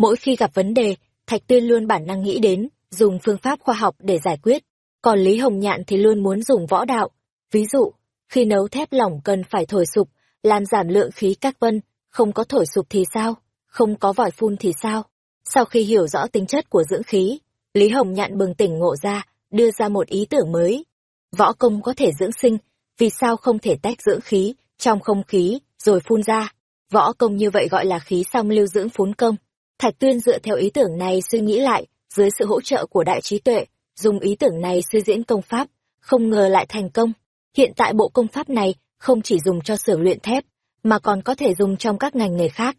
Mỗi khi gặp vấn đề, Thạch Tuyên luôn bản năng nghĩ đến, dùng phương pháp khoa học để giải quyết. Còn Lý Hồng Nhạn thì luôn muốn dùng võ đạo. Ví dụ, khi nấu thép lỏng cần phải thổi sụp, làm giảm lượng khí các vân, không có thổi sụp thì sao? Không có vòi phun thì sao? Sau khi hiểu rõ tính chất của dưỡng khí, Lý Hồng Nhạn bừng tỉnh ngộ ra, đưa ra một ý tưởng mới. Võ công có thể dưỡng sinh, vì sao không thể tách dưỡng khí trong không khí rồi phun ra? Võ công như vậy gọi là khí song lưu dưỡng phún công. Thạch Tuyên dựa theo ý tưởng này suy nghĩ lại, dưới sự hỗ trợ của đại trí tuệ, dùng ý tưởng này suy diễn công pháp, không ngờ lại thành công. Hiện tại bộ công pháp này không chỉ dùng cho xưởng luyện thép, mà còn có thể dùng trong các ngành nghề khác.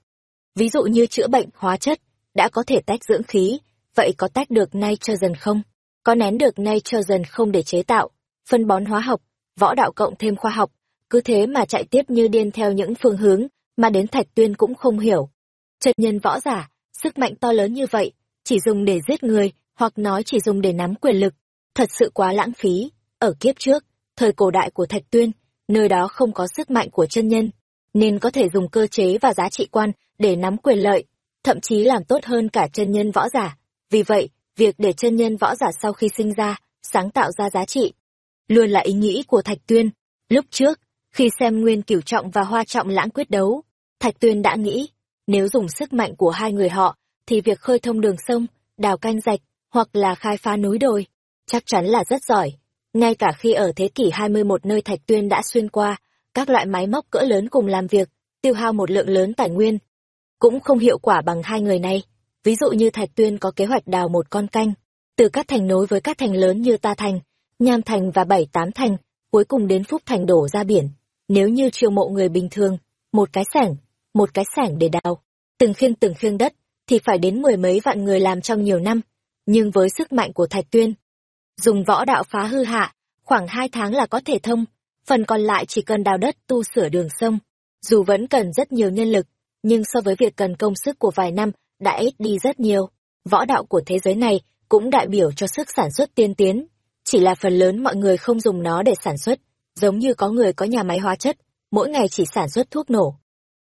Ví dụ như chữa bệnh, hóa chất, đã có thể tách dưỡng khí, vậy có tách được nitrogen không? Có nén được nitrogen không để chế tạo? Phân bón hóa học, võ đạo cộng thêm khoa học, cứ thế mà chạy tiếp như điên theo những phương hướng mà đến Thạch Tuyên cũng không hiểu. Trật nhân võ giả, sức mạnh to lớn như vậy, chỉ dùng để giết người, hoặc nói chỉ dùng để nắm quyền lực, thật sự quá lãng phí. Ở kiếp trước, thời cổ đại của Thạch Tuyên, nơi đó không có sức mạnh của chân nhân, nên có thể dùng cơ chế và giá trị quan để nắm quyền lợi, thậm chí làm tốt hơn cả chân nhân võ giả. Vì vậy, việc để chân nhân võ giả sau khi sinh ra, sáng tạo ra giá trị, luôn là ý nghĩ của Thạch Tuyên. Lúc trước, khi xem Nguyên Cửu Trọng và Hoa Trọng Lãng quyết đấu, Thạch Tuyên đã nghĩ, nếu dùng sức mạnh của hai người họ, thì việc khơi thông đường sông, đào canh rạch, hoặc là khai phá núi đồi, chắc chắn là rất giỏi. Ngay cả khi ở thế kỷ 21 nơi Thạch Tuyên đã xuyên qua, các loại máy móc cỡ lớn cùng làm việc, tiêu hao một lượng lớn tài nguyên, cũng không hiệu quả bằng hai người này. Ví dụ như Thạch Tuyên có kế hoạch đào một con canh, từ các thành nối với các thành lớn như Ta Thành, Nham Thành và Bảy Tám Thành, cuối cùng đến Phúc Thành đổ ra biển. Nếu như chiêu mộ người bình thường, một cái sẻng, một cái sẻng để đào, từng khiêng từng khiêng đất, thì phải đến mười mấy vạn người làm trong nhiều năm. Nhưng với sức mạnh của Thạch Tuyên, dùng võ đạo phá hư hạ, khoảng hai tháng là có thể thông, phần còn lại chỉ cần đào đất tu sửa đường sông. Dù vẫn cần rất nhiều nhân lực, nhưng so với việc cần công sức của vài năm đã ít đi rất nhiều. Võ đạo của thế giới này cũng đại biểu cho sức sản xuất tiên tiến. Chỉ là phần lớn mọi người không dùng nó để sản xuất, giống như có người có nhà máy hóa chất, mỗi ngày chỉ sản xuất thuốc nổ.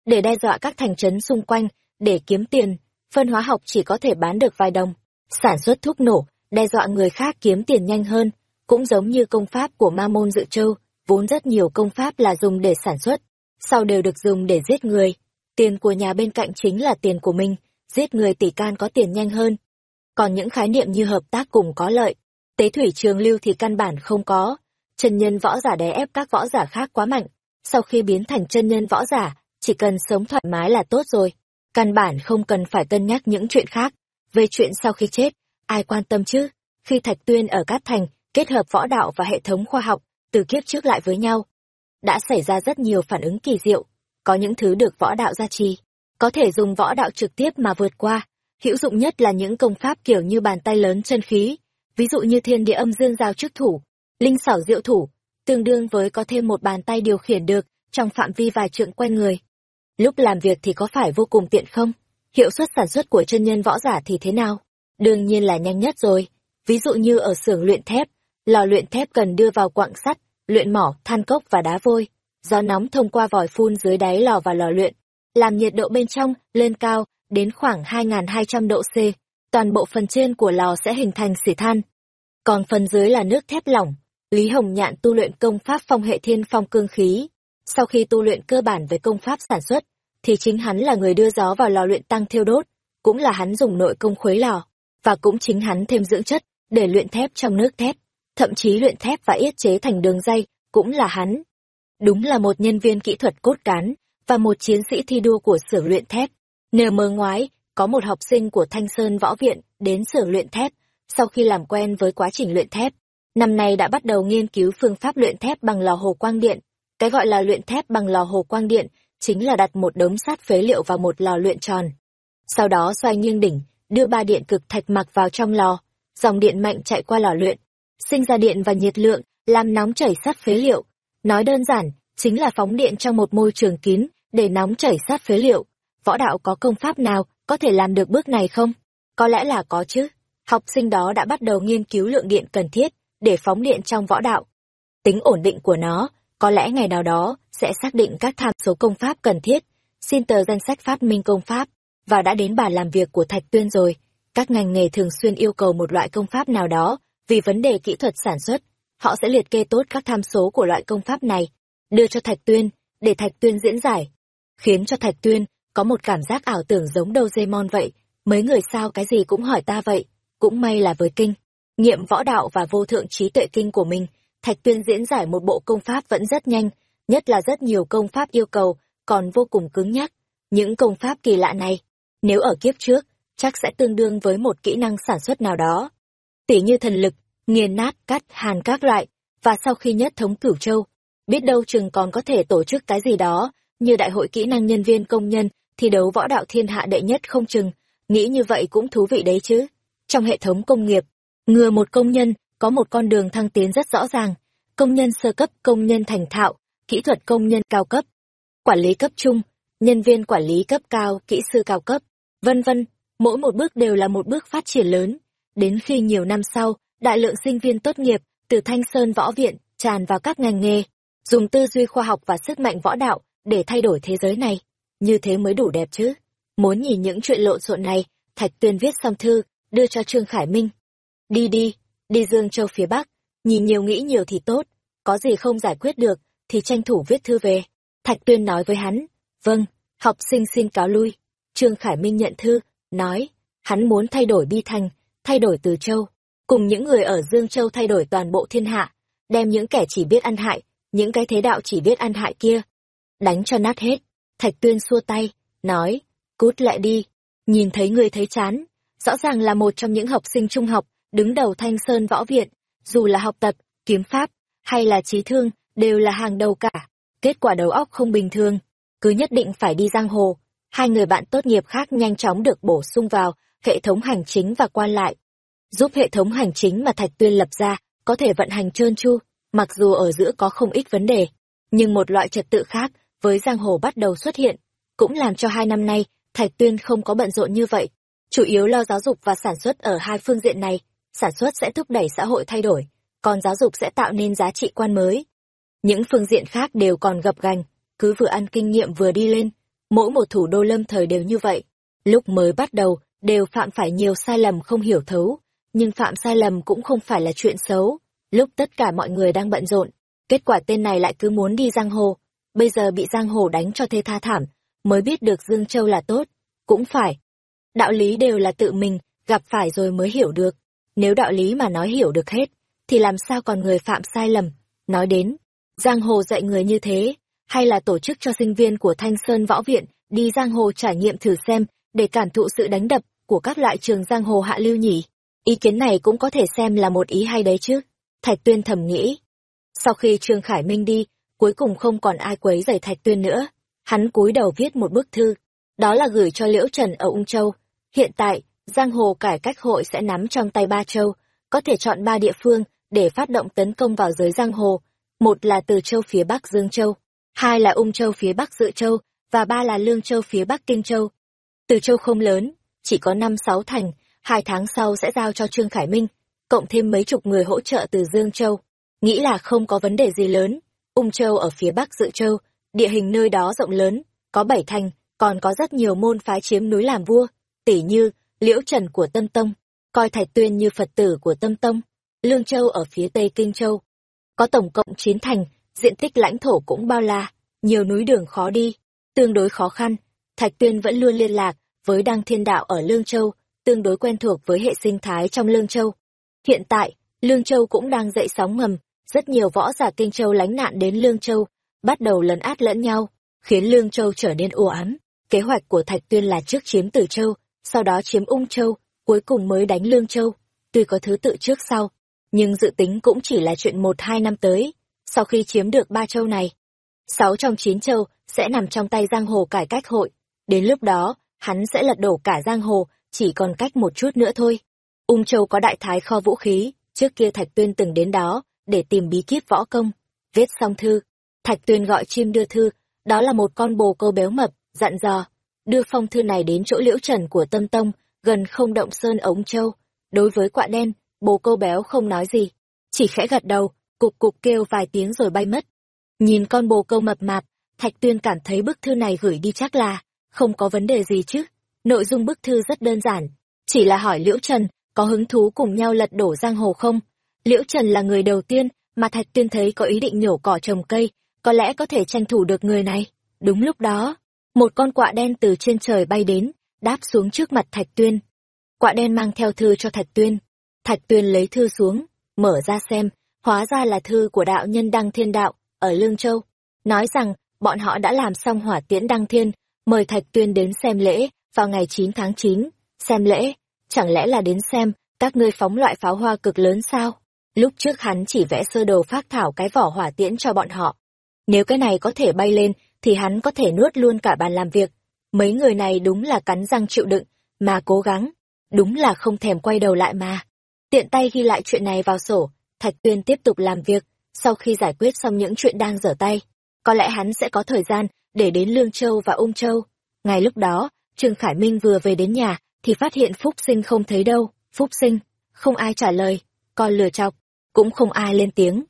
Để đe dọa các thành trấn xung quanh, để kiếm tiền, phân hóa học chỉ có thể bán được vài đồng. Sản xuất thuốc nổ, đe dọa người khác kiếm tiền nhanh hơn, cũng giống như công pháp của Ma Môn Dự Châu, vốn rất nhiều công pháp là dùng để sản xuất, sau đều được dùng để giết người. Tiền của nhà bên cạnh chính là tiền của mình, giết người tỷ can có tiền nhanh hơn. Còn những khái niệm như hợp tác cùng có lợi, tế thủy trường lưu thì căn bản không có. Chân nhân võ giả đè ép các võ giả khác quá mạnh, sau khi biến thành chân nhân võ giả, chỉ cần sống thoải mái là tốt rồi. Căn bản không cần phải cân nhắc những chuyện khác. Về chuyện sau khi chết, ai quan tâm chứ? Khi Thạch Tuyên ở Cát Thành, kết hợp võ đạo và hệ thống khoa học, từ kiếp trước lại với nhau. Đã xảy ra rất nhiều phản ứng kỳ diệu, có những thứ được võ đạo gia trì, có thể dùng võ đạo trực tiếp mà vượt qua. Hữu dụng nhất là những công pháp kiểu như bàn tay lớn chân khí, ví dụ như thiên địa âm dương giao trước thủ, linh xảo diệu thủ, tương đương với có thêm một bàn tay điều khiển được trong phạm vi vài trượng quanh người. Lúc làm việc thì có phải vô cùng tiện không? Hiệu suất sản xuất của chân nhân võ giả thì thế nào? Đương nhiên là nhanh nhất rồi. Ví dụ như ở xưởng luyện thép, lò luyện thép cần đưa vào quặng sắt, luyện mỏ, than cốc và đá vôi. Gió nóng thông qua vòi phun dưới đáy lò và lò luyện, làm nhiệt độ bên trong lên cao đến khoảng 2.200 độ C. Toàn bộ phần trên của lò sẽ hình thành xỉ than. Còn phần dưới là nước thép lỏng. Lý Hồng Nhạn tu luyện công pháp phong hệ thiên phong cương khí. Sau khi tu luyện cơ bản về công pháp sản xuất, thì chính hắn là người đưa gió vào lò luyện tăng thiêu đốt, cũng là hắn dùng nội công khuấy lò, và cũng chính hắn thêm dưỡng chất để luyện thép trong nước thép thậm chí luyện thép và yết chế thành đường dây, cũng là hắn. Đúng là một nhân viên kỹ thuật cốt cán, và một chiến sĩ thi đua của xưởng luyện thép. Nờ mờ ngoái, có một học sinh của Thanh Sơn Võ Viện đến xưởng luyện thép, sau khi làm quen với quá trình luyện thép, năm nay đã bắt đầu nghiên cứu phương pháp luyện thép bằng lò hồ quang điện. Cái gọi là luyện thép bằng lò hồ quang điện, chính là đặt một đống sắt phế liệu vào một lò luyện tròn. Sau đó xoay nghiêng đỉnh, đưa ba điện cực thạch mặc vào trong lò, dòng điện mạnh chạy qua lò luyện, sinh ra điện và nhiệt lượng, làm nóng chảy sắt phế liệu. Nói đơn giản, chính là phóng điện trong một môi trường kín, để nóng chảy sắt phế liệu. Võ đạo có công pháp nào có thể làm được bước này không? Có lẽ là có chứ. Học sinh đó đã bắt đầu nghiên cứu lượng điện cần thiết để phóng điện trong võ đạo. Tính ổn định của nó, có lẽ ngày nào đó sẽ xác định các tham số công pháp cần thiết. Xin tờ danh sách phát minh công pháp. và đã đến bàn làm việc của Thạch Tuyên rồi. Các ngành nghề thường xuyên yêu cầu một loại công pháp nào đó, vì vấn đề kỹ thuật sản xuất, họ sẽ liệt kê tốt các tham số của loại công pháp này, đưa cho Thạch Tuyên, để Thạch Tuyên diễn giải. Khiến cho Thạch Tuyên có một cảm giác ảo tưởng giống Doraemon vậy, mấy người sao cái gì cũng hỏi ta vậy, cũng may là với kinh, nghiệm võ đạo và vô thượng trí tuệ kinh của mình, Thạch Tuyên diễn giải một bộ công pháp vẫn rất nhanh, nhất là rất nhiều công pháp yêu cầu, còn vô cùng cứng nhắc. Những công pháp kỳ lạ này, nếu ở kiếp trước, chắc sẽ tương đương với một kỹ năng sản xuất nào đó. Tỉ như thần lực, nghiền nát, cắt, hàn các loại, và sau khi nhất thống cửu châu, biết đâu chừng còn có thể tổ chức cái gì đó, như đại hội kỹ năng nhân viên công nhân, thi đấu võ đạo thiên hạ đệ nhất không chừng, nghĩ như vậy cũng thú vị đấy chứ. Trong hệ thống công nghiệp, ngừa một công nhân có một con đường thăng tiến rất rõ ràng, công nhân sơ cấp, công nhân thành thạo, kỹ thuật công nhân cao cấp, quản lý cấp trung, nhân viên quản lý cấp cao, kỹ sư cao cấp, vân vân, mỗi một bước đều là một bước phát triển lớn. Đến khi nhiều năm sau, đại lượng sinh viên tốt nghiệp từ Thanh Sơn Võ Viện tràn vào các ngành nghề, dùng tư duy khoa học và sức mạnh võ đạo để thay đổi thế giới này. Như thế mới đủ đẹp chứ. Muốn nhìn những chuyện lộn xộn này, Thạch Tuyên viết xong thư, đưa cho Trương Khải Minh. Đi đi, đi Dương Châu phía Bắc, nhìn nhiều nghĩ nhiều thì tốt, có gì không giải quyết được, thì tranh thủ viết thư về. Thạch Tuyên nói với hắn, vâng, học sinh xin cáo lui. Trương Khải Minh nhận thư, nói, hắn muốn thay đổi Bi Thành, thay đổi Từ Châu, cùng những người ở Dương Châu thay đổi toàn bộ thiên hạ, đem những kẻ chỉ biết ăn hại, những cái thế đạo chỉ biết ăn hại kia, đánh cho nát hết. Thạch Tuyên xua tay, nói, cút lại đi, nhìn thấy người thấy chán, rõ ràng là một trong những học sinh trung học, đứng đầu Thanh Sơn Võ Viện, dù là học tập, kiếm pháp, hay là trí thương, đều là hàng đầu cả. Kết quả đầu óc không bình thường, cứ nhất định phải đi giang hồ. Hai người bạn tốt nghiệp khác nhanh chóng được bổ sung vào hệ thống hành chính và quan lại. Giúp hệ thống hành chính mà Thạch Tuyên lập ra có thể vận hành trơn tru, mặc dù ở giữa có không ít vấn đề. Nhưng một loại trật tự khác với giang hồ bắt đầu xuất hiện, cũng làm cho hai năm nay Thạch Tuyên không có bận rộn như vậy. Chủ yếu lo giáo dục và sản xuất ở hai phương diện này, sản xuất sẽ thúc đẩy xã hội thay đổi, còn giáo dục sẽ tạo nên giá trị quan mới. Những phương diện khác đều còn gập gành, cứ vừa ăn kinh nghiệm vừa đi lên, mỗi một thủ đô lâm thời đều như vậy. Lúc mới bắt đầu, đều phạm phải nhiều sai lầm không hiểu thấu, nhưng phạm sai lầm cũng không phải là chuyện xấu. Lúc tất cả mọi người đang bận rộn, kết quả tên này lại cứ muốn đi giang hồ, bây giờ bị giang hồ đánh cho thê tha thảm, mới biết được Dương Châu là tốt, cũng phải. Đạo lý đều là tự mình, gặp phải rồi mới hiểu được. Nếu đạo lý mà nói hiểu được hết, thì làm sao còn người phạm sai lầm. Nói đến, giang hồ dạy người như thế, hay là tổ chức cho sinh viên của Thanh Sơn Võ Viện đi giang hồ trải nghiệm thử xem, để cảm thụ sự đánh đập của các loại trường giang hồ hạ lưu nhỉ. Ý kiến này cũng có thể xem là một ý hay đấy chứ. Thạch Tuyên thầm nghĩ. Sau khi Trương Khải Minh đi, cuối cùng không còn ai quấy rầy Thạch Tuyên nữa. Hắn cúi đầu viết một bức thư, đó là gửi cho Liễu Trần ở Ung Châu. Hiện tại, Giang Hồ Cải Cách Hội sẽ nắm trong tay ba châu, có thể chọn ba địa phương để phát động tấn công vào giới Giang Hồ. Một là Từ Châu phía Bắc Dương Châu, hai là Ung Châu phía Bắc Dự Châu, và ba là Lương Châu phía Bắc Kinh Châu. Từ Châu không lớn, chỉ có năm sáu thành, hai tháng sau sẽ giao cho Trương Khải Minh, cộng thêm mấy chục người hỗ trợ từ Dương Châu. Nghĩ là không có vấn đề gì lớn. Ung Châu ở phía Bắc Dự Châu, địa hình nơi đó rộng lớn, có bảy thành, còn có rất nhiều môn phái chiếm núi làm vua, tỉ như Liễu Trần của Tâm Tông, coi Thạch Tuyên như Phật tử của Tâm Tông, Lương Châu ở phía Tây Kinh Châu. Có tổng cộng chín thành, diện tích lãnh thổ cũng bao la, nhiều núi đường khó đi, tương đối khó khăn. Thạch Tuyên vẫn luôn liên lạc với Đăng Thiên Đạo ở Lương Châu, tương đối quen thuộc với hệ sinh thái trong Lương Châu. Hiện tại, Lương Châu cũng đang dậy sóng ngầm, rất nhiều võ giả Kinh Châu lánh nạn đến Lương Châu, bắt đầu lấn át lẫn nhau, khiến Lương Châu trở nên u ám. Kế hoạch của Thạch Tuyên là trước chiếm Tử Châu, sau đó chiếm Ung Châu, cuối cùng mới đánh Lương Châu. Tuy có thứ tự trước sau, nhưng dự tính cũng chỉ là chuyện một hai năm tới. Sau khi chiếm được ba châu này, sáu trong chín châu sẽ nằm trong tay giang hồ cải cách hội. Đến lúc đó, hắn sẽ lật đổ cả giang hồ, chỉ còn cách một chút nữa thôi. Ung Châu có đại thái kho vũ khí, trước kia Thạch Tuyên từng đến đó, để tìm bí kíp võ công. Viết xong thư, Thạch Tuyên gọi chim đưa thư, đó là một con bồ câu béo mập, dặn dò, đưa phong thư này đến chỗ liễu trần của Tâm Tông, gần không động sơn ống châu. Đối với quạ đen, bồ câu béo không nói gì, chỉ khẽ gật đầu, cục cục kêu vài tiếng rồi bay mất. Nhìn con bồ câu mập mạp, Thạch Tuyên cảm thấy bức thư này gửi đi chắc là, không có vấn đề gì chứ. Nội dung bức thư rất đơn giản, chỉ là hỏi Liễu Trần có hứng thú cùng nhau lật đổ giang hồ không. Liễu Trần là người đầu tiên mà Thạch Tuyên thấy có ý định nhổ cỏ trồng cây, có lẽ có thể tranh thủ được người này. Đúng lúc đó, một con quạ đen từ trên trời bay đến, đáp xuống trước mặt Thạch Tuyên. Quạ đen mang theo thư cho Thạch Tuyên. Thạch Tuyên lấy thư xuống, mở ra xem, hóa ra là thư của đạo nhân Đăng Thiên Đạo, ở Lương Châu. Nói rằng, bọn họ đã làm xong hỏa tiễn Đăng Thiên, mời Thạch Tuyên đến xem lễ, vào ngày chín tháng chín. Xem lễ, chẳng lẽ là đến xem, các ngươi phóng loại pháo hoa cực lớn sao? Lúc trước hắn chỉ vẽ sơ đồ phát thảo cái vỏ hỏa tiễn cho bọn họ. Nếu cái này có thể bay lên, thì hắn có thể nuốt luôn cả bàn làm việc. Mấy người này đúng là cắn răng chịu đựng, mà cố gắng. Đúng là không thèm quay đầu lại mà. Tiện tay ghi lại chuyện này vào sổ, Thạch Tuyên tiếp tục làm việc, sau khi giải quyết xong những chuyện đang dở tay. Có lẽ hắn sẽ có thời gian để đến Lương Châu và Ung Châu. Ngay lúc đó, Trương Khải Minh vừa về đến nhà, thì phát hiện Phúc Sinh không thấy đâu. Phúc Sinh, không ai trả lời, con lừa chọc, cũng không ai lên tiếng.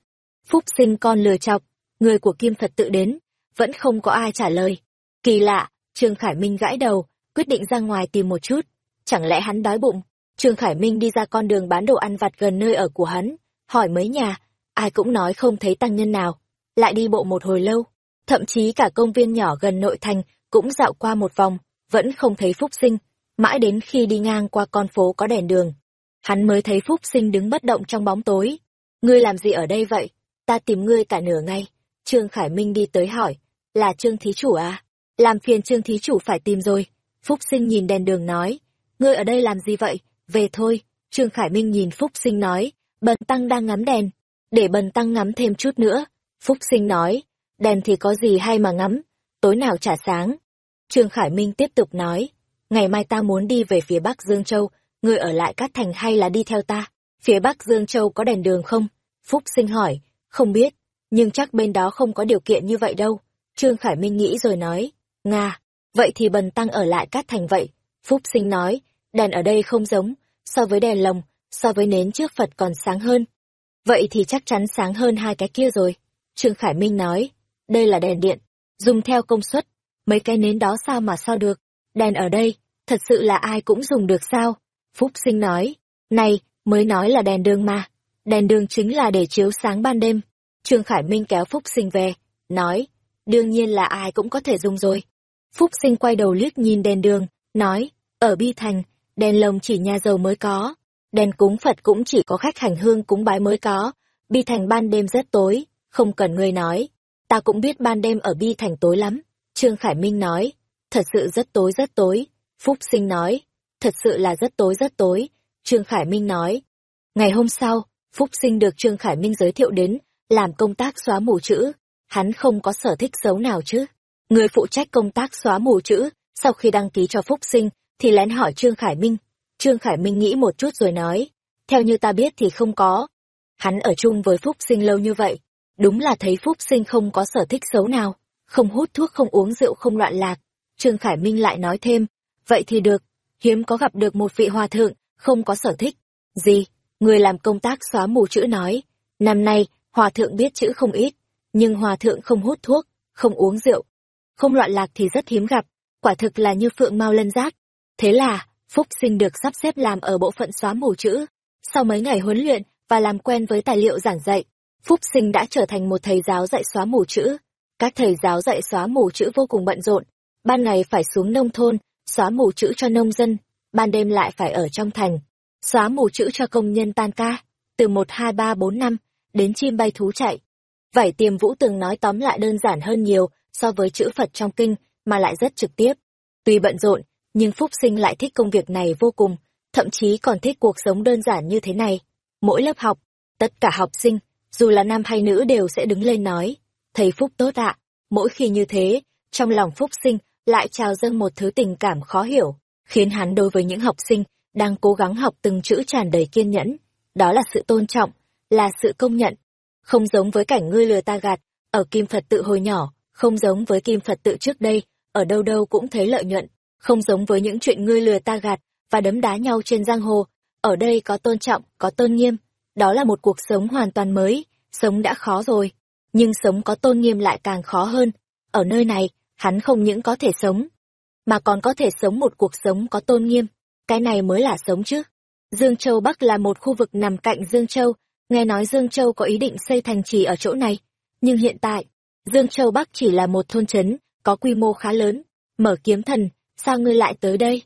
Phúc Sinh con lừa chọc, người của Kim Phật tự đến, vẫn không có ai trả lời. Kỳ lạ, Trương Khải Minh gãi đầu, quyết định ra ngoài tìm một chút. Chẳng lẽ hắn đói bụng? Trương Khải Minh đi ra con đường bán đồ ăn vặt gần nơi ở của hắn, hỏi mấy nhà, ai cũng nói không thấy tăng nhân nào. Lại đi bộ một hồi lâu, thậm chí cả công viên nhỏ gần nội thành cũng dạo qua một vòng, vẫn không thấy Phúc Sinh, mãi đến khi đi ngang qua con phố có đèn đường. Hắn mới thấy Phúc Sinh đứng bất động trong bóng tối. Ngươi làm gì ở đây vậy? Ta tìm ngươi cả nửa ngày. Trương Khải Minh đi tới hỏi, là Trương Thí Chủ à? Làm phiền Trương Thí Chủ phải tìm rồi. Phúc Sinh nhìn đèn đường nói, ngươi ở đây làm gì vậy? Về thôi. Trương Khải Minh nhìn Phúc Sinh nói, bần tăng đang ngắm đèn. Để bần tăng ngắm thêm chút nữa. Phúc Sinh nói, đèn thì có gì hay mà ngắm, tối nào trả sáng. Trương Khải Minh tiếp tục nói, ngày mai ta muốn đi về phía Bắc Dương Châu, ngươi ở lại Cát Thành hay là đi theo ta? Phía Bắc Dương Châu có đèn đường không? Phúc Sinh hỏi, không biết, nhưng chắc bên đó không có điều kiện như vậy đâu. Trương Khải Minh nghĩ rồi nói, Nga, vậy thì bần tăng ở lại Cát Thành vậy. Phúc Sinh nói, đèn ở đây không giống, so với đèn lồng, so với nến trước Phật còn sáng hơn. Vậy thì chắc chắn sáng hơn hai cái kia rồi. Trương Khải Minh nói, đây là đèn điện, dùng theo công suất, mấy cái nến đó sao mà sao được, đèn ở đây, thật sự là ai cũng dùng được sao? Phúc Sinh nói, này, mới nói là đèn đường mà, đèn đường chính là để chiếu sáng ban đêm. Trương Khải Minh kéo Phúc Sinh về, nói, đương nhiên là ai cũng có thể dùng rồi. Phúc Sinh quay đầu liếc nhìn đèn đường, nói, ở Bi Thành, đèn lồng chỉ nhà giàu mới có, đèn cúng Phật cũng chỉ có khách hành hương cúng bái mới có, Bi Thành ban đêm rất tối, không cần ngươi nói, ta cũng biết ban đêm ở Bi Thành tối lắm. Trương Khải Minh nói, thật sự rất tối rất tối. Phúc Sinh nói, thật sự là rất tối rất tối. Trương Khải Minh nói, ngày hôm sau, Phúc Sinh được Trương Khải Minh giới thiệu đến, làm công tác xóa mù chữ. Hắn không có sở thích xấu nào chứ. Người phụ trách công tác xóa mù chữ, sau khi đăng ký cho Phúc Sinh, thì lén hỏi Trương Khải Minh. Trương Khải Minh nghĩ một chút rồi nói, theo như ta biết thì không có. Hắn ở chung với Phúc Sinh lâu như vậy, đúng là thấy Phúc Sinh không có sở thích xấu nào, không hút thuốc không uống rượu không loạn lạc. Trương Khải Minh lại nói thêm, vậy thì được, hiếm có gặp được một vị hòa thượng, không có sở thích. Gì? Người làm công tác xóa mù chữ nói, năm nay, hòa thượng biết chữ không ít, nhưng hòa thượng không hút thuốc, không uống rượu, không loạn lạc thì rất hiếm gặp, quả thực là như phượng mau lân giác. Thế là, Phúc Sinh được sắp xếp làm ở bộ phận xóa mù chữ. Sau mấy ngày huấn luyện và làm quen với tài liệu giảng dạy, Phúc Sinh đã trở thành một thầy giáo dạy xóa mù chữ. Các thầy giáo dạy xóa mù chữ vô cùng bận rộn, ban ngày phải xuống nông thôn, xóa mù chữ cho nông dân, ban đêm lại phải ở trong thành, xóa mù chữ cho công nhân tan ca, từ một hai ba bốn năm đến chim bay thú chạy. Vải tiềm vũ từng nói tóm lại đơn giản hơn nhiều so với chữ Phật trong kinh, mà lại rất trực tiếp. Tuy bận rộn, nhưng Phúc Sinh lại thích công việc này vô cùng, thậm chí còn thích cuộc sống đơn giản như thế này. Mỗi lớp học, tất cả học sinh, dù là nam hay nữ đều sẽ đứng lên nói, thầy Phúc tốt ạ. Mỗi khi như thế, trong lòng Phúc Sinh lại trào dâng một thứ tình cảm khó hiểu, khiến hắn đối với những học sinh đang cố gắng học từng chữ tràn đầy kiên nhẫn. Đó là sự tôn trọng, là sự công nhận. Không giống với cảnh ngươi lừa ta gạt, ở Kim Phật tự hồi nhỏ, không giống với Kim Phật tự trước đây, ở đâu đâu cũng thấy lợi nhuận, không giống với những chuyện ngươi lừa ta gạt và đấm đá nhau trên giang hồ, ở đây có tôn trọng, có tôn nghiêm, đó là một cuộc sống hoàn toàn mới, sống đã khó rồi, nhưng sống có tôn nghiêm lại càng khó hơn. Ở nơi này, hắn không những có thể sống, mà còn có thể sống một cuộc sống có tôn nghiêm. Cái này mới là sống chứ. Dương Châu Bắc là một khu vực nằm cạnh Dương Châu, nghe nói Dương Châu có ý định xây thành trì ở chỗ này. Nhưng hiện tại, Dương Châu Bắc chỉ là một thôn trấn, có quy mô khá lớn. Mở kiếm thần, sao ngươi lại tới đây?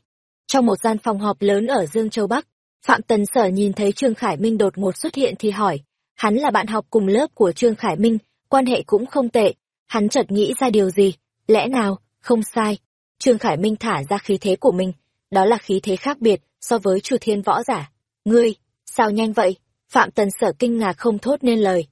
Trong một gian phòng họp lớn ở Dương Châu Bắc, Phạm Tần Sở nhìn thấy Trương Khải Minh đột ngột xuất hiện thì hỏi, hắn là bạn học cùng lớp của Trương Khải Minh, quan hệ cũng không tệ, hắn chợt nghĩ ra điều gì, lẽ nào, không sai. Trương Khải Minh thả ra khí thế của mình, đó là khí thế khác biệt so với Chu Thiên võ giả. Ngươi, sao nhanh vậy? Phạm Tần Sở kinh ngạc không thốt nên lời.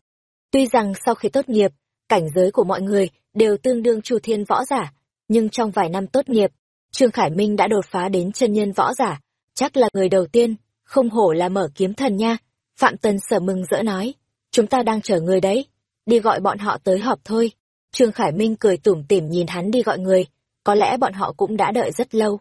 Tuy rằng sau khi tốt nghiệp, cảnh giới của mọi người đều tương đương Chu Thiên võ giả, nhưng trong vài năm tốt nghiệp, Trương Khải Minh đã đột phá đến chân nhân võ giả, chắc là người đầu tiên, không hổ là mở kiếm thần nha. Phạm Tần Sở mừng rỡ nói, chúng ta đang chờ người đấy, đi gọi bọn họ tới họp thôi. Trương Khải Minh cười tủm tỉm nhìn hắn đi gọi người, có lẽ bọn họ cũng đã đợi rất lâu.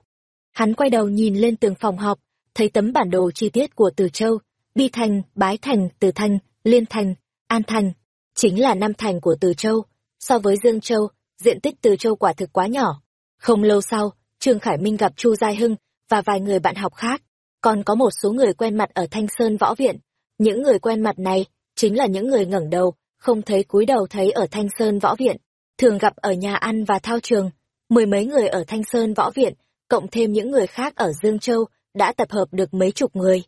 Hắn quay đầu nhìn lên tường phòng họp, thấy tấm bản đồ chi tiết của Từ Châu, Bi Thành, Bái Thành, Từ Thành, Liên Thành, An Thành, chính là năm thành của Từ Châu. So với Dương Châu, diện tích Từ Châu quả thực quá nhỏ. Không lâu sau, Trương Khải Minh gặp Chu Giai Hưng và vài người bạn học khác, còn có một số người quen mặt ở Thanh Sơn Võ Viện. Những người quen mặt này chính là những người ngẩng đầu, không thấy cúi đầu thấy ở Thanh Sơn Võ Viện, thường gặp ở nhà ăn và thao trường. Mười mấy người ở Thanh Sơn Võ Viện, cộng thêm những người khác ở Dương Châu, đã tập hợp được mấy chục người.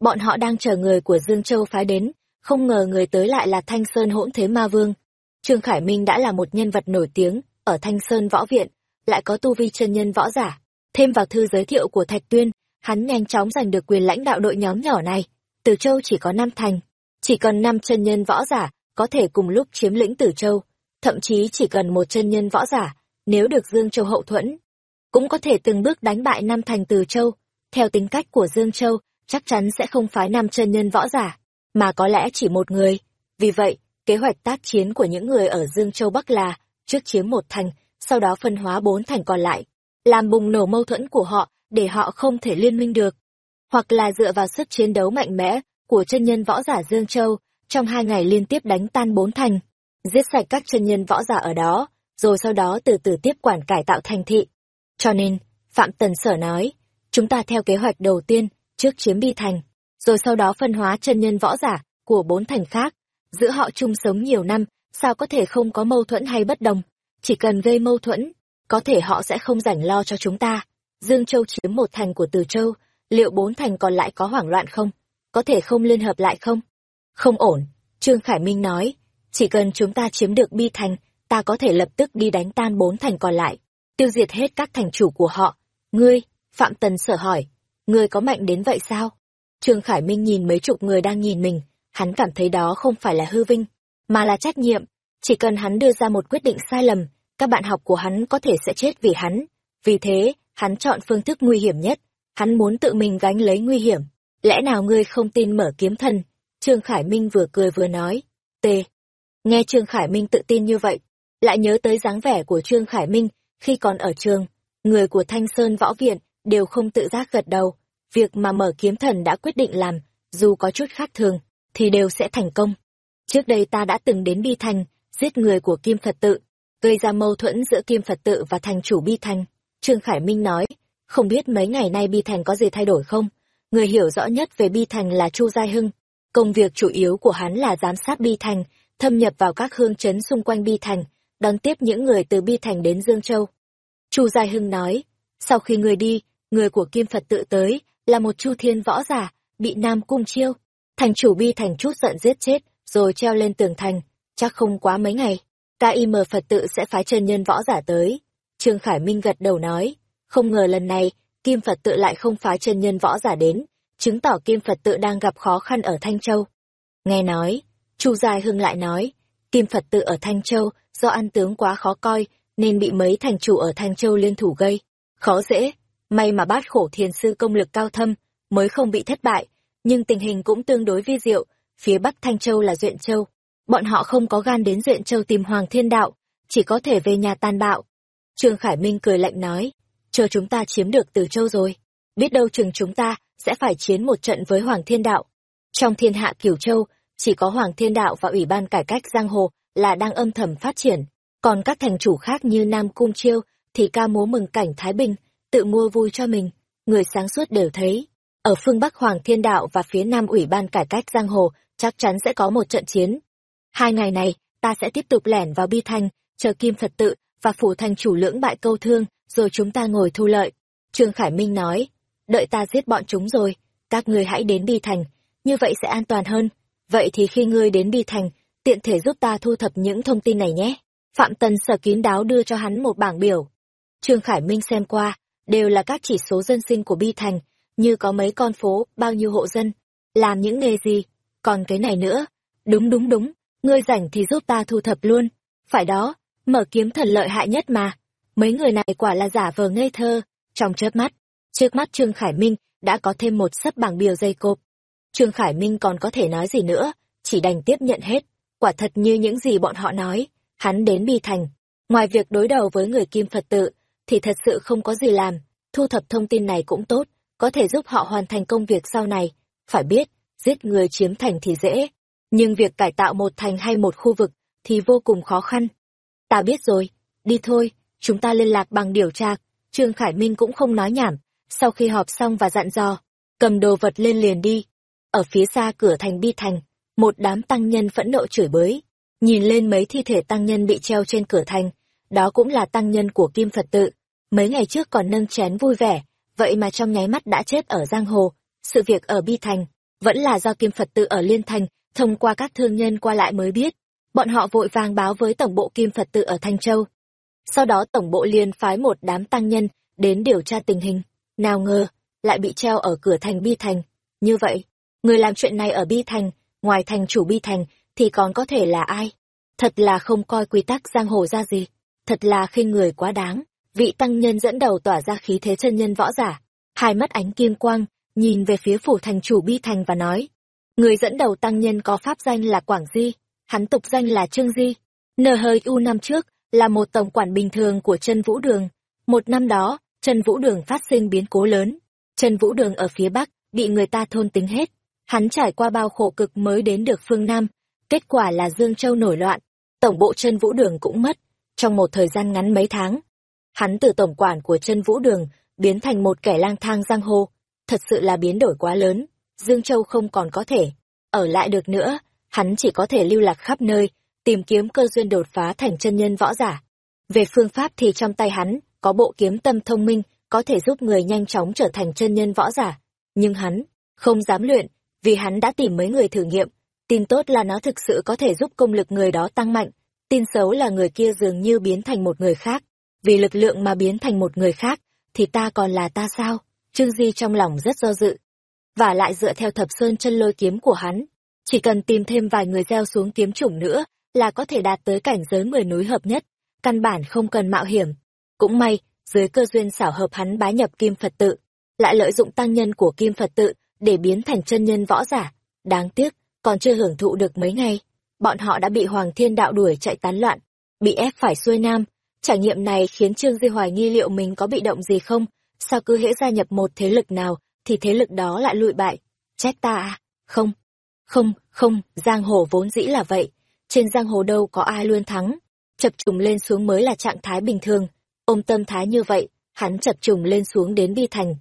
Bọn họ đang chờ người của Dương Châu phái đến, không ngờ người tới lại là Thanh Sơn hỗn thế ma vương. Trương Khải Minh đã là một nhân vật nổi tiếng ở Thanh Sơn Võ Viện, lại có tu vi chân nhân võ giả. Thêm vào thư giới thiệu của Thạch Tuyên, hắn nhanh chóng giành được quyền lãnh đạo đội nhóm nhỏ này. Từ Châu chỉ có năm thành, chỉ cần năm chân nhân võ giả có thể cùng lúc chiếm lĩnh Từ Châu, thậm chí chỉ cần một chân nhân võ giả, nếu được Dương Châu hậu thuẫn, cũng có thể từng bước đánh bại năm thành Từ Châu. Theo tính cách của Dương Châu, chắc chắn sẽ không phái nam chân nhân võ giả, mà có lẽ chỉ một người. Vì vậy, kế hoạch tác chiến của những người ở Dương Châu Bắc là trước chiếm một thành, sau đó phân hóa bốn thành còn lại, làm bùng nổ mâu thuẫn của họ để họ không thể liên minh được. Hoặc là dựa vào sức chiến đấu mạnh mẽ của chân nhân võ giả Dương Châu, trong hai ngày liên tiếp đánh tan bốn thành, giết sạch các chân nhân võ giả ở đó, rồi sau đó từ từ tiếp quản cải tạo thành thị. Cho nên, Phạm Tần Sở nói, chúng ta theo kế hoạch đầu tiên, trước chiếm bi thành, rồi sau đó phân hóa chân nhân võ giả của bốn thành khác, giữa họ chung sống nhiều năm, sao có thể không có mâu thuẫn hay bất đồng, chỉ cần gây mâu thuẫn, có thể họ sẽ không rảnh lo cho chúng ta. Dương Châu chiếm một thành của Từ Châu, liệu bốn thành còn lại có hoảng loạn không? Có thể không liên hợp lại không? Không ổn, Trương Khải Minh nói, chỉ cần chúng ta chiếm được bi thành, ta có thể lập tức đi đánh tan bốn thành còn lại, tiêu diệt hết các thành chủ của họ. Ngươi, Phạm Tần sở hỏi, người có mạnh đến vậy sao? Trương Khải Minh nhìn mấy chục người đang nhìn mình, hắn cảm thấy đó không phải là hư vinh, mà là trách nhiệm. Chỉ cần hắn đưa ra một quyết định sai lầm, các bạn học của hắn có thể sẽ chết vì hắn. Vì thế, hắn chọn phương thức nguy hiểm nhất. Hắn muốn tự mình gánh lấy nguy hiểm. Lẽ nào ngươi không tin mở kiếm thần? Trương Khải Minh vừa cười vừa nói. T. Nghe Trương Khải Minh tự tin như vậy, lại nhớ tới dáng vẻ của Trương Khải Minh khi còn ở trường. Người của Thanh Sơn Võ Viện đều không tự giác gật đầu. Việc mà mở kiếm thần đã quyết định làm, dù có chút khác thường, thì đều sẽ thành công. Trước đây ta đã từng đến Bi Thành, giết người của Kim Phật tự, gây ra mâu thuẫn giữa Kim Phật tự và thành chủ Bi Thành. Trương Khải Minh nói, không biết mấy ngày nay Bi Thành có gì thay đổi không? Người hiểu rõ nhất về Bi Thành là Chu Giai Hưng. Công việc chủ yếu của hắn là giám sát Bi Thành, thâm nhập vào các hương trấn xung quanh Bi Thành, đón tiếp những người từ Bi Thành đến Dương Châu. Chu Giai Hưng nói, sau khi người đi, người của Kim Phật tự tới, là một chu thiên võ giả, bị Nam Cung chiêu. Thành chủ Bi Thành chút giận giết chết, rồi treo lên tường thành, chắc không quá mấy ngày. KIM Phật tự sẽ phái chân nhân võ giả tới. Trương Khải Minh gật đầu nói, không ngờ lần này, Kim Phật tự lại không phái chân nhân võ giả đến, chứng tỏ Kim Phật tự đang gặp khó khăn ở Thanh Châu. Nghe nói, Chu Giai Hưng lại nói, Kim Phật tự ở Thanh Châu do ăn tướng quá khó coi nên bị mấy thành chủ ở Thanh Châu liên thủ gây. Khó dễ, may mà bát khổ thiền sư công lực cao thâm mới không bị thất bại, nhưng tình hình cũng tương đối vi diệu, phía Bắc Thanh Châu là Duyện Châu. Bọn họ không có gan đến Duyện Châu tìm Hoàng Thiên Đạo, chỉ có thể về nhà tan bạo. Trương Khải Minh cười lạnh nói, chờ chúng ta chiếm được Từ Châu rồi, biết đâu chừng chúng ta sẽ phải chiến một trận với Hoàng Thiên Đạo. Trong thiên hạ Cửu Châu, chỉ có Hoàng Thiên Đạo và Ủy ban Cải cách Giang Hồ là đang âm thầm phát triển, còn các thành chủ khác như Nam Cung Chiêu, thì ca múa mừng cảnh Thái Bình, tự mua vui cho mình. Người sáng suốt đều thấy, ở phương Bắc Hoàng Thiên Đạo và phía Nam Ủy ban Cải cách Giang Hồ chắc chắn sẽ có một trận chiến. Hai ngày này, ta sẽ tiếp tục lẻn vào Bi Thành, chờ Kim Phật tự và phủ thành chủ lưỡng bại câu thương, rồi chúng ta ngồi thu lợi. Trương Khải Minh nói, đợi ta giết bọn chúng rồi, các ngươi hãy đến Bi Thành, như vậy sẽ an toàn hơn. Vậy thì khi ngươi đến Bi Thành, tiện thể giúp ta thu thập những thông tin này nhé. Phạm Tần sở kín đáo đưa cho hắn một bảng biểu. Trương Khải Minh xem qua, đều là các chỉ số dân sinh của Bi Thành, như có mấy con phố, bao nhiêu hộ dân, làm những nghề gì, còn cái này nữa. Đúng đúng đúng, ngươi rảnh thì giúp ta thu thập luôn. Phải đó, mở kiếm thần lợi hại nhất mà. Mấy người này quả là giả vờ ngây thơ, trong chớp mắt. Trước mắt Trương Khải Minh đã có thêm một sấp bảng biểu dây cộp. Trương Khải Minh còn có thể nói gì nữa, chỉ đành tiếp nhận hết. Quả thật như những gì bọn họ nói, hắn đến Bi Thành. Ngoài việc đối đầu với người Kim Phật tự, thì thật sự không có gì làm, thu thập thông tin này cũng tốt, có thể giúp họ hoàn thành công việc sau này. Phải biết, giết người chiếm thành thì dễ, nhưng việc cải tạo một thành hay một khu vực thì vô cùng khó khăn. Ta biết rồi, đi thôi, chúng ta liên lạc bằng điều tra. Trương Khải Minh cũng không nói nhảm, sau khi họp xong và dặn dò, cầm đồ vật lên liền đi. Ở phía xa cửa thành bi thành, một đám tăng nhân phẫn nộ chửi bới, nhìn lên mấy thi thể tăng nhân bị treo trên cửa thành, đó cũng là tăng nhân của Kim Phật tự, mấy ngày trước còn nâng chén vui vẻ, vậy mà trong nháy mắt đã chết ở giang hồ. Sự việc ở Bi Thành, vẫn là do Kim Phật tự ở Liên Thành, thông qua các thương nhân qua lại mới biết. Bọn họ vội vàng báo với Tổng bộ Kim Phật tự ở Thanh Châu. Sau đó Tổng bộ liền phái một đám tăng nhân đến điều tra tình hình. Nào ngờ, lại bị treo ở cửa thành Bi Thành. Như vậy, người làm chuyện này ở Bi Thành, ngoài thành chủ Bi Thành, thì còn có thể là ai? Thật là không coi quy tắc giang hồ ra gì. Thật là khinh người quá đáng vị tăng nhân dẫn đầu tỏa ra khí thế chân nhân võ giả, hai mắt ánh kim quang, nhìn về phía phủ thành chủ Bi Thành và nói, người dẫn đầu tăng nhân có pháp danh là Quảng Di, hắn tục danh là Trương Di. Nờ hơi u năm trước, là một tổng quản bình thường của chân vũ đường. Một năm đó, chân vũ đường phát sinh biến cố lớn. Chân vũ đường ở phía Bắc, bị người ta thôn tính hết. Hắn trải qua bao khổ cực mới đến được phương Nam. Kết quả là Dương Châu nổi loạn. Tổng bộ chân vũ đường cũng mất. Trong một thời gian ngắn mấy tháng, Hắn từ tổng quản của chân vũ đường, biến thành một kẻ lang thang giang hồ. Thật sự là biến đổi quá lớn. Dương Châu không còn có thể. Ở lại được nữa, hắn chỉ có thể lưu lạc khắp nơi, tìm kiếm cơ duyên đột phá thành chân nhân võ giả. Về phương pháp thì trong tay hắn, có bộ kiếm tâm thông minh, có thể giúp người nhanh chóng trở thành chân nhân võ giả. Nhưng hắn, không dám luyện, vì hắn đã tìm mấy người thử nghiệm. Tin tốt là nó thực sự có thể giúp công lực người đó tăng mạnh. Tin xấu là người kia dường như biến thành một người khác vì lực lượng mà biến thành một người khác, thì ta còn là ta sao? Trương Di trong lòng rất do dự. Và lại dựa theo thập sơn chân lôi kiếm của hắn, chỉ cần tìm thêm vài người gieo xuống kiếm chủng nữa là có thể đạt tới cảnh giới mười núi hợp nhất, căn bản không cần mạo hiểm. Cũng may, dưới cơ duyên xảo hợp hắn bái nhập Kim Phật tự, lại lợi dụng tăng nhân của Kim Phật tự để biến thành chân nhân võ giả. Đáng tiếc, còn chưa hưởng thụ được mấy ngày, bọn họ đã bị Hoàng Thiên Đạo đuổi chạy tán loạn, bị ép phải xuôi nam, Trải nghiệm này khiến Trương Di hoài nghi liệu mình có bị động gì không, sao cứ hễ gia nhập một thế lực nào, thì thế lực đó lại lụi bại. Trách ta à? Không. Không, không, giang hồ vốn dĩ là vậy. Trên giang hồ đâu có ai luôn thắng. Chập trùng lên xuống mới là trạng thái bình thường. Ôm tâm thái như vậy, hắn chập trùng lên xuống đến Bi Thành.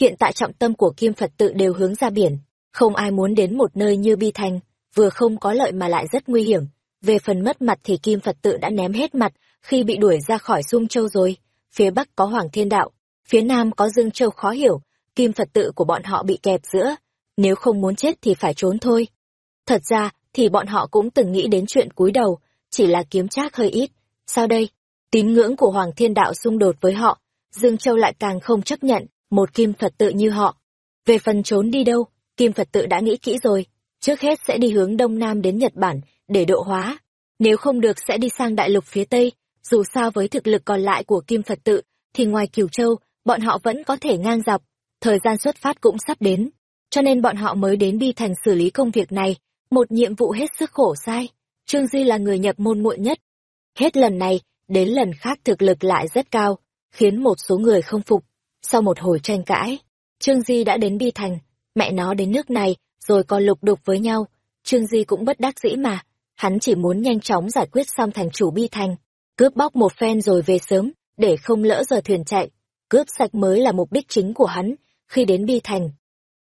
Hiện tại trọng tâm của Kim Phật tự đều hướng ra biển. Không ai muốn đến một nơi như Bi Thành, vừa không có lợi mà lại rất nguy hiểm. Về phần mất mặt thì Kim Phật tự đã ném hết mặt, khi bị đuổi ra khỏi Dung Châu rồi, phía Bắc có Hoàng Thiên Đạo, phía Nam có Dương Châu khó hiểu, kim Phật tự của bọn họ bị kẹp giữa, nếu không muốn chết thì phải trốn thôi. Thật ra, thì bọn họ cũng từng nghĩ đến chuyện cúi đầu, chỉ là kiếm trác hơi ít. Sao đây? Tín ngưỡng của Hoàng Thiên Đạo xung đột với họ, Dương Châu lại càng không chấp nhận một kim Phật tự như họ. Về phần trốn đi đâu, kim Phật tự đã nghĩ kỹ rồi, trước hết sẽ đi hướng Đông Nam đến Nhật Bản, để độ hóa. Nếu không được sẽ đi sang đại lục phía Tây, dù sao với thực lực còn lại của Kim Phật tự, thì ngoài Kiều Châu, bọn họ vẫn có thể ngang dọc, thời gian xuất phát cũng sắp đến, cho nên bọn họ mới đến Bi Thành xử lý công việc này, một nhiệm vụ hết sức khổ sai. Trương Di là người nhập môn muộn nhất. Hết lần này, đến lần khác thực lực lại rất cao, khiến một số người không phục. Sau một hồi tranh cãi, Trương Di đã đến Bi Thành, mẹ nó đến nước này, rồi còn lục đục với nhau. Trương Di cũng bất đắc dĩ mà, hắn chỉ muốn nhanh chóng giải quyết xong thành chủ Bi Thành cướp bóc một phen rồi về sớm, để không lỡ giờ thuyền chạy. Cướp sạch mới là mục đích chính của hắn, khi đến Bi Thành.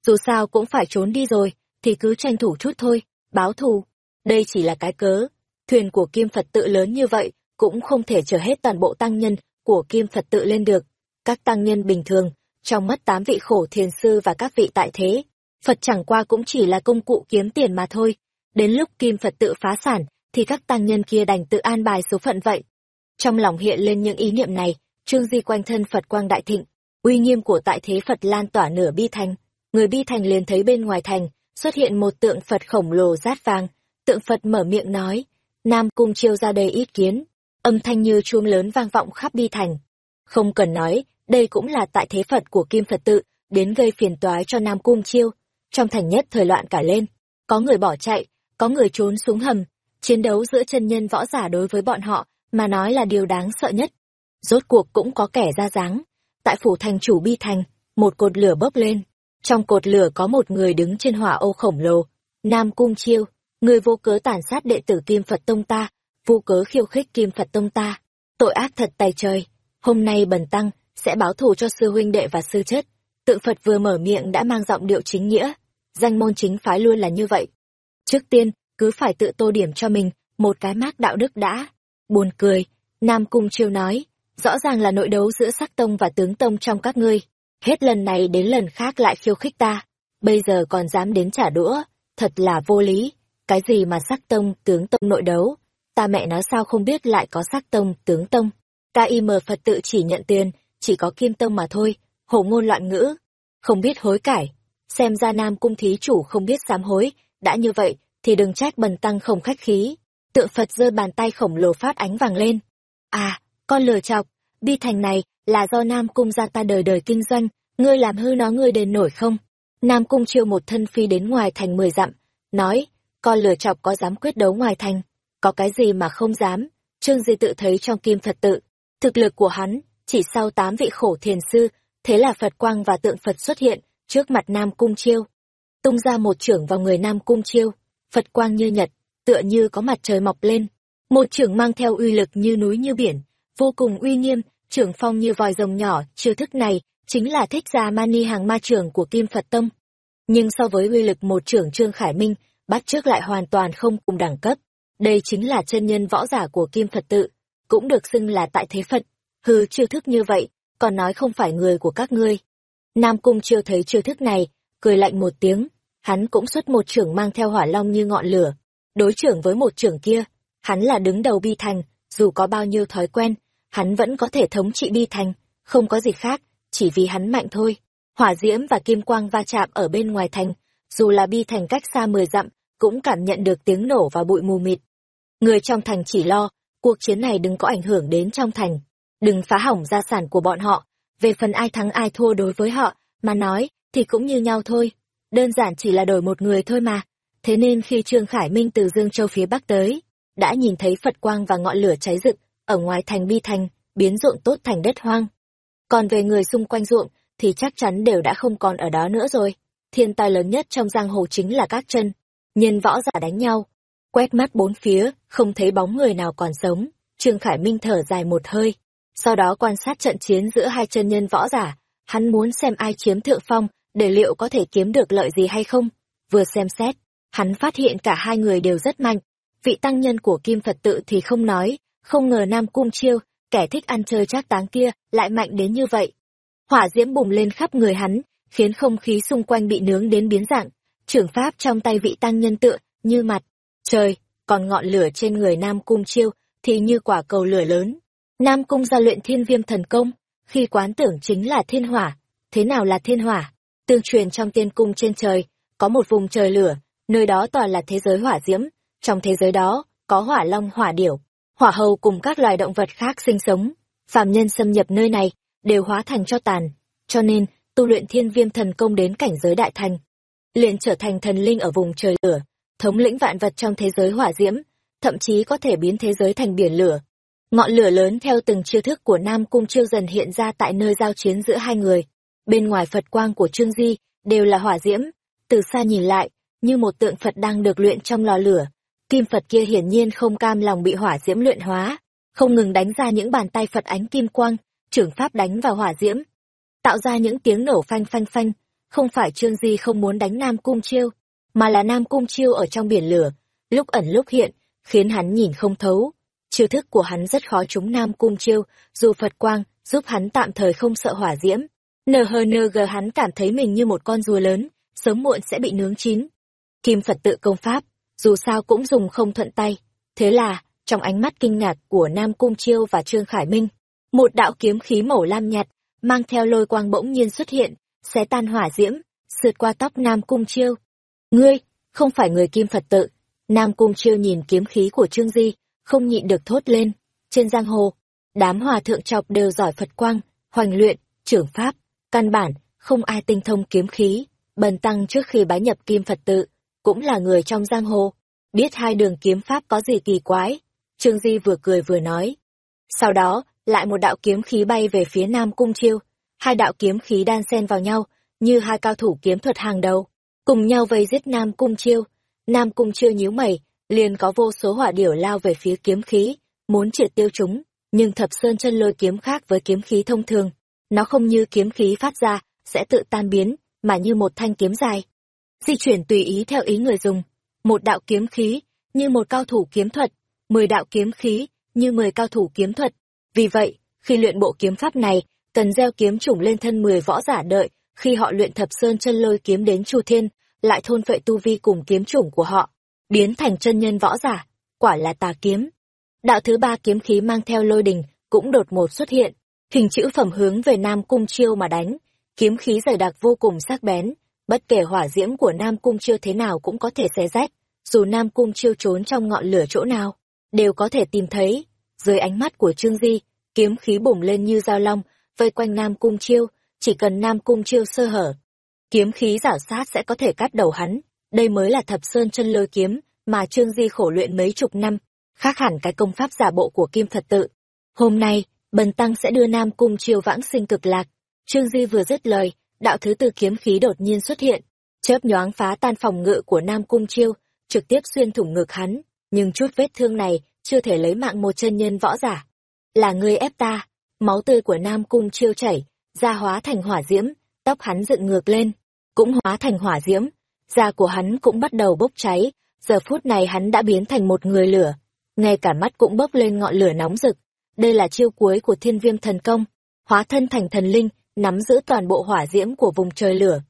Dù sao cũng phải trốn đi rồi, thì cứ tranh thủ chút thôi, báo thù. Đây chỉ là cái cớ. Thuyền của Kim Phật tự lớn như vậy, cũng không thể chở hết toàn bộ tăng nhân của Kim Phật tự lên được. Các tăng nhân bình thường, trong mắt tám vị khổ thiền sư và các vị tại thế, Phật chẳng qua cũng chỉ là công cụ kiếm tiền mà thôi. Đến lúc Kim Phật tự phá sản, thì các tăng nhân kia đành tự an bài số phận vậy. Trong lòng hiện lên những ý niệm này, Trương Di quanh thân Phật quang đại thịnh, uy nghiêm của tại thế Phật lan tỏa nửa bi thành. Người bi thành liền thấy bên ngoài thành, xuất hiện một tượng Phật khổng lồ rát vàng. Tượng Phật mở miệng nói, Nam Cung chiêu ra đây ý kiến. Âm thanh như chuông lớn vang vọng khắp bi thành. Không cần nói, đây cũng là tại thế Phật của Kim Phật tự, đến gây phiền toái cho Nam Cung chiêu. Trong thành nhất thời loạn cả lên, có người bỏ chạy, có người trốn xuống hầm, chiến đấu giữa chân nhân võ giả đối với bọn họ mà nói là điều đáng sợ nhất. Rốt cuộc cũng có kẻ ra dáng. Tại phủ thành chủ bi thành, một cột lửa bốc lên. Trong cột lửa có một người đứng trên hỏa ô khổng lồ. Nam Cung Chiêu, người vô cớ tàn sát đệ tử Kim Phật Tông ta, vô cớ khiêu khích Kim Phật Tông ta. Tội ác thật tay trời. Hôm nay bần tăng sẽ báo thù cho sư huynh đệ và sư chất. Tượng Phật vừa mở miệng đã mang giọng điệu chính nghĩa. Danh môn chính phái luôn là như vậy. Trước tiên, cứ phải tự tô điểm cho mình một cái mác đạo đức đã. Buồn cười, Nam Cung Chiêu nói, rõ ràng là nội đấu giữa sắc tông và tướng tông trong các ngươi. Hết lần này đến lần khác lại khiêu khích ta, bây giờ còn dám đến trả đũa, thật là vô lý. Cái gì mà sắc tông, tướng tông nội đấu, ta mẹ nó sao không biết lại có sắc tông, tướng tông. KIM Phật tự chỉ nhận tiền, chỉ có kim tông mà thôi, hổ ngôn loạn ngữ, không biết hối cải. Xem ra Nam Cung Thí Chủ không biết sám hối, đã như vậy, thì đừng trách bần tăng không khách khí. Tượng Phật giơ bàn tay khổng lồ phát ánh vàng lên. À, con lừa chọc, bi thành này là do Nam Cung gia ta đời đời kinh doanh, ngươi làm hư nó ngươi đền nổi không? Nam Cung chiêu một thân phi đến ngoài thành mười dặm, nói, con lừa chọc có dám quyết đấu ngoài thành, có cái gì mà không dám, Trương Di tự thấy trong kim Phật tự, thực lực của hắn, chỉ sau tám vị khổ thiền sư, thế là Phật quang và tượng Phật xuất hiện, trước mặt Nam Cung chiêu. Tung ra một trưởng vào người Nam Cung chiêu, Phật quang như nhật, tựa như có mặt trời mọc lên. Một trưởng mang theo uy lực như núi như biển, vô cùng uy nghiêm, trưởng phong như vòi rồng nhỏ, chiêu thức này chính là thích gia mani hàng ma trưởng của Kim Phật Tông. Nhưng so với uy lực một trưởng Trương Khải Minh, bắt trước lại hoàn toàn không cùng đẳng cấp. Đây chính là chân nhân võ giả của Kim Phật tự, cũng được xưng là tại thế Phật. Hừ chiêu thức như vậy, còn nói không phải người của các ngươi. Nam Cung chưa thấy chiêu thức này, cười lạnh một tiếng, hắn cũng xuất một trưởng mang theo hỏa long như ngọn lửa. Đối trưởng với một trưởng kia, hắn là đứng đầu bi thành, dù có bao nhiêu thói quen, hắn vẫn có thể thống trị bi thành, không có gì khác, chỉ vì hắn mạnh thôi. Hỏa diễm và kim quang va chạm ở bên ngoài thành, dù là bi thành cách xa mười dặm, cũng cảm nhận được tiếng nổ và bụi mù mịt. Người trong thành chỉ lo, cuộc chiến này đừng có ảnh hưởng đến trong thành, đừng phá hỏng gia sản của bọn họ, về phần ai thắng ai thua đối với họ, mà nói, thì cũng như nhau thôi đơn giản chỉ là đổi một người thôi mà. Thế nên khi Trương Khải Minh từ Dương Châu phía Bắc tới, đã nhìn thấy Phật quang và ngọn lửa cháy rực, ở ngoài thành bi thành, biến ruộng tốt thành đất hoang. Còn về người xung quanh ruộng, thì chắc chắn đều đã không còn ở đó nữa rồi. Thiên tai lớn nhất trong giang hồ chính là các chân, nhân võ giả đánh nhau. Quét mắt bốn phía, không thấy bóng người nào còn sống, Trương Khải Minh thở dài một hơi. Sau đó quan sát trận chiến giữa hai chân nhân võ giả, hắn muốn xem ai chiếm thượng phong, để liệu có thể kiếm được lợi gì hay không. Vừa xem xét, hắn phát hiện cả hai người đều rất mạnh. Vị tăng nhân của Kim Phật tự thì không nói, không ngờ Nam Cung Chiêu, kẻ thích ăn chơi trác táng kia, lại mạnh đến như vậy. Hỏa diễm bùng lên khắp người hắn, khiến không khí xung quanh bị nướng đến biến dạng. Trưởng pháp trong tay vị tăng nhân tựa, như mặt, trời, còn ngọn lửa trên người Nam Cung Chiêu thì như quả cầu lửa lớn. Nam Cung gia luyện thiên viêm thần công, khi quán tưởng chính là thiên hỏa. Thế nào là thiên hỏa? Tương truyền trong tiên cung trên trời, có một vùng trời lửa, nơi đó toàn là thế giới hỏa diễm, trong thế giới đó, có hỏa long hỏa điểu, hỏa hầu cùng các loài động vật khác sinh sống. Phạm nhân xâm nhập nơi này, đều hóa thành cho tàn, cho nên, tu luyện thiên viêm thần công đến cảnh giới đại thành. liền trở thành thần linh ở vùng trời lửa, thống lĩnh vạn vật trong thế giới hỏa diễm, thậm chí có thể biến thế giới thành biển lửa. Ngọn lửa lớn theo từng chiêu thức của Nam Cung Chiêu dần hiện ra tại nơi giao chiến giữa hai người bên ngoài Phật quang của Trương Di đều là hỏa diễm, từ xa nhìn lại, như một tượng Phật đang được luyện trong lò lửa. Kim Phật kia hiển nhiên không cam lòng bị hỏa diễm luyện hóa, không ngừng đánh ra những bàn tay Phật ánh kim quang, trưởng pháp đánh vào hỏa diễm, tạo ra những tiếng nổ phanh phanh phanh. Không phải Trương Di không muốn đánh Nam Cung Chiêu, mà là Nam Cung Chiêu ở trong biển lửa, lúc ẩn lúc hiện, khiến hắn nhìn không thấu. Chiêu thức của hắn rất khó trúng Nam Cung Chiêu, dù Phật Quang giúp hắn tạm thời không sợ hỏa diễm. nờ hờ nờ gờ hắn cảm thấy mình như một con rùa lớn, sớm muộn sẽ bị nướng chín. Kim Phật tự công pháp, dù sao cũng dùng không thuận tay. Thế là, trong ánh mắt kinh ngạc của Nam Cung Chiêu và Trương Khải Minh, một đạo kiếm khí màu lam nhạt, mang theo lôi quang bỗng nhiên xuất hiện, xé tan hỏa diễm, sượt qua tóc Nam Cung Chiêu. Ngươi, không phải người Kim Phật tự. Nam Cung Chiêu nhìn kiếm khí của Trương Di, không nhịn được thốt lên. Trên giang hồ, đám hòa thượng chọc đều giỏi Phật quang, hoành luyện, trưởng pháp, căn bản, không ai tinh thông kiếm khí. Bần tăng trước khi bái nhập Kim Phật tự, cũng là người trong giang hồ, biết hai đường kiếm pháp có gì kỳ quái. Trương Di vừa cười vừa nói. Sau đó, lại một đạo kiếm khí bay về phía Nam Cung Chiêu. Hai đạo kiếm khí đan xen vào nhau, như hai cao thủ kiếm thuật hàng đầu, cùng nhau vây giết Nam Cung Chiêu. Nam Cung Chiêu nhíu mày, liền có vô số hỏa điểu lao về phía kiếm khí, muốn triệt tiêu chúng, nhưng thập sơn chân lôi kiếm khác với kiếm khí thông thường. Nó không như kiếm khí phát ra, sẽ tự tan biến, mà như một thanh kiếm dài. Di chuyển tùy ý theo ý người dùng. Một đạo kiếm khí, như một cao thủ kiếm thuật, mười đạo kiếm khí, như mười cao thủ kiếm thuật. Vì vậy, khi luyện bộ kiếm pháp này, cần gieo kiếm chủng lên thân mười võ giả đợi, khi họ luyện thập sơn chân lôi kiếm đến chu thiên, lại thôn phệ tu vi cùng kiếm chủng của họ, biến thành chân nhân võ giả, quả là tà kiếm. Đạo thứ ba kiếm khí mang theo lôi đình, cũng đột ngột xuất hiện, hình chữ phẩm hướng về Nam Cung Chiêu mà đánh, kiếm khí dày đặc vô cùng sắc bén, bất kể hỏa diễm của Nam Cung Chiêu thế nào cũng có thể xé rách, dù Nam Cung Chiêu trốn trong ngọn lửa chỗ nào, đều có thể tìm thấy. Dưới ánh mắt của Trương Di, kiếm khí bùng lên như dao long, vây quanh Nam Cung Chiêu, chỉ cần Nam Cung Chiêu sơ hở. Kiếm khí giả sát sẽ có thể cắt đầu hắn, đây mới là thập sơn chân lôi kiếm mà Trương Di khổ luyện mấy chục năm, khác hẳn cái công pháp giả bộ của Kim Phật tự. Hôm nay, Bần Tăng sẽ đưa Nam Cung Chiêu vãng sinh cực lạc. Trương Di vừa dứt lời, đạo thứ tư kiếm khí đột nhiên xuất hiện, chớp nhoáng phá tan phòng ngự của Nam Cung Chiêu, trực tiếp xuyên thủng ngực hắn, nhưng chút vết thương này chưa thể lấy mạng một chân nhân võ giả. Là ngươi ép ta, máu tươi của Nam Cung Chiêu chảy, ra hóa thành hỏa diễm, tóc hắn dựng ngược lên, cũng hóa thành hỏa diễm, da của hắn cũng bắt đầu bốc cháy, giờ phút này hắn đã biến thành một người lửa, ngay cả mắt cũng bốc lên ngọn lửa nóng rực. Đây là chiêu cuối của thiên viêm thần công, hóa thân thành thần linh, nắm giữ toàn bộ hỏa diễm của vùng trời lửa.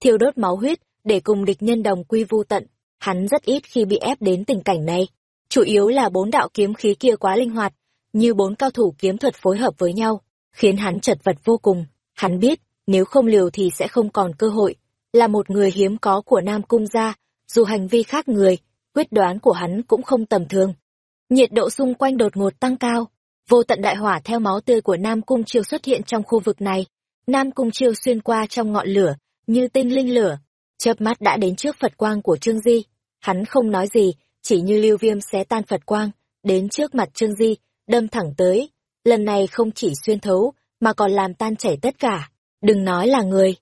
Thiêu đốt máu huyết, để cùng địch nhân đồng quy vu tận, hắn rất ít khi bị ép đến tình cảnh này. Chủ yếu là bốn đạo kiếm khí kia quá linh hoạt, như bốn cao thủ kiếm thuật phối hợp với nhau, khiến hắn chật vật vô cùng. Hắn biết, nếu không liều thì sẽ không còn cơ hội. Là một người hiếm có của Nam Cung gia, dù hành vi khác người, quyết đoán của hắn cũng không tầm thường. Nhiệt độ xung quanh đột ngột tăng cao, vô tận đại hỏa theo máu tươi của Nam Cung Chiêu xuất hiện trong khu vực này. Nam Cung Chiêu xuyên qua trong ngọn lửa, như tinh linh lửa, chớp mắt đã đến trước Phật quang của Trương Di. Hắn không nói gì, chỉ như lưu viêm xé tan Phật quang, đến trước mặt Trương Di, đâm thẳng tới. Lần này không chỉ xuyên thấu, mà còn làm tan chảy tất cả. Đừng nói là người.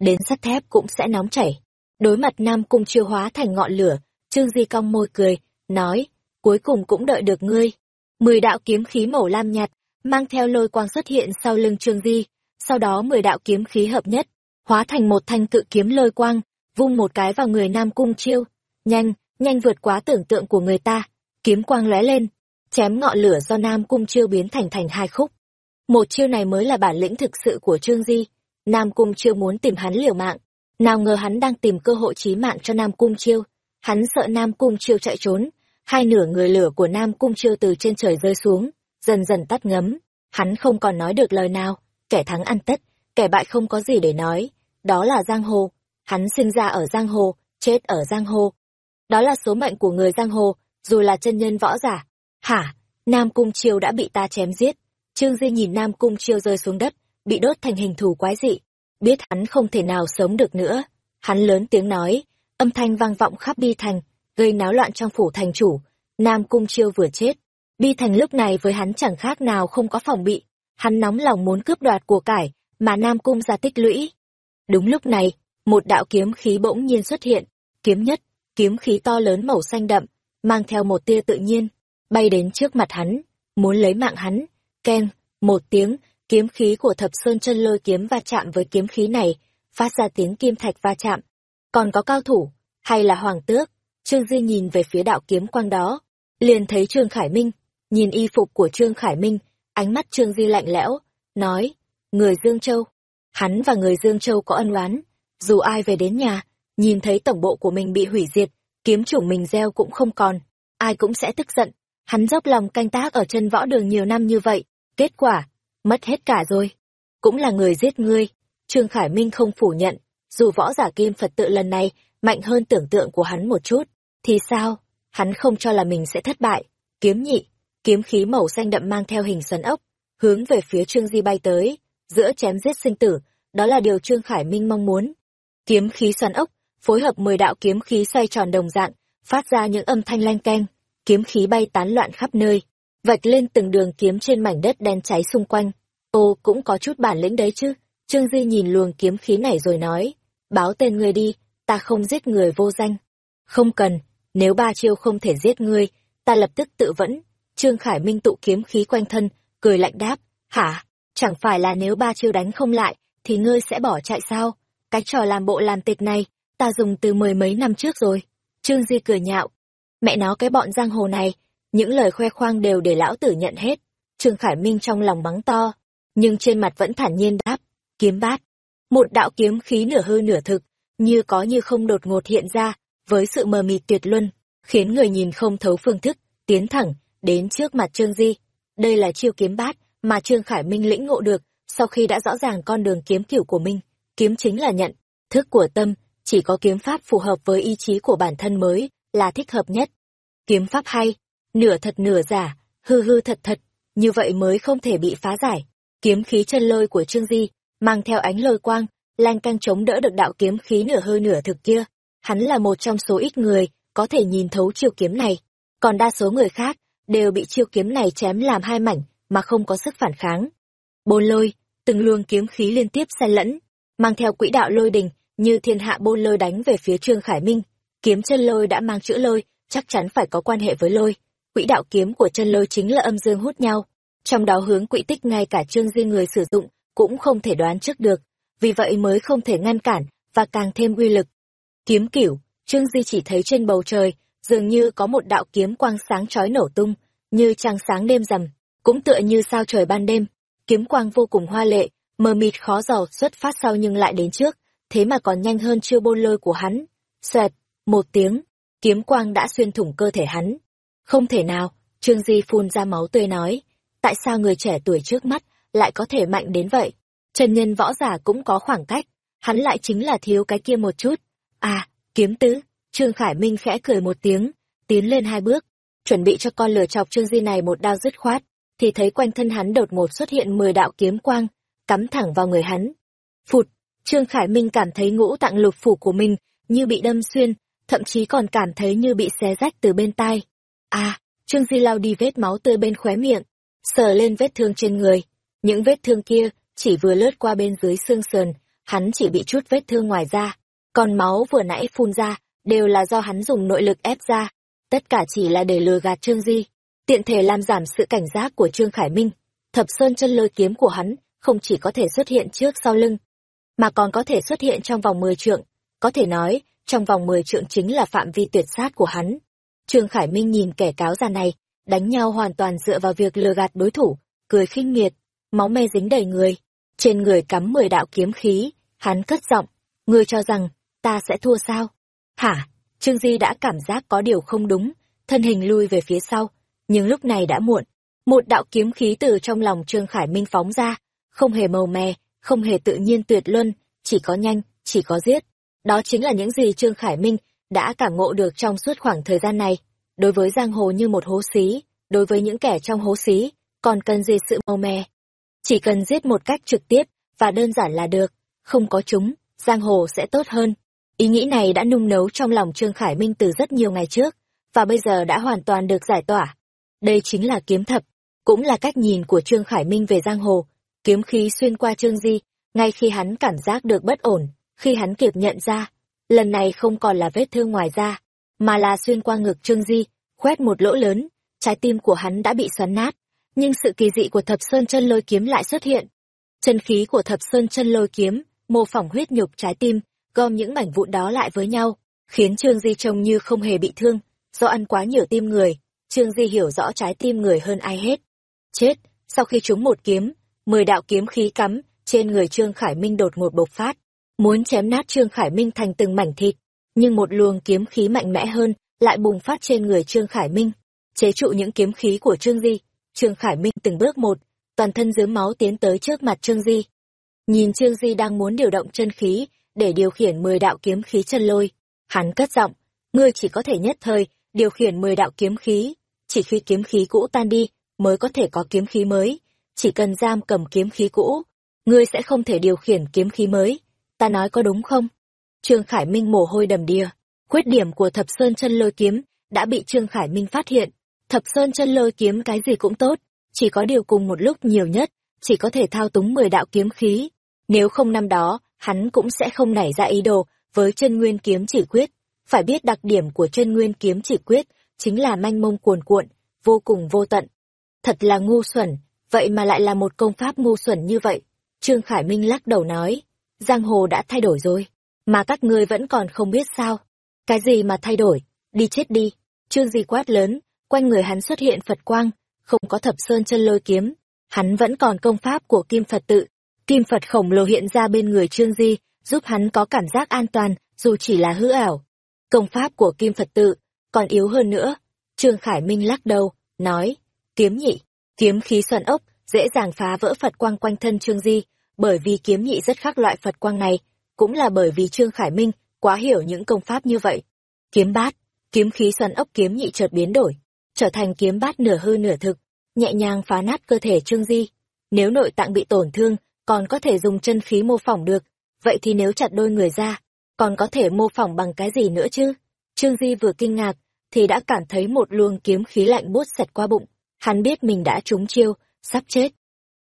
Đến sắt thép cũng sẽ nóng chảy. Đối mặt Nam Cung chiêu hóa thành ngọn lửa, Trương Di cong môi cười, nói, cuối cùng cũng đợi được ngươi. Mười đạo kiếm khí màu lam nhạt, mang theo lôi quang xuất hiện sau lưng Trương Di, sau đó mười đạo kiếm khí hợp nhất, hóa thành một thanh cự kiếm lôi quang, vung một cái vào người Nam Cung chiêu. Nhanh, nhanh vượt quá tưởng tượng của người ta, kiếm quang lóe lên, chém ngọn lửa do Nam Cung chiêu biến thành thành hai khúc. Một chiêu này mới là bản lĩnh thực sự của Trương Di. Nam Cung chiêu muốn tìm hắn liều mạng, nào ngờ hắn đang tìm cơ hội chí mạng cho Nam Cung chiêu. Hắn sợ Nam Cung chiêu chạy trốn, hai nửa người lửa của Nam Cung chiêu từ trên trời rơi xuống, dần dần tắt ngấm. Hắn không còn nói được lời nào, kẻ thắng ăn tất, kẻ bại không có gì để nói. Đó là giang hồ. Hắn sinh ra ở giang hồ, chết ở giang hồ. Đó là số mệnh của người giang hồ, dù là chân nhân võ giả. Hả? Nam Cung Chiêu đã bị ta chém giết. Trương Di nhìn Nam Cung Chiêu rơi xuống đất, bị đốt thành hình thù quái dị. Biết hắn không thể nào sống được nữa. Hắn lớn tiếng nói, âm thanh vang vọng khắp bi thành, gây náo loạn trong phủ thành chủ. Nam Cung Chiêu vừa chết. Bi thành lúc này với hắn chẳng khác nào không có phòng bị. Hắn nóng lòng muốn cướp đoạt của cải, mà Nam Cung ra tích lũy. Đúng lúc này, một đạo kiếm khí bỗng nhiên xuất hiện. Kiếm nhất, kiếm khí to lớn màu xanh đậm, mang theo một tia tự nhiên, bay đến trước mặt hắn. muốn lấy mạng hắn. Keng, một tiếng, kiếm khí của thập sơn chân lôi kiếm va chạm với kiếm khí này, phát ra tiếng kim thạch va chạm. Còn có cao thủ, hay là hoàng tước? Trương Di nhìn về phía đạo kiếm quang đó, liền thấy Trương Khải Minh, nhìn y phục của Trương Khải Minh, ánh mắt Trương Di lạnh lẽo, nói, người Dương Châu. Hắn và người Dương Châu có ân oán, dù ai về đến nhà, nhìn thấy tổng bộ của mình bị hủy diệt, kiếm chủng mình gieo cũng không còn, ai cũng sẽ tức giận. Hắn dốc lòng canh tác ở chân võ đường nhiều năm như vậy, kết quả, mất hết cả rồi. Cũng là người giết ngươi. Trương Khải Minh không phủ nhận, dù võ giả kim Phật tự lần này mạnh hơn tưởng tượng của hắn một chút, thì sao? Hắn không cho là mình sẽ thất bại. Kiếm nhị, kiếm khí màu xanh đậm mang theo hình xoắn ốc, hướng về phía Trương Di bay tới, giữa chém giết sinh tử, đó là điều Trương Khải Minh mong muốn. Kiếm khí xoắn ốc, phối hợp mười đạo kiếm khí xoay tròn đồng dạng, phát ra những âm thanh lanh keng, kiếm khí bay tán loạn khắp nơi, vạch lên từng đường kiếm trên mảnh đất đen cháy xung quanh. Ô cũng có chút bản lĩnh đấy chứ. Trương Di nhìn luồng kiếm khí này rồi nói, báo tên người đi, ta không giết người vô danh. Không cần, nếu ba chiêu không thể giết ngươi, ta lập tức tự vẫn. Trương Khải Minh tụ kiếm khí quanh thân, cười lạnh đáp, hả? Chẳng phải là nếu ba chiêu đánh không lại, thì ngươi sẽ bỏ chạy sao? Cái trò làm bộ làm tịch này, ta dùng từ mười mấy năm trước rồi. Trương Di cười nhạo. Mẹ nó cái bọn giang hồ này, những lời khoe khoang đều để lão tử nhận hết. Trương Khải Minh trong lòng mắng to, nhưng trên mặt vẫn thản nhiên đáp, kiếm bát. Một đạo kiếm khí nửa hư nửa thực, như có như không đột ngột hiện ra, với sự mờ mịt tuyệt luân, khiến người nhìn không thấu phương thức, tiến thẳng, đến trước mặt Trương Di. Đây là chiêu kiếm bát mà Trương Khải Minh lĩnh ngộ được sau khi đã rõ ràng con đường kiếm kiểu của mình. Kiếm chính là nhận, thức của tâm, chỉ có kiếm pháp phù hợp với ý chí của bản thân mới là thích hợp nhất. Kiếm pháp hay, nửa thật nửa giả, hư hư thật thật, như vậy mới không thể bị phá giải. Kiếm khí chân lôi của Trương Di, mang theo ánh lôi quang, lan căng chống đỡ được đạo kiếm khí nửa hư nửa thực kia. Hắn là một trong số ít người có thể nhìn thấu chiêu kiếm này, còn đa số người khác đều bị chiêu kiếm này chém làm hai mảnh mà không có sức phản kháng. Bôn lôi, từng luồng kiếm khí liên tiếp xen lẫn, mang theo quỹ đạo lôi đình, như thiên hạ bôn lôi đánh về phía Trương Khải Minh. Kiếm chân lôi đã mang chữ lôi, chắc chắn phải có quan hệ với lôi. Quỹ đạo kiếm của chân lôi chính là âm dương hút nhau. Trong đó hướng quỹ tích ngay cả Trương Di người sử dụng cũng không thể đoán trước được, vì vậy mới không thể ngăn cản và càng thêm uy lực. Kiếm cửu, Trương Di chỉ thấy trên bầu trời, dường như có một đạo kiếm quang sáng chói nổ tung, như trăng sáng đêm rằm, cũng tựa như sao trời ban đêm. Kiếm quang vô cùng hoa lệ, mờ mịt khó dò xuất phát sau nhưng lại đến trước, thế mà còn nhanh hơn chiêu bôn lôi của hắn. Xoẹt, một tiếng, kiếm quang đã xuyên thủng cơ thể hắn. Không thể nào, Trương Di phun ra máu tươi nói, tại sao người trẻ tuổi trước mắt lại có thể mạnh đến vậy? Trần nhân võ giả cũng có khoảng cách, hắn lại chính là thiếu cái kia một chút. À, kiếm tứ, Trương Khải Minh khẽ cười một tiếng, tiến lên hai bước, chuẩn bị cho con lửa chọc Trương Di này một đao dứt khoát, thì thấy quanh thân hắn đột ngột xuất hiện mười đạo kiếm quang, cắm thẳng vào người hắn. Phụt, Trương Khải Minh cảm thấy ngũ tạng lục phủ của mình như bị đâm xuyên, thậm chí còn cảm thấy như bị xé rách từ bên tai. À, Trương Di lao đi vết máu tươi bên khóe miệng, sờ lên vết thương trên người. Những vết thương kia chỉ vừa lướt qua bên dưới xương sườn, hắn chỉ bị chút vết thương ngoài da. Còn máu vừa nãy phun ra, đều là do hắn dùng nội lực ép ra. Tất cả chỉ là để lừa gạt Trương Di, tiện thể làm giảm sự cảnh giác của Trương Khải Minh. Thập sơn chân lôi kiếm của hắn không chỉ có thể xuất hiện trước sau lưng, mà còn có thể xuất hiện trong vòng 10 trượng. Có thể nói, trong vòng 10 trượng chính là phạm vi tuyệt sát của hắn. Trương Khải Minh nhìn kẻ cáo già này, đánh nhau hoàn toàn dựa vào việc lừa gạt đối thủ, cười khinh miệt, máu me dính đầy người. Trên người cắm 10 đạo kiếm khí, hắn cất giọng, ngươi cho rằng, ta sẽ thua sao? Hả? Trương Di đã cảm giác có điều không đúng, thân hình lui về phía sau, nhưng lúc này đã muộn. Một đạo kiếm khí từ trong lòng Trương Khải Minh phóng ra, không hề màu mè, không hề tự nhiên tuyệt luân, chỉ có nhanh, chỉ có giết. Đó chính là những gì Trương Khải Minh đã cảm ngộ được trong suốt khoảng thời gian này. Đối với giang hồ như một hố xí, đối với những kẻ trong hố xí, còn cần gì sự màu mè. Chỉ cần giết một cách trực tiếp và đơn giản là được, không có chúng, giang hồ sẽ tốt hơn. Ý nghĩ này đã nung nấu trong lòng Trương Khải Minh từ rất nhiều ngày trước, và bây giờ đã hoàn toàn được giải tỏa. Đây chính là kiếm thập, cũng là cách nhìn của Trương Khải Minh về giang hồ. Kiếm khí xuyên qua Trương Di, ngay khi hắn cảm giác được bất ổn, khi hắn kịp nhận ra, lần này không còn là vết thương ngoài da, mà là xuyên qua ngực Trương Di, khoét một lỗ lớn, trái tim của hắn đã bị xoắn nát. nhưng sự kỳ dị của thập sơn chân lôi kiếm lại xuất hiện. Chân khí của thập sơn chân lôi kiếm, mô phỏng huyết nhục trái tim, gom những mảnh vụn đó lại với nhau, khiến Trương Di trông như không hề bị thương, do ăn quá nhiều tim người, Trương Di hiểu rõ trái tim người hơn ai hết. Chết, sau khi trúng một kiếm, mười đạo kiếm khí cắm, trên người Trương Khải Minh đột ngột bộc phát, muốn chém nát Trương Khải Minh thành từng mảnh thịt, nhưng một luồng kiếm khí mạnh mẽ hơn lại bùng phát trên người Trương Khải Minh, chế trụ những kiếm khí của Trương Di. Trương Khải Minh từng bước một, toàn thân dướm máu tiến tới trước mặt Trương Di. Nhìn Trương Di đang muốn điều động chân khí để điều khiển mười đạo kiếm khí chân lôi, hắn cất giọng, ngươi chỉ có thể nhất thời điều khiển mười đạo kiếm khí, chỉ khi kiếm khí cũ tan đi mới có thể có kiếm khí mới, chỉ cần giam cầm kiếm khí cũ, ngươi sẽ không thể điều khiển kiếm khí mới. Ta nói có đúng không? Trương Khải Minh mồ hôi đầm đìa, khuyết điểm của Thập Sơn chân lôi kiếm đã bị Trương Khải Minh phát hiện. Thập Sơn chân lôi kiếm cái gì cũng tốt, chỉ có điều cùng một lúc nhiều nhất, chỉ có thể thao túng mười đạo kiếm khí. Nếu không năm đó, hắn cũng sẽ không nảy ra ý đồ với chân nguyên kiếm chỉ quyết. Phải biết đặc điểm của chân nguyên kiếm chỉ quyết chính là manh mông cuồn cuộn, vô cùng vô tận. Thật là ngu xuẩn, vậy mà lại là một công pháp ngu xuẩn như vậy. Trương Khải Minh lắc đầu nói, giang hồ đã thay đổi rồi, mà các ngươi vẫn còn không biết sao. Cái gì mà thay đổi, đi chết đi. Trương Di quát lớn, quanh người hắn xuất hiện Phật quang, không có thập sơn chân lôi kiếm. Hắn vẫn còn công pháp của Kim Phật tự. Kim Phật khổng lồ hiện ra bên người Trương Di, giúp hắn có cảm giác an toàn, dù chỉ là hư ảo. Công pháp của Kim Phật tự, còn yếu hơn nữa. Trương Khải Minh lắc đầu, nói, kiếm nhị, kiếm khí xoắn ốc, dễ dàng phá vỡ Phật quang quanh thân Trương Di, bởi vì kiếm nhị rất khác loại Phật quang này, cũng là bởi vì Trương Khải Minh quá hiểu những công pháp như vậy. Kiếm bát, kiếm khí xoắn ốc kiếm nhị chợt biến đổi, trở thành kiếm bát nửa hư nửa thực, nhẹ nhàng phá nát cơ thể Trương Di. Nếu nội tạng bị tổn thương, còn có thể dùng chân khí mô phỏng được, vậy thì nếu chặt đôi người ra, còn có thể mô phỏng bằng cái gì nữa chứ? Trương Di vừa kinh ngạc, thì đã cảm thấy một luồng kiếm khí lạnh buốt xẹt qua bụng. Hắn biết mình đã trúng chiêu, sắp chết.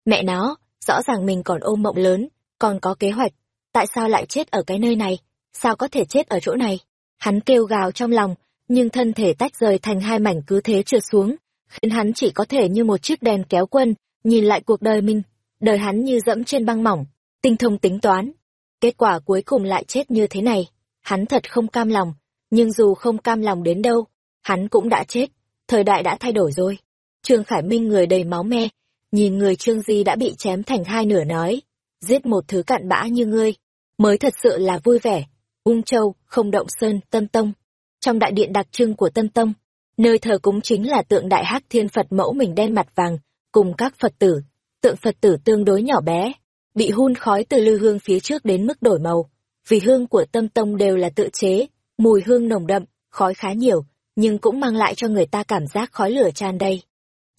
Mẹ nó, rõ ràng mình còn ôm mộng lớn, còn có kế hoạch. Tại sao lại chết ở cái nơi này? Sao có thể chết ở chỗ này? Hắn kêu gào trong lòng, nhưng thân thể tách rời thành hai mảnh cứ thế trượt xuống, khiến hắn chỉ có thể như một chiếc đèn kéo quân, nhìn lại cuộc đời mình. Đời hắn như dẫm trên băng mỏng, tinh thông tính toán. Kết quả cuối cùng lại chết như thế này. Hắn thật không cam lòng, nhưng dù không cam lòng đến đâu, hắn cũng đã chết, thời đại đã thay đổi rồi. Trương Khải Minh người đầy máu me, nhìn người Trương Di đã bị chém thành hai nửa nói, giết một thứ cặn bã như ngươi, mới thật sự là vui vẻ. Ung Châu, không động sơn, Tâm Tông. Trong đại điện đặc trưng của Tâm Tông, nơi thờ cúng chính là tượng đại hắc thiên Phật mẫu mình đen mặt vàng, cùng các Phật tử. Tượng Phật tử tương đối nhỏ bé, bị hun khói từ lư hương phía trước đến mức đổi màu. Vì hương của Tâm Tông đều là tự chế, mùi hương nồng đậm, khói khá nhiều, nhưng cũng mang lại cho người ta cảm giác khói lửa tràn đầy.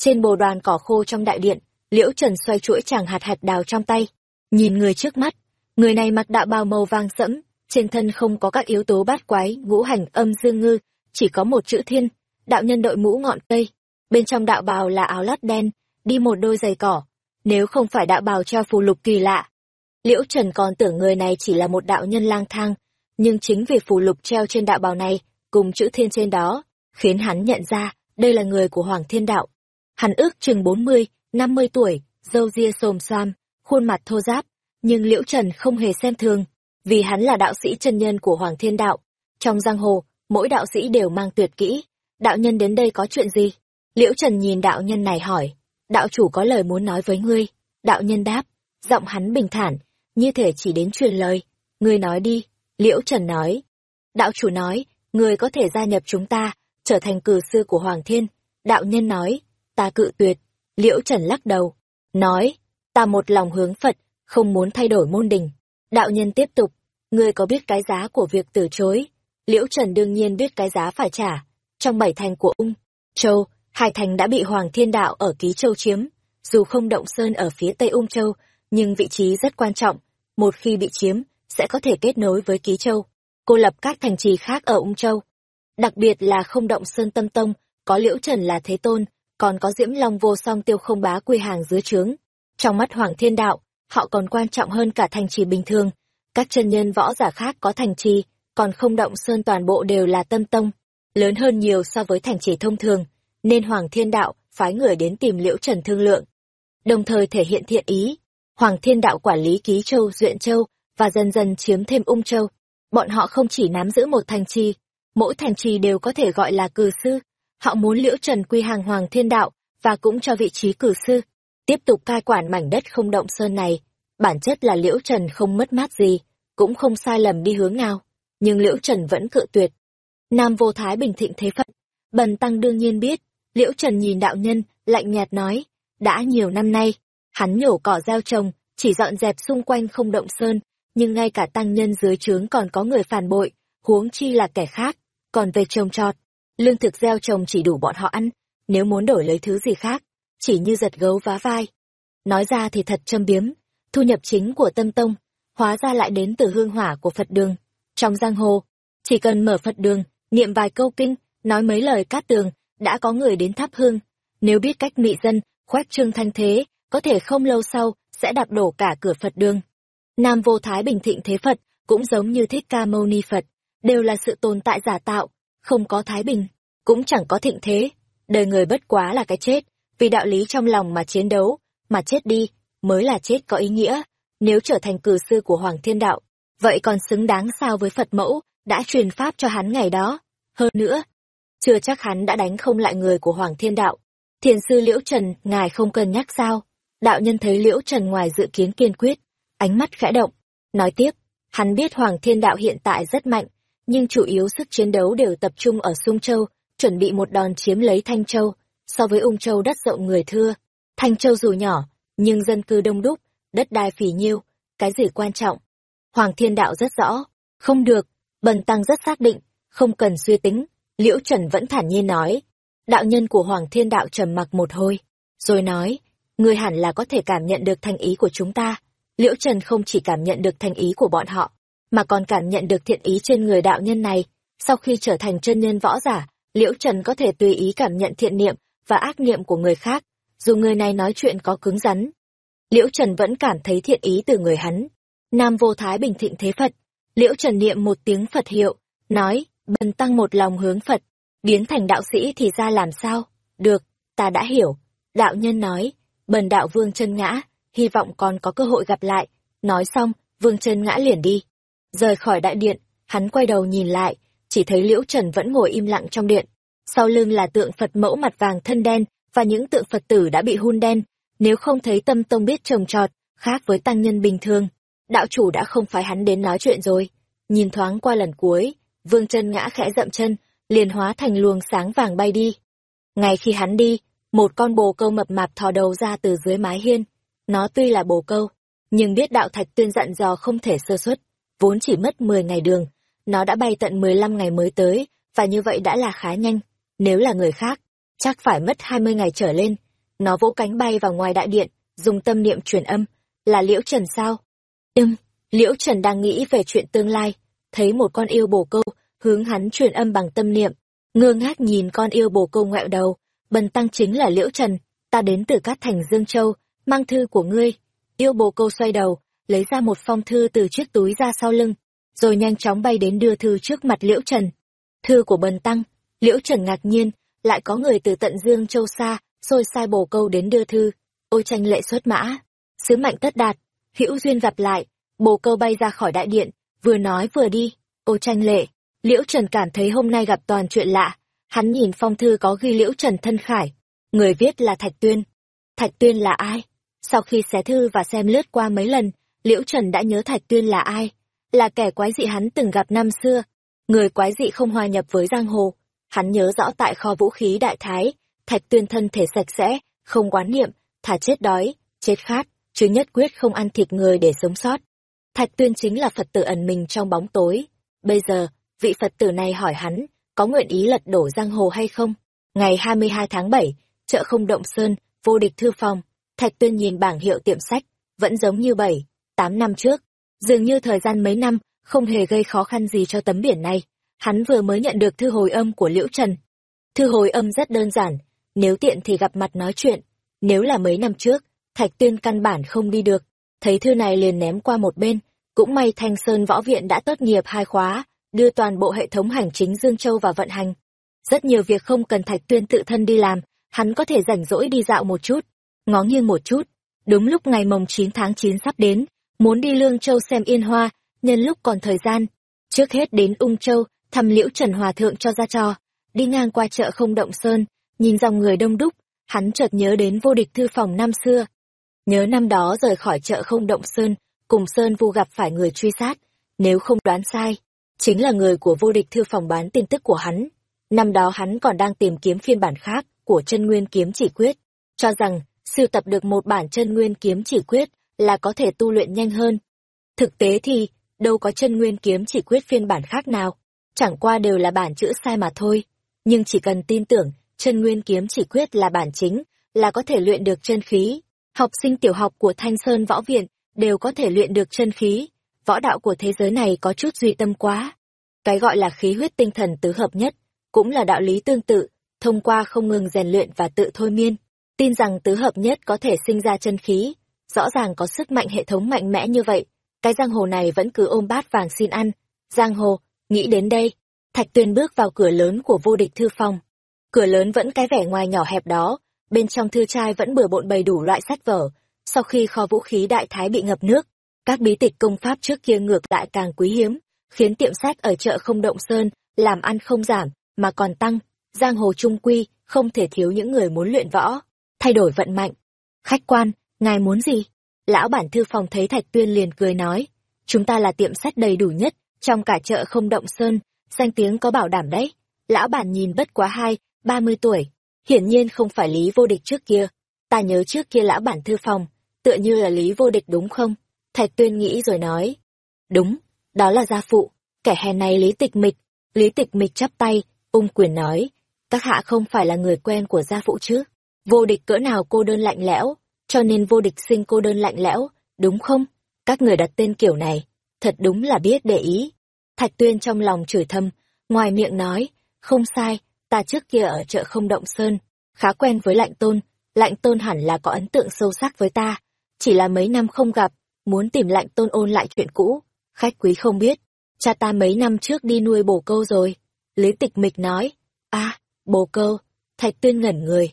Trên bồ đoàn cỏ khô trong đại điện, Liễu Trần xoay chuỗi chàng hạt hạt đào trong tay, nhìn người trước mắt, người này mặc đạo bào màu vàng sẫm, trên thân không có các yếu tố bát quái, ngũ hành, âm dương ngư, chỉ có một chữ thiên, đạo nhân đội mũ ngọn cây, bên trong đạo bào là áo lót đen, đi một đôi giày cỏ, nếu không phải đạo bào treo phù lục kỳ lạ. Liễu Trần còn tưởng người này chỉ là một đạo nhân lang thang, nhưng chính vì phù lục treo trên đạo bào này, cùng chữ thiên trên đó, khiến hắn nhận ra đây là người của Hoàng Thiên Đạo. Hắn ước chừng bốn mươi, năm mươi tuổi, râu ria xồm xoam, khuôn mặt thô ráp, nhưng Liễu Trần không hề xem thường, vì hắn là đạo sĩ chân nhân của Hoàng Thiên Đạo. Trong giang hồ, mỗi đạo sĩ đều mang tuyệt kỹ. Đạo nhân đến đây có chuyện gì? Liễu Trần nhìn đạo nhân này hỏi. Đạo chủ có lời muốn nói với ngươi. Đạo nhân đáp, giọng hắn bình thản, như thể chỉ đến truyền lời. Ngươi nói đi. Liễu Trần nói. Đạo chủ nói, ngươi có thể gia nhập chúng ta, trở thành cử sư của Hoàng Thiên. Đạo nhân nói, ta cự tuyệt. Liễu Trần lắc đầu, nói, ta một lòng hướng Phật, không muốn thay đổi môn đình. Đạo nhân tiếp tục, ngươi có biết cái giá của việc từ chối? Liễu Trần đương nhiên biết cái giá phải trả. Trong bảy thành của ung, châu, hai thành đã bị Hoàng Thiên Đạo ở Ký Châu chiếm. Dù không động sơn ở phía tây ung châu, nhưng vị trí rất quan trọng. Một khi bị chiếm, sẽ có thể kết nối với Ký Châu, cô lập các thành trì khác ở ung châu. Đặc biệt là không động sơn tâm tông, có Liễu Trần là Thế Tôn, còn có Diễm Long vô song tiêu không bá quy hàng dưới trướng. Trong mắt Hoàng Thiên Đạo, họ còn quan trọng hơn cả thành trì bình thường. Các chân nhân võ giả khác có thành trì, còn không động sơn toàn bộ đều là tâm tông, lớn hơn nhiều so với thành trì thông thường. nên Hoàng Thiên Đạo phái người đến tìm Liễu Trần thương lượng. Đồng thời thể hiện thiện ý, Hoàng Thiên Đạo quản lý Ký Châu, Duyện Châu và dần dần chiếm thêm Ung Châu. Bọn họ không chỉ nắm giữ một thành trì, mỗi thành trì đều có thể gọi là cử sư. Họ muốn Liễu Trần quy hàng Hoàng Thiên Đạo và cũng cho vị trí cử sư. Tiếp tục cai quản mảnh đất không động sơn này. Bản chất là Liễu Trần không mất mát gì, cũng không sai lầm đi hướng nào. Nhưng Liễu Trần vẫn cự tuyệt. Nam vô thái bình thịnh thế phận. Bần tăng đương nhiên biết, Liễu Trần nhìn đạo nhân, lạnh nhạt nói, đã nhiều năm nay, hắn nhổ cỏ gieo trồng, chỉ dọn dẹp xung quanh không động sơn, nhưng ngay cả tăng nhân dưới trướng còn có người phản bội, huống chi là kẻ khác. Còn về trồng trọt, lương thực gieo trồng chỉ đủ bọn họ ăn, nếu muốn đổi lấy thứ gì khác, chỉ như giật gấu vá vai. Nói ra thì thật châm biếm, thu nhập chính của tâm tông, hóa ra lại đến từ hương hỏa của Phật đường. Trong giang hồ, chỉ cần mở Phật đường, niệm vài câu kinh, nói mấy lời cát tường, đã có người đến thắp hương. Nếu biết cách mị dân, khoét trương thanh thế, có thể không lâu sau, sẽ đạp đổ cả cửa Phật đường. Nam vô thái bình thịnh thế Phật, cũng giống như thích ca mâu ni Phật, đều là sự tồn tại giả tạo, không có thái bình, cũng chẳng có thịnh thế. Đời người bất quá là cái chết, vì đạo lý trong lòng mà chiến đấu, mà chết đi, mới là chết có ý nghĩa. Nếu trở thành cử sư của Hoàng Thiên Đạo, vậy còn xứng đáng sao với Phật mẫu, đã truyền pháp cho hắn ngày đó. Hơn nữa, chưa chắc hắn đã đánh không lại người của Hoàng Thiên Đạo. Thiền sư Liễu Trần, ngài không cần nhắc sao. Đạo nhân thấy Liễu Trần ngoài dự kiến kiên quyết, ánh mắt khẽ động. Nói tiếp, hắn biết Hoàng Thiên Đạo hiện tại rất mạnh, nhưng chủ yếu sức chiến đấu đều tập trung ở Sung Châu, chuẩn bị một đòn chiếm lấy Thanh Châu. So với Ung Châu đất rộng người thưa, Thanh Châu dù nhỏ, nhưng dân cư đông đúc, đất đai phì nhiêu, cái gì quan trọng. Hoàng Thiên Đạo rất rõ, không được, Bần Tăng rất xác định, không cần suy tính, Liễu Trần vẫn thản nhiên nói. Đạo nhân của Hoàng Thiên Đạo trầm mặc một hồi, rồi nói, người hẳn là có thể cảm nhận được thành ý của chúng ta. Liễu Trần không chỉ cảm nhận được thành ý của bọn họ, mà còn cảm nhận được thiện ý trên người đạo nhân này. Sau khi trở thành chân nhân võ giả, Liễu Trần có thể tùy ý cảm nhận thiện niệm và ác niệm của người khác, dù người này nói chuyện có cứng rắn. Liễu Trần vẫn cảm thấy thiện ý từ người hắn. Nam vô thái bình thịnh thế Phật. Liễu Trần niệm một tiếng Phật hiệu, nói, bần tăng một lòng hướng Phật, biến thành đạo sĩ thì ra làm sao? Được, ta đã hiểu. Đạo nhân nói, bần đạo vương chân ngã, hy vọng còn có cơ hội gặp lại. Nói xong, vương chân ngã liền đi. Rời khỏi đại điện, hắn quay đầu nhìn lại, chỉ thấy Liễu Trần vẫn ngồi im lặng trong điện. Sau lưng là tượng Phật mẫu mặt vàng thân đen, và những tượng Phật tử đã bị hun đen. Nếu không thấy tâm tông biết trồng trọt, khác với tăng nhân bình thường, đạo chủ đã không phải hắn đến nói chuyện rồi. Nhìn thoáng qua lần cuối, vương chân ngã khẽ dậm chân, liền hóa thành luồng sáng vàng bay đi. Ngay khi hắn đi, một con bồ câu mập mạp thò đầu ra từ dưới mái hiên. Nó tuy là bồ câu, nhưng biết đạo thạch tuyên dặn dò không thể sơ xuất, vốn chỉ mất 10 ngày đường, nó đã bay tận 15 ngày mới tới, và như vậy đã là khá nhanh. Nếu là người khác, chắc phải mất 20 ngày trở lên. Nó vỗ cánh bay vào ngoài đại điện, dùng tâm niệm truyền âm, là Liễu Trần sao? Ừm, Liễu Trần đang nghĩ về chuyện tương lai, thấy một con yêu bồ câu, hướng hắn truyền âm bằng tâm niệm, ngơ ngác nhìn con yêu bồ câu ngoẹo đầu, bần tăng chính là Liễu Trần, ta đến từ Cát Thành Dương Châu, mang thư của ngươi. Yêu bồ câu xoay đầu, lấy ra một phong thư từ chiếc túi ra sau lưng, rồi nhanh chóng bay đến đưa thư trước mặt Liễu Trần. Thư của bần tăng, Liễu Trần ngạc nhiên, lại có người từ tận Dương Châu xa, xôi sai bổ câu đến đưa thư. Ôi tranh lệ xuất mã, sứ mạnh tất đạt, hữu duyên gặp lại, bồ câu bay ra khỏi đại điện, vừa nói vừa đi. Ôi tranh lệ, Liễu Trần cảm thấy hôm nay gặp toàn chuyện lạ. Hắn nhìn phong thư có ghi Liễu Trần thân khải. Người viết là Thạch Tuyên. Thạch Tuyên là ai? Sau khi xé thư và xem lướt qua mấy lần, Liễu Trần đã nhớ Thạch Tuyên là ai. Là kẻ quái dị hắn từng gặp năm xưa. Người quái dị không hòa nhập với giang hồ, Hắn nhớ rõ tại kho vũ khí đại thái, thạch tuyên thân thể sạch sẽ, không quán niệm, thả chết đói, chết khát, chứ nhất quyết không ăn thịt người để sống sót. Thạch tuyên chính là Phật tử ẩn mình trong bóng tối. Bây giờ, vị Phật tử này hỏi hắn, có nguyện ý lật đổ giang hồ hay không? Ngày 22 tháng 7, chợ không động sơn, vô địch thư phòng, Thạch tuyên nhìn bảng hiệu tiệm sách, vẫn giống như bảy. 8 năm trước. Dường như thời gian mấy năm, không hề gây khó khăn gì cho tấm biển này hắn vừa mới nhận được thư hồi âm của Liễu Trần. Thư hồi âm rất đơn giản, nếu tiện thì gặp mặt nói chuyện, nếu là mấy năm trước, Thạch Tuyên căn bản không đi được, thấy thư này liền ném qua một bên, cũng may Thanh Sơn Võ Viện đã tốt nghiệp hai khóa, đưa toàn bộ hệ thống hành chính Dương Châu vào vận hành. Rất nhiều việc không cần Thạch Tuyên tự thân đi làm, hắn có thể rảnh rỗi đi dạo một chút, ngó nghiêng một chút. Đúng lúc ngày mồng 9 tháng 9 sắp đến, muốn đi Lương Châu xem yên hoa, nhân lúc còn thời gian. Trước hết đến Ung Châu, thăm liễu Trần Hòa Thượng cho ra trò, đi ngang qua chợ không động sơn, nhìn dòng người đông đúc, hắn chợt nhớ đến vô địch thư phòng năm xưa. Nhớ năm đó rời khỏi chợ không động sơn, cùng Sơn Vu gặp phải người truy sát, nếu không đoán sai, chính là người của vô địch thư phòng bán tin tức của hắn. Năm đó hắn còn đang tìm kiếm phiên bản khác của chân nguyên kiếm chỉ quyết, cho rằng sưu tập được một bản chân nguyên kiếm chỉ quyết là có thể tu luyện nhanh hơn. Thực tế thì, đâu có chân nguyên kiếm chỉ quyết phiên bản khác nào, chẳng qua đều là bản chữ sai mà thôi. Nhưng chỉ cần tin tưởng, chân nguyên kiếm chỉ quyết là bản chính, là có thể luyện được chân khí. Học sinh tiểu học của Thanh Sơn Võ Viện đều có thể luyện được chân khí. Võ đạo của thế giới này có chút duy tâm quá. Cái gọi là khí huyết tinh thần tứ hợp nhất, cũng là đạo lý tương tự, thông qua không ngừng rèn luyện và tự thôi miên, tin rằng tứ hợp nhất có thể sinh ra chân khí, rõ ràng có sức mạnh hệ thống mạnh mẽ như vậy, cái giang hồ này vẫn cứ ôm bát vàng xin ăn. Giang hồ, nghĩ đến đây, Thạch Tuyên bước vào cửa lớn của vô địch thư phòng. Cửa lớn vẫn cái vẻ ngoài nhỏ hẹp đó, bên trong thư trai vẫn bừa bộn bày đủ loại sách vở. Sau khi kho vũ khí đại thái bị ngập nước, các bí tịch công pháp trước kia ngược lại càng quý hiếm, khiến tiệm sách ở chợ không động sơn, làm ăn không giảm, mà còn tăng. Giang hồ trung quy, không thể thiếu những người muốn luyện võ, thay đổi vận mạnh. Khách quan, ngài muốn gì? Lão bản thư phòng thấy Thạch Tuyên liền cười nói, chúng ta là tiệm sách đầy đủ nhất, trong cả chợ không động sơn, danh tiếng có bảo đảm đấy. Lão bản nhìn bất quá hai, ba mươi tuổi, hiển nhiên không phải Lý Vô Địch trước kia. Ta nhớ trước kia lão bản thư phòng, tựa như là Lý Vô Địch đúng không? Thạch Tuyên nghĩ rồi nói. Đúng, đó là gia phụ, kẻ hèn này Lý Tịch Mịch. Lý Tịch Mịch chắp tay, ung quyền nói, các hạ không phải là người quen của gia phụ chứ? Vô địch cỡ nào cô đơn lạnh lẽo, cho nên vô địch sinh cô đơn lạnh lẽo, đúng không? Các người đặt tên kiểu này, thật đúng là biết để ý. Thạch Tuyên trong lòng chửi thầm, ngoài miệng nói, không sai, ta trước kia ở chợ không động sơn, khá quen với lạnh tôn, lạnh tôn hẳn là có ấn tượng sâu sắc với ta, chỉ là mấy năm không gặp, muốn tìm lạnh tôn ôn lại chuyện cũ, khách quý không biết, cha ta mấy năm trước đi nuôi bồ câu rồi. Lý tịch mịch nói, a bồ câu, thạch tuyên ngẩn người.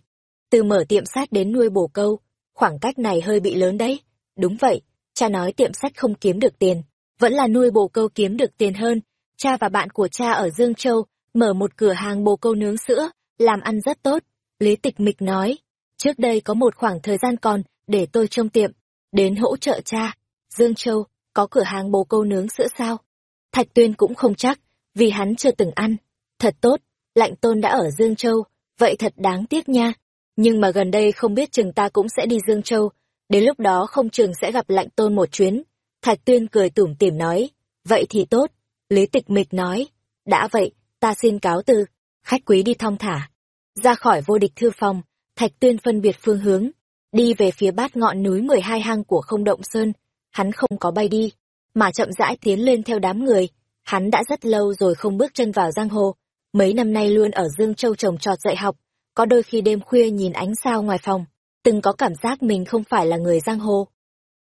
Từ mở tiệm sách đến nuôi bồ câu, khoảng cách này hơi bị lớn đấy. Đúng vậy, cha nói tiệm sách không kiếm được tiền, vẫn là nuôi bồ câu kiếm được tiền hơn. Cha và bạn của cha ở Dương Châu mở một cửa hàng bồ câu nướng sữa, làm ăn rất tốt. Lý tịch mịch nói, trước đây có một khoảng thời gian còn để tôi trông tiệm, đến hỗ trợ cha. Dương Châu, có cửa hàng bồ câu nướng sữa sao? Thạch Tuyên cũng không chắc, vì hắn chưa từng ăn. Thật tốt, lạnh tôn đã ở Dương Châu, vậy thật đáng tiếc nha. Nhưng mà gần đây không biết chừng ta cũng sẽ đi Dương Châu, đến lúc đó không chừng sẽ gặp lạnh tôn một chuyến. Thạch Tuyên cười tủm tỉm nói, vậy thì tốt. Lý Tịch Mịch nói, đã vậy, ta xin cáo từ, khách quý đi thong thả. Ra khỏi vô địch thư phòng, Thạch Tuyên phân biệt phương hướng, đi về phía bát ngọn núi mười hai hang của không động sơn. Hắn không có bay đi, mà chậm rãi tiến lên theo đám người. Hắn đã rất lâu rồi không bước chân vào giang hồ, mấy năm nay luôn ở Dương Châu trồng trọt dạy học, có đôi khi đêm khuya nhìn ánh sao ngoài phòng, từng có cảm giác mình không phải là người giang hồ.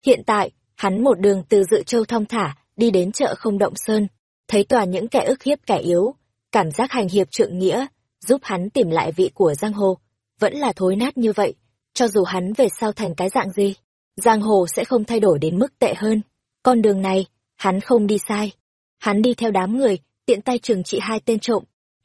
Hiện tại, hắn một đường từ Dự Châu thong thả, đi đến chợ không động sơn, thấy toàn những kẻ ức hiếp kẻ yếu, cảm giác hành hiệp trượng nghĩa, giúp hắn tìm lại vị của giang hồ, vẫn là thối nát như vậy, cho dù hắn về sau thành cái dạng gì, giang hồ sẽ không thay đổi đến mức tệ hơn. Con đường này, hắn không đi sai. Hắn đi theo đám người, tiện tay trừng trị hai tên trộm,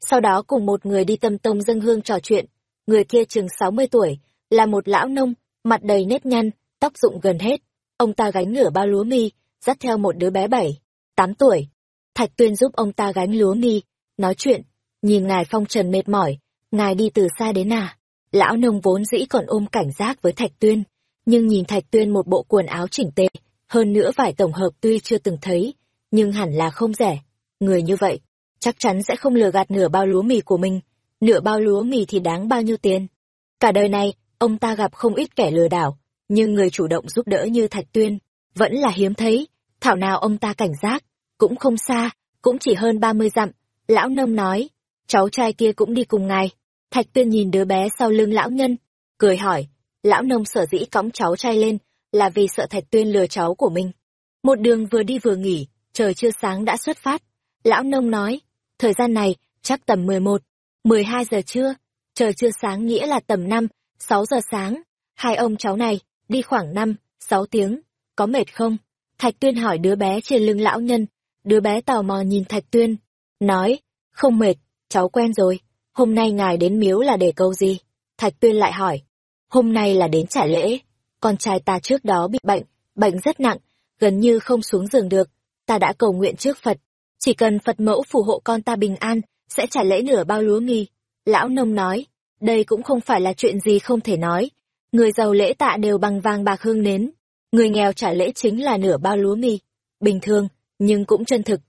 sau đó cùng một người đi tâm tông dân hương trò chuyện. Người kia chừng mươi tuổi, là một lão nông, mặt đầy nếp nhăn, tóc rụng gần hết. Ông ta gánh nửa bao lúa mi, dắt theo một đứa bé bảy, tám tuổi. Thạch Tuyên giúp ông ta gánh lúa mi, nói chuyện, nhìn ngài phong trần mệt mỏi, ngài đi từ xa đến à. Lão nông vốn dĩ còn ôm cảnh giác với Thạch Tuyên, nhưng nhìn Thạch Tuyên một bộ quần áo chỉnh tề, hơn nữa vải tổng hợp tuy chưa từng thấy, nhưng hẳn là không rẻ. Người như vậy, chắc chắn sẽ không lừa gạt nửa bao lúa mì của mình. Nửa bao lúa mì thì đáng bao nhiêu tiền? Cả đời này, ông ta gặp không ít kẻ lừa đảo, nhưng người chủ động giúp đỡ như Thạch Tuyên, vẫn là hiếm thấy. Thảo nào ông ta cảnh giác, cũng không xa, cũng chỉ hơn ba mươi dặm. Lão nông nói, cháu trai kia cũng đi cùng ngài. Thạch Tuyên nhìn đứa bé sau lưng lão nhân, cười hỏi, lão nông sở dĩ cõng cháu trai lên, là vì sợ Thạch Tuyên lừa cháu của mình. Một đường vừa đi vừa nghỉ, trời chưa sáng đã xuất phát. Lão nông nói, thời gian này, chắc tầm mười một mười hai giờ trưa, trời chưa sáng nghĩa là tầm năm, sáu giờ sáng. Hai ông cháu này, đi khoảng năm, sáu tiếng, có mệt không? Thạch Tuyên hỏi đứa bé trên lưng lão nhân. Đứa bé tò mò nhìn Thạch Tuyên, nói, không mệt, cháu quen rồi. Hôm nay ngài đến miếu là để câu gì? Thạch Tuyên lại hỏi, hôm nay là đến trả lễ. Con trai ta trước đó bị bệnh, bệnh rất nặng, gần như không xuống giường được. Ta đã cầu nguyện trước Phật, chỉ cần Phật mẫu phù hộ con ta bình an, sẽ trả lễ nửa bao lúa mì. Lão nông nói, đây cũng không phải là chuyện gì không thể nói. Người giàu lễ tạ đều bằng vàng bạc hương nến, người nghèo trả lễ chính là nửa bao lúa mì. Bình thường, nhưng cũng chân thực.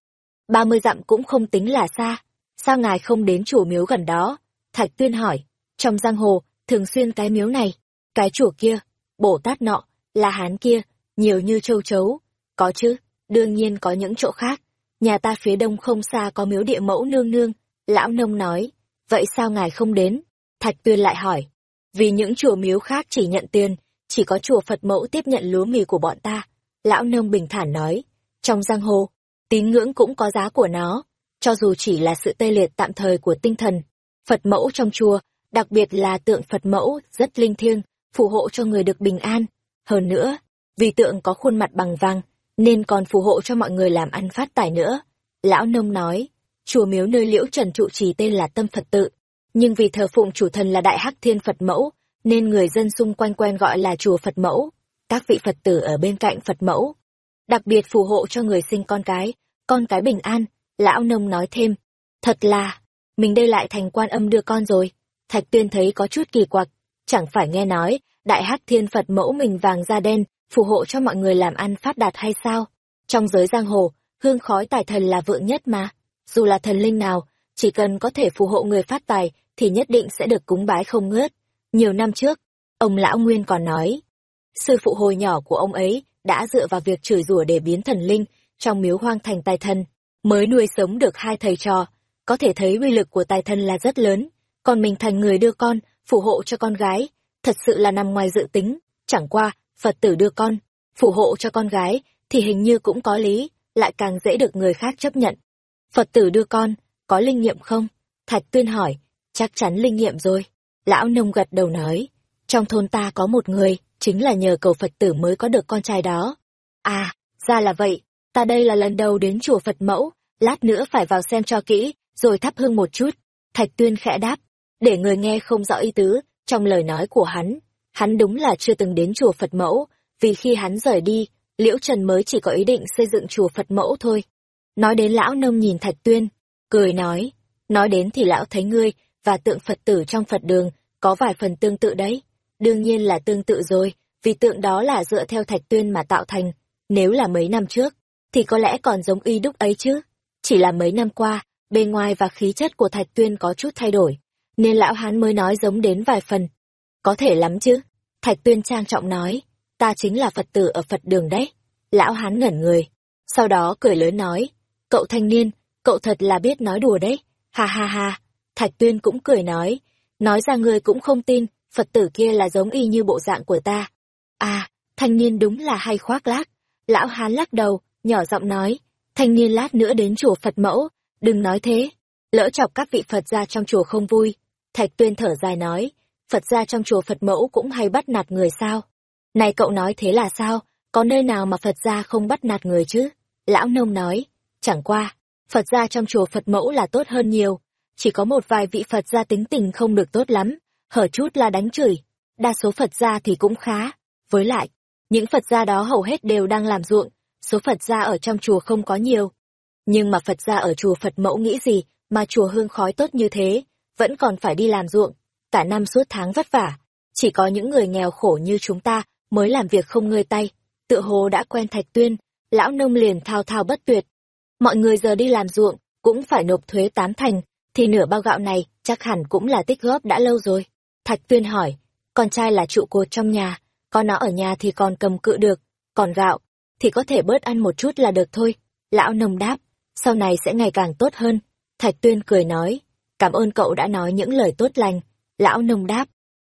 Ba mươi dặm cũng không tính là xa. Sao ngài không đến chùa miếu gần đó? Thạch Tuyên hỏi. Trong giang hồ, thường xuyên cái miếu này, cái chùa kia, bổ Tát nọ, là Hán kia, nhiều như châu chấu. Có chứ, đương nhiên có những chỗ khác. Nhà ta phía đông không xa có miếu địa mẫu nương nương. Lão nông nói, vậy sao ngài không đến? Thạch Tuyên lại hỏi. Vì những chùa miếu khác chỉ nhận tiền, chỉ có chùa Phật mẫu tiếp nhận lúa mì của bọn ta. Lão nông bình thản nói, trong giang hồ, tín ngưỡng cũng có giá của nó, cho dù chỉ là sự tê liệt tạm thời của tinh thần. Phật mẫu trong chùa, đặc biệt là tượng Phật mẫu, rất linh thiêng, phù hộ cho người được bình an. Hơn nữa, vì tượng có khuôn mặt bằng vàng, nên còn phù hộ cho mọi người làm ăn phát tài nữa. Lão nông nói, chùa miếu nơi liễu trần trụ trì tên là Tâm Phật Tự, nhưng vì thờ phụng chủ thần là Đại Hắc Thiên Phật Mẫu, nên người dân xung quanh quen gọi là chùa Phật Mẫu. Các vị Phật tử ở bên cạnh Phật Mẫu, đặc biệt phù hộ cho người sinh con cái, con cái bình an. Lão nông nói thêm, thật là, mình đây lại thành quan âm đưa con rồi. Thạch Tuyên thấy có chút kỳ quặc, chẳng phải nghe nói, Đại Hắc Thiên Phật Mẫu mình vàng da đen, phù hộ cho mọi người làm ăn phát đạt hay sao? Trong giới giang hồ, hương khói tài thần là vượng nhất mà. Dù là thần linh nào, chỉ cần có thể phù hộ người phát tài, thì nhất định sẽ được cúng bái không ngớt. Nhiều năm trước, ông Lão Nguyên còn nói, sư phụ hồi nhỏ của ông ấy đã dựa vào việc chửi rủa để biến thần linh trong miếu hoang thành tài thần, mới nuôi sống được hai thầy trò. Có thể thấy uy lực của tài thần là rất lớn, còn mình thành người đưa con, phù hộ cho con gái, thật sự là nằm ngoài dự tính, chẳng qua, Phật tử đưa con, phù hộ cho con gái, thì hình như cũng có lý, lại càng dễ được người khác chấp nhận. Phật tử đưa con, có linh nghiệm không? Thạch Tuyên hỏi, chắc chắn linh nghiệm rồi. Lão nông gật đầu nói, trong thôn ta có một người, chính là nhờ cầu Phật tử mới có được con trai đó. À, ra là vậy, ta đây là lần đầu đến chùa Phật mẫu, lát nữa phải vào xem cho kỹ, rồi thắp hương một chút. Thạch Tuyên khẽ đáp, để người nghe không rõ ý tứ, trong lời nói của hắn. Hắn đúng là chưa từng đến chùa Phật mẫu, vì khi hắn rời đi, Liễu Trần mới chỉ có ý định xây dựng chùa Phật mẫu thôi. Nói đến lão nông nhìn Thạch Tuyên, cười nói, nói đến thì lão thấy ngươi và tượng Phật tử trong Phật đường có vài phần tương tự đấy. Đương nhiên là tương tự rồi, vì tượng đó là dựa theo Thạch Tuyên mà tạo thành. Nếu là mấy năm trước, thì có lẽ còn giống y đúc ấy chứ. Chỉ là mấy năm qua, bề ngoài và khí chất của Thạch Tuyên có chút thay đổi, nên lão hán mới nói giống đến vài phần. Có thể lắm chứ. Thạch Tuyên trang trọng nói, ta chính là Phật tử ở Phật đường đấy. Lão hán ngẩn người, sau đó cười lớn nói, cậu thanh niên, cậu thật là biết nói đùa đấy, ha ha ha. Thạch Tuyên cũng cười nói, nói ra người cũng không tin, Phật tử kia là giống y như bộ dạng của ta. À, thanh niên đúng là hay khoác lác. Lão hán lắc đầu, nhỏ giọng nói, thanh niên lát nữa đến chùa Phật mẫu, đừng nói thế. Lỡ chọc các vị Phật ra trong chùa không vui. Thạch Tuyên thở dài nói, Phật gia trong chùa Phật mẫu cũng hay bắt nạt người sao? Này cậu nói thế là sao? Có nơi nào mà Phật gia không bắt nạt người chứ? Lão nông nói, chẳng qua, Phật gia trong chùa Phật mẫu là tốt hơn nhiều. Chỉ có một vài vị Phật gia tính tình không được tốt lắm, hở chút là đánh chửi. Đa số Phật gia thì cũng khá. Với lại, những Phật gia đó hầu hết đều đang làm ruộng, số Phật gia ở trong chùa không có nhiều. Nhưng mà Phật gia ở chùa Phật mẫu nghĩ gì mà chùa hương khói tốt như thế, vẫn còn phải đi làm ruộng, cả năm suốt tháng vất vả. Chỉ có những người nghèo khổ như chúng ta mới làm việc không ngơi tay. Tựa hồ đã quen thạch tuyên, lão nông liền thao thao bất tuyệt. Mọi người giờ đi làm ruộng, cũng phải nộp thuế tám thành, thì nửa bao gạo này chắc hẳn cũng là tích góp đã lâu rồi. Thạch tuyên hỏi, con trai là trụ cột trong nhà, con nó ở nhà thì còn cầm cự được, còn gạo, thì có thể bớt ăn một chút là được thôi. Lão nông đáp, sau này sẽ ngày càng tốt hơn. Thạch tuyên cười nói, cảm ơn cậu đã nói những lời tốt lành. Lão nông đáp,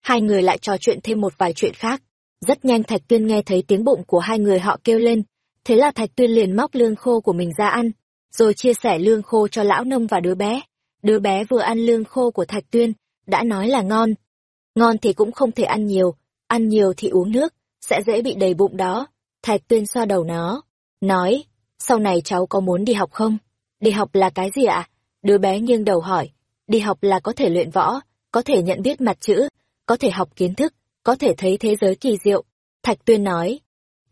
hai người lại trò chuyện thêm một vài chuyện khác. Rất nhanh Thạch Tuyên nghe thấy tiếng bụng của hai người họ kêu lên, thế là Thạch Tuyên liền móc lương khô của mình ra ăn, rồi chia sẻ lương khô cho lão nông và đứa bé. Đứa bé vừa ăn lương khô của Thạch Tuyên, đã nói là ngon. Ngon thì cũng không thể ăn nhiều, ăn nhiều thì uống nước, sẽ dễ bị đầy bụng đó. Thạch Tuyên xoa đầu nó, nói, sau này cháu có muốn đi học không? Đi học là cái gì ạ? Đứa bé nghiêng đầu hỏi, đi học là có thể luyện võ, có thể nhận biết mặt chữ, có thể học kiến thức, có thể thấy thế giới kỳ diệu. Thạch Tuyên nói.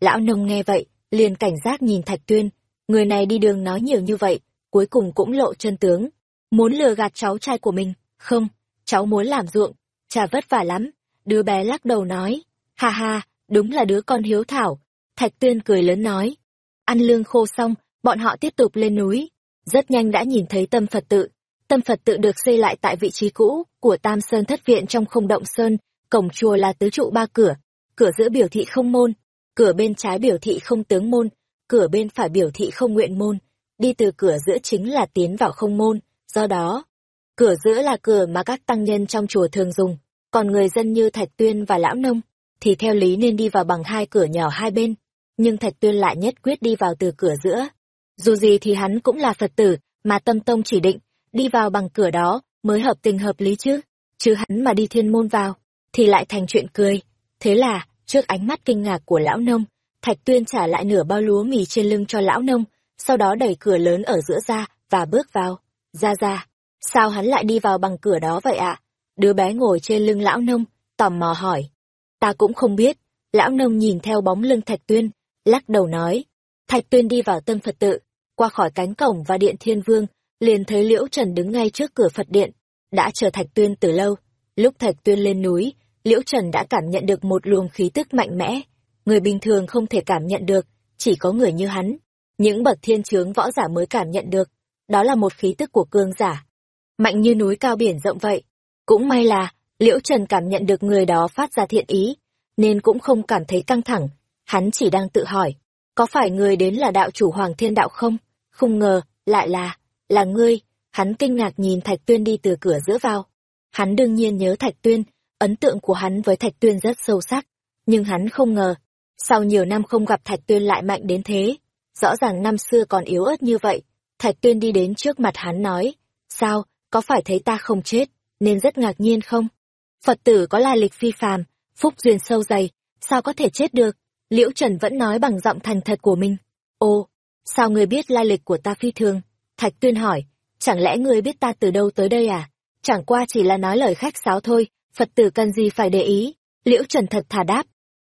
Lão nông nghe vậy, liền cảnh giác nhìn Thạch Tuyên, người này đi đường nói nhiều như vậy, cuối cùng cũng lộ chân tướng. Muốn lừa gạt cháu trai của mình, không, cháu muốn làm ruộng, chả vất vả lắm. Đứa bé lắc đầu nói, ha ha, đúng là đứa con hiếu thảo. Thạch Tuyên cười lớn nói. Ăn lương khô xong, bọn họ tiếp tục lên núi. Rất nhanh đã nhìn thấy tâm Phật tự. Tâm Phật tự được xây lại tại vị trí cũ của Tam Sơn Thất Viện trong không động Sơn, cổng chùa là tứ trụ ba cửa, cửa giữa biểu thị không môn, cửa bên trái biểu thị không tướng môn, cửa bên phải biểu thị không nguyện môn, đi từ cửa giữa chính là tiến vào không môn, do đó, cửa giữa là cửa mà các tăng nhân trong chùa thường dùng, còn người dân như Thạch Tuyên và Lão Nông, thì theo lý nên đi vào bằng hai cửa nhỏ hai bên, nhưng Thạch Tuyên lại nhất quyết đi vào từ cửa giữa. Dù gì thì hắn cũng là Phật tử, mà tâm tông chỉ định, đi vào bằng cửa đó mới hợp tình hợp lý chứ, chứ hắn mà đi thiên môn vào, thì lại thành chuyện cười. Thế là, trước ánh mắt kinh ngạc của lão nông, Thạch Tuyên trả lại nửa bao lúa mì trên lưng cho lão nông, sau đó đẩy cửa lớn ở giữa ra và bước vào. Ra ra, sao hắn lại đi vào bằng cửa đó vậy ạ? Đứa bé ngồi trên lưng lão nông, tò mò hỏi. Ta cũng không biết. Lão nông nhìn theo bóng lưng Thạch Tuyên, lắc đầu nói. Thạch Tuyên đi vào tân Phật tự, qua khỏi cánh cổng và điện thiên vương, liền thấy Liễu Trần đứng ngay trước cửa Phật điện, đã chờ Thạch Tuyên từ lâu. Lúc Thạch Tuyên lên núi, Liễu Trần đã cảm nhận được một luồng khí tức mạnh mẽ, người bình thường không thể cảm nhận được, chỉ có người như hắn, những bậc thiên chướng võ giả mới cảm nhận được, đó là một khí tức của cương giả, mạnh như núi cao biển rộng vậy. Cũng may là, Liễu Trần cảm nhận được người đó phát ra thiện ý, nên cũng không cảm thấy căng thẳng, hắn chỉ đang tự hỏi, có phải người đến là đạo chủ Hoàng Thiên Đạo không? Không ngờ, lại là, là ngươi, hắn kinh ngạc nhìn Thạch Tuyên đi từ cửa giữa vào. Hắn đương nhiên nhớ Thạch Tuyên, ấn tượng của hắn với Thạch Tuyên rất sâu sắc, nhưng hắn không ngờ, sau nhiều năm không gặp Thạch Tuyên lại mạnh đến thế. Rõ ràng năm xưa còn yếu ớt như vậy, Thạch Tuyên đi đến trước mặt hắn nói, sao, có phải thấy ta không chết, nên rất ngạc nhiên không? Phật tử có lai lịch phi phàm, phúc duyên sâu dày, sao có thể chết được? Liễu Trần vẫn nói bằng giọng thành thật của mình. Ô, sao ngươi biết lai lịch của ta phi thường? Thạch Tuyên hỏi, chẳng lẽ ngươi biết ta từ đâu tới đây à? Chẳng qua chỉ là nói lời khách sáo thôi, Phật tử cần gì phải để ý? Liễu Trần thật thà đáp.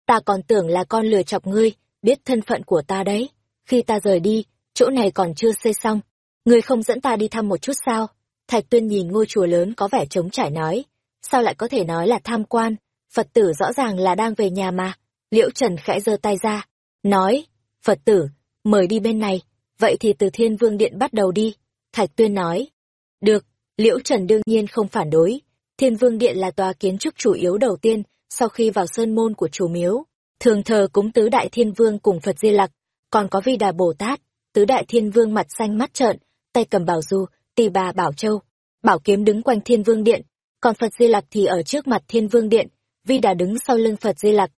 Ta còn tưởng là con lừa chọc ngươi, biết thân phận của ta đấy. Khi ta rời đi, chỗ này còn chưa xây xong. Ngươi không dẫn ta đi thăm một chút sao? Thạch Tuyên nhìn ngôi chùa lớn có vẻ trống trải nói. Sao lại có thể nói là tham quan? Phật tử rõ ràng là đang về nhà mà. Liễu Trần khẽ giơ tay ra. Nói, Phật tử, mời đi bên này. Vậy thì từ Thiên Vương Điện bắt đầu đi. Thạch Tuyên nói. Được, Liễu Trần đương nhiên không phản đối. Thiên Vương Điện là tòa kiến trúc chủ yếu đầu tiên sau khi vào sơn môn của chủ miếu. Thường thờ cúng tứ đại thiên vương cùng Phật Di Lặc, còn có Vi Đà Bồ Tát, tứ đại thiên vương mặt xanh mắt trợn, tay cầm bảo du, tỳ bà bảo châu, bảo kiếm đứng quanh thiên vương điện, còn Phật Di Lặc thì ở trước mặt thiên vương điện, Vi Đà đứng sau lưng Phật Di Lặc.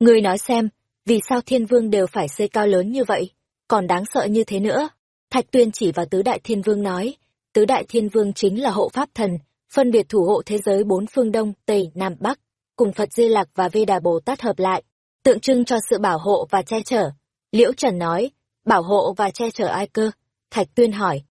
Người nói xem, vì sao thiên vương đều phải xây cao lớn như vậy, còn đáng sợ như thế nữa? Thạch Tuyên chỉ vào tứ đại thiên vương nói, tứ đại thiên vương chính là hộ pháp thần, phân biệt thủ hộ thế giới bốn phương đông, tây, nam, bắc, cùng Phật Di Lặc và vê Đà Bồ Tát hợp lại, tượng trưng cho sự bảo hộ và che chở. Liễu Trần nói, bảo hộ và che chở ai cơ? Thạch Tuyên hỏi.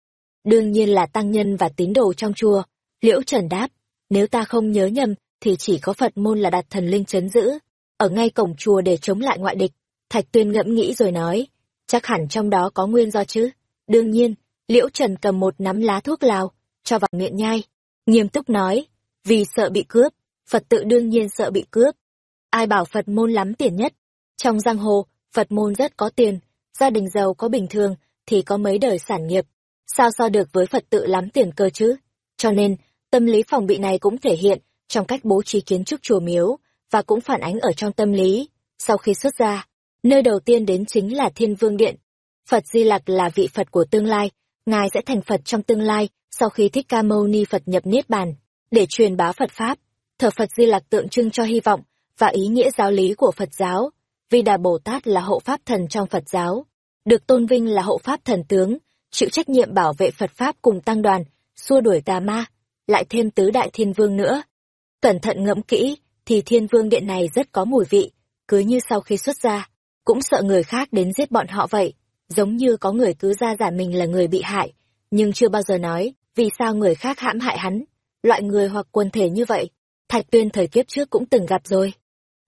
Đương nhiên là tăng nhân và tín đồ trong chùa. Liễu Trần đáp, nếu ta không nhớ nhầm, thì chỉ có Phật môn là đặt thần linh chấn giữ, ở ngay cổng chùa để chống lại ngoại địch. Thạch Tuyên ngẫm nghĩ rồi nói, chắc hẳn trong đó có nguyên do chứ. Đương nhiên, Liễu Trần cầm một nắm lá thuốc lào, cho vào miệng nhai. Nghiêm túc nói, vì sợ bị cướp, Phật tự đương nhiên sợ bị cướp. Ai bảo Phật môn lắm tiền nhất? Trong giang hồ, Phật môn rất có tiền, gia đình giàu có bình thường, thì có mấy đời sản nghiệp. Sao so được với Phật tự lắm tiền cơ chứ? Cho nên, tâm lý phòng bị này cũng thể hiện trong cách bố trí kiến trúc chùa miếu, và cũng phản ánh ở trong tâm lý. Sau khi xuất ra, nơi đầu tiên đến chính là Thiên Vương Điện. Phật Di Lặc là vị Phật của tương lai, Ngài sẽ thành Phật trong tương lai sau khi Thích Ca Mâu Ni Phật nhập Niết Bàn, để truyền bá Phật Pháp thờ Phật Di Lặc tượng trưng cho hy vọng và ý nghĩa giáo lý của Phật giáo. Vì Đà Bồ Tát là hộ pháp thần trong Phật giáo, được tôn vinh là hộ pháp thần tướng, chịu trách nhiệm bảo vệ Phật Pháp cùng tăng đoàn xua đuổi tà ma, lại thêm tứ đại thiên vương nữa. Cẩn thận ngẫm kỹ, thì thiên vương điện này rất có mùi vị, cứ như sau khi xuất ra, cũng sợ người khác đến giết bọn họ vậy, giống như có người cứ ra giả mình là người bị hại, nhưng chưa bao giờ nói, vì sao người khác hãm hại hắn. Loại người hoặc quân thể như vậy, Thạch Tuyên thời kiếp trước cũng từng gặp rồi.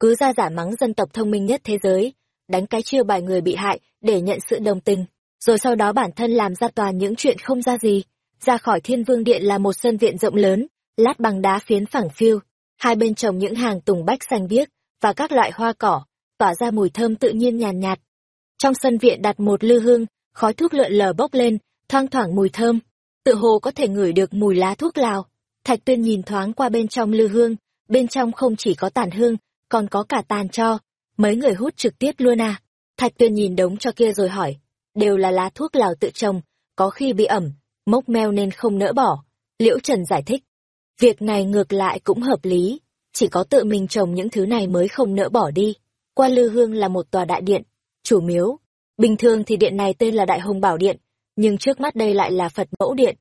Cứ ra giả mắng dân tộc thông minh nhất thế giới, đánh cái chiêu bài người bị hại để nhận sự đồng tình, rồi sau đó bản thân làm ra toàn những chuyện không ra gì. Ra khỏi thiên vương điện là một sân viện rộng lớn, lát bằng đá phiến phẳng phiu, hai bên trồng những hàng tùng bách xanh biếc và các loại hoa cỏ, tỏa ra mùi thơm tự nhiên nhàn nhạt, nhạt. Trong sân viện đặt một lư hương, khói thuốc lượn lờ bốc lên, thoang thoảng mùi thơm, tự hồ có thể ngửi được mùi lá thuốc lào. Thạch Tuyên nhìn thoáng qua bên trong lư hương, bên trong không chỉ có tàn hương, còn có cả tàn cho. Mấy người hút trực tiếp luôn à? Thạch Tuyên nhìn đống cho kia rồi hỏi, đều là lá thuốc lào tự trồng, có khi bị ẩm, mốc meo nên không nỡ bỏ. Liễu Trần giải thích, việc này ngược lại cũng hợp lý, chỉ có tự mình trồng những thứ này mới không nỡ bỏ đi. Qua lư hương là một tòa đại điện, chủ miếu. Bình thường thì điện này tên là Đại Hùng Bảo Điện, nhưng trước mắt đây lại là Phật Mẫu Điện.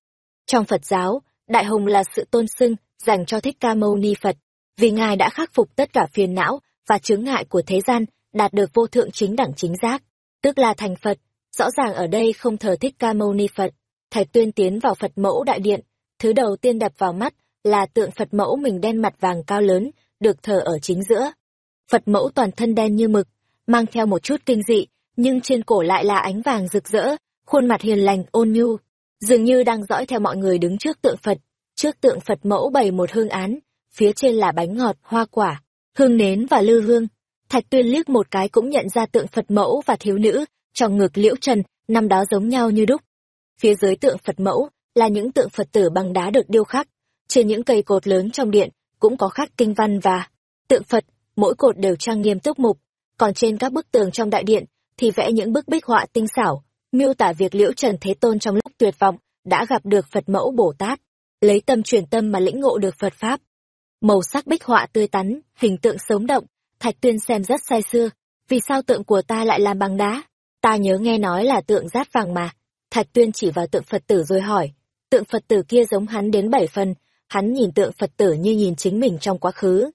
Trong Phật giáo, Đại Hùng là sự tôn xưng dành cho Thích Ca Mâu Ni Phật, vì Ngài đã khắc phục tất cả phiền não và chướng ngại của thế gian, đạt được vô thượng chính đẳng chính giác, tức là thành Phật. Rõ ràng ở đây không thờ Thích Ca Mâu Ni Phật, Thạch Tuyên tiến vào Phật Mẫu Đại Điện, thứ đầu tiên đập vào mắt là tượng Phật Mẫu mình đen mặt vàng cao lớn, được thờ ở chính giữa. Phật Mẫu toàn thân đen như mực, mang theo một chút kinh dị, nhưng trên cổ lại là ánh vàng rực rỡ, khuôn mặt hiền lành, ôn nhu, dường như đang dõi theo mọi người đứng trước tượng Phật. Trước tượng Phật mẫu bày một hương án, phía trên là bánh ngọt, hoa quả, hương nến và lư hương. Thạch Tuyên liếc một cái cũng nhận ra tượng Phật mẫu và thiếu nữ, trong ngực liễu trần, năm đó giống nhau như đúc. Phía dưới tượng Phật mẫu là những tượng Phật tử bằng đá được điêu khắc. Trên những cây cột lớn trong điện cũng có khắc kinh văn và tượng Phật, mỗi cột đều trang nghiêm túc mục. Còn trên các bức tường trong đại điện thì vẽ những bức bích họa tinh xảo, miêu tả việc liễu trần thế tôn trong lúc tuyệt vọng đã gặp được phật mẫu bồ tát lấy tâm truyền tâm mà lĩnh ngộ được phật pháp. Màu sắc bích họa tươi tắn hình tượng sống động thạch tuyên xem rất say sưa vì sao tượng của ta lại làm bằng đá? Ta nhớ nghe nói là tượng rát vàng mà. Thạch tuyên chỉ vào tượng phật tử rồi hỏi. Tượng phật tử kia giống hắn đến bảy phần hắn nhìn tượng phật tử như nhìn chính mình trong quá khứ.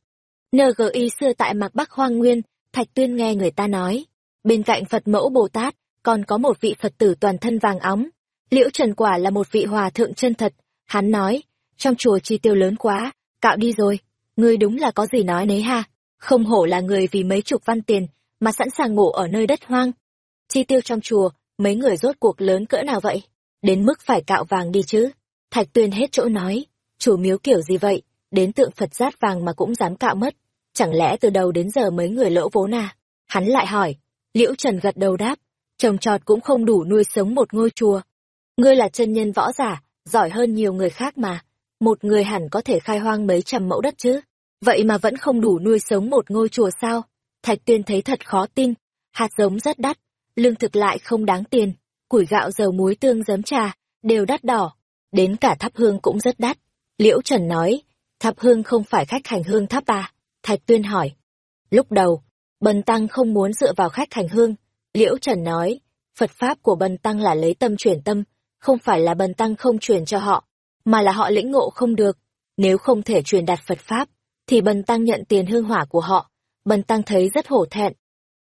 Ngi xưa tại mạc bắc hoang nguyên thạch tuyên nghe người ta nói bên cạnh phật mẫu bồ tát còn có một vị Phật tử toàn thân vàng óng. Liễu Trần quả là một vị hòa thượng chân thật, hắn nói, trong chùa chi tiêu lớn quá, cạo đi rồi, ngươi đúng là có gì nói nấy ha, không hổ là người vì mấy chục văn tiền, mà sẵn sàng ngủ ở nơi đất hoang. Chi tiêu trong chùa, mấy người rốt cuộc lớn cỡ nào vậy? Đến mức phải cạo vàng đi chứ. Thạch tuyên hết chỗ nói, chủ miếu kiểu gì vậy, đến tượng Phật rát vàng mà cũng dám cạo mất. Chẳng lẽ từ đầu đến giờ mấy người lỗ vốn à? Hắn lại hỏi, Liễu Trần gật đầu đáp, trồng trọt cũng không đủ nuôi sống một ngôi chùa. Ngươi là chân nhân võ giả, giỏi hơn nhiều người khác mà. Một người hẳn có thể khai hoang mấy trăm mẫu đất chứ. Vậy mà vẫn không đủ nuôi sống một ngôi chùa sao? Thạch tuyên thấy thật khó tin. Hạt giống rất đắt, lương thực lại không đáng tiền. Củi gạo dầu muối tương giấm trà, đều đắt đỏ. Đến cả thắp hương cũng rất đắt. Liễu Trần nói, thắp hương không phải khách hành hương thắp à? Thạch tuyên hỏi. Lúc đầu, Bần Tăng không muốn dựa vào khách hành hương, Liễu Trần nói, Phật Pháp của Bần Tăng là lấy tâm chuyển tâm, không phải là Bần Tăng không truyền cho họ, mà là họ lĩnh ngộ không được. Nếu không thể truyền đạt Phật Pháp, thì Bần Tăng nhận tiền hương hỏa của họ. Bần Tăng thấy rất hổ thẹn.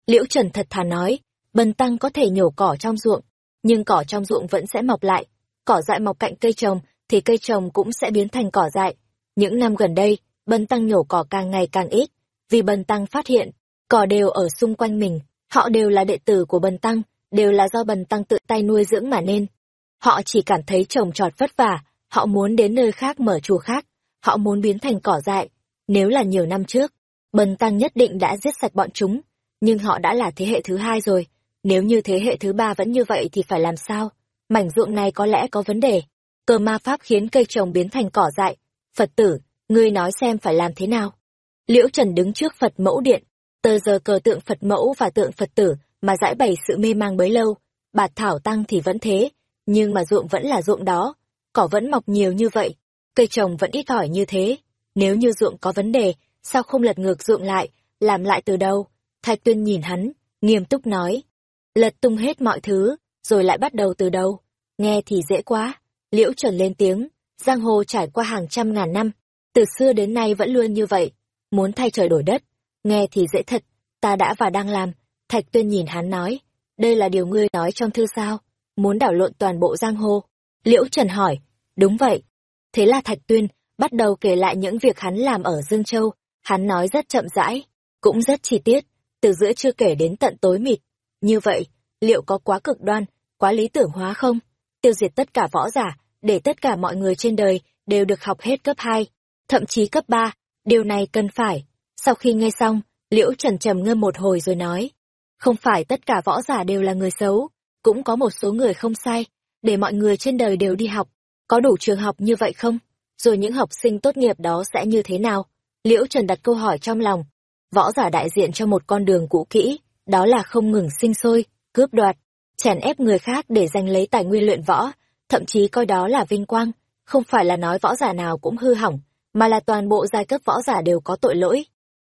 Liễu Trần thật thà nói, Bần Tăng có thể nhổ cỏ trong ruộng, nhưng cỏ trong ruộng vẫn sẽ mọc lại. Cỏ dại mọc cạnh cây trồng, thì cây trồng cũng sẽ biến thành cỏ dại. Những năm gần đây, Bần Tăng nhổ cỏ càng ngày càng ít, vì Bần Tăng phát hiện, cỏ đều ở xung quanh mình, Họ đều là đệ tử của Bần Tăng, đều là do Bần Tăng tự tay nuôi dưỡng mà nên. Họ chỉ cảm thấy trồng trọt vất vả, họ muốn đến nơi khác mở chùa khác, họ muốn biến thành cỏ dại. Nếu là nhiều năm trước, Bần Tăng nhất định đã giết sạch bọn chúng, nhưng họ đã là thế hệ thứ hai rồi. Nếu như thế hệ thứ ba vẫn như vậy thì phải làm sao? Mảnh ruộng này có lẽ có vấn đề. Cơ ma pháp khiến cây trồng biến thành cỏ dại. Phật tử, ngươi nói xem phải làm thế nào? Liễu Trần đứng trước Phật mẫu điện, Tờ giờ cờ tượng Phật mẫu và tượng Phật tử mà giải bày sự mê mang bấy lâu, bạt thảo tăng thì vẫn thế, nhưng mà ruộng vẫn là ruộng đó, cỏ vẫn mọc nhiều như vậy, cây trồng vẫn ít ỏi như thế. Nếu như ruộng có vấn đề, sao không lật ngược ruộng lại, làm lại từ đầu? Thạch tuyên nhìn hắn, nghiêm túc nói. Lật tung hết mọi thứ, rồi lại bắt đầu từ đầu. Nghe thì dễ quá. Liễu trần lên tiếng, giang hồ trải qua hàng trăm ngàn năm, từ xưa đến nay vẫn luôn như vậy, muốn thay trời đổi đất, nghe thì dễ thật, ta đã và đang làm, Thạch Tuyên nhìn hắn nói, đây là điều ngươi nói trong thư sao, muốn đảo lộn toàn bộ giang hồ. Liễu Trần hỏi, đúng vậy. Thế là Thạch Tuyên bắt đầu kể lại những việc hắn làm ở Dương Châu, hắn nói rất chậm rãi, cũng rất chi tiết, từ giữa chưa kể đến tận tối mịt. Như vậy, liệu có quá cực đoan, quá lý tưởng hóa không? Tiêu diệt tất cả võ giả, để tất cả mọi người trên đời đều được học hết cấp 2, thậm chí cấp 3, điều này cần phải. Sau khi nghe xong, Liễu Trần trầm ngâm một hồi rồi nói, không phải tất cả võ giả đều là người xấu, cũng có một số người không sai, để mọi người trên đời đều đi học, có đủ trường học như vậy không? Rồi những học sinh tốt nghiệp đó sẽ như thế nào? Liễu Trần đặt câu hỏi trong lòng. Võ giả đại diện cho một con đường cũ kỹ, đó là không ngừng sinh sôi, cướp đoạt, chèn ép người khác để giành lấy tài nguyên luyện võ, thậm chí coi đó là vinh quang, không phải là nói võ giả nào cũng hư hỏng, mà là toàn bộ giai cấp võ giả đều có tội lỗi.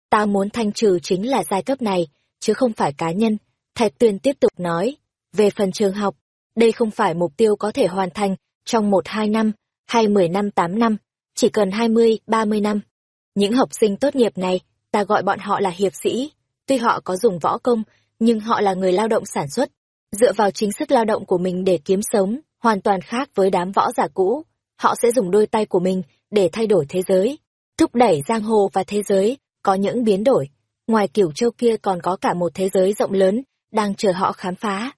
Ta muốn thanh trừ chính là giai cấp này, chứ không phải cá nhân. Thạch Tuyên tiếp tục nói, về phần trường học, đây không phải mục tiêu có thể hoàn thành trong một hai năm, hay mười năm tám năm, chỉ cần hai mươi, ba mươi năm. Những học sinh tốt nghiệp này, ta gọi bọn họ là hiệp sĩ, tuy họ có dùng võ công, nhưng họ là người lao động sản xuất, dựa vào chính sức lao động của mình để kiếm sống, hoàn toàn khác với đám võ giả cũ. Họ sẽ dùng đôi tay của mình để thay đổi thế giới, thúc đẩy giang hồ và thế giới, có những biến đổi. Ngoài Cửu châu kia còn có cả một thế giới rộng lớn, đang chờ họ khám phá.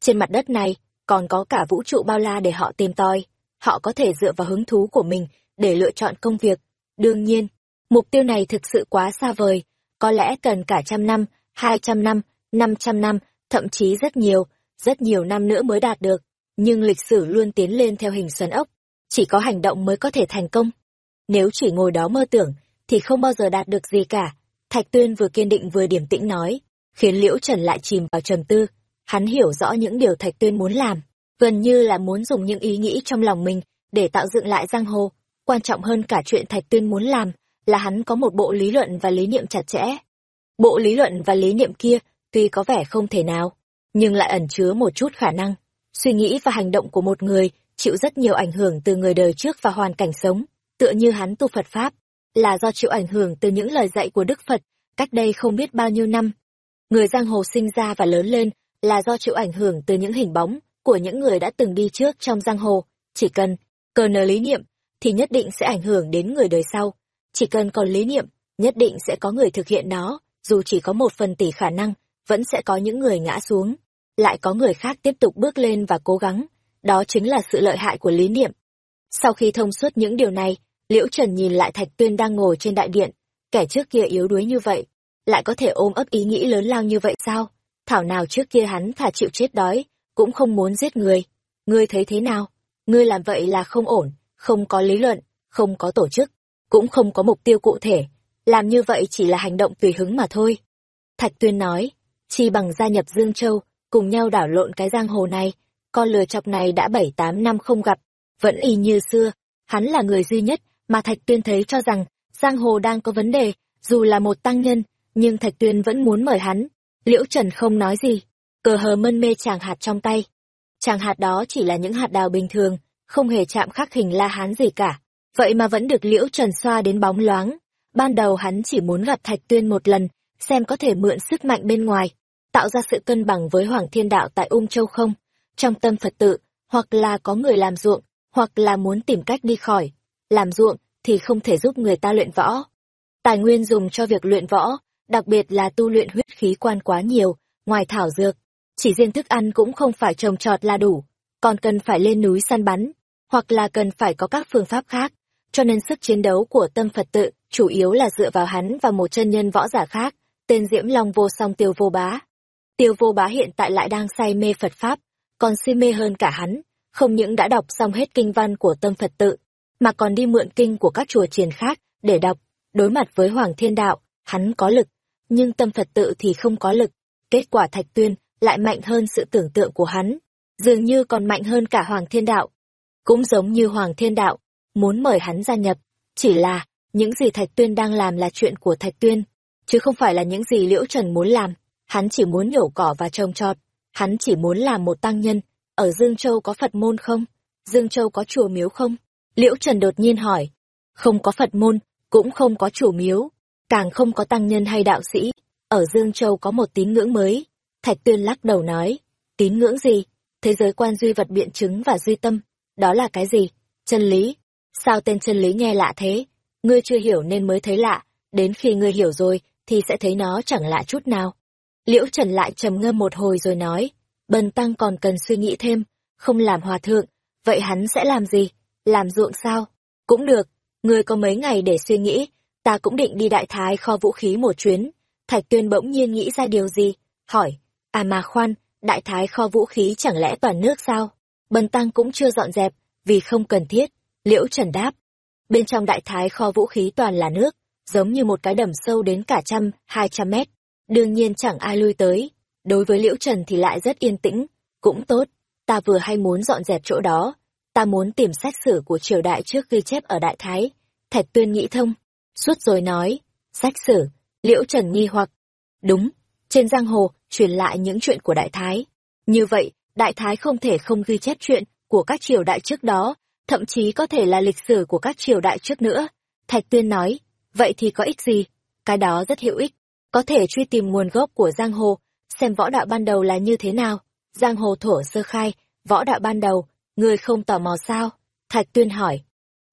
Trên mặt đất này, còn có cả vũ trụ bao la để họ tìm tòi. Họ có thể dựa vào hứng thú của mình để lựa chọn công việc. Đương nhiên, mục tiêu này thực sự quá xa vời, có lẽ cần cả trăm năm, hai trăm năm, năm trăm năm, thậm chí rất nhiều, rất nhiều năm nữa mới đạt được. Nhưng lịch sử luôn tiến lên theo hình xoắn ốc, chỉ có hành động mới có thể thành công. Nếu chỉ ngồi đó mơ tưởng, thì không bao giờ đạt được gì cả. Thạch Tuyên vừa kiên định vừa điểm tĩnh nói, khiến Liễu Trần lại chìm vào trầm tư. Hắn hiểu rõ những điều Thạch Tuyên muốn làm, gần như là muốn dùng những ý nghĩ trong lòng mình để tạo dựng lại giang hồ. Quan trọng hơn cả chuyện Thạch Tuyên muốn làm là hắn có một bộ lý luận và lý niệm chặt chẽ. Bộ lý luận và lý niệm kia tuy có vẻ không thể nào, nhưng lại ẩn chứa một chút khả năng. Suy nghĩ và hành động của một người chịu rất nhiều ảnh hưởng từ người đời trước và hoàn cảnh sống, tựa như hắn tu Phật Pháp, là do chịu ảnh hưởng từ những lời dạy của Đức Phật, cách đây không biết bao nhiêu năm. Người giang hồ sinh ra và lớn lên là do chịu ảnh hưởng từ những hình bóng của những người đã từng đi trước trong giang hồ, chỉ cần cờ nờ lý niệm thì nhất định sẽ ảnh hưởng đến người đời sau. Chỉ cần còn lý niệm, nhất định sẽ có người thực hiện nó, dù chỉ có một phần tỷ khả năng, vẫn sẽ có những người ngã xuống, lại có người khác tiếp tục bước lên và cố gắng. Đó chính là sự lợi hại của lý niệm. Sau khi thông suốt những điều này, Liễu Trần nhìn lại Thạch Tuyên đang ngồi trên đại điện, kẻ trước kia yếu đuối như vậy, lại có thể ôm ấp ý nghĩ lớn lao như vậy sao? Thảo nào trước kia hắn thà chịu chết đói, cũng không muốn giết người. Ngươi thấy thế nào? Ngươi làm vậy là không ổn, không có lý luận, không có tổ chức, cũng không có mục tiêu cụ thể. Làm như vậy chỉ là hành động tùy hứng mà thôi. Thạch Tuyên nói, chi bằng gia nhập Dương Châu, cùng nhau đảo lộn cái giang hồ này. Con lừa chọc này đã bảy tám năm không gặp, vẫn y như xưa. Hắn là người duy nhất mà Thạch Tuyên thấy cho rằng giang hồ đang có vấn đề, dù là một tăng nhân, nhưng Thạch Tuyên vẫn muốn mời hắn. Liễu Trần không nói gì, cờ hờ mân mê chàng hạt trong tay. Chàng hạt đó chỉ là những hạt đào bình thường, không hề chạm khắc hình la hán gì cả. Vậy mà vẫn được Liễu Trần xoa đến bóng loáng. Ban đầu hắn chỉ muốn gặp Thạch Tuyên một lần, xem có thể mượn sức mạnh bên ngoài, tạo ra sự cân bằng với Hoàng Thiên Đạo tại Ung Châu không. Trong tâm Phật tự, hoặc là có người làm ruộng, hoặc là muốn tìm cách đi khỏi. Làm ruộng thì không thể giúp người ta luyện võ. Tài nguyên dùng cho việc luyện võ, đặc biệt là tu luyện huyết khí quan quá nhiều, ngoài thảo dược, chỉ riêng thức ăn cũng không phải trồng trọt là đủ, còn cần phải lên núi săn bắn, hoặc là cần phải có các phương pháp khác. Cho nên sức chiến đấu của tâm Phật tự chủ yếu là dựa vào hắn và một chân nhân võ giả khác, tên Diễm Long vô song tiêu vô bá. Tiêu vô bá hiện tại lại đang say mê Phật Pháp, còn si mê hơn cả hắn, không những đã đọc xong hết kinh văn của tâm Phật tự, mà còn đi mượn kinh của các chùa triền khác để đọc. Đối mặt với Hoàng Thiên Đạo, hắn có lực, nhưng tâm Phật tự thì không có lực. Kết quả Thạch Tuyên lại mạnh hơn sự tưởng tượng của hắn, dường như còn mạnh hơn cả Hoàng Thiên Đạo. Cũng giống như Hoàng Thiên Đạo, muốn mời hắn gia nhập, chỉ là những gì Thạch Tuyên đang làm là chuyện của Thạch Tuyên, chứ không phải là những gì Liễu Trần muốn làm. Hắn chỉ muốn nhổ cỏ và trồng trọt, hắn chỉ muốn làm một tăng nhân. Ở Dương Châu có Phật môn không? Dương Châu có chùa miếu không? Liễu Trần đột nhiên hỏi. Không có Phật môn, cũng không có chùa miếu, càng không có tăng nhân hay đạo sĩ. Ở Dương Châu có một tín ngưỡng mới. Thạch Tuyên lắc đầu nói. Tín ngưỡng gì? Thế giới quan duy vật biện chứng và duy tâm. Đó là cái gì? Chân lý. Sao tên chân lý nghe lạ thế? Ngươi chưa hiểu nên mới thấy lạ. Đến khi ngươi hiểu rồi, thì sẽ thấy nó chẳng lạ chút nào. Liễu Trần lại trầm ngâm một hồi rồi nói. Bần tăng còn cần suy nghĩ thêm, không làm hòa thượng, vậy hắn sẽ làm gì? Làm ruộng sao? Cũng được, ngươi có mấy ngày để suy nghĩ, ta cũng định đi đại thái kho vũ khí một chuyến. Thạch tuyên bỗng nhiên nghĩ ra điều gì? Hỏi, à mà khoan, đại thái kho vũ khí chẳng lẽ toàn nước sao? Bần tăng cũng chưa dọn dẹp, vì không cần thiết. Liễu Trần đáp, bên trong đại thái kho vũ khí toàn là nước, giống như một cái đầm sâu đến cả trăm, hai trăm mét. Đương nhiên chẳng ai lui tới. Đối với Liễu Trần thì lại rất yên tĩnh, cũng tốt, ta vừa hay muốn dọn dẹp chỗ đó, ta muốn tìm sách sử của triều đại trước ghi chép ở Đại Thái. Thạch Tuyên nghĩ thông, suốt rồi nói, sách sử, Liễu Trần nghi hoặc. Đúng, trên giang hồ, truyền lại những chuyện của Đại Thái. Như vậy, Đại Thái không thể không ghi chép chuyện của các triều đại trước đó, thậm chí có thể là lịch sử của các triều đại trước nữa. Thạch Tuyên nói, vậy thì có ích gì? Cái đó rất hữu ích, có thể truy tìm nguồn gốc của giang hồ, xem võ đạo ban đầu là như thế nào. Giang hồ thổ sơ khai, võ đạo ban đầu, người không tò mò sao? Thạch Tuyên hỏi.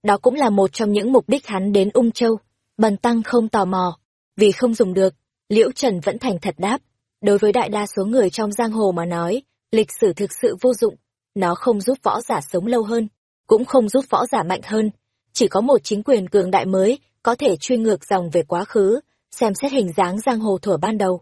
Đó cũng là một trong những mục đích hắn đến Ung Châu. Bần Tăng không tò mò, vì không dùng được. Liễu Trần vẫn thành thật đáp. Đối với đại đa số người trong giang hồ mà nói, lịch sử thực sự vô dụng. Nó không giúp võ giả sống lâu hơn, cũng không giúp võ giả mạnh hơn. Chỉ có một chính quyền cường đại mới có thể truy ngược dòng về quá khứ, xem xét hình dáng giang hồ thuở ban đầu.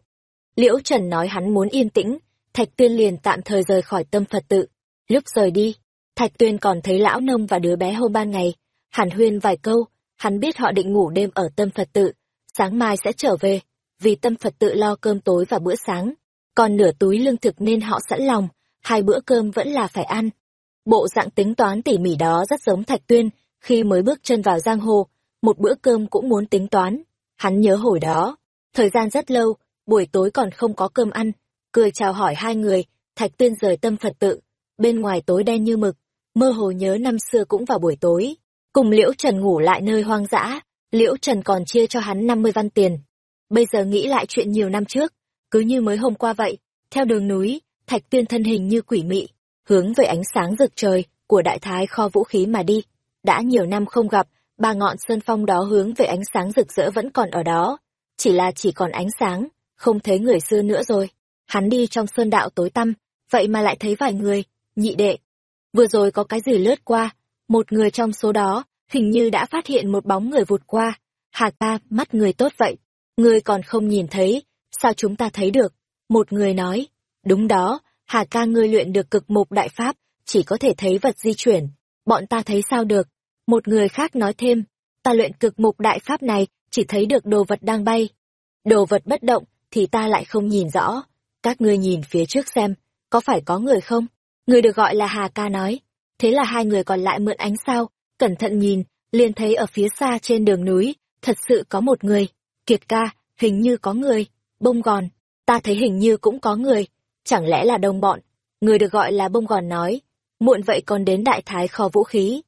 Liễu Trần nói hắn muốn yên tĩnh, Thạch Tuyên liền tạm thời rời khỏi tâm Phật tự. Lúc rời đi, Thạch Tuyên còn thấy lão nông và đứa bé hôm ban ngày, hàn huyên vài câu, hắn biết họ định ngủ đêm ở tâm Phật tự, sáng mai sẽ trở về, vì tâm Phật tự lo cơm tối và bữa sáng, còn nửa túi lương thực nên họ sẵn lòng, hai bữa cơm vẫn là phải ăn. Bộ dạng tính toán tỉ mỉ đó rất giống Thạch Tuyên, khi mới bước chân vào giang hồ, một bữa cơm cũng muốn tính toán. Hắn nhớ hồi đó, thời gian rất lâu, buổi tối còn không có cơm ăn, cười chào hỏi hai người, Thạch Tuyên rời tâm Phật tự, bên ngoài tối đen như mực, mơ hồ nhớ năm xưa cũng vào buổi tối, cùng Liễu Trần ngủ lại nơi hoang dã, Liễu Trần còn chia cho hắn 50 văn tiền. Bây giờ nghĩ lại chuyện nhiều năm trước, cứ như mới hôm qua vậy, theo đường núi, Thạch Tuyên thân hình như quỷ mị, hướng về ánh sáng rực trời của đại thái kho vũ khí mà đi. Đã nhiều năm không gặp, ba ngọn sơn phong đó hướng về ánh sáng rực rỡ vẫn còn ở đó, chỉ là chỉ còn ánh sáng, không thấy người xưa nữa rồi. Hắn đi trong sơn đạo tối tăm, vậy mà lại thấy vài người, nhị đệ. Vừa rồi có cái gì lướt qua, một người trong số đó, hình như đã phát hiện một bóng người vụt qua. Hà ca, mắt người tốt vậy, người còn không nhìn thấy, sao chúng ta thấy được? Một người nói, đúng đó, Hà ca ngươi luyện được cực mục đại pháp, chỉ có thể thấy vật di chuyển, bọn ta thấy sao được? Một người khác nói thêm, ta luyện cực mục đại pháp này, chỉ thấy được đồ vật đang bay. Đồ vật bất động, thì ta lại không nhìn rõ. Các ngươi nhìn phía trước xem, có phải có người không? Người được gọi là Hà ca nói. Thế là hai người còn lại mượn ánh sao, cẩn thận nhìn, liền thấy ở phía xa trên đường núi, thật sự có một người. Kiệt ca, hình như có người. Bông gòn, ta thấy hình như cũng có người. Chẳng lẽ là đồng bọn? Người được gọi là bông gòn nói. Muộn vậy còn đến đại thái kho vũ khí.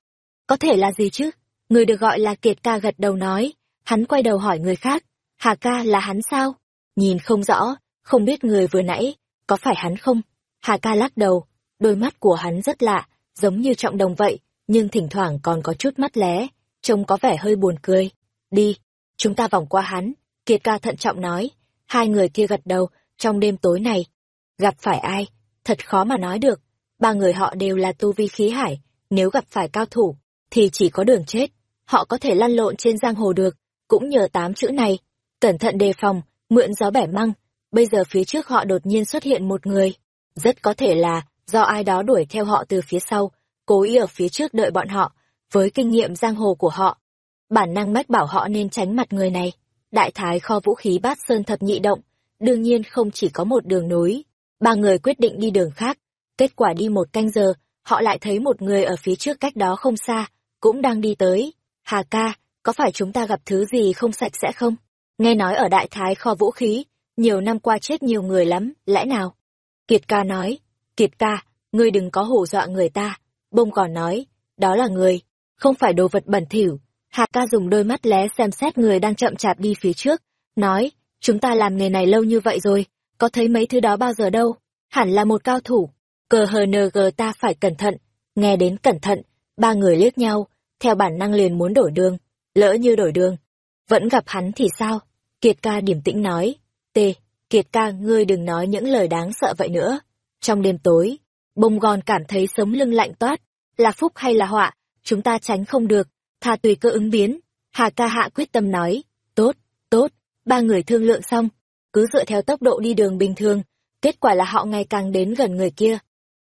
Có thể là gì chứ? Người được gọi là Kiệt ca gật đầu nói. Hắn quay đầu hỏi người khác. Hà ca là hắn sao? Nhìn không rõ, không biết người vừa nãy, có phải hắn không? Hà ca lắc đầu, đôi mắt của hắn rất lạ, giống như trọng đồng vậy, nhưng thỉnh thoảng còn có chút mắt lé, trông có vẻ hơi buồn cười. Đi, chúng ta vòng qua hắn, Kiệt ca thận trọng nói, hai người kia gật đầu, trong đêm tối này. Gặp phải ai? Thật khó mà nói được, ba người họ đều là tu vi khí hải, nếu gặp phải cao thủ, thì chỉ có đường chết. Họ có thể lăn lộn trên giang hồ được, cũng nhờ tám chữ này. Cẩn thận đề phòng, mượn gió bẻ măng, bây giờ phía trước họ đột nhiên xuất hiện một người. Rất có thể là do ai đó đuổi theo họ từ phía sau, cố ý ở phía trước đợi bọn họ, với kinh nghiệm giang hồ của họ. Bản năng mách bảo họ nên tránh mặt người này. Đại thái kho vũ khí bát sơn thập nhị động, đương nhiên không chỉ có một đường núi. Ba người quyết định đi đường khác. Kết quả đi một canh giờ, họ lại thấy một người ở phía trước cách đó không xa, cũng đang đi tới. Hà ca, có phải chúng ta gặp thứ gì không sạch sẽ không? Nghe nói ở đại thái kho vũ khí, nhiều năm qua chết nhiều người lắm, lẽ nào? Kiệt ca nói, Kiệt ca, ngươi đừng có hù dọa người ta. Bông còn nói, đó là người, không phải đồ vật bẩn thỉu. Hà ca dùng đôi mắt lé xem xét người đang chậm chạp đi phía trước, nói, chúng ta làm nghề này lâu như vậy rồi, có thấy mấy thứ đó bao giờ đâu, hẳn là một cao thủ. Cờ hờ nờ gờ ta phải cẩn thận, nghe đến cẩn thận, ba người liếc nhau, theo bản năng liền muốn đổi đường, lỡ như đổi đường. Vẫn gặp hắn thì sao? Kiệt ca điểm tĩnh nói, tê, Kiệt ca ngươi đừng nói những lời đáng sợ vậy nữa. Trong đêm tối, bông gòn cảm thấy sống lưng lạnh toát, là phúc hay là họa, chúng ta tránh không được, thà tùy cơ ứng biến. Hà ca hạ quyết tâm nói, tốt, tốt, ba người thương lượng xong, cứ dựa theo tốc độ đi đường bình thường, kết quả là họ ngày càng đến gần người kia.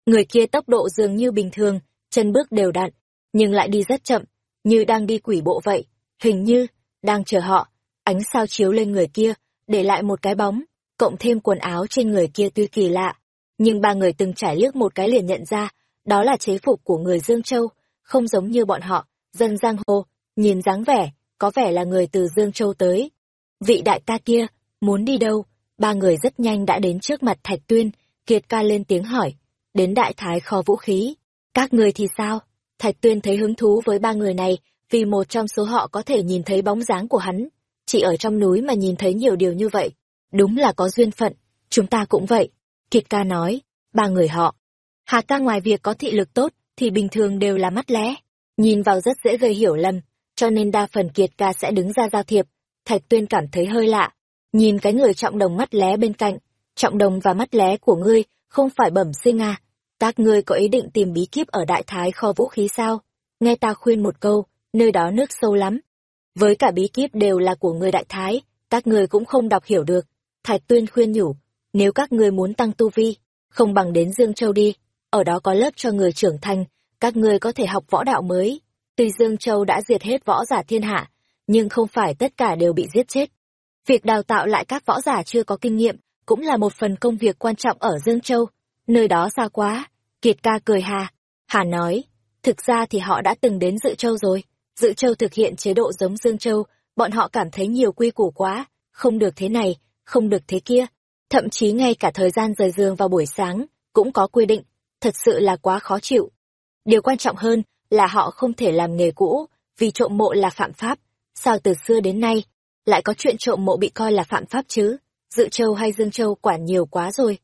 Người kia tốc độ dường như bình thường, chân bước đều đặn, nhưng lại đi rất chậm, như đang đi quỷ bộ vậy, hình như, đang chờ họ, ánh sao chiếu lên người kia, để lại một cái bóng, cộng thêm quần áo trên người kia tuy kỳ lạ, nhưng ba người từng trải liếc một cái liền nhận ra, đó là chế phục của người Dương Châu, không giống như bọn họ, dân giang hồ, nhìn dáng vẻ, có vẻ là người từ Dương Châu tới. Vị đại ta kia, muốn đi đâu? Ba người rất nhanh đã đến trước mặt Thạch Tuyên, Kiệt ca lên tiếng hỏi, đến đại thái kho vũ khí. Các người thì sao? Thạch Tuyên thấy hứng thú với ba người này, vì một trong số họ có thể nhìn thấy bóng dáng của hắn. Chỉ ở trong núi mà nhìn thấy nhiều điều như vậy, đúng là có duyên phận, chúng ta cũng vậy. Kiệt ca nói, ba người họ. Hà ca ngoài việc có thị lực tốt, thì bình thường đều là mắt lé. Nhìn vào rất dễ gây hiểu lầm, cho nên đa phần Kiệt ca sẽ đứng ra giao thiệp. Thạch Tuyên cảm thấy hơi lạ. Nhìn cái người trọng đồng mắt lé bên cạnh, trọng đồng và mắt lé của ngươi không phải bẩm sinh à. Các ngươi có ý định tìm bí kíp ở đại thái kho vũ khí sao? Nghe ta khuyên một câu, nơi đó nước sâu lắm. Với cả bí kíp đều là của người đại thái, các ngươi cũng không đọc hiểu được. Thạch Tuyên khuyên nhủ, nếu các ngươi muốn tăng tu vi, không bằng đến Dương Châu đi, ở đó có lớp cho người trưởng thành, các ngươi có thể học võ đạo mới. Tuy Dương Châu đã diệt hết võ giả thiên hạ, nhưng không phải tất cả đều bị giết chết. Việc đào tạo lại các võ giả chưa có kinh nghiệm cũng là một phần công việc quan trọng ở Dương Châu. Nơi đó xa quá. Kiệt ca cười hà. Hà nói, thực ra thì họ đã từng đến Dự Châu rồi. Dự Châu thực hiện chế độ giống Dương Châu, bọn họ cảm thấy nhiều quy củ quá, không được thế này, không được thế kia. Thậm chí ngay cả thời gian rời giường vào buổi sáng, cũng có quy định, thật sự là quá khó chịu. Điều quan trọng hơn là họ không thể làm nghề cũ, vì trộm mộ là phạm pháp. Sao từ xưa đến nay, lại có chuyện trộm mộ bị coi là phạm pháp chứ? Dự Châu hay Dương Châu quản nhiều quá rồi.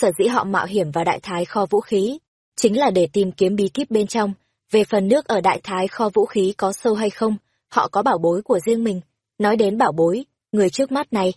Sở dĩ họ mạo hiểm vào đại thái kho vũ khí, chính là để tìm kiếm bí kíp bên trong. Về phần nước ở đại thái kho vũ khí có sâu hay không, họ có bảo bối của riêng mình. Nói đến bảo bối, người trước mắt này,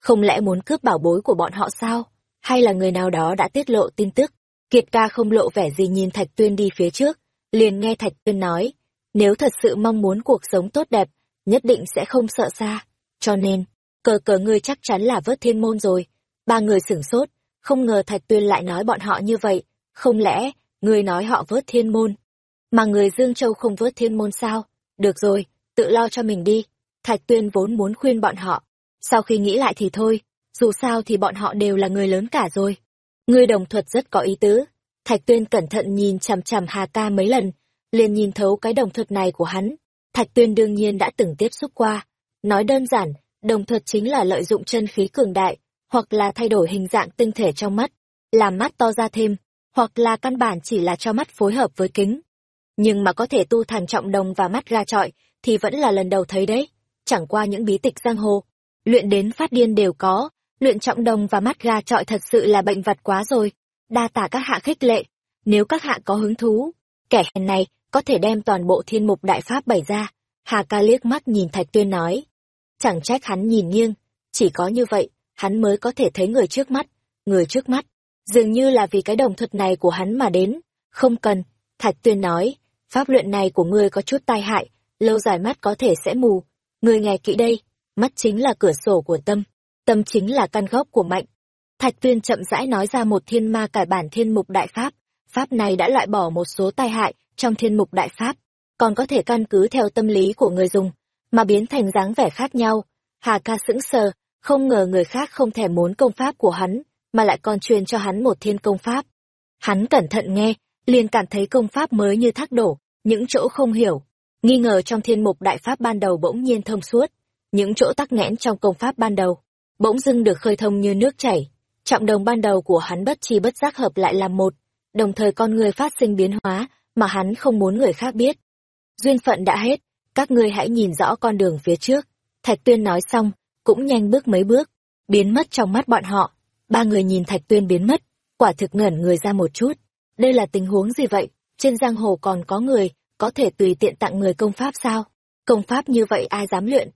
không lẽ muốn cướp bảo bối của bọn họ sao? Hay là người nào đó đã tiết lộ tin tức? Kiệt ca không lộ vẻ gì nhìn Thạch Tuyên đi phía trước, liền nghe Thạch Tuyên nói, nếu thật sự mong muốn cuộc sống tốt đẹp, nhất định sẽ không sợ xa. Cho nên, cờ cờ ngươi chắc chắn là vớt thiên môn rồi. Ba người sửng sốt, không ngờ Thạch Tuyên lại nói bọn họ như vậy. Không lẽ, người nói họ vớt thiên môn? Mà người Dương Châu không vớt thiên môn sao? Được rồi, tự lo cho mình đi. Thạch Tuyên vốn muốn khuyên bọn họ. Sau khi nghĩ lại thì thôi, dù sao thì bọn họ đều là người lớn cả rồi. Ngươi đồng thuật rất có ý tứ. Thạch Tuyên cẩn thận nhìn chằm chằm Hà Ca mấy lần, liền nhìn thấu cái đồng thuật này của hắn. Thạch Tuyên đương nhiên đã từng tiếp xúc qua. Nói đơn giản, đồng thuật chính là lợi dụng chân khí cường đại, hoặc là thay đổi hình dạng tinh thể trong mắt, làm mắt to ra thêm, hoặc là căn bản chỉ là cho mắt phối hợp với kính. Nhưng mà có thể tu thành trọng đồng và mắt ra trọi, thì vẫn là lần đầu thấy đấy. Chẳng qua những bí tịch giang hồ, luyện đến phát điên đều có, luyện trọng đồng và mắt ra trọi thật sự là bệnh vật quá rồi. Đa tả các hạ khích lệ, nếu các hạ có hứng thú, kẻ hèn này có thể đem toàn bộ thiên mục đại pháp bày ra. Hà ca liếc mắt nhìn Thạch Tuyên nói. Chẳng trách hắn nhìn nghiêng, chỉ có như vậy, hắn mới có thể thấy người trước mắt. Người trước mắt, dường như là vì cái đồng thuật này của hắn mà đến. Không cần, Thạch Tuyên nói, pháp luyện này của ngươi có chút tai hại, lâu dài mắt có thể sẽ mù. Ngươi nghe kỹ đây, mắt chính là cửa sổ của tâm, tâm chính là căn gốc của mạnh. Thạch Tuyên chậm rãi nói ra một thiên ma cải bản thiên mục đại pháp, pháp này đã loại bỏ một số tai hại trong thiên mục đại pháp, còn có thể căn cứ theo tâm lý của người dùng, mà biến thành dáng vẻ khác nhau. Hà ca sững sờ, không ngờ người khác không thèm muốn công pháp của hắn, mà lại còn truyền cho hắn một thiên công pháp. Hắn cẩn thận nghe, liền cảm thấy công pháp mới như thác đổ, những chỗ không hiểu. Nghi ngờ trong thiên mục đại pháp ban đầu bỗng nhiên thông suốt, những chỗ tắc nghẽn trong công pháp ban đầu, bỗng dưng được khơi thông như nước chảy. Trọng đồng ban đầu của hắn bất chi bất giác hợp lại làm một, đồng thời con người phát sinh biến hóa mà hắn không muốn người khác biết. Duyên phận đã hết, các ngươi hãy nhìn rõ con đường phía trước. Thạch Tuyên nói xong, cũng nhanh bước mấy bước, biến mất trong mắt bọn họ. Ba người nhìn Thạch Tuyên biến mất, quả thực ngẩn người ra một chút. Đây là tình huống gì vậy? Trên giang hồ còn có người, có thể tùy tiện tặng người công pháp sao? Công pháp như vậy ai dám luyện?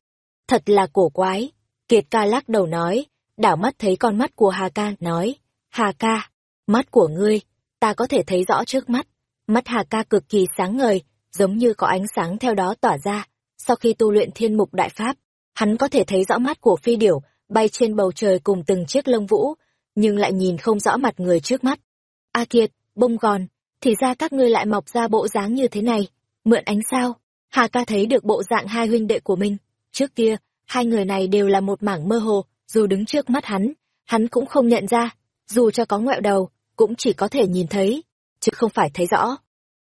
Thật là cổ quái. Kiệt ca lắc đầu nói, đảo mắt thấy con mắt của Hà ca, nói, Hà ca, mắt của ngươi, ta có thể thấy rõ trước mắt. Mắt Hà ca cực kỳ sáng ngời, giống như có ánh sáng theo đó tỏa ra. Sau khi tu luyện thiên mục đại pháp, hắn có thể thấy rõ mắt của phi điểu, bay trên bầu trời cùng từng chiếc lông vũ, nhưng lại nhìn không rõ mặt người trước mắt. A Kiệt, bông gòn, thì ra các ngươi lại mọc ra bộ dáng như thế này, mượn ánh sao. Hà ca thấy được bộ dạng hai huynh đệ của mình. Trước kia, hai người này đều là một mảng mơ hồ, dù đứng trước mắt hắn, hắn cũng không nhận ra, dù cho có ngoẹo đầu, cũng chỉ có thể nhìn thấy, chứ không phải thấy rõ.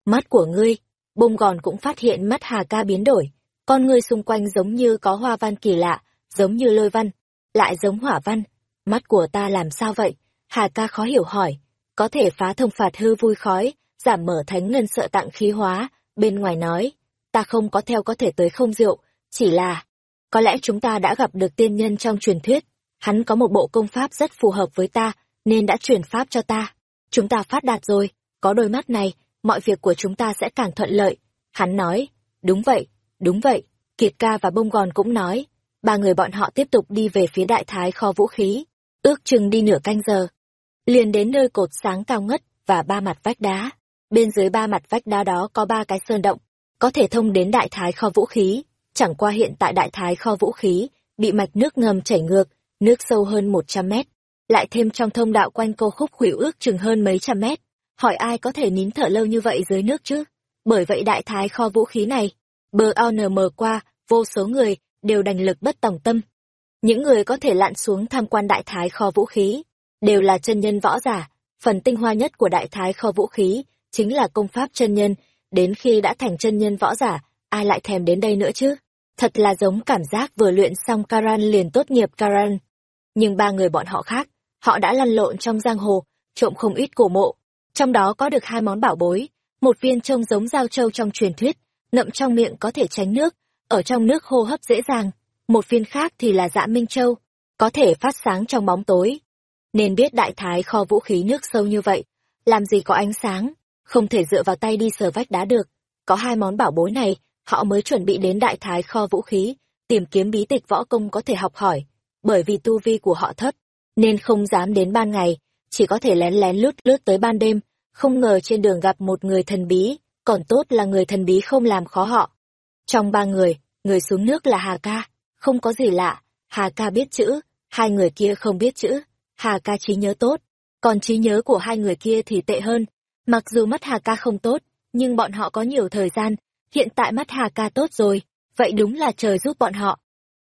Mắt của ngươi, bông gòn cũng phát hiện mắt Hà ca biến đổi, con ngươi xung quanh giống như có hoa văn kỳ lạ, giống như lôi văn, lại giống hỏa văn. Mắt của ta làm sao vậy? Hà ca khó hiểu hỏi, có thể phá thông phạt hư vui khói, giảm mở thánh ngân sợ tặng khí hóa, bên ngoài nói, ta không có theo có thể tới không rượu, chỉ là, có lẽ chúng ta đã gặp được tiên nhân trong truyền thuyết, hắn có một bộ công pháp rất phù hợp với ta, nên đã truyền pháp cho ta. Chúng ta phát đạt rồi, có đôi mắt này, mọi việc của chúng ta sẽ càng thuận lợi. Hắn nói, đúng vậy, đúng vậy, Kiệt ca và bông gòn cũng nói. Ba người bọn họ tiếp tục đi về phía đại thái kho vũ khí, ước chừng đi nửa canh giờ. Liền đến nơi cột sáng cao ngất và ba mặt vách đá. Bên dưới ba mặt vách đá đó có ba cái sơn động, có thể thông đến đại thái kho vũ khí. Chẳng qua hiện tại đại thái kho vũ khí, bị mạch nước ngầm chảy ngược, nước sâu hơn một trăm mét. Lại thêm trong thông đạo quanh cô khúc khuỷu ước chừng hơn mấy trăm mét. Hỏi ai có thể nín thở lâu như vậy dưới nước chứ? Bởi vậy đại thái kho vũ khí này, bờ ONM qua, vô số người, đều đành lực bất tòng tâm. Những người có thể lặn xuống tham quan đại thái kho vũ khí, đều là chân nhân võ giả. Phần tinh hoa nhất của đại thái kho vũ khí, chính là công pháp chân nhân, đến khi đã thành chân nhân võ giả, ai lại thèm đến đây nữa chứ? Thật là giống cảm giác vừa luyện xong Karan liền tốt nghiệp Karan. Nhưng ba người bọn họ khác, họ đã lăn lộn trong giang hồ, trộm không ít cổ mộ. Trong đó có được hai món bảo bối, một viên trông giống giao châu trong truyền thuyết, ngậm trong miệng có thể tránh nước, ở trong nước hô hấp dễ dàng. Một viên khác thì là dạ minh châu, có thể phát sáng trong bóng tối. Nên biết đại thái kho vũ khí nước sâu như vậy, làm gì có ánh sáng, không thể dựa vào tay đi sờ vách đá được. Có hai món bảo bối này, họ mới chuẩn bị đến đại thái kho vũ khí, tìm kiếm bí tịch võ công có thể học hỏi. Bởi vì tu vi của họ thấp, nên không dám đến ban ngày, chỉ có thể lén lén lút lướt tới ban đêm, không ngờ trên đường gặp một người thần bí, còn tốt là người thần bí không làm khó họ. Trong ba người, người xuống nước là Hà Ca, không có gì lạ, Hà Ca biết chữ, hai người kia không biết chữ, Hà Ca trí nhớ tốt, còn trí nhớ của hai người kia thì tệ hơn. Mặc dù mắt Hà Ca không tốt, nhưng bọn họ có nhiều thời gian, hiện tại mắt Hà Ca tốt rồi, vậy đúng là trời giúp bọn họ.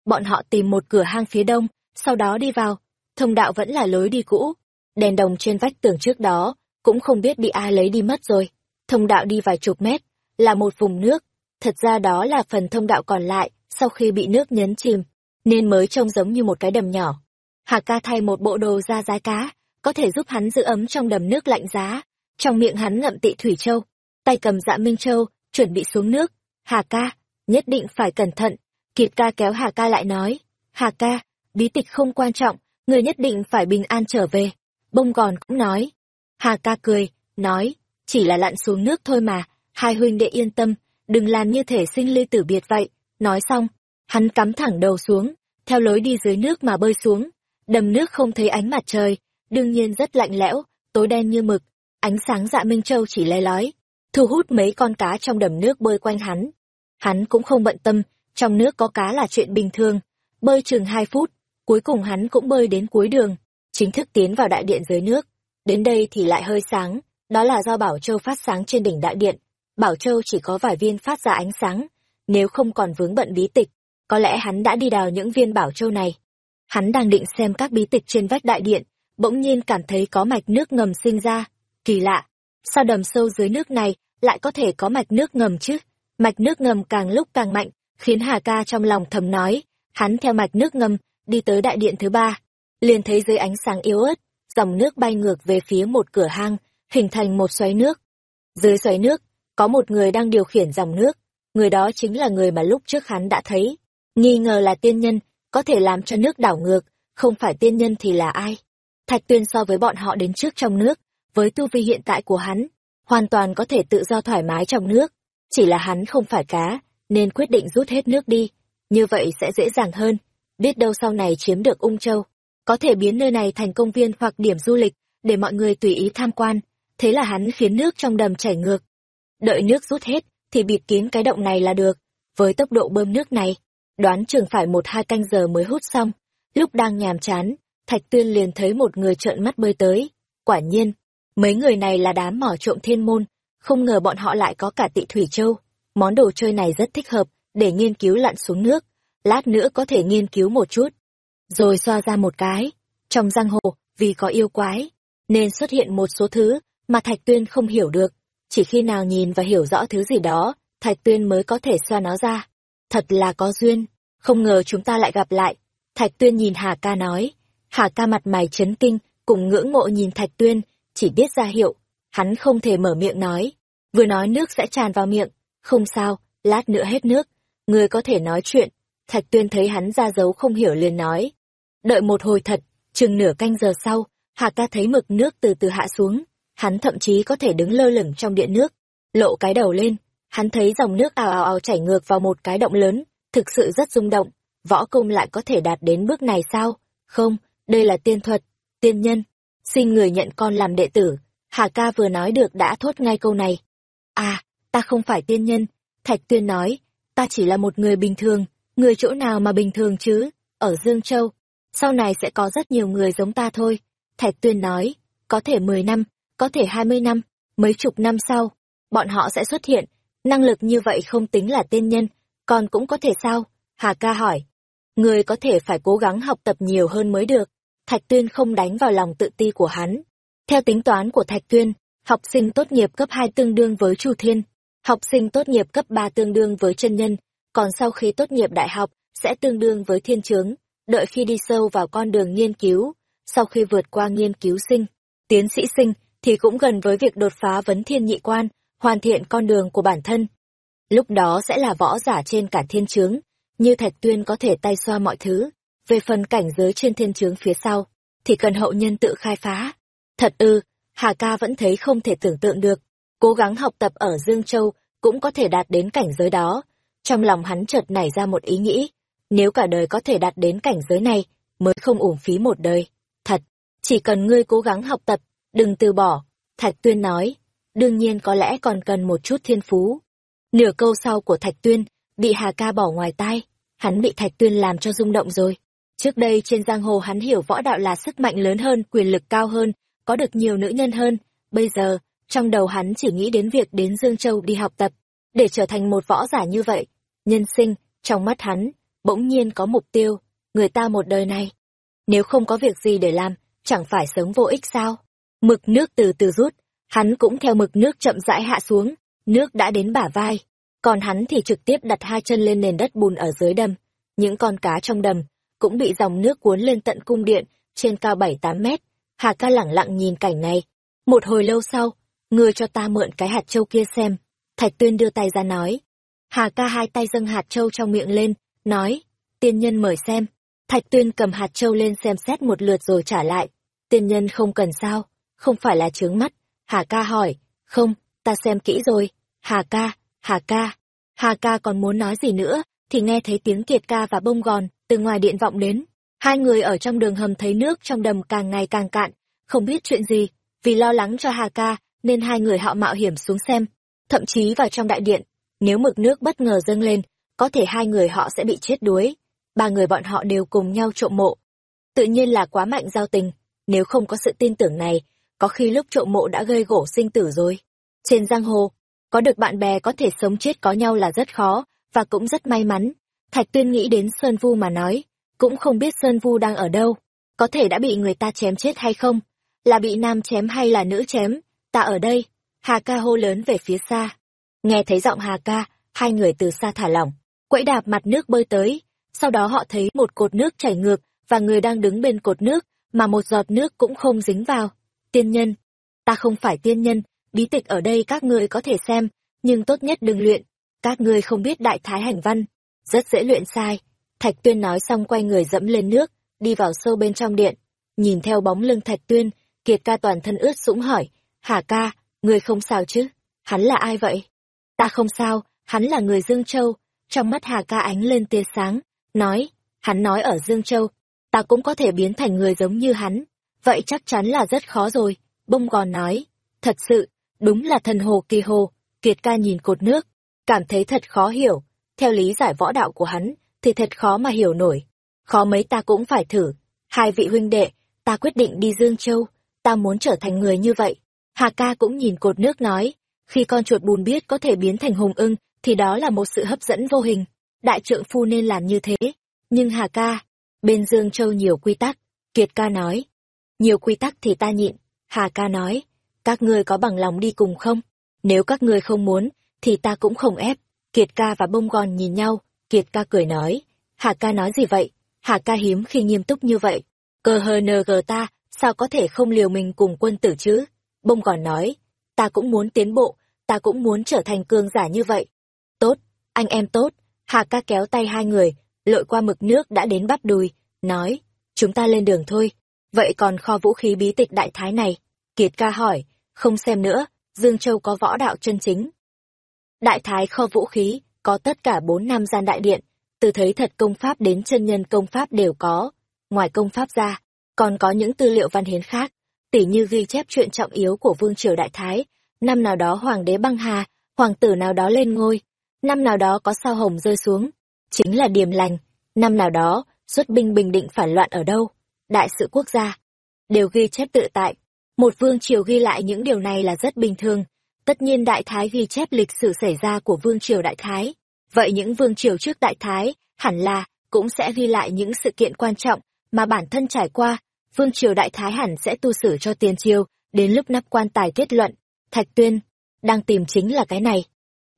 Bọn họ tìm một cửa hang phía đông, sau đó đi vào, thông đạo vẫn là lối đi cũ, đèn đồng trên vách tường trước đó, cũng không biết bị ai lấy đi mất rồi. Thông đạo đi vài chục mét, là một vùng nước, thật ra đó là phần thông đạo còn lại, sau khi bị nước nhấn chìm, nên mới trông giống như một cái đầm nhỏ. Hà ca thay một bộ đồ da giá cá, có thể giúp hắn giữ ấm trong đầm nước lạnh giá. Trong miệng hắn ngậm tị thủy châu, tay cầm dạ minh châu, chuẩn bị xuống nước. Hà ca, nhất định phải cẩn thận. Kiệt ca kéo Hà ca lại nói, Hà ca, bí tịch không quan trọng, người nhất định phải bình an trở về. Bông gòn cũng nói. Hà ca cười, nói, chỉ là lặn xuống nước thôi mà, hai huynh đệ yên tâm, đừng làm như thể sinh ly tử biệt vậy. Nói xong, hắn cắm thẳng đầu xuống, theo lối đi dưới nước mà bơi xuống. Đầm nước không thấy ánh mặt trời, đương nhiên rất lạnh lẽo, tối đen như mực. Ánh sáng dạ Minh Châu chỉ le lói, thu hút mấy con cá trong đầm nước bơi quanh hắn. Hắn cũng không bận tâm, trong nước có cá là chuyện bình thường. Bơi chừng hai phút, cuối cùng hắn cũng bơi đến cuối đường, chính thức tiến vào đại điện dưới nước. Đến đây thì lại hơi sáng, đó là do Bảo Châu phát sáng trên đỉnh đại điện. Bảo Châu chỉ có vài viên phát ra ánh sáng, nếu không còn vướng bận bí tịch, có lẽ hắn đã đi đào những viên Bảo Châu này. Hắn đang định xem các bí tịch trên vách đại điện, bỗng nhiên cảm thấy có mạch nước ngầm sinh ra. Kỳ lạ, sao đầm sâu dưới nước này lại có thể có mạch nước ngầm chứ? Mạch nước ngầm càng lúc càng mạnh, khiến Hà Ca trong lòng thầm nói, hắn theo mạch nước ngầm, đi tới đại điện thứ ba, liền thấy dưới ánh sáng yếu ớt, dòng nước bay ngược về phía một cửa hang, hình thành một xoáy nước. Dưới xoáy nước, có một người đang điều khiển dòng nước. người đó chính là người mà lúc trước hắn đã thấy. Nghi ngờ là tiên nhân, có thể làm cho nước đảo ngược, không phải tiên nhân thì là ai? Thạch tuyên so với bọn họ đến trước trong nước, với tu vi hiện tại của hắn, hoàn toàn có thể tự do thoải mái trong nước. Chỉ là hắn không phải cá, nên quyết định rút hết nước đi. Như vậy sẽ dễ dàng hơn. Biết đâu sau này chiếm được ung châu. Có thể biến nơi này thành công viên hoặc điểm du lịch, để mọi người tùy ý tham quan. Thế là hắn khiến nước trong đầm chảy ngược. Đợi nước rút hết, thì bịt kín cái động này là được. Với tốc độ bơm nước này, đoán chừng phải một hai canh giờ mới hút xong. Lúc đang nhàm chán, Thạch Tuyên liền thấy một người trợn mắt bơi tới. Quả nhiên, mấy người này là đám mỏ trộm thiên môn, không ngờ bọn họ lại có cả tị thủy châu. Món đồ chơi này rất thích hợp để nghiên cứu lặn xuống nước, lát nữa có thể nghiên cứu một chút. Rồi xoa ra một cái. Trong giang hồ, vì có yêu quái, nên xuất hiện một số thứ mà Thạch Tuyên không hiểu được. Chỉ khi nào nhìn và hiểu rõ thứ gì đó, Thạch Tuyên mới có thể xoa nó ra. Thật là có duyên, không ngờ chúng ta lại gặp lại. Thạch Tuyên nhìn Hà ca nói. Hà ca mặt mày chấn kinh, cùng ngưỡng mộ nhìn Thạch Tuyên, chỉ biết ra hiệu. Hắn không thể mở miệng nói. Vừa nói nước sẽ tràn vào miệng. Không sao, lát nữa hết nước. Người có thể nói chuyện. Thạch Tuyên thấy hắn ra dấu không hiểu liền nói. Đợi một hồi thật, chừng nửa canh giờ sau, Hà ca thấy mực nước từ từ hạ xuống. Hắn thậm chí có thể đứng lơ lửng trong điện nước. Lộ cái đầu lên, hắn thấy dòng nước ào ào ào chảy ngược vào một cái động lớn, thực sự rất rung động. Võ công lại có thể đạt đến bước này sao? Không, đây là tiên thuật, tiên nhân. Xin người nhận con làm đệ tử. Hà ca vừa nói được đã thốt ngay câu này. À, ta không phải tiên nhân. Thạch tuyên nói, ta chỉ là một người bình thường. Người chỗ nào mà bình thường chứ? Ở Dương Châu. Sau này sẽ có rất nhiều người giống ta thôi. Thạch tuyên nói, có thể 10 năm, có thể 20 năm, mấy chục năm sau, bọn họ sẽ xuất hiện. Năng lực như vậy không tính là tiên nhân, còn cũng có thể sao? Hà ca hỏi. Người có thể phải cố gắng học tập nhiều hơn mới được. Thạch Tuyên không đánh vào lòng tự ti của hắn. Theo tính toán của Thạch Tuyên, học sinh tốt nghiệp cấp 2 tương đương với Chu Thiên, học sinh tốt nghiệp cấp 3 tương đương với chân nhân, còn sau khi tốt nghiệp đại học sẽ tương đương với thiên chướng, đợi khi đi sâu vào con đường nghiên cứu, sau khi vượt qua nghiên cứu sinh, tiến sĩ sinh thì cũng gần với việc đột phá vấn thiên nhị quan, hoàn thiện con đường của bản thân. Lúc đó sẽ là võ giả trên cả thiên chướng, như Thạch Tuyên có thể tay xoa mọi thứ. Về phần cảnh giới trên thiên chướng phía sau, thì cần hậu nhân tự khai phá. Thật ư, Hà Ca vẫn thấy không thể tưởng tượng được. Cố gắng học tập ở Dương Châu cũng có thể đạt đến cảnh giới đó. Trong lòng hắn chợt nảy ra một ý nghĩ, nếu cả đời có thể đạt đến cảnh giới này, mới không uổng phí một đời. Thật, chỉ cần ngươi cố gắng học tập, đừng từ bỏ. Thạch Tuyên nói, đương nhiên có lẽ còn cần một chút thiên phú. Nửa câu sau của Thạch Tuyên, bị Hà Ca bỏ ngoài tai, hắn bị Thạch Tuyên làm cho rung động rồi. Trước đây trên giang hồ hắn hiểu võ đạo là sức mạnh lớn hơn, quyền lực cao hơn, có được nhiều nữ nhân hơn. Bây giờ, trong đầu hắn chỉ nghĩ đến việc đến Dương Châu đi học tập, để trở thành một võ giả như vậy. Nhân sinh, trong mắt hắn, bỗng nhiên có mục tiêu, người ta một đời này. Nếu không có việc gì để làm, chẳng phải sống vô ích sao? Mực nước từ từ rút, hắn cũng theo mực nước chậm rãi hạ xuống, nước đã đến bả vai. Còn hắn thì trực tiếp đặt hai chân lên nền đất bùn ở dưới đầm. Những con cá trong đầm cũng bị dòng nước cuốn lên tận cung điện, trên cao bảy tám mét. Hà ca lẳng lặng nhìn cảnh này. Một hồi lâu sau, ngươi cho ta mượn cái hạt châu kia xem. Thạch tuyên đưa tay ra nói. Hà ca hai tay dâng hạt châu trong miệng lên, nói, tiên nhân mời xem. Thạch tuyên cầm hạt châu lên xem xét một lượt rồi trả lại. Tiên nhân không cần sao, không phải là trướng mắt. Hà ca hỏi, không, ta xem kỹ rồi. Hà ca, Hà ca. Hà ca còn muốn nói gì nữa, thì nghe thấy tiếng kiệt ca và bông gòn từ ngoài điện vọng đến. Hai người ở trong đường hầm thấy nước trong đầm càng ngày càng cạn, không biết chuyện gì, vì lo lắng cho Hà ca, nên hai người họ mạo hiểm xuống xem. Thậm chí vào trong đại điện, nếu mực nước bất ngờ dâng lên, có thể hai người họ sẽ bị chết đuối. Ba người bọn họ đều cùng nhau trộm mộ. Tự nhiên là quá mạnh giao tình, nếu không có sự tin tưởng này, có khi lúc trộm mộ đã gây gỗ sinh tử rồi. Trên giang hồ, có được bạn bè có thể sống chết có nhau là rất khó, và cũng rất may mắn. Thạch Tuyên nghĩ đến Sơn Vu mà nói, cũng không biết Sơn Vu đang ở đâu, có thể đã bị người ta chém chết hay không, là bị nam chém hay là nữ chém, ta ở đây, Hà ca hô lớn về phía xa. Nghe thấy giọng Hà ca, hai người từ xa thả lỏng, quẫy đạp mặt nước bơi tới, sau đó họ thấy một cột nước chảy ngược, và người đang đứng bên cột nước, mà một giọt nước cũng không dính vào. Tiên nhân, ta không phải tiên nhân, bí tịch ở đây các ngươi có thể xem, nhưng tốt nhất đừng luyện. Các ngươi không biết đại thái hành văn, rất dễ luyện sai. Thạch Tuyên nói xong quay người dẫm lên nước, đi vào sâu bên trong điện. Nhìn theo bóng lưng Thạch Tuyên, Kiệt ca toàn thân ướt sũng hỏi, Hà ca, ngươi không sao chứ? Hắn là ai vậy? Ta không sao, hắn là người Dương Châu. Trong mắt Hà ca ánh lên tia sáng, nói, hắn nói ở Dương Châu, ta cũng có thể biến thành người giống như hắn. Vậy chắc chắn là rất khó rồi. Bông gòn nói, thật sự, đúng là thần hồ kỳ hồ. Kiệt ca nhìn cột nước, cảm thấy thật khó hiểu. Theo lý giải võ đạo của hắn, thì thật khó mà hiểu nổi. Khó mấy ta cũng phải thử. Hai vị huynh đệ, ta quyết định đi Dương Châu, ta muốn trở thành người như vậy. Hà ca cũng nhìn cột nước nói, khi con chuột bùn biết có thể biến thành hùng ưng, thì đó là một sự hấp dẫn vô hình. Đại trượng phu nên làm như thế. Nhưng Hà ca, bên Dương Châu nhiều quy tắc, Kiệt ca nói. Nhiều quy tắc thì ta nhịn, Hà ca nói, các ngươi có bằng lòng đi cùng không? Nếu các ngươi không muốn, thì ta cũng không ép. Kiệt ca và bông gòn nhìn nhau, Kiệt ca cười nói, Hà ca nói gì vậy? Hà ca hiếm khi nghiêm túc như vậy. Cờ hờ nờ gờ ta, sao có thể không liều mình cùng quân tử chứ? Bông gòn nói, ta cũng muốn tiến bộ, ta cũng muốn trở thành cương giả như vậy. Tốt, anh em tốt, Hà ca kéo tay hai người, lội qua mực nước đã đến bắp đùi, nói, chúng ta lên đường thôi. Vậy còn kho vũ khí bí tịch đại thái này? Kiệt ca hỏi, không xem nữa, Dương Châu có võ đạo chân chính. Đại thái kho vũ khí, có tất cả bốn năm gian đại điện, từ thấy thật công pháp đến chân nhân công pháp đều có. Ngoài công pháp ra, còn có những tư liệu văn hiến khác, tỉ như ghi chép chuyện trọng yếu của Vương Triều Đại Thái, năm nào đó Hoàng đế băng hà, hoàng tử nào đó lên ngôi, năm nào đó có sao hồng rơi xuống, chính là điềm lành, năm nào đó xuất binh bình định phản loạn ở đâu, đại sự quốc gia, đều ghi chép tự tại. Một vương triều ghi lại những điều này là rất bình thường, tất nhiên đại thái ghi chép lịch sử xảy ra của vương triều đại thái. Vậy những vương triều trước đại thái, hẳn là, cũng sẽ ghi lại những sự kiện quan trọng mà bản thân trải qua, vương triều đại thái hẳn sẽ tu sử cho tiền triều, đến lúc nắp quan tài kết luận, thạch tuyên, đang tìm chính là cái này.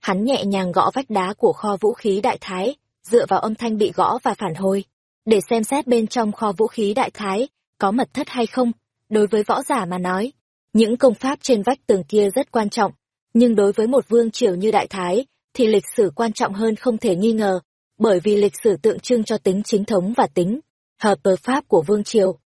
Hắn nhẹ nhàng gõ vách đá của kho vũ khí đại thái, dựa vào âm thanh bị gõ và phản hồi, để xem xét bên trong kho vũ khí đại thái, có mật thất hay không. Đối với võ giả mà nói, những công pháp trên vách tường kia rất quan trọng, nhưng đối với một vương triều như đại thái, thì lịch sử quan trọng hơn không thể nghi ngờ, bởi vì lịch sử tượng trưng cho tính chính thống và tính hợp tờ pháp của vương triều.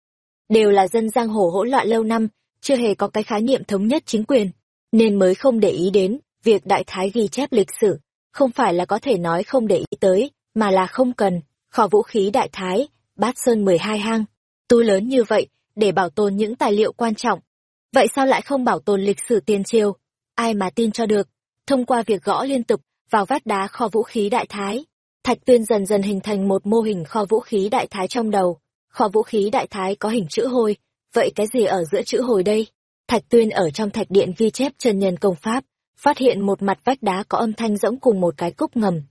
Đều là dân giang hồ hỗn loạn lâu năm, chưa hề có cái khái niệm thống nhất chính quyền, nên mới không để ý đến việc đại thái ghi chép lịch sử, không phải là có thể nói không để ý tới, mà là không cần, kho vũ khí đại thái, bát sơn 12 hang, túi lớn như vậy, để bảo tồn những tài liệu quan trọng. Vậy sao lại không bảo tồn lịch sử tiên triều? Ai mà tin cho được? Thông qua việc gõ liên tục vào vách đá kho vũ khí đại thái, Thạch Tuyên dần dần hình thành một mô hình kho vũ khí đại thái trong đầu. Kho vũ khí đại thái có hình chữ hồi, vậy cái gì ở giữa chữ hồi đây? Thạch Tuyên ở trong thạch điện ghi chép chân nhân công pháp, phát hiện một mặt vách đá có âm thanh rỗng cùng một cái cúc ngầm.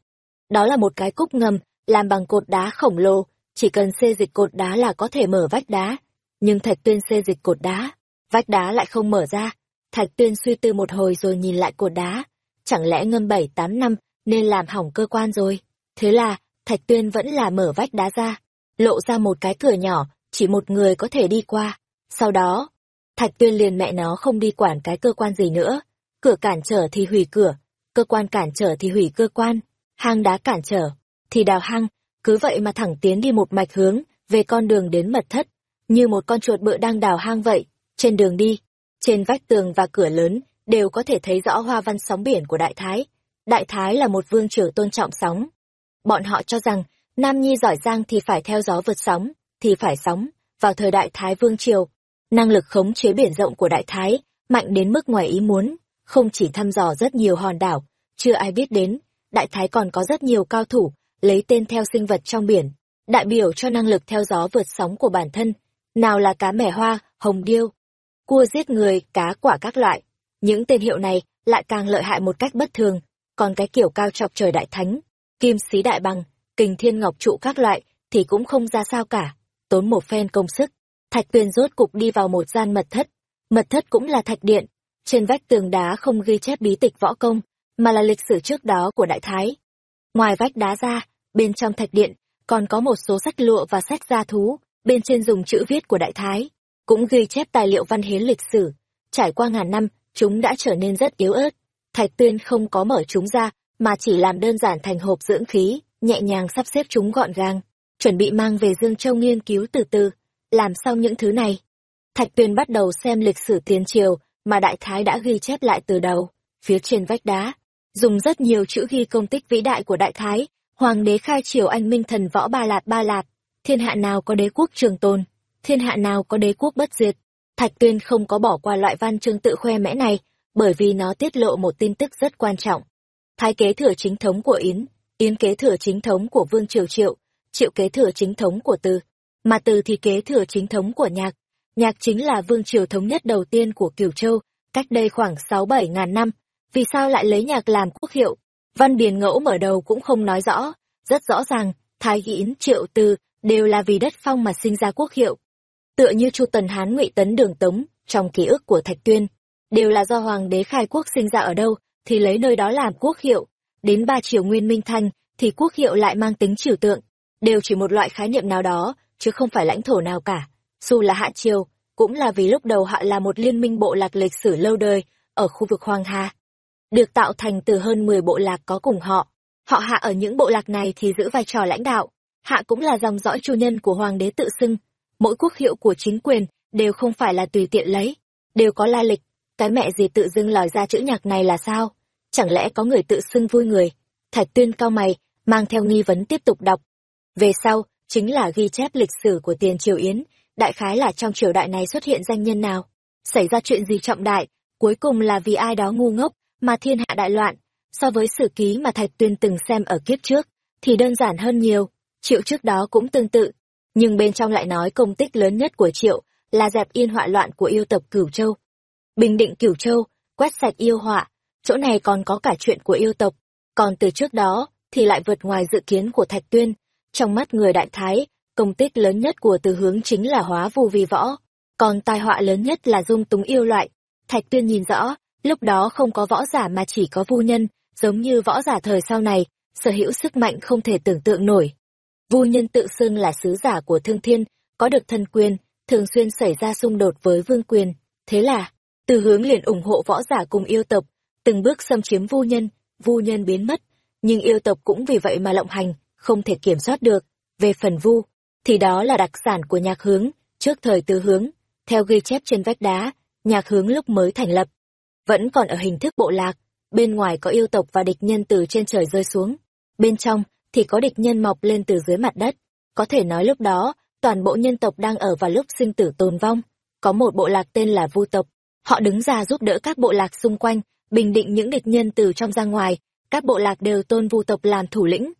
Đó là một cái cúc ngầm, làm bằng cột đá khổng lồ, chỉ cần xê dịch cột đá là có thể mở vách đá. Nhưng Thạch Tuyên xê dịch cột đá, vách đá lại không mở ra. Thạch Tuyên suy tư một hồi rồi nhìn lại cột đá. Chẳng lẽ ngâm bảy tám năm nên làm hỏng cơ quan rồi? Thế là, Thạch Tuyên vẫn là mở vách đá ra, lộ ra một cái cửa nhỏ, chỉ một người có thể đi qua. Sau đó, Thạch Tuyên liền mẹ nó không đi quản cái cơ quan gì nữa. Cửa cản trở thì hủy cửa, cơ quan cản trở thì hủy cơ quan, hang đá cản trở, thì đào hang, cứ vậy mà thẳng tiến đi một mạch hướng, về con đường đến mật thất, như một con chuột bự đang đào hang vậy, trên đường đi, trên vách tường và cửa lớn, đều có thể thấy rõ hoa văn sóng biển của Đại Thái. Đại Thái là một vương triều tôn trọng sóng. Bọn họ cho rằng, Nam Nhi giỏi giang thì phải theo gió vượt sóng, thì phải sóng, vào thời Đại Thái vương triều. Năng lực khống chế biển rộng của Đại Thái, mạnh đến mức ngoài ý muốn, không chỉ thăm dò rất nhiều hòn đảo, chưa ai biết đến, Đại Thái còn có rất nhiều cao thủ, lấy tên theo sinh vật trong biển, đại biểu cho năng lực theo gió vượt sóng của bản thân, nào là cá mẻ hoa, hồng điêu, cua giết người, cá quả các loại. Những tên hiệu này lại càng lợi hại một cách bất thường, còn cái kiểu cao chọc trời đại thánh, kim xí đại bằng, kình thiên ngọc trụ các loại thì cũng không ra sao cả. Tốn một phen công sức, Thạch Tuyền rốt cục đi vào một gian mật thất. Mật thất cũng là thạch điện, trên vách tường đá không ghi chép bí tịch võ công, mà là lịch sử trước đó của đại thái. Ngoài vách đá ra, bên trong thạch điện, còn có một số sách lụa và sách gia thú, bên trên dùng chữ viết của đại thái, cũng ghi chép tài liệu văn hiến lịch sử. Trải qua ngàn năm, chúng đã trở nên rất yếu ớt. Thạch Tuyên không có mở chúng ra, mà chỉ làm đơn giản thành hộp dưỡng khí, nhẹ nhàng sắp xếp chúng gọn gàng, chuẩn bị mang về Dương Châu nghiên cứu từ từ. Làm xong những thứ này, Thạch Tuyền bắt đầu xem lịch sử tiền triều mà Đại Thái đã ghi chép lại từ đầu, phía trên vách đá, dùng rất nhiều chữ ghi công tích vĩ đại của Đại Thái, Hoàng đế khai triều anh minh thần võ Ba Lạt Ba Lạt, thiên hạ nào có đế quốc trường tồn, thiên hạ nào có đế quốc bất diệt. Thạch Tuyên không có bỏ qua loại văn chương tự khoe mẽ này, bởi vì nó tiết lộ một tin tức rất quan trọng. Thái kế thừa chính thống của Yến, Yến kế thừa chính thống của Vương Triều Triệu, Triệu kế thừa chính thống của Từ, mà Từ thì kế thừa chính thống của Nhạc. Nhạc chính là Vương Triều thống nhất đầu tiên của Cửu Châu, cách đây khoảng sáu bảy ngàn năm. Vì sao lại lấy Nhạc làm quốc hiệu? Văn Điền Ngẫu mở đầu cũng không nói rõ, rất rõ ràng, Thái Yến, Triệu, Từ đều là vì đất phong mà sinh ra quốc hiệu. Tựa như Chu Tần Hán Ngụy Tấn Đường Tống, trong ký ức của Thạch Tuyên, đều là do hoàng đế khai quốc sinh ra ở đâu thì lấy nơi đó làm quốc hiệu. Đến ba triều nguyên minh thanh thì quốc hiệu lại mang tính trừu tượng đều chỉ một loại khái niệm nào đó chứ không phải lãnh thổ nào cả. Dù là hạ triều cũng là vì lúc đầu hạ là một liên minh bộ lạc lịch sử lâu đời ở khu vực hoàng hà được tạo thành từ hơn 10 bộ lạc có cùng họ họ hạ ở những bộ lạc này thì giữ vai trò lãnh đạo hạ cũng là dòng dõi chủ nhân của hoàng đế tự xưng mỗi quốc hiệu của chính quyền đều không phải là tùy tiện lấy đều có la lịch cái mẹ gì tự dưng lòi ra chữ nhạc này là sao? Chẳng lẽ có người tự xưng vui người? Thạch tuyên cao mày, mang theo nghi vấn tiếp tục đọc. Về sau, chính là ghi chép lịch sử của tiền triều Yến, đại khái là trong triều đại này xuất hiện danh nhân nào? Xảy ra chuyện gì trọng đại, cuối cùng là vì ai đó ngu ngốc, mà thiên hạ đại loạn. So với sử ký mà Thạch tuyên từng xem ở kiếp trước, thì đơn giản hơn nhiều, triệu trước đó cũng tương tự. Nhưng bên trong lại nói công tích lớn nhất của triệu là dẹp yên họa loạn của yêu tộc Cửu Châu bình định cửu châu quét sạch yêu họa chỗ này còn có cả chuyện của yêu tộc còn từ trước đó thì lại vượt ngoài dự kiến của thạch tuyên trong mắt người đại thái công tích lớn nhất của từ hướng chính là hóa vù vì võ còn tai họa lớn nhất là dung túng yêu loại thạch tuyên nhìn rõ lúc đó không có võ giả mà chỉ có vu nhân giống như võ giả thời sau này sở hữu sức mạnh không thể tưởng tượng nổi vu nhân tự xưng là sứ giả của thương thiên có được thân quyền thường xuyên xảy ra xung đột với vương quyền thế là từ hướng liền ủng hộ võ giả cùng yêu tộc, từng bước xâm chiếm vu nhân, vu nhân biến mất, nhưng yêu tộc cũng vì vậy mà lộng hành, không thể kiểm soát được. Về phần vu, thì đó là đặc sản của nhạc hướng, trước thời từ hướng, theo ghi chép trên vách đá, nhạc hướng lúc mới thành lập. Vẫn còn ở hình thức bộ lạc, bên ngoài có yêu tộc và địch nhân từ trên trời rơi xuống, bên trong thì có địch nhân mọc lên từ dưới mặt đất. Có thể nói lúc đó, toàn bộ nhân tộc đang ở vào lúc sinh tử tồn vong. Có một bộ lạc tên là Vu tộc, Họ đứng ra giúp đỡ các bộ lạc xung quanh, bình định những địch nhân từ trong ra ngoài, các bộ lạc đều tôn vu tộc làm thủ lĩnh.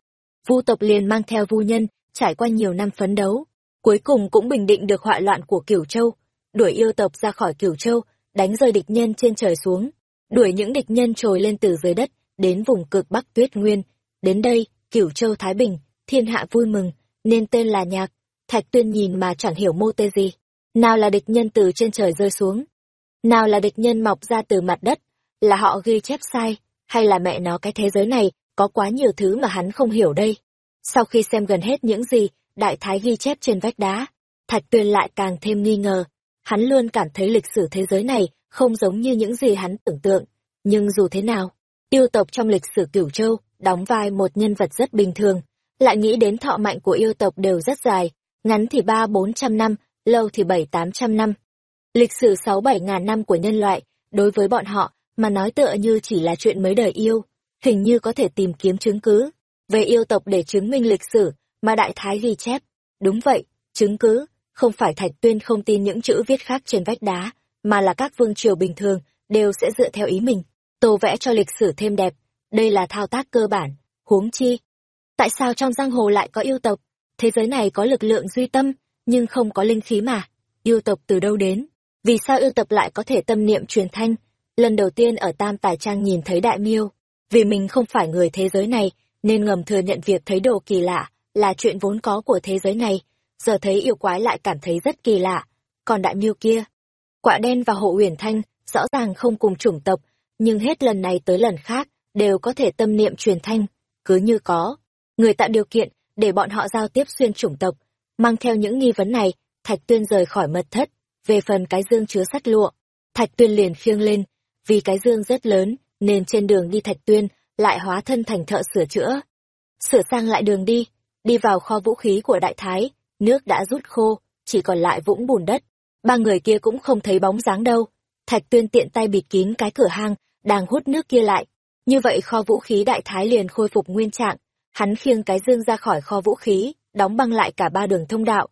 Vu tộc liền mang theo vu nhân, trải qua nhiều năm phấn đấu, cuối cùng cũng bình định được họa loạn của Cửu Châu, đuổi yêu tộc ra khỏi Cửu Châu, đánh rơi địch nhân trên trời xuống, đuổi những địch nhân trồi lên từ dưới đất, đến vùng cực Bắc Tuyết Nguyên. Đến đây, Cửu Châu Thái Bình, thiên hạ vui mừng, nên tên là Nhạc. Thạch Tuyên nhìn mà chẳng hiểu mô tê gì. Nào là địch nhân từ trên trời rơi xuống, nào là địch nhân mọc ra từ mặt đất, là họ ghi chép sai, hay là mẹ nó cái thế giới này có quá nhiều thứ mà hắn không hiểu đây. Sau khi xem gần hết những gì đại thái ghi chép trên vách đá, Thạch Tuyên lại càng thêm nghi ngờ. Hắn luôn cảm thấy lịch sử thế giới này không giống như những gì hắn tưởng tượng. Nhưng dù thế nào, yêu tộc trong lịch sử cửu châu đóng vai một nhân vật rất bình thường. Lại nghĩ đến thọ mạnh của yêu tộc đều rất dài, ngắn thì ba bốn trăm năm, lâu thì bảy tám trăm năm. Lịch sử sáu bảy ngàn năm của nhân loại, đối với bọn họ, mà nói tựa như chỉ là chuyện mấy đời yêu, hình như có thể tìm kiếm chứng cứ về yêu tộc để chứng minh lịch sử mà Đại Thái ghi chép. Đúng vậy, chứng cứ, không phải Thạch Tuyên không tin những chữ viết khác trên vách đá, mà là các vương triều bình thường đều sẽ dựa theo ý mình, tô vẽ cho lịch sử thêm đẹp. Đây là thao tác cơ bản, huống chi. Tại sao trong giang hồ lại có yêu tộc? Thế giới này có lực lượng duy tâm, nhưng không có linh khí mà. Yêu tộc từ đâu đến? Vì sao yêu tộc lại có thể tâm niệm truyền thanh? Lần đầu tiên ở Tam Tài Trang nhìn thấy Đại Miêu, vì mình không phải người thế giới này, nên ngầm thừa nhận việc thấy đồ kỳ lạ là chuyện vốn có của thế giới này, giờ thấy yêu quái lại cảm thấy rất kỳ lạ. Còn Đại Miêu kia, quạ đen và hộ uyển thanh rõ ràng không cùng chủng tộc, nhưng hết lần này tới lần khác đều có thể tâm niệm truyền thanh, cứ như có. Người tạo điều kiện để bọn họ giao tiếp xuyên chủng tộc, mang theo những nghi vấn này, Thạch Tuyên rời khỏi mật thất, về phần cái dương chứa sắt lụa, Thạch Tuyên liền khiêng lên, vì cái dương rất lớn, nên trên đường đi Thạch Tuyên lại hóa thân thành thợ sửa chữa. Sửa sang lại đường đi, đi vào kho vũ khí của đại thái, nước đã rút khô, chỉ còn lại vũng bùn đất. Ba người kia cũng không thấy bóng dáng đâu. Thạch tuyên tiện tay bịt kín cái cửa hang, đang hút nước kia lại. Như vậy kho vũ khí đại thái liền khôi phục nguyên trạng. Hắn khiêng cái dương ra khỏi kho vũ khí, đóng băng lại cả ba đường thông đạo.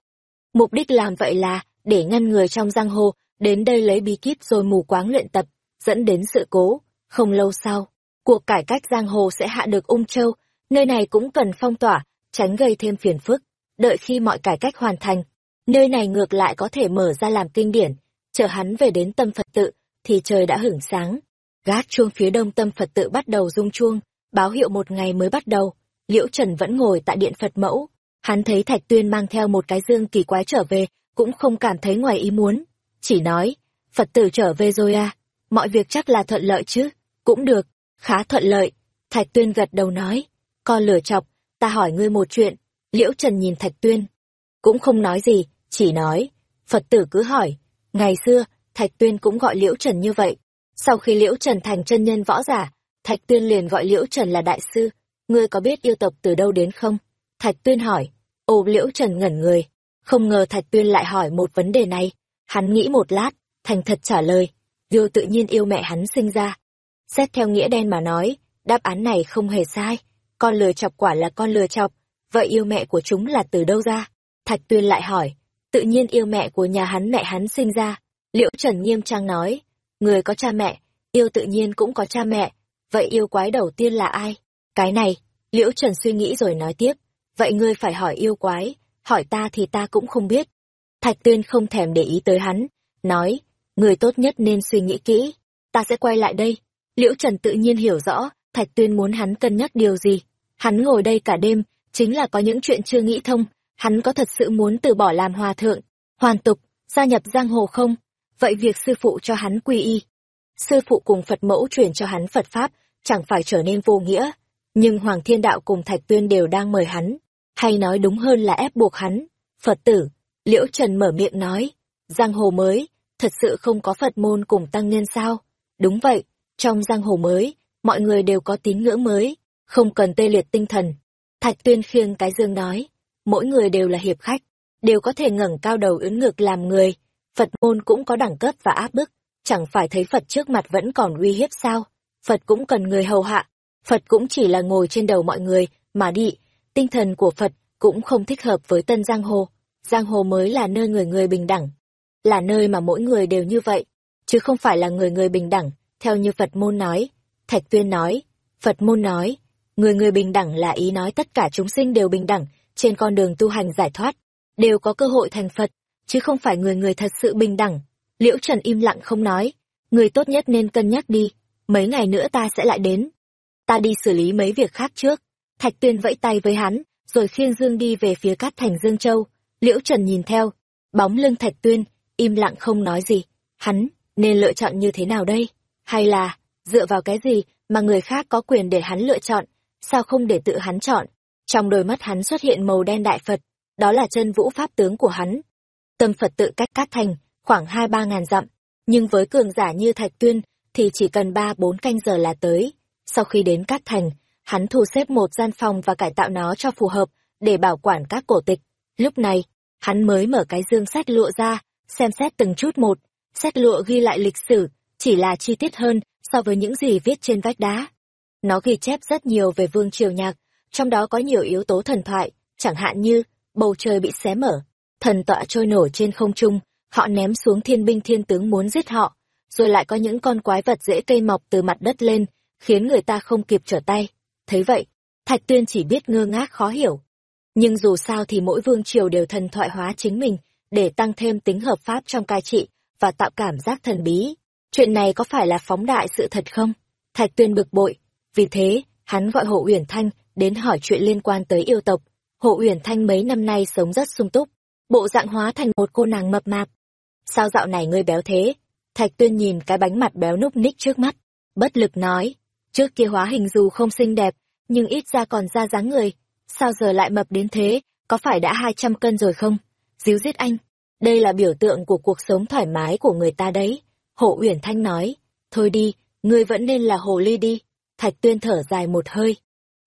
Mục đích làm vậy là để ngăn người trong giang hồ đến đây lấy bí kíp rồi mù quáng luyện tập, dẫn đến sự cố. Không lâu sau, cuộc cải cách giang hồ sẽ hạ được ung châu, nơi này cũng cần phong tỏa, tránh gây thêm phiền phức. Đợi khi mọi cải cách hoàn thành, nơi này ngược lại có thể mở ra làm kinh điển, chờ hắn về đến tâm Phật tự, thì trời đã hửng sáng. Gác chuông phía đông tâm Phật tự bắt đầu rung chuông, báo hiệu một ngày mới bắt đầu. Liễu Trần vẫn ngồi tại điện Phật mẫu. Hắn thấy Thạch Tuyên mang theo một cái dương kỳ quái trở về, cũng không cảm thấy ngoài ý muốn. Chỉ nói, Phật tử trở về rồi à, mọi việc chắc là thuận lợi chứ, cũng được, khá thuận lợi. Thạch Tuyên gật đầu nói, con lửa chọc, ta hỏi ngươi một chuyện. Liễu Trần nhìn Thạch Tuyên, cũng không nói gì, chỉ nói, Phật tử cứ hỏi. Ngày xưa, Thạch Tuyên cũng gọi Liễu Trần như vậy. Sau khi Liễu Trần thành chân nhân võ giả, Thạch Tuyên liền gọi Liễu Trần là đại sư. Ngươi có biết yêu tộc từ đâu đến không? Thạch Tuyên hỏi. Ồ Liễu Trần ngẩn người. Không ngờ Thạch Tuyên lại hỏi một vấn đề này. Hắn nghĩ một lát, thành thật trả lời. Yêu tự nhiên yêu mẹ hắn sinh ra. Xét theo nghĩa đen mà nói, đáp án này không hề sai. Con lừa chọc quả là con lừa chọc. Vậy yêu mẹ của chúng là từ đâu ra? Thạch Tuyên lại hỏi. Tự nhiên yêu mẹ của nhà hắn mẹ hắn sinh ra. Liễu Trần nghiêm trang nói. Người có cha mẹ, yêu tự nhiên cũng có cha mẹ. Vậy yêu quái đầu tiên là ai? Cái này, Liễu Trần suy nghĩ rồi nói tiếp. Vậy ngươi phải hỏi yêu quái, hỏi ta thì ta cũng không biết. Thạch Tuyên không thèm để ý tới hắn, nói, người tốt nhất nên suy nghĩ kỹ, ta sẽ quay lại đây. Liễu Trần tự nhiên hiểu rõ, Thạch Tuyên muốn hắn cân nhắc điều gì. Hắn ngồi đây cả đêm, chính là có những chuyện chưa nghĩ thông, hắn có thật sự muốn từ bỏ làm hòa thượng, hoàn tục, gia nhập giang hồ không? Vậy việc sư phụ cho hắn quy y, sư phụ cùng Phật mẫu truyền cho hắn Phật Pháp, chẳng phải trở nên vô nghĩa. Nhưng Hoàng Thiên Đạo cùng Thạch Tuyên đều đang mời hắn, hay nói đúng hơn là ép buộc hắn. Phật tử, Liễu Trần mở miệng nói, giang hồ mới, thật sự không có Phật môn cùng tăng nhân sao? Đúng vậy, trong giang hồ mới, mọi người đều có tín ngưỡng mới, không cần tê liệt tinh thần. Thạch Tuyên khiêng cái dương nói, mỗi người đều là hiệp khách, đều có thể ngẩng cao đầu ứng ngược làm người. Phật môn cũng có đẳng cấp và áp bức, chẳng phải thấy Phật trước mặt vẫn còn uy hiếp sao? Phật cũng cần người hầu hạ, Phật cũng chỉ là ngồi trên đầu mọi người, mà đi, tinh thần của Phật cũng không thích hợp với tân giang hồ. Giang hồ mới là nơi người người bình đẳng, là nơi mà mỗi người đều như vậy, chứ không phải là người người bình đẳng, theo như Phật môn nói. Thạch Tuyên nói, Phật môn nói, người người bình đẳng là ý nói tất cả chúng sinh đều bình đẳng, trên con đường tu hành giải thoát, đều có cơ hội thành Phật, chứ không phải người người thật sự bình đẳng. Liễu Trần im lặng không nói, người tốt nhất nên cân nhắc đi, mấy ngày nữa ta sẽ lại đến. Ta đi xử lý mấy việc khác trước. Thạch Tuyên vẫy tay với hắn, rồi khiêng Dương đi về phía cát thành Dương Châu. Liễu Trần nhìn theo, bóng lưng Thạch Tuyên, im lặng không nói gì. Hắn, nên lựa chọn như thế nào đây? Hay là, dựa vào cái gì mà người khác có quyền để hắn lựa chọn, sao không để tự hắn chọn? Trong đôi mắt hắn xuất hiện màu đen đại Phật, đó là chân vũ pháp tướng của hắn. Tâm Phật tự cách cát thành, khoảng hai ba ngàn dặm, nhưng với cường giả như Thạch Tuyên, thì chỉ cần ba bốn canh giờ là tới. Sau khi đến cát thành, hắn thu xếp một gian phòng và cải tạo nó cho phù hợp, để bảo quản các cổ tịch. Lúc này, hắn mới mở cái dương sách lụa ra, xem xét từng chút một, sách lụa ghi lại lịch sử, chỉ là chi tiết hơn so với những gì viết trên vách đá. Nó ghi chép rất nhiều về vương triều nhạc, trong đó có nhiều yếu tố thần thoại, chẳng hạn như bầu trời bị xé mở, thần tọa trôi nổi trên không trung, họ ném xuống thiên binh thiên tướng muốn giết họ, rồi lại có những con quái vật dễ cây mọc từ mặt đất lên, khiến người ta không kịp trở tay. Thấy vậy, Thạch Tuyên chỉ biết ngơ ngác khó hiểu. Nhưng dù sao thì mỗi vương triều đều thần thoại hóa chính mình, để tăng thêm tính hợp pháp trong cai trị, và tạo cảm giác thần bí. Chuyện này có phải là phóng đại sự thật không? Thạch Tuyên bực bội. Vì thế, hắn gọi Hộ Uyển Thanh đến hỏi chuyện liên quan tới yêu tộc. Hộ Uyển Thanh mấy năm nay sống rất sung túc, bộ dạng hóa thành một cô nàng mập mạp. Sao dạo này ngươi béo thế? Thạch Tuyên nhìn cái bánh mặt béo núc ních trước mắt, bất lực nói, trước kia hóa hình dù không xinh đẹp, nhưng ít ra còn ra dáng người, sao giờ lại mập đến thế, có phải đã hai trăm cân rồi không? Díu giết anh, đây là biểu tượng của cuộc sống thoải mái của người ta đấy. Hộ Uyển Thanh nói, thôi đi, ngươi vẫn nên là hồ ly đi. Thạch Tuyên thở dài một hơi.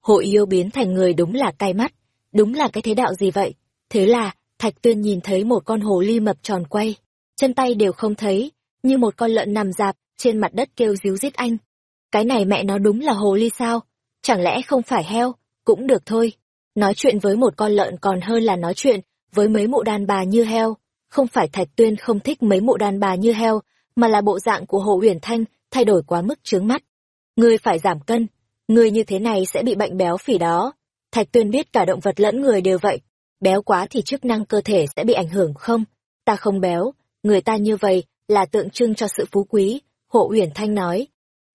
Hộ yêu biến thành người đúng là cay mắt, đúng là cái thế đạo gì vậy? Thế là, Thạch Tuyên nhìn thấy một con hồ ly mập tròn quay, chân tay đều không thấy, như một con lợn nằm dạp trên mặt đất kêu díu rít anh. Cái này mẹ nó đúng là hồ ly sao? Chẳng lẽ không phải heo? Cũng được thôi. Nói chuyện với một con lợn còn hơn là nói chuyện với mấy mụ đàn bà như heo. Không phải Thạch Tuyên không thích mấy mụ đàn bà như heo, mà là bộ dạng của Hồ Uyển Thanh thay đổi quá mức trướng mắt. Ngươi phải giảm cân, ngươi như thế này sẽ bị bệnh béo phì đó. Thạch Tuyên biết cả động vật lẫn người đều vậy, béo quá thì chức năng cơ thể sẽ bị ảnh hưởng không? Ta không béo, người ta như vậy là tượng trưng cho sự phú quý, Hộ Uyển Thanh nói.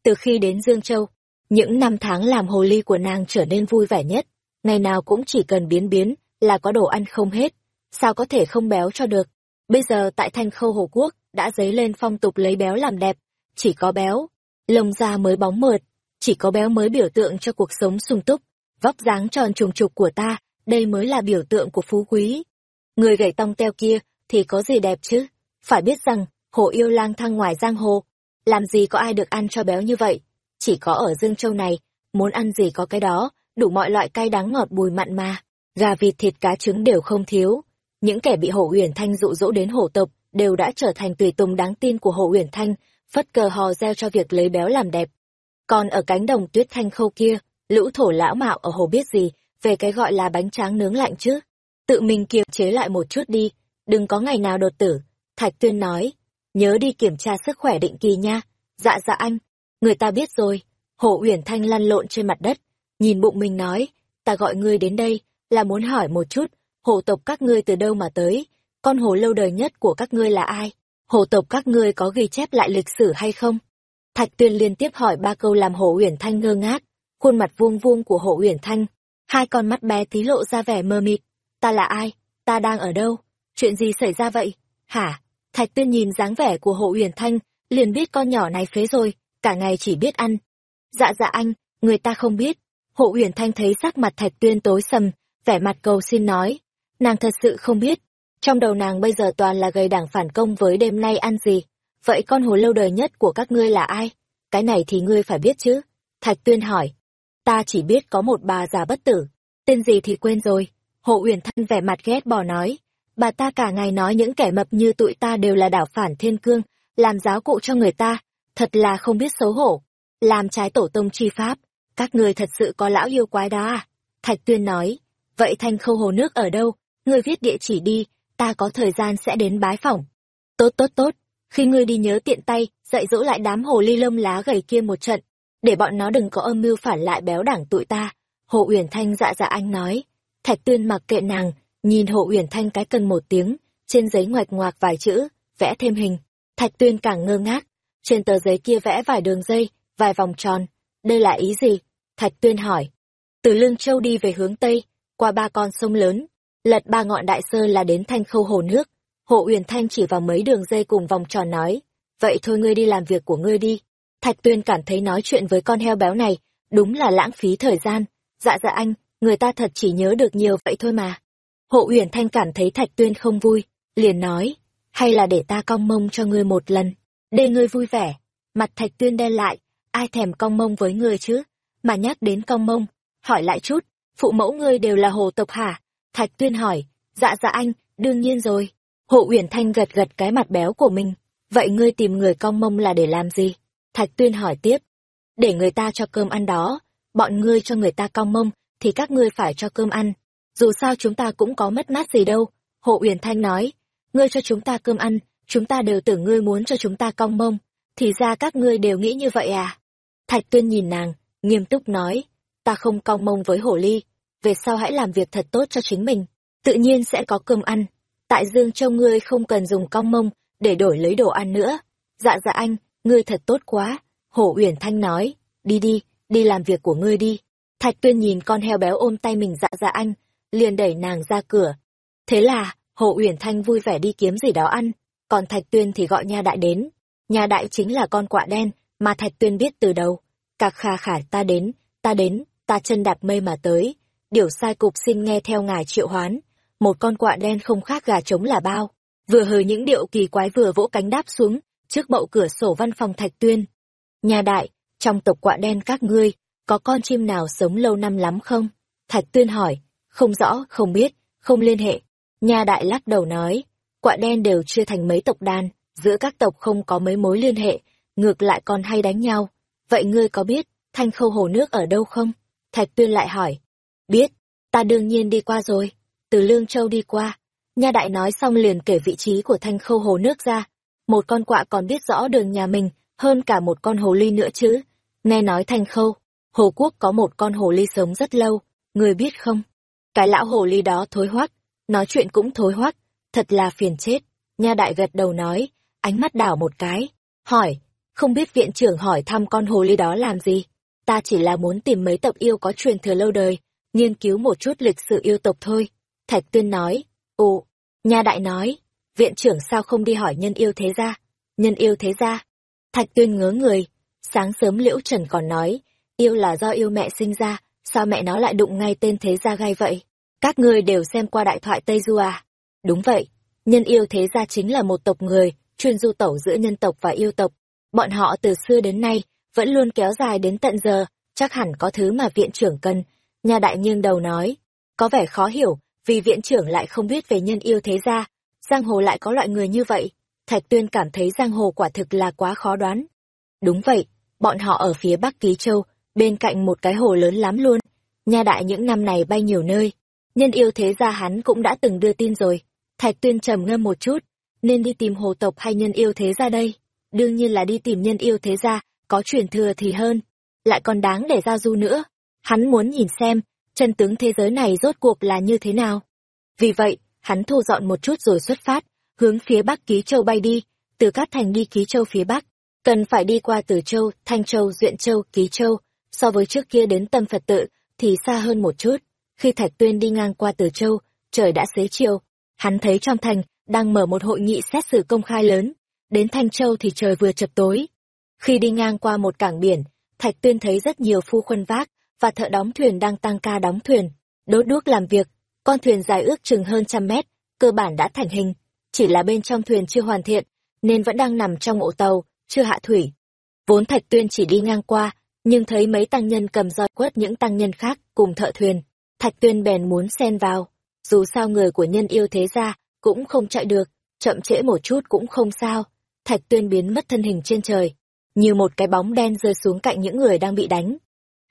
Từ khi đến Dương Châu, những năm tháng làm hồ ly của nàng trở nên vui vẻ nhất, ngày nào cũng chỉ cần biến biến là có đồ ăn không hết, sao có thể không béo cho được. Bây giờ tại Thanh Khâu Hồ Quốc đã dấy lên phong tục lấy béo làm đẹp, chỉ có béo, lông da mới bóng mượt, chỉ có béo mới biểu tượng cho cuộc sống sung túc, vóc dáng tròn trùng trục của ta, đây mới là biểu tượng của phú quý. Người gầy tông teo kia thì có gì đẹp chứ? Phải biết rằng, hồ yêu lang thang ngoài giang hồ, làm gì có ai được ăn cho béo như vậy? Chỉ có ở Dương Châu này, muốn ăn gì có cái đó, đủ mọi loại cay đắng ngọt bùi mặn mà. Gà vịt thịt cá trứng đều không thiếu. Những kẻ bị Hồ Uyển Thanh dụ dỗ đến hổ tộc đều đã trở thành tùy tùng đáng tin của Hồ Uyển Thanh, phất cờ hò reo cho việc lấy béo làm đẹp. Còn ở cánh đồng tuyết thanh khâu kia, lũ thổ lão mạo ở hồ biết gì về cái gọi là bánh tráng nướng lạnh chứ. Tự mình kiềm chế lại một chút đi, đừng có ngày nào đột tử. Thạch Tuyên nói, nhớ đi kiểm tra sức khỏe định kỳ nha. Dạ dạ anh, người ta biết rồi. Hồ Uyển Thanh lăn lộn trên mặt đất, nhìn bụng mình nói, ta gọi ngươi đến đây, là muốn hỏi một chút, hồ tộc các ngươi từ đâu mà tới, con hồ lâu đời nhất của các ngươi là ai? Hồ tộc các ngươi có ghi chép lại lịch sử hay không? Thạch Tuyên liên tiếp hỏi ba câu làm Hồ Uyển Thanh ngơ ngác, khuôn mặt vuông vuông của Hồ Uyển Thanh, hai con mắt bé tí lộ ra vẻ mơ mịt, ta là ai? Ta đang ở đâu? Chuyện gì xảy ra vậy? Hả? Thạch Tuyên nhìn dáng vẻ của Hồ Uyển Thanh, liền biết con nhỏ này phế rồi, cả ngày chỉ biết ăn. Dạ dạ anh, người ta không biết. Hộ Uyển Thanh thấy sắc mặt Thạch Tuyên tối sầm, vẻ mặt cầu xin nói. Nàng thật sự không biết. Trong đầu nàng bây giờ toàn là gây đảng phản công với đêm nay ăn gì. Vậy con hồ lâu đời nhất của các ngươi là ai? Cái này thì ngươi phải biết chứ. Thạch Tuyên hỏi. Ta chỉ biết có một bà già bất tử. Tên gì thì quên rồi. Hộ Uyển Thanh vẻ mặt ghét bỏ nói. Bà ta cả ngày nói những kẻ mập như tụi ta đều là đảo phản thiên cương, làm giáo cụ cho người ta. Thật là không biết xấu hổ. Làm trái tổ tông chi pháp các ngươi thật sự có lão yêu quái đó à? Thạch Tuyên nói, vậy thanh khâu hồ nước ở đâu? Ngươi viết địa chỉ đi, ta có thời gian sẽ đến bái phỏng. Tốt tốt tốt, khi ngươi đi nhớ tiện tay, dạy dỗ lại đám hồ ly lông lá gầy kia một trận, để bọn nó đừng có âm mưu phản lại béo đảng tụi ta. Hồ Uyển Thanh dạ dạ anh nói. Thạch Tuyên mặc kệ nàng, nhìn Hồ Uyển Thanh cái cần một tiếng, trên giấy ngoạch ngoạc vài chữ, vẽ thêm hình. Thạch Tuyên càng ngơ ngác, trên tờ giấy kia vẽ vài đường dây, vài vòng tròn, đây là ý gì? Thạch Tuyên hỏi. Từ Lương Châu đi về hướng Tây, qua ba con sông lớn, lật ba ngọn đại sơn là đến thanh khâu hồ nước. Hộ Uyển Thanh chỉ vào mấy đường dây cùng vòng tròn nói. Vậy thôi ngươi đi làm việc của ngươi đi. Thạch Tuyên cảm thấy nói chuyện với con heo béo này, đúng là lãng phí thời gian. Dạ dạ anh, người ta thật chỉ nhớ được nhiều vậy thôi mà. Hộ Uyển Thanh cảm thấy Thạch Tuyên không vui, liền nói, hay là để ta cong mông cho ngươi một lần, để ngươi vui vẻ. Mặt Thạch Tuyên đen lại, ai thèm cong mông với ngươi chứ? Mà nhắc đến cong mông, hỏi lại chút, phụ mẫu ngươi đều là hồ tộc hả? Thạch Tuyên hỏi, dạ dạ anh, đương nhiên rồi. Hộ Uyển Thanh gật gật cái mặt béo của mình, vậy ngươi tìm người cong mông là để làm gì? Thạch Tuyên hỏi tiếp, để người ta cho cơm ăn đó, bọn ngươi cho người ta cong mông, thì các ngươi phải cho cơm ăn. Dù sao chúng ta cũng có mất mát gì đâu, Hộ Uyển Thanh nói, ngươi cho chúng ta cơm ăn, chúng ta đều tưởng ngươi muốn cho chúng ta cong mông, thì ra các ngươi đều nghĩ như vậy à? Thạch Tuyên nhìn nàng, nghiêm túc nói, ta không cong mông với hổ ly, về sau hãy làm việc thật tốt cho chính mình, tự nhiên sẽ có cơm ăn. Tại Dương Châu ngươi không cần dùng cong mông để đổi lấy đồ ăn nữa. Dạ dạ anh, ngươi thật tốt quá. Hổ Uyển Thanh nói, đi đi, đi làm việc của ngươi đi. Thạch Tuyên nhìn con heo béo ôm tay mình dạ dạ anh, liền đẩy nàng ra cửa. Thế là, Hồ Uyển Thanh vui vẻ đi kiếm gì đó ăn, còn Thạch Tuyên thì gọi nha đại đến. Nha đại chính là con quạ đen mà Thạch Tuyên biết từ đầu. Cạc khà khả ta đến, ta đến, ta chân đạp mây mà tới. Điều sai cục xin nghe theo ngài triệu hoán. Một con quạ đen không khác gà trống là bao. Vừa hờ những điệu kỳ quái vừa vỗ cánh đáp xuống, trước bậu cửa sổ văn phòng Thạch Tuyên. Nhà đại, trong tộc quạ đen các ngươi, có con chim nào sống lâu năm lắm không? Thạch Tuyên hỏi, không rõ, không biết, không liên hệ. nhà đại lắc đầu nói, quạ đen đều chia thành mấy tộc đàn, giữa các tộc không có mấy mối liên hệ, ngược lại còn hay đánh nhau. Vậy ngươi có biết, thanh khâu hồ nước ở đâu không? Thạch Tuyên lại hỏi. Biết, ta đương nhiên đi qua rồi, từ Lương Châu đi qua. Nha đại nói xong liền kể vị trí của thanh khâu hồ nước ra. Một con quạ còn biết rõ đường nhà mình, hơn cả một con hồ ly nữa chứ. Nghe nói thanh khâu, hồ quốc có một con hồ ly sống rất lâu, người biết không? Cái lão hồ ly đó thối hoắc, nói chuyện cũng thối hoắc, thật là phiền chết. Nha đại gật đầu nói, ánh mắt đảo một cái, hỏi, không biết viện trưởng hỏi thăm con hồ ly đó làm gì? Ta chỉ là muốn tìm mấy tập yêu có truyền thừa lâu đời, nghiên cứu một chút lịch sử yêu tộc thôi. Thạch Tuyên nói, ồ, nha đại nói, viện trưởng sao không đi hỏi nhân yêu thế gia? Nhân yêu thế gia? Thạch Tuyên ngớ người, sáng sớm Liễu Trần còn nói, yêu là do yêu mẹ sinh ra, sao mẹ nó lại đụng ngay tên thế gia gai vậy? Các ngươi đều xem qua đại thoại Tây Du à? Đúng vậy, nhân yêu thế gia chính là một tộc người, chuyên du tẩu giữa nhân tộc và yêu tộc. Bọn họ từ xưa đến nay, vẫn luôn kéo dài đến tận giờ, chắc hẳn có thứ mà viện trưởng cần. Nhà đại nghiêng đầu nói, có vẻ khó hiểu, vì viện trưởng lại không biết về nhân yêu thế gia, giang hồ lại có loại người như vậy. Thạch Tuyên cảm thấy giang hồ quả thực là quá khó đoán. Đúng vậy, bọn họ ở phía Bắc Ký Châu, bên cạnh một cái hồ lớn lắm luôn. nhà đại những năm này bay nhiều nơi. Nhân yêu thế gia hắn cũng đã từng đưa tin rồi. Thạch Tuyên trầm ngâm một chút, nên đi tìm hồ tộc hay nhân yêu thế gia đây? Đương nhiên là đi tìm nhân yêu thế gia, có truyền thừa thì hơn. Lại còn đáng để giao du nữa. Hắn muốn nhìn xem, chân tướng thế giới này rốt cuộc là như thế nào. Vì vậy, hắn thu dọn một chút rồi xuất phát, hướng phía Bắc Ký Châu bay đi, từ Cát Thành đi Ký Châu phía Bắc. Cần phải đi qua Từ Châu, Thanh Châu, Duyện Châu, Ký Châu, so với trước kia đến Tâm Phật Tự, thì xa hơn một chút. Khi Thạch Tuyên đi ngang qua Từ Châu, trời đã xế chiều. Hắn thấy trong thành, đang mở một hội nghị xét xử công khai lớn. Đến Thanh Châu thì trời vừa chập tối. Khi đi ngang qua một cảng biển, Thạch Tuyên thấy rất nhiều phu khuân vác và thợ đóng thuyền đang tăng ca đóng thuyền, đốt đuốc làm việc. Con thuyền dài ước chừng hơn trăm mét, cơ bản đã thành hình, chỉ là bên trong thuyền chưa hoàn thiện, nên vẫn đang nằm trong ổ tàu, chưa hạ thủy. Vốn Thạch Tuyên chỉ đi ngang qua, nhưng thấy mấy tăng nhân cầm roi quất những tăng nhân khác cùng thợ thuyền. Thạch Tuyên bèn muốn xen vào, dù sao người của nhân yêu thế ra, cũng không chạy được, chậm trễ một chút cũng không sao. Thạch Tuyên biến mất thân hình trên trời, như một cái bóng đen rơi xuống cạnh những người đang bị đánh.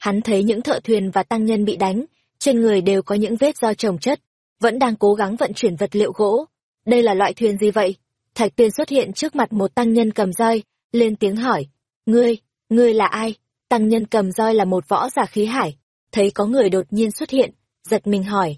Hắn thấy những thợ thuyền và tăng nhân bị đánh, trên người đều có những vết do trồng chất, vẫn đang cố gắng vận chuyển vật liệu gỗ. Đây là loại thuyền gì vậy? Thạch Tuyên xuất hiện trước mặt một tăng nhân cầm roi, lên tiếng hỏi. Ngươi, ngươi là ai? Tăng nhân cầm roi là một võ giả khí hải, thấy có người đột nhiên xuất hiện, giật mình hỏi.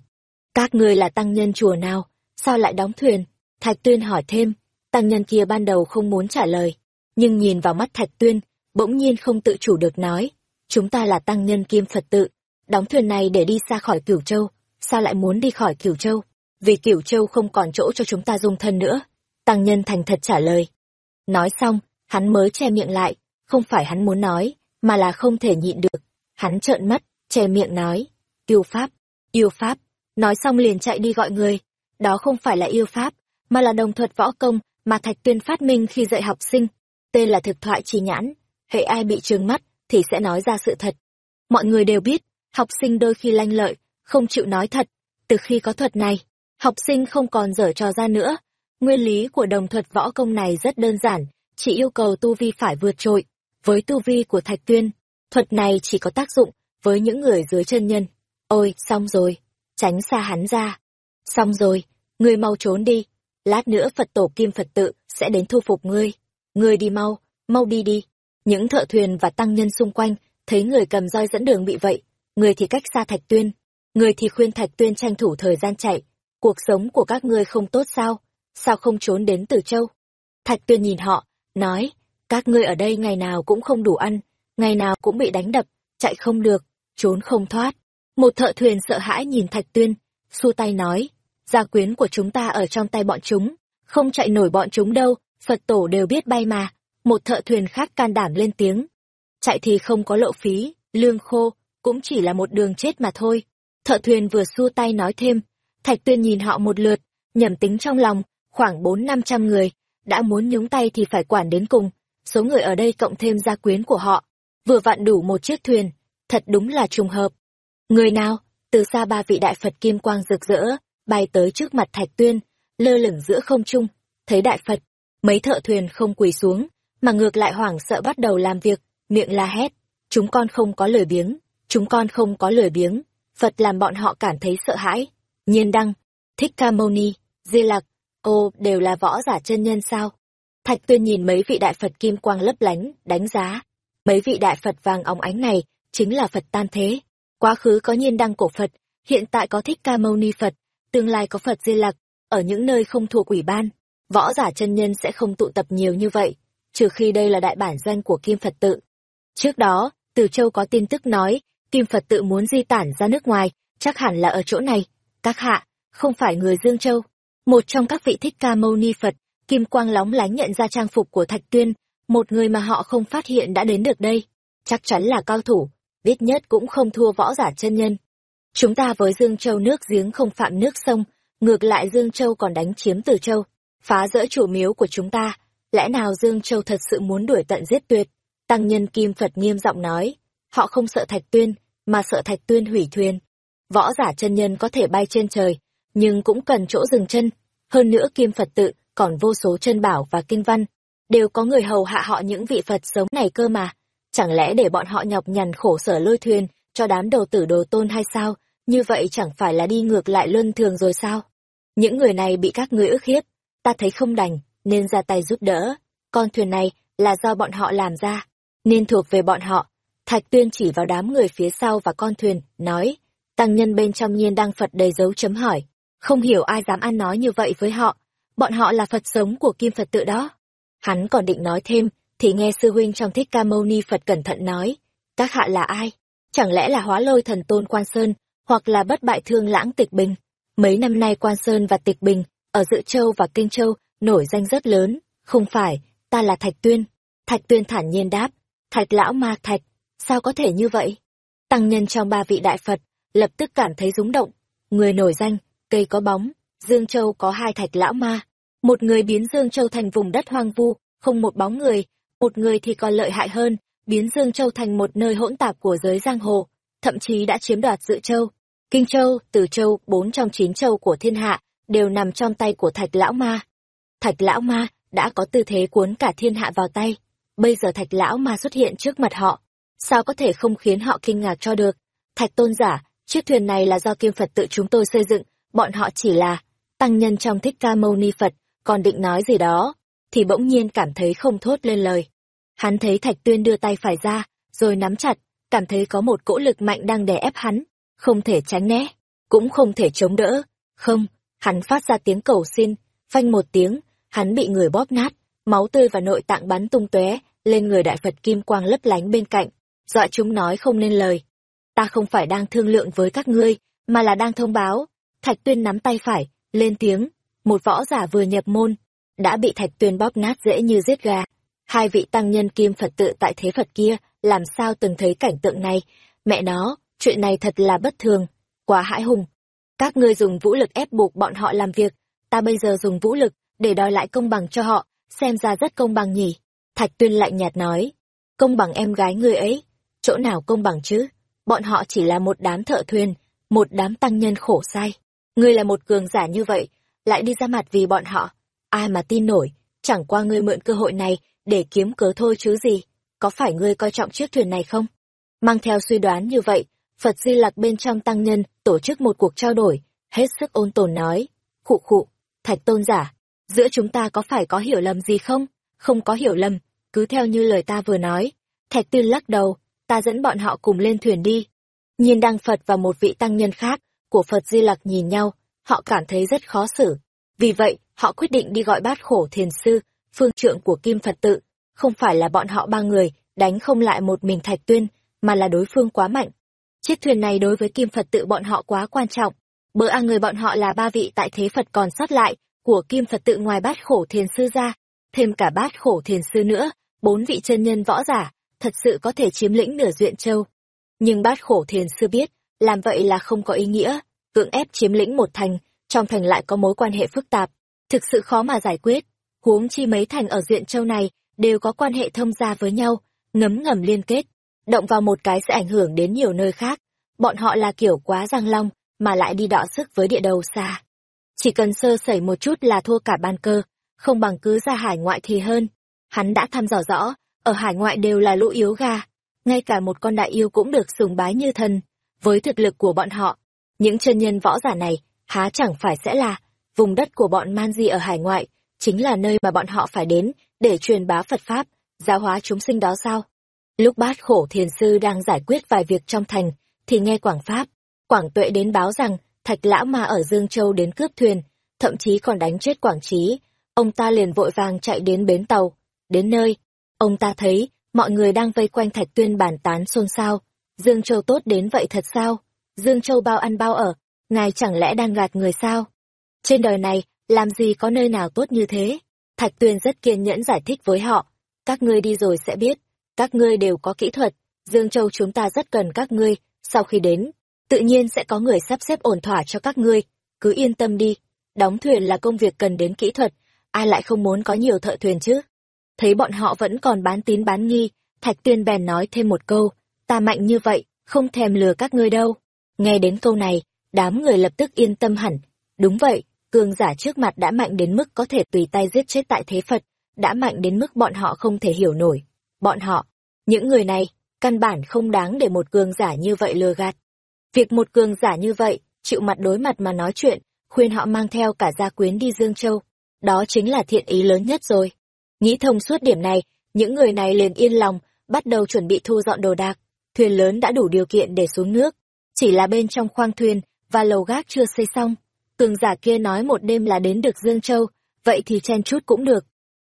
Các ngươi là tăng nhân chùa nào? Sao lại đóng thuyền? Thạch Tuyên hỏi thêm, tăng nhân kia ban đầu không muốn trả lời, nhưng nhìn vào mắt Thạch Tuyên, bỗng nhiên không tự chủ được nói. Chúng ta là tăng nhân kim Phật tự, đóng thuyền này để đi xa khỏi Cửu Châu, sao lại muốn đi khỏi Cửu Châu? Vì Cửu Châu không còn chỗ cho chúng ta dung thân nữa. Tăng nhân thành thật trả lời. Nói xong, hắn mới che miệng lại, không phải hắn muốn nói, mà là không thể nhịn được. Hắn trợn mắt, che miệng nói, yêu pháp, yêu pháp, nói xong liền chạy đi gọi người. Đó không phải là yêu pháp, mà là đồng thuật võ công mà Thạch Tuyên phát minh khi dạy học sinh. Tên là thực thoại trì nhãn, hệ ai bị trừng mắt thì sẽ nói ra sự thật. Mọi người đều biết, học sinh đôi khi lanh lợi, không chịu nói thật. Từ khi có thuật này, học sinh không còn dở trò ra nữa. Nguyên lý của đồng thuật võ công này rất đơn giản, chỉ yêu cầu tu vi phải vượt trội. Với tu vi của Thạch Tuyên, thuật này chỉ có tác dụng với những người dưới chân nhân. Ôi, xong rồi, tránh xa hắn ra. Xong rồi, ngươi mau trốn đi, lát nữa Phật tổ Kim Phật tự sẽ đến thu phục ngươi. Ngươi đi mau, mau đi đi. Những thợ thuyền và tăng nhân xung quanh thấy người cầm roi dẫn đường bị vậy, người thì cách xa Thạch Tuyên, người thì khuyên Thạch Tuyên tranh thủ thời gian chạy. Cuộc sống của các ngươi không tốt sao? Sao không trốn đến Tử Châu? Thạch Tuyên nhìn họ, nói, các ngươi ở đây ngày nào cũng không đủ ăn, ngày nào cũng bị đánh đập, chạy không được, trốn không thoát. Một thợ thuyền sợ hãi nhìn Thạch Tuyên, xua tay nói, gia quyến của chúng ta ở trong tay bọn chúng, không chạy nổi bọn chúng đâu, Phật tổ đều biết bay mà. Một thợ thuyền khác can đảm lên tiếng. Chạy thì không có lộ phí, lương khô, cũng chỉ là một đường chết mà thôi. Thợ thuyền vừa xua tay nói thêm, Thạch Tuyên nhìn họ một lượt, nhầm tính trong lòng, khoảng bốn năm trăm người, đã muốn nhúng tay thì phải quản đến cùng. Số người ở đây cộng thêm gia quyến của họ, vừa vặn đủ một chiếc thuyền. thật đúng là trùng hợp. Người nào, từ xa ba vị đại Phật kim quang rực rỡ, bay tới trước mặt Thạch Tuyên, lơ lửng giữa không trung, thấy đại Phật, mấy thợ thuyền không quỳ xuống, mà ngược lại hoảng sợ bắt đầu làm việc, miệng la hét, chúng con không có lời biếng, chúng con không có lời biếng, Phật làm bọn họ cảm thấy sợ hãi. Nhiên Đăng, Thích Ca Mâu Ni, Di Lặc, ô, đều là võ giả chân nhân sao? Thạch Tuyên nhìn mấy vị đại Phật kim quang lấp lánh, đánh giá. Mấy vị đại Phật vàng óng ánh này, chính là Phật tan thế. Quá khứ có nhiên đăng cổ Phật, hiện tại có thích ca mâu ni Phật, tương lai có Phật Di Lặc, ở những nơi không thuộc ủy ban, võ giả chân nhân sẽ không tụ tập nhiều như vậy, trừ khi đây là đại bản doanh của Kim Phật tự. Trước đó, Từ Châu có tin tức nói, Kim Phật tự muốn di tản ra nước ngoài, chắc hẳn là ở chỗ này. Các hạ, không phải người Dương Châu. Một trong các vị thích ca mâu ni Phật, Kim Quang lóng lánh nhận ra trang phục của Thạch Tuyên, một người mà họ không phát hiện đã đến được đây. Chắc chắn là cao thủ, ít nhất cũng không thua võ giả chân nhân. Chúng ta với Dương Châu nước giếng không phạm nước sông, ngược lại Dương Châu còn đánh chiếm Từ Châu, phá rỡ chủ miếu của chúng ta, lẽ nào Dương Châu thật sự muốn đuổi tận giết tuyệt? Tăng nhân Kim Phật nghiêm giọng nói, họ không sợ Thạch Tuyên, mà sợ Thạch Tuyên hủy thuyền. Võ giả chân nhân có thể bay trên trời, nhưng cũng cần chỗ dừng chân. Hơn nữa Kim Phật tự còn vô số chân bảo và kinh văn, đều có người hầu hạ họ những vị Phật sống này cơ mà. Chẳng lẽ để bọn họ nhọc nhằn khổ sở lôi thuyền, cho đám đầu tử đồ tôn hay sao? Như vậy chẳng phải là đi ngược lại luân thường rồi sao? Những người này bị các ngươi ức hiếp, ta thấy không đành, nên ra tay giúp đỡ. Con thuyền này là do bọn họ làm ra, nên thuộc về bọn họ. Thạch tuyên chỉ vào đám người phía sau và con thuyền, nói, tăng nhân bên trong nhiên đang Phật đầy dấu chấm hỏi. Không hiểu ai dám ăn nói như vậy với họ, bọn họ là Phật sống của Kim Phật tự đó. Hắn còn định nói thêm, thì nghe sư huynh trong thích ca mâu ni Phật cẩn thận nói, các hạ là ai? Chẳng lẽ là hóa lôi thần tôn Quan Sơn, hoặc là bất bại thương lãng tịch bình? Mấy năm nay Quan Sơn và tịch bình, ở Dự Châu và Kinh Châu, nổi danh rất lớn, không phải, ta là Thạch Tuyên. Thạch Tuyên thản nhiên đáp, Thạch lão ma Thạch, sao có thể như vậy? Tăng nhân trong ba vị đại Phật, lập tức cảm thấy rúng động, người nổi danh, cây có bóng, Dương Châu có hai thạch lão ma, một người biến Dương Châu thành vùng đất hoang vu, không một bóng người, một người thì còn lợi hại hơn, biến Dương Châu thành một nơi hỗn tạp của giới giang hồ, thậm chí đã chiếm đoạt Dự Châu, Kinh Châu, Từ Châu, bốn trong chín châu của thiên hạ, đều nằm trong tay của Thạch Lão Ma. Thạch Lão Ma đã có tư thế cuốn cả thiên hạ vào tay, bây giờ Thạch Lão Ma xuất hiện trước mặt họ, sao có thể không khiến họ kinh ngạc cho được. Thạch Tôn giả, chiếc thuyền này là do Kim Phật tự chúng tôi xây dựng, bọn họ chỉ là tăng nhân trong thích ca mâu ni Phật, còn định nói gì đó, thì bỗng nhiên cảm thấy không thốt lên lời. Hắn thấy Thạch Tuyên đưa tay phải ra, rồi nắm chặt, cảm thấy có một cỗ lực mạnh đang đè ép hắn, không thể tránh né, cũng không thể chống đỡ. Không, hắn phát ra tiếng cầu xin, phanh một tiếng, hắn bị người bóp nát, máu tươi và nội tạng bắn tung tóe lên người đại Phật kim quang lấp lánh bên cạnh, dọa chúng nói không nên lời. Ta không phải đang thương lượng với các ngươi, mà là đang thông báo. Thạch Tuyên nắm tay phải, lên tiếng, một võ giả vừa nhập môn, đã bị Thạch Tuyên bóp nát dễ như giết gà. Hai vị tăng nhân kim Phật tự tại thế Phật kia, làm sao từng thấy cảnh tượng này, mẹ nó, chuyện này thật là bất thường, quá hãi hùng. Các ngươi dùng vũ lực ép buộc bọn họ làm việc, ta bây giờ dùng vũ lực để đòi lại công bằng cho họ, xem ra rất công bằng nhỉ. Thạch Tuyên lạnh nhạt nói, công bằng em gái ngươi ấy, chỗ nào công bằng chứ, bọn họ chỉ là một đám thợ thuyền, một đám tăng nhân khổ sai. Ngươi là một cường giả như vậy, lại đi ra mặt vì bọn họ, ai mà tin nổi, chẳng qua ngươi mượn cơ hội này để kiếm cớ thôi chứ gì, có phải ngươi coi trọng chiếc thuyền này không? Mang theo suy đoán như vậy, Phật Di Lặc bên trong tăng nhân tổ chức một cuộc trao đổi, hết sức ôn tồn nói, khụ khụ, thạch tôn giả, giữa chúng ta có phải có hiểu lầm gì không? Không có hiểu lầm, cứ theo như lời ta vừa nói. Thạch tuyên lắc đầu, ta dẫn bọn họ cùng lên thuyền đi. Nhiên đăng Phật và một vị tăng nhân khác của Phật Di Lặc nhìn nhau, họ cảm thấy rất khó xử. Vì vậy, họ quyết định đi gọi bát khổ thiền sư, phương trượng của Kim Phật tự. Không phải là bọn họ ba người đánh không lại một mình Thạch Tuyên, mà là đối phương quá mạnh. Chiếc thuyền này đối với Kim Phật tự bọn họ quá quan trọng. Bữa ăn người bọn họ là ba vị tại thế Phật còn sót lại, của Kim Phật tự ngoài bát khổ thiền sư ra, thêm cả bát khổ thiền sư nữa, bốn vị chân nhân võ giả, thật sự có thể chiếm lĩnh nửa duyện châu. Nhưng bát khổ thiền sư biết, làm vậy là không có ý nghĩa, cưỡng ép chiếm lĩnh một thành, trong thành lại có mối quan hệ phức tạp, thực sự khó mà giải quyết. Huống chi mấy thành ở duyện châu này đều có quan hệ thông gia với nhau, ngấm ngầm liên kết. động vào một cái sẽ ảnh hưởng đến nhiều nơi khác. Bọn họ là kiểu quá giang long, mà lại đi đọ sức với địa đầu xa. Chỉ cần sơ sẩy một chút là thua cả ban cơ, không bằng cứ ra hải ngoại thì hơn. Hắn đã thăm dò rõ, ở hải ngoại đều là lũ yếu gà, ngay cả một con đại yêu cũng được sùng bái như thần. Với thực lực của bọn họ, những chân nhân võ giả này há chẳng phải sẽ là vùng đất của bọn man di ở hải ngoại, chính là nơi mà bọn họ phải đến để truyền bá Phật Pháp, giáo hóa chúng sinh đó sao? Lúc bát khổ thiền sư đang giải quyết vài việc trong thành, thì nghe Quảng Pháp, Quảng Tuệ đến báo rằng thạch lão ma ở Dương Châu đến cướp thuyền, thậm chí còn đánh chết Quảng Trí. Ông ta liền vội vàng chạy đến bến tàu, đến nơi. Ông ta thấy, mọi người đang vây quanh thạch tuyên bàn tán xôn xao. Dương Châu tốt đến vậy thật sao? Dương Châu bao ăn bao ở, ngài chẳng lẽ đang gạt người sao? Trên đời này, làm gì có nơi nào tốt như thế? Thạch Tuyên rất kiên nhẫn giải thích với họ. Các ngươi đi rồi sẽ biết, các ngươi đều có kỹ thuật, Dương Châu chúng ta rất cần các ngươi, sau khi đến, tự nhiên sẽ có người sắp xếp ổn thỏa cho các ngươi, cứ yên tâm đi. Đóng thuyền là công việc cần đến kỹ thuật, ai lại không muốn có nhiều thợ thuyền chứ? Thấy bọn họ vẫn còn bán tín bán nghi, Thạch Tuyên bèn nói thêm một câu, ta mạnh như vậy, không thèm lừa các ngươi đâu. Nghe đến câu này, đám người lập tức yên tâm hẳn. Đúng vậy, cường giả trước mặt đã mạnh đến mức có thể tùy tay giết chết tại thế Phật, đã mạnh đến mức bọn họ không thể hiểu nổi. Bọn họ, những người này, căn bản không đáng để một cường giả như vậy lừa gạt. Việc một cường giả như vậy, chịu mặt đối mặt mà nói chuyện, khuyên họ mang theo cả gia quyến đi Dương Châu, đó chính là thiện ý lớn nhất rồi. Nghĩ thông suốt điểm này, những người này liền yên lòng, bắt đầu chuẩn bị thu dọn đồ đạc. Thuyền lớn đã đủ điều kiện để xuống nước, chỉ là bên trong khoang thuyền và lầu gác chưa xây xong. Cường giả kia nói một đêm là đến được Dương Châu, vậy thì chen chút cũng được.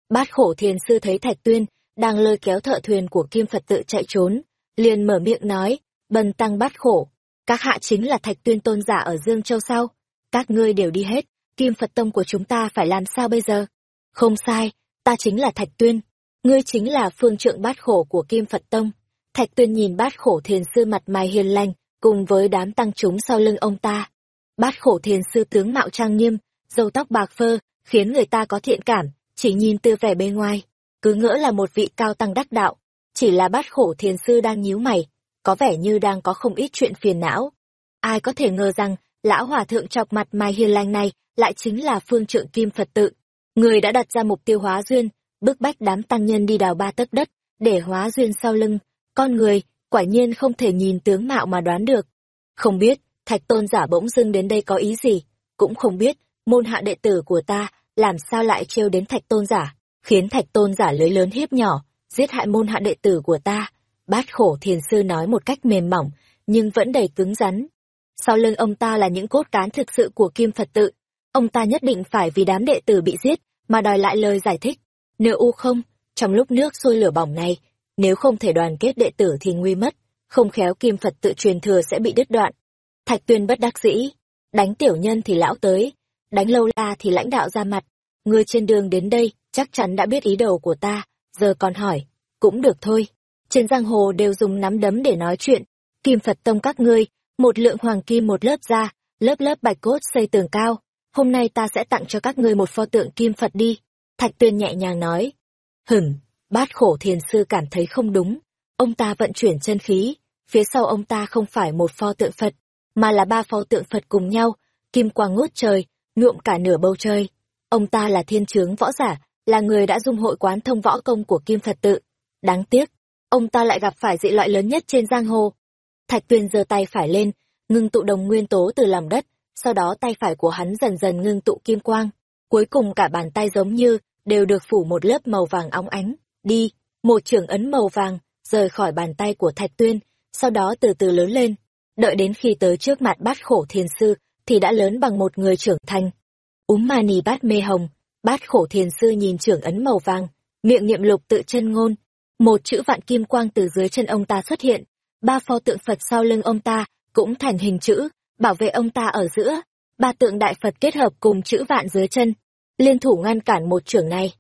Bát khổ thiền sư thấy Thạch Tuyên, đang lôi kéo thợ thuyền của Kim Phật tự chạy trốn, liền mở miệng nói, bần tăng bát khổ, các hạ chính là Thạch Tuyên tôn giả ở Dương Châu sao? Các ngươi đều đi hết, Kim Phật tông của chúng ta phải làm sao bây giờ? Không sai, ta chính là Thạch Tuyên, ngươi chính là phương trượng bát khổ của Kim Phật tông. Thạch Tuyên nhìn bát khổ thiền sư mặt mày hiền lành, cùng với đám tăng chúng sau lưng ông ta. Bát khổ thiền sư tướng mạo trang nghiêm, râu tóc bạc phơ, khiến người ta có thiện cảm, chỉ nhìn từ vẻ bên ngoài, cứ ngỡ là một vị cao tăng đắc đạo. Chỉ là bát khổ thiền sư đang nhíu mày, có vẻ như đang có không ít chuyện phiền não. Ai có thể ngờ rằng, lão hòa thượng chọc mặt mai hiền lành này lại chính là phương trượng kim Phật tự. Người đã đặt ra mục tiêu hóa duyên, bức bách đám tăng nhân đi đào ba tấc đất, để hóa duyên sau lưng. Con người, quả nhiên không thể nhìn tướng mạo mà đoán được. Không biết, thạch tôn giả bỗng dưng đến đây có ý gì, cũng không biết, môn hạ đệ tử của ta, làm sao lại trêu đến thạch tôn giả, khiến thạch tôn giả lưới lớn hiếp nhỏ, giết hại môn hạ đệ tử của ta. Bát khổ thiền sư nói một cách mềm mỏng, nhưng vẫn đầy cứng rắn. Sau lưng ông ta là những cốt cán thực sự của Kim Phật tự. Ông ta nhất định phải vì đám đệ tử bị giết, mà đòi lại lời giải thích. Nếu u không, trong lúc nước sôi lửa bỏng này, nếu không thể đoàn kết đệ tử thì nguy mất, không khéo kim Phật tự truyền thừa sẽ bị đứt đoạn. Thạch tuyên bất đắc dĩ, đánh tiểu nhân thì lão tới, đánh lâu la thì lãnh đạo ra mặt. Người trên đường đến đây chắc chắn đã biết ý đồ của ta, giờ còn hỏi, cũng được thôi. Trên giang hồ đều dùng nắm đấm để nói chuyện, kim Phật tông các ngươi, một lượng hoàng kim một lớp da, lớp lớp bạch cốt xây tường cao. Hôm nay ta sẽ tặng cho các ngươi một pho tượng kim Phật đi. Thạch tuyên nhẹ nhàng nói. Hửm, Bát khổ thiền sư cảm thấy không đúng. Ông ta vận chuyển chân khí, phía sau ông ta không phải một pho tượng Phật, mà là ba pho tượng Phật cùng nhau, kim quang ngút trời, nhuộm cả nửa bầu trời. Ông ta là thiên chướng võ giả, là người đã dung hội quán thông võ công của kim Phật tự. Đáng tiếc, ông ta lại gặp phải dị loại lớn nhất trên giang hồ. Thạch Tuyên giơ tay phải lên, ngưng tụ đồng nguyên tố từ lòng đất, sau đó tay phải của hắn dần dần ngưng tụ kim quang. Cuối cùng cả bàn tay giống như đều được phủ một lớp màu vàng óng ánh đi, một trưởng ấn màu vàng, rời khỏi bàn tay của Thạch Tuyên, sau đó từ từ lớn lên, đợi đến khi tới trước mặt bát khổ thiền sư, thì đã lớn bằng một người trưởng thành. Úm ma nì bát mê hồng, bát khổ thiền sư nhìn trưởng ấn màu vàng, miệng niệm lục tự chân ngôn, một chữ vạn kim quang từ dưới chân ông ta xuất hiện, ba pho tượng Phật sau lưng ông ta cũng thành hình chữ, bảo vệ ông ta ở giữa, ba tượng đại Phật kết hợp cùng chữ vạn dưới chân, liên thủ ngăn cản một trưởng này.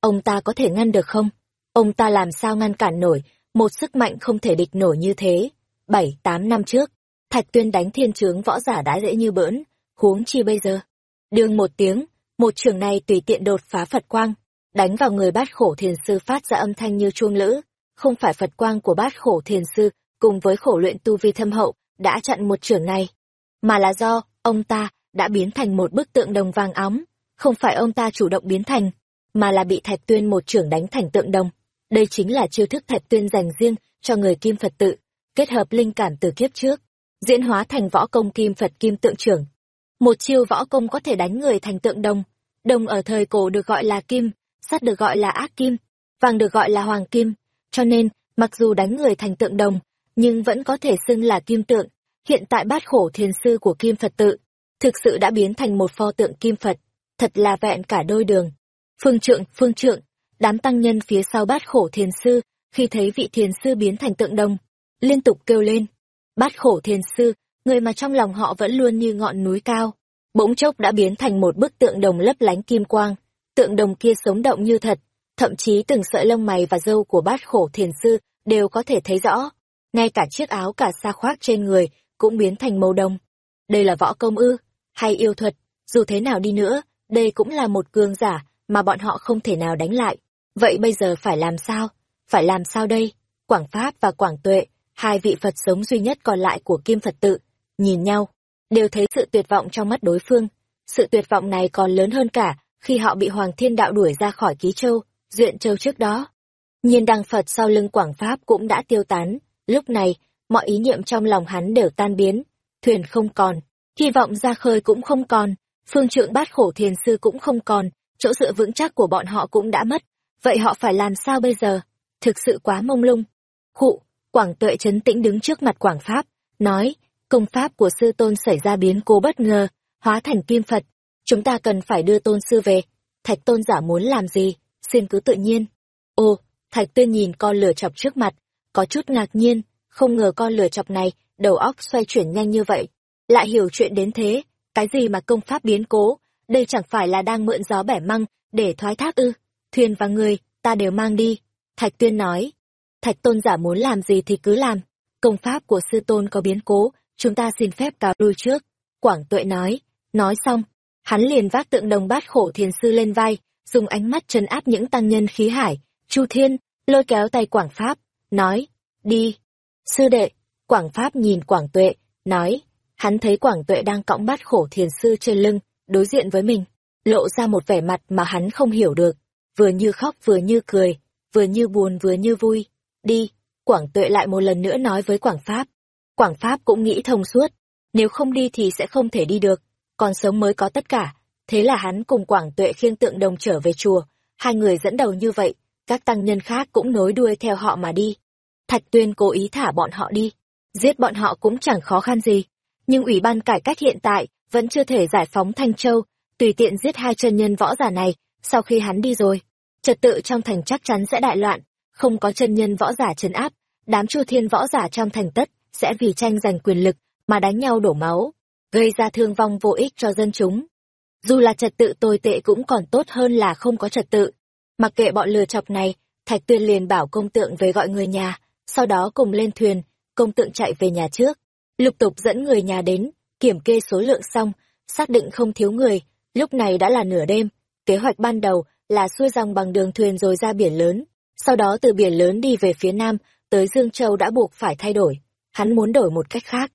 Ông ta có thể ngăn được không? Ông ta làm sao ngăn cản nổi, một sức mạnh không thể địch nổi như thế. Bảy, tám năm trước, Thạch Tuyên đánh thiên trướng võ giả đã dễ như bỡn, huống chi bây giờ. Đương một tiếng, một trưởng này tùy tiện đột phá Phật quang, đánh vào người bát khổ thiền sư phát ra âm thanh như chuông lữ, không phải Phật quang của bát khổ thiền sư cùng với khổ luyện tu vi thâm hậu đã chặn một trưởng này, mà là do ông ta đã biến thành một bức tượng đồng vàng óng, không phải ông ta chủ động biến thành, mà là bị Thạch Tuyên một trưởng đánh thành tượng đồng. Đây chính là chiêu thức Thạch Tuyên dành riêng cho người Kim Phật tự, kết hợp linh cảm từ kiếp trước, diễn hóa thành võ công Kim Phật Kim tượng trưởng. Một chiêu võ công có thể đánh người thành tượng đồng, đồng ở thời cổ được gọi là kim, sắt được gọi là ác kim, vàng được gọi là hoàng kim, cho nên, mặc dù đánh người thành tượng đồng, nhưng vẫn có thể xưng là kim tượng. Hiện tại bát khổ thiền sư của Kim Phật tự, thực sự đã biến thành một pho tượng Kim Phật, thật là vẹn cả đôi đường. Phương trượng, phương trượng, đám tăng nhân phía sau bát khổ thiền sư, khi thấy vị thiền sư biến thành tượng đồng, liên tục kêu lên. Bát khổ thiền sư, người mà trong lòng họ vẫn luôn như ngọn núi cao, bỗng chốc đã biến thành một bức tượng đồng lấp lánh kim quang. Tượng đồng kia sống động như thật, thậm chí từng sợi lông mày và râu của bát khổ thiền sư đều có thể thấy rõ. Ngay cả chiếc áo cả sa khoác trên người cũng biến thành màu đồng. Đây là võ công ư, hay yêu thuật, dù thế nào đi nữa, đây cũng là một cường giả mà bọn họ không thể nào đánh lại. Vậy bây giờ phải làm sao? Phải làm sao đây? Quảng Pháp và Quảng Tuệ, hai vị Phật sống duy nhất còn lại của Kim Phật tự, nhìn nhau, đều thấy sự tuyệt vọng trong mắt đối phương. Sự tuyệt vọng này còn lớn hơn cả khi họ bị Hoàng Thiên Đạo đuổi ra khỏi Ký Châu, Duyện Châu trước đó. Nhiên đăng Phật sau lưng Quảng Pháp cũng đã tiêu tán, lúc này, mọi ý niệm trong lòng hắn đều tan biến, thuyền không còn, hy vọng ra khơi cũng không còn, phương trượng bát khổ thiền sư cũng không còn, chỗ dựa vững chắc của bọn họ cũng đã mất, vậy họ phải làm sao bây giờ? Thực sự quá mông lung. Khụ, Quảng Tuệ chấn tĩnh đứng trước mặt Quảng Pháp, nói, công pháp của sư tôn xảy ra biến cố bất ngờ, hóa thành kim Phật, chúng ta cần phải đưa tôn sư về. Thạch tôn giả muốn làm gì? Xin cứ tự nhiên. Ô, Thạch tuyên nhìn con lửa chọc trước mặt, có chút ngạc nhiên, không ngờ con lửa chọc này, đầu óc xoay chuyển nhanh như vậy. Lại hiểu chuyện đến thế, cái gì mà công pháp biến cố, đây chẳng phải là đang mượn gió bẻ măng, để thoái thác ư. Thuyền và người, ta đều mang đi. Thạch tuyên nói, Thạch tôn giả muốn làm gì thì cứ làm. Công pháp của sư tôn có biến cố, chúng ta xin phép cáo lui trước. Quảng tuệ nói, nói xong, hắn liền vác tượng đồng bát khổ thiền sư lên vai, dùng ánh mắt trấn áp những tăng nhân khí hải. Chu Thiên, lôi kéo tay Quảng Pháp, nói, đi. Sư đệ, Quảng Pháp nhìn Quảng Tuệ, nói, hắn thấy Quảng Tuệ đang cõng bát khổ thiền sư trên lưng, đối diện với mình, lộ ra một vẻ mặt mà hắn không hiểu được, vừa như khóc vừa như cười, vừa như buồn vừa như vui. Đi, Quảng Tuệ lại một lần nữa nói với Quảng Pháp. Quảng Pháp cũng nghĩ thông suốt, nếu không đi thì sẽ không thể đi được, còn sống mới có tất cả. Thế là hắn cùng Quảng Tuệ khiêng tượng đồng trở về chùa, hai người dẫn đầu như vậy, các tăng nhân khác cũng nối đuôi theo họ mà đi. Thạch Tuyên cố ý thả bọn họ đi, giết bọn họ cũng chẳng khó khăn gì. Nhưng Ủy ban cải cách hiện tại vẫn chưa thể giải phóng Thanh Châu, tùy tiện giết hai chân nhân võ giả này, sau khi hắn đi rồi. Trật tự trong thành chắc chắn sẽ đại loạn, không có chân nhân võ giả trấn áp, đám chu thiên võ giả trong thành tất sẽ vì tranh giành quyền lực mà đánh nhau đổ máu, gây ra thương vong vô ích cho dân chúng. Dù là trật tự tồi tệ cũng còn tốt hơn là không có trật tự. Mặc kệ bọn lừa chọc này, Thạch Tuyên liền bảo công tượng về gọi người nhà, sau đó cùng lên thuyền, công tượng chạy về nhà trước. Lục tục dẫn người nhà đến, kiểm kê số lượng xong, xác định không thiếu người, lúc này đã là nửa đêm. Kế hoạch ban đầu là xuôi dòng bằng đường thuyền rồi ra biển lớn, sau đó từ biển lớn đi về phía nam, tới Dương Châu đã buộc phải thay đổi. Hắn muốn đổi một cách khác.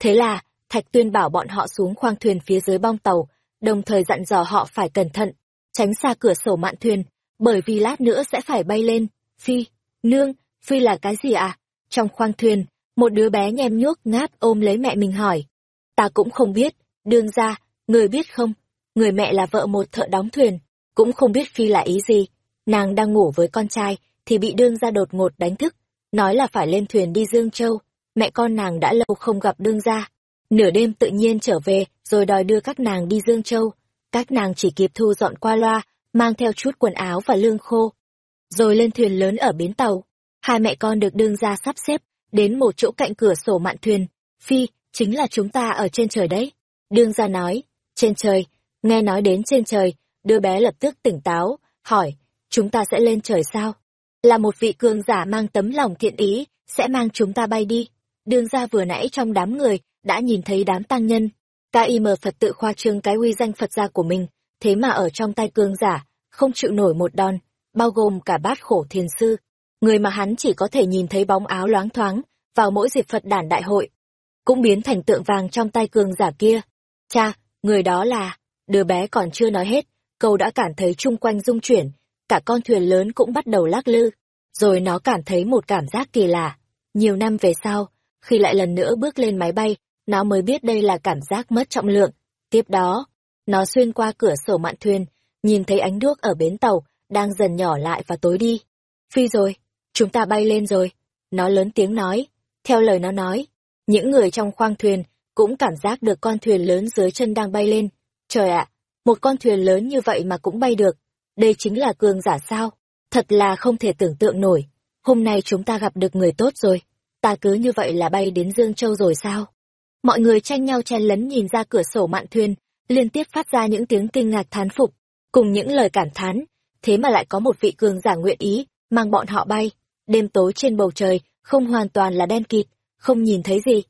Thế là, Thạch Tuyên bảo bọn họ xuống khoang thuyền phía dưới bong tàu, đồng thời dặn dò họ phải cẩn thận, tránh xa cửa sổ mạn thuyền, bởi vì lát nữa sẽ phải bay lên. Phi, nương, Phi là cái gì à? Trong khoang thuyền, một đứa bé nhem nhuốc ngáp ôm lấy mẹ mình hỏi. Ta cũng không biết, đương ra, người biết không? Người mẹ là vợ một thợ đóng thuyền, cũng không biết Phi là ý gì. Nàng đang ngủ với con trai, thì bị đương ra đột ngột đánh thức, nói là phải lên thuyền đi Dương Châu. Mẹ con nàng đã lâu không gặp đương ra. Nửa đêm tự nhiên trở về, rồi đòi đưa các nàng đi Dương Châu. Các nàng chỉ kịp thu dọn qua loa, mang theo chút quần áo và lương khô. Rồi lên thuyền lớn ở bến tàu. Hai mẹ con được đương ra sắp xếp, đến một chỗ cạnh cửa sổ mạn thuyền. Phi, chính là chúng ta ở trên trời đấy. Đương ra nói, trên trời, nghe nói đến trên trời, đứa bé lập tức tỉnh táo, hỏi, chúng ta sẽ lên trời sao? Là một vị cường giả mang tấm lòng thiện ý, sẽ mang chúng ta bay đi. Đương ra vừa nãy trong đám người, đã nhìn thấy đám tăng nhân. K.I.M. Phật tự khoa trương cái uy danh Phật gia của mình, thế mà ở trong tay cường giả, không chịu nổi một đòn, bao gồm cả bát khổ thiền sư. người mà hắn chỉ có thể nhìn thấy bóng áo loáng thoáng vào mỗi dịp Phật đản đại hội, cũng biến thành tượng vàng trong tay cường giả kia. Cha, người đó là, đứa bé còn chưa nói hết, câu đã cảm thấy chung quanh rung chuyển, cả con thuyền lớn cũng bắt đầu lắc lư, rồi nó cảm thấy một cảm giác kỳ lạ. Nhiều năm về sau, khi lại lần nữa bước lên máy bay, nó mới biết đây là cảm giác mất trọng lượng. Tiếp đó, nó xuyên qua cửa sổ mạn thuyền, nhìn thấy ánh đuốc ở bến tàu, đang dần nhỏ lại và tối đi. Phi rồi, chúng ta bay lên rồi. Nó lớn tiếng nói. Theo lời nó nói, những người trong khoang thuyền cũng cảm giác được con thuyền lớn dưới chân đang bay lên. Trời ạ, một con thuyền lớn như vậy mà cũng bay được. Đây chính là cường giả sao? Thật là không thể tưởng tượng nổi. Hôm nay chúng ta gặp được người tốt rồi. Ta cứ như vậy là bay đến Dương Châu rồi sao? Mọi người tranh nhau chen lấn nhìn ra cửa sổ mạn thuyền, liên tiếp phát ra những tiếng kinh ngạc thán phục, cùng những lời cảm thán. Thế mà lại có một vị cường giả nguyện ý, mang bọn họ bay. Đêm tối trên bầu trời, không hoàn toàn là đen kịt, không nhìn thấy gì.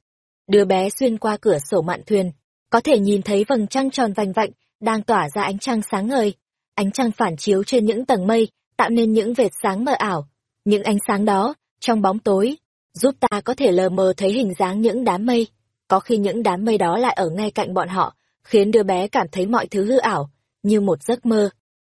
Đứa bé xuyên qua cửa sổ mạn thuyền, có thể nhìn thấy vầng trăng tròn vành vạnh, đang tỏa ra ánh trăng sáng ngời. Ánh trăng phản chiếu trên những tầng mây, tạo nên những vệt sáng mờ ảo. Những ánh sáng đó, trong bóng tối, giúp ta có thể lờ mờ thấy hình dáng những đám mây. Có khi những đám mây đó lại ở ngay cạnh bọn họ, khiến đứa bé cảm thấy mọi thứ hư ảo, như một giấc mơ.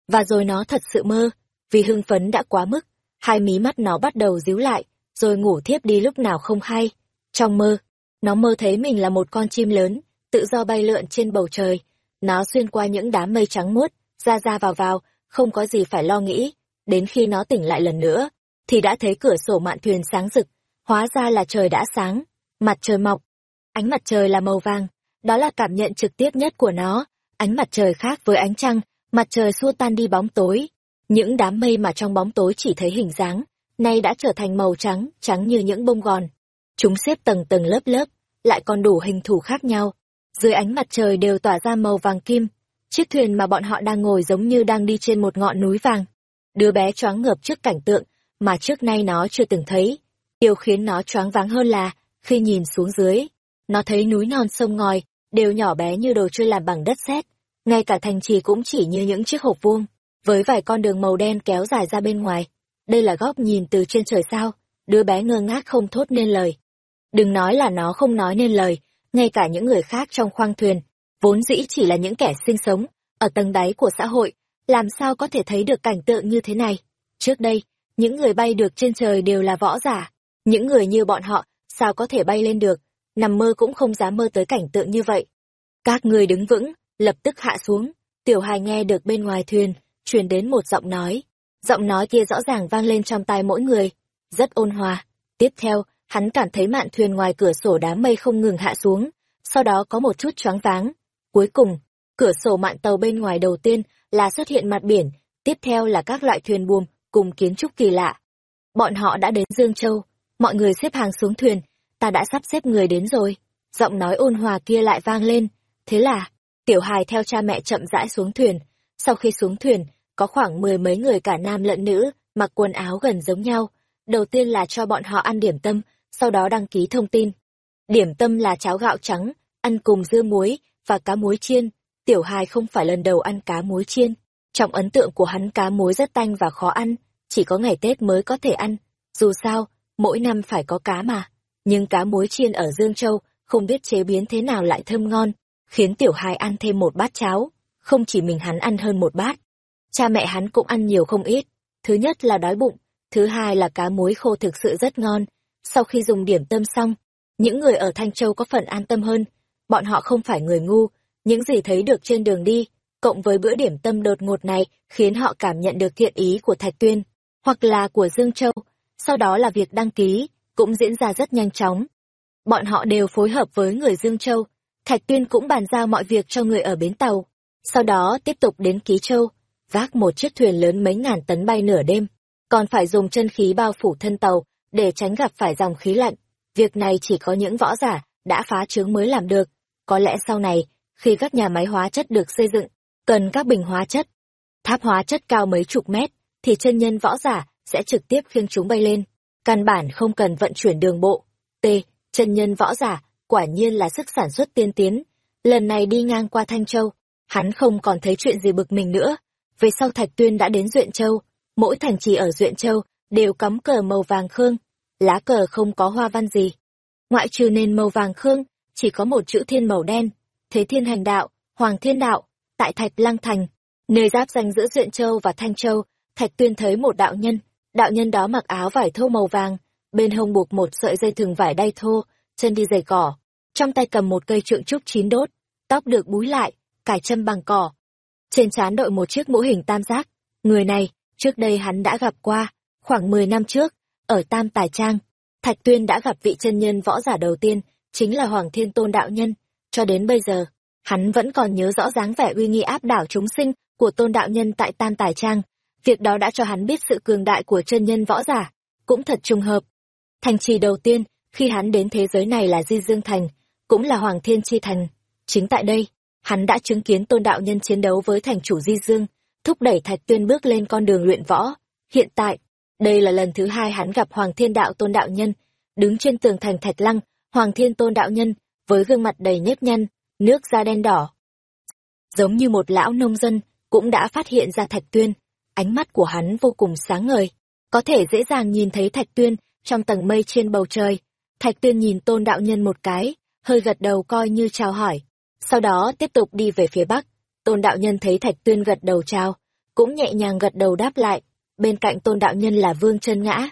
Và rồi nó thật sự mơ, vì hưng phấn đã quá mức, hai mí mắt nó bắt đầu díu lại, rồi ngủ thiếp đi lúc nào không hay. Trong mơ, nó mơ thấy mình là một con chim lớn, tự do bay lượn trên bầu trời. Nó xuyên qua những đám mây trắng muốt, ra ra vào vào, không có gì phải lo nghĩ. Đến khi nó tỉnh lại lần nữa, thì đã thấy cửa sổ mạn thuyền sáng rực, hóa ra là trời đã sáng, mặt trời mọc. Ánh mặt trời là màu vàng, đó là cảm nhận trực tiếp nhất của nó. Ánh mặt trời khác với ánh trăng, mặt trời xua tan đi bóng tối. Những đám mây mà trong bóng tối chỉ thấy hình dáng, nay đã trở thành màu trắng, trắng như những bông gòn. Chúng xếp tầng tầng lớp lớp, lại còn đủ hình thù khác nhau. Dưới ánh mặt trời đều tỏa ra màu vàng kim. Chiếc thuyền mà bọn họ đang ngồi giống như đang đi trên một ngọn núi vàng. Đứa bé choáng ngợp trước cảnh tượng mà trước nay nó chưa từng thấy. Điều khiến nó choáng váng hơn là, khi nhìn xuống dưới, nó thấy núi non sông ngòi, đều nhỏ bé như đồ chơi làm bằng đất sét. Ngay cả thành trì cũng chỉ như những chiếc hộp vuông, với vài con đường màu đen kéo dài ra bên ngoài. Đây là góc nhìn từ trên trời sao, đứa bé ngơ ngác không thốt nên lời. Đừng nói là nó không nói nên lời, ngay cả những người khác trong khoang thuyền, vốn dĩ chỉ là những kẻ sinh sống, ở tầng đáy của xã hội, làm sao có thể thấy được cảnh tượng như thế này. Trước đây, những người bay được trên trời đều là võ giả, những người như bọn họ, sao có thể bay lên được, nằm mơ cũng không dám mơ tới cảnh tượng như vậy. Các người đứng vững, lập tức hạ xuống, tiểu hài nghe được bên ngoài thuyền, truyền đến một giọng nói. Giọng nói kia rõ ràng vang lên trong tai mỗi người, rất ôn hòa. Tiếp theo, hắn cảm thấy mạn thuyền ngoài cửa sổ đám mây không ngừng hạ xuống, sau đó có một chút choáng váng. Cuối cùng, cửa sổ mạn tàu bên ngoài đầu tiên là xuất hiện mặt biển, tiếp theo là các loại thuyền buồm cùng kiến trúc kỳ lạ. Bọn họ đã đến Dương Châu, mọi người xếp hàng xuống thuyền, ta đã sắp xếp người đến rồi. Giọng nói ôn hòa kia lại vang lên, thế là, tiểu hài theo cha mẹ chậm rãi xuống thuyền. Sau khi xuống thuyền, có khoảng mười mấy người cả nam lẫn nữ, mặc quần áo gần giống nhau. Đầu tiên là cho bọn họ ăn điểm tâm, sau đó đăng ký thông tin. Điểm tâm là cháo gạo trắng, ăn cùng dưa muối và cá muối chiên. Tiểu hài không phải lần đầu ăn cá muối chiên. Trong ấn tượng của hắn cá muối rất tanh và khó ăn, chỉ có ngày Tết mới có thể ăn. Dù sao, mỗi năm phải có cá mà. Nhưng cá muối chiên ở Dương Châu không biết chế biến thế nào lại thơm ngon, khiến tiểu hài ăn thêm một bát cháo. Không chỉ mình hắn ăn hơn một bát. Cha mẹ hắn cũng ăn nhiều không ít. Thứ nhất là đói bụng, thứ hai là cá muối khô thực sự rất ngon. Sau khi dùng điểm tâm xong, những người ở Thanh Châu có phần an tâm hơn. Bọn họ không phải người ngu, những gì thấy được trên đường đi, cộng với bữa điểm tâm đột ngột này khiến họ cảm nhận được thiện ý của Thạch Tuyên, hoặc là của Dương Châu. Sau đó là việc đăng ký, cũng diễn ra rất nhanh chóng. Bọn họ đều phối hợp với người Dương Châu, Thạch Tuyên cũng bàn giao mọi việc cho người ở bến tàu. Sau đó tiếp tục đến Ký Châu, vác một chiếc thuyền lớn mấy ngàn tấn bay nửa đêm, còn phải dùng chân khí bao phủ thân tàu để tránh gặp phải dòng khí lạnh. Việc này chỉ có những võ giả đã phá chướng mới làm được. Có lẽ sau này, khi các nhà máy hóa chất được xây dựng, cần các bình hóa chất, tháp hóa chất cao mấy chục mét, thì chân nhân võ giả sẽ trực tiếp khiêng chúng bay lên. Căn bản không cần vận chuyển đường bộ. T. Chân nhân võ giả, quả nhiên là sức sản xuất tiên tiến. Lần này đi ngang qua Thanh Châu, hắn không còn thấy chuyện gì bực mình nữa. Về sau Thạch Tuyên đã đến Duyện Châu, mỗi thành trì ở Duyện Châu đều cắm cờ màu vàng khương, lá cờ không có hoa văn gì. Ngoại trừ nền màu vàng khương, chỉ có một chữ thiên màu đen, thế thiên hành đạo, hoàng thiên đạo, tại Thạch Lăng Thành, nơi giáp danh giữa Duyện Châu và Thanh Châu, Thạch Tuyên thấy một đạo nhân, đạo nhân đó mặc áo vải thô màu vàng, bên hông buộc một sợi dây thừng vải đay thô, chân đi giày cỏ, trong tay cầm một cây trượng trúc chín đốt, tóc được búi lại, cải châm bằng cỏ. Trên trán đội một chiếc mũ hình tam giác, người này, trước đây hắn đã gặp qua, khoảng 10 năm trước, ở Tam Tài Trang, Thạch Tuyên đã gặp vị chân nhân võ giả đầu tiên, chính là Hoàng Thiên Tôn Đạo Nhân, cho đến bây giờ, hắn vẫn còn nhớ rõ dáng vẻ uy nghi áp đảo chúng sinh của Tôn Đạo Nhân tại Tam Tài Trang, việc đó đã cho hắn biết sự cường đại của chân nhân võ giả, cũng thật trùng hợp. Thành trì đầu tiên, khi hắn đến thế giới này là Di Dương Thành, cũng là Hoàng Thiên Chi Thành. Chính tại đây, hắn đã chứng kiến tôn đạo nhân chiến đấu với thành chủ Di Dương, thúc đẩy Thạch Tuyên bước lên con đường luyện võ. Hiện tại, đây là lần thứ hai hắn gặp Hoàng Thiên Đạo Tôn Đạo Nhân, đứng trên tường thành Thạch Lăng, Hoàng Thiên Tôn Đạo Nhân, với gương mặt đầy nếp nhăn, nước da đen đỏ. Giống như một lão nông dân, cũng đã phát hiện ra Thạch Tuyên, ánh mắt của hắn vô cùng sáng ngời, có thể dễ dàng nhìn thấy Thạch Tuyên trong tầng mây trên bầu trời. Thạch Tuyên nhìn Tôn Đạo Nhân một cái, hơi gật đầu coi như chào hỏi, sau đó tiếp tục đi về phía bắc. Tôn đạo nhân thấy Thạch Tuyên gật đầu chào, cũng nhẹ nhàng gật đầu đáp lại. Bên cạnh Tôn đạo nhân là Vương Chân Ngã.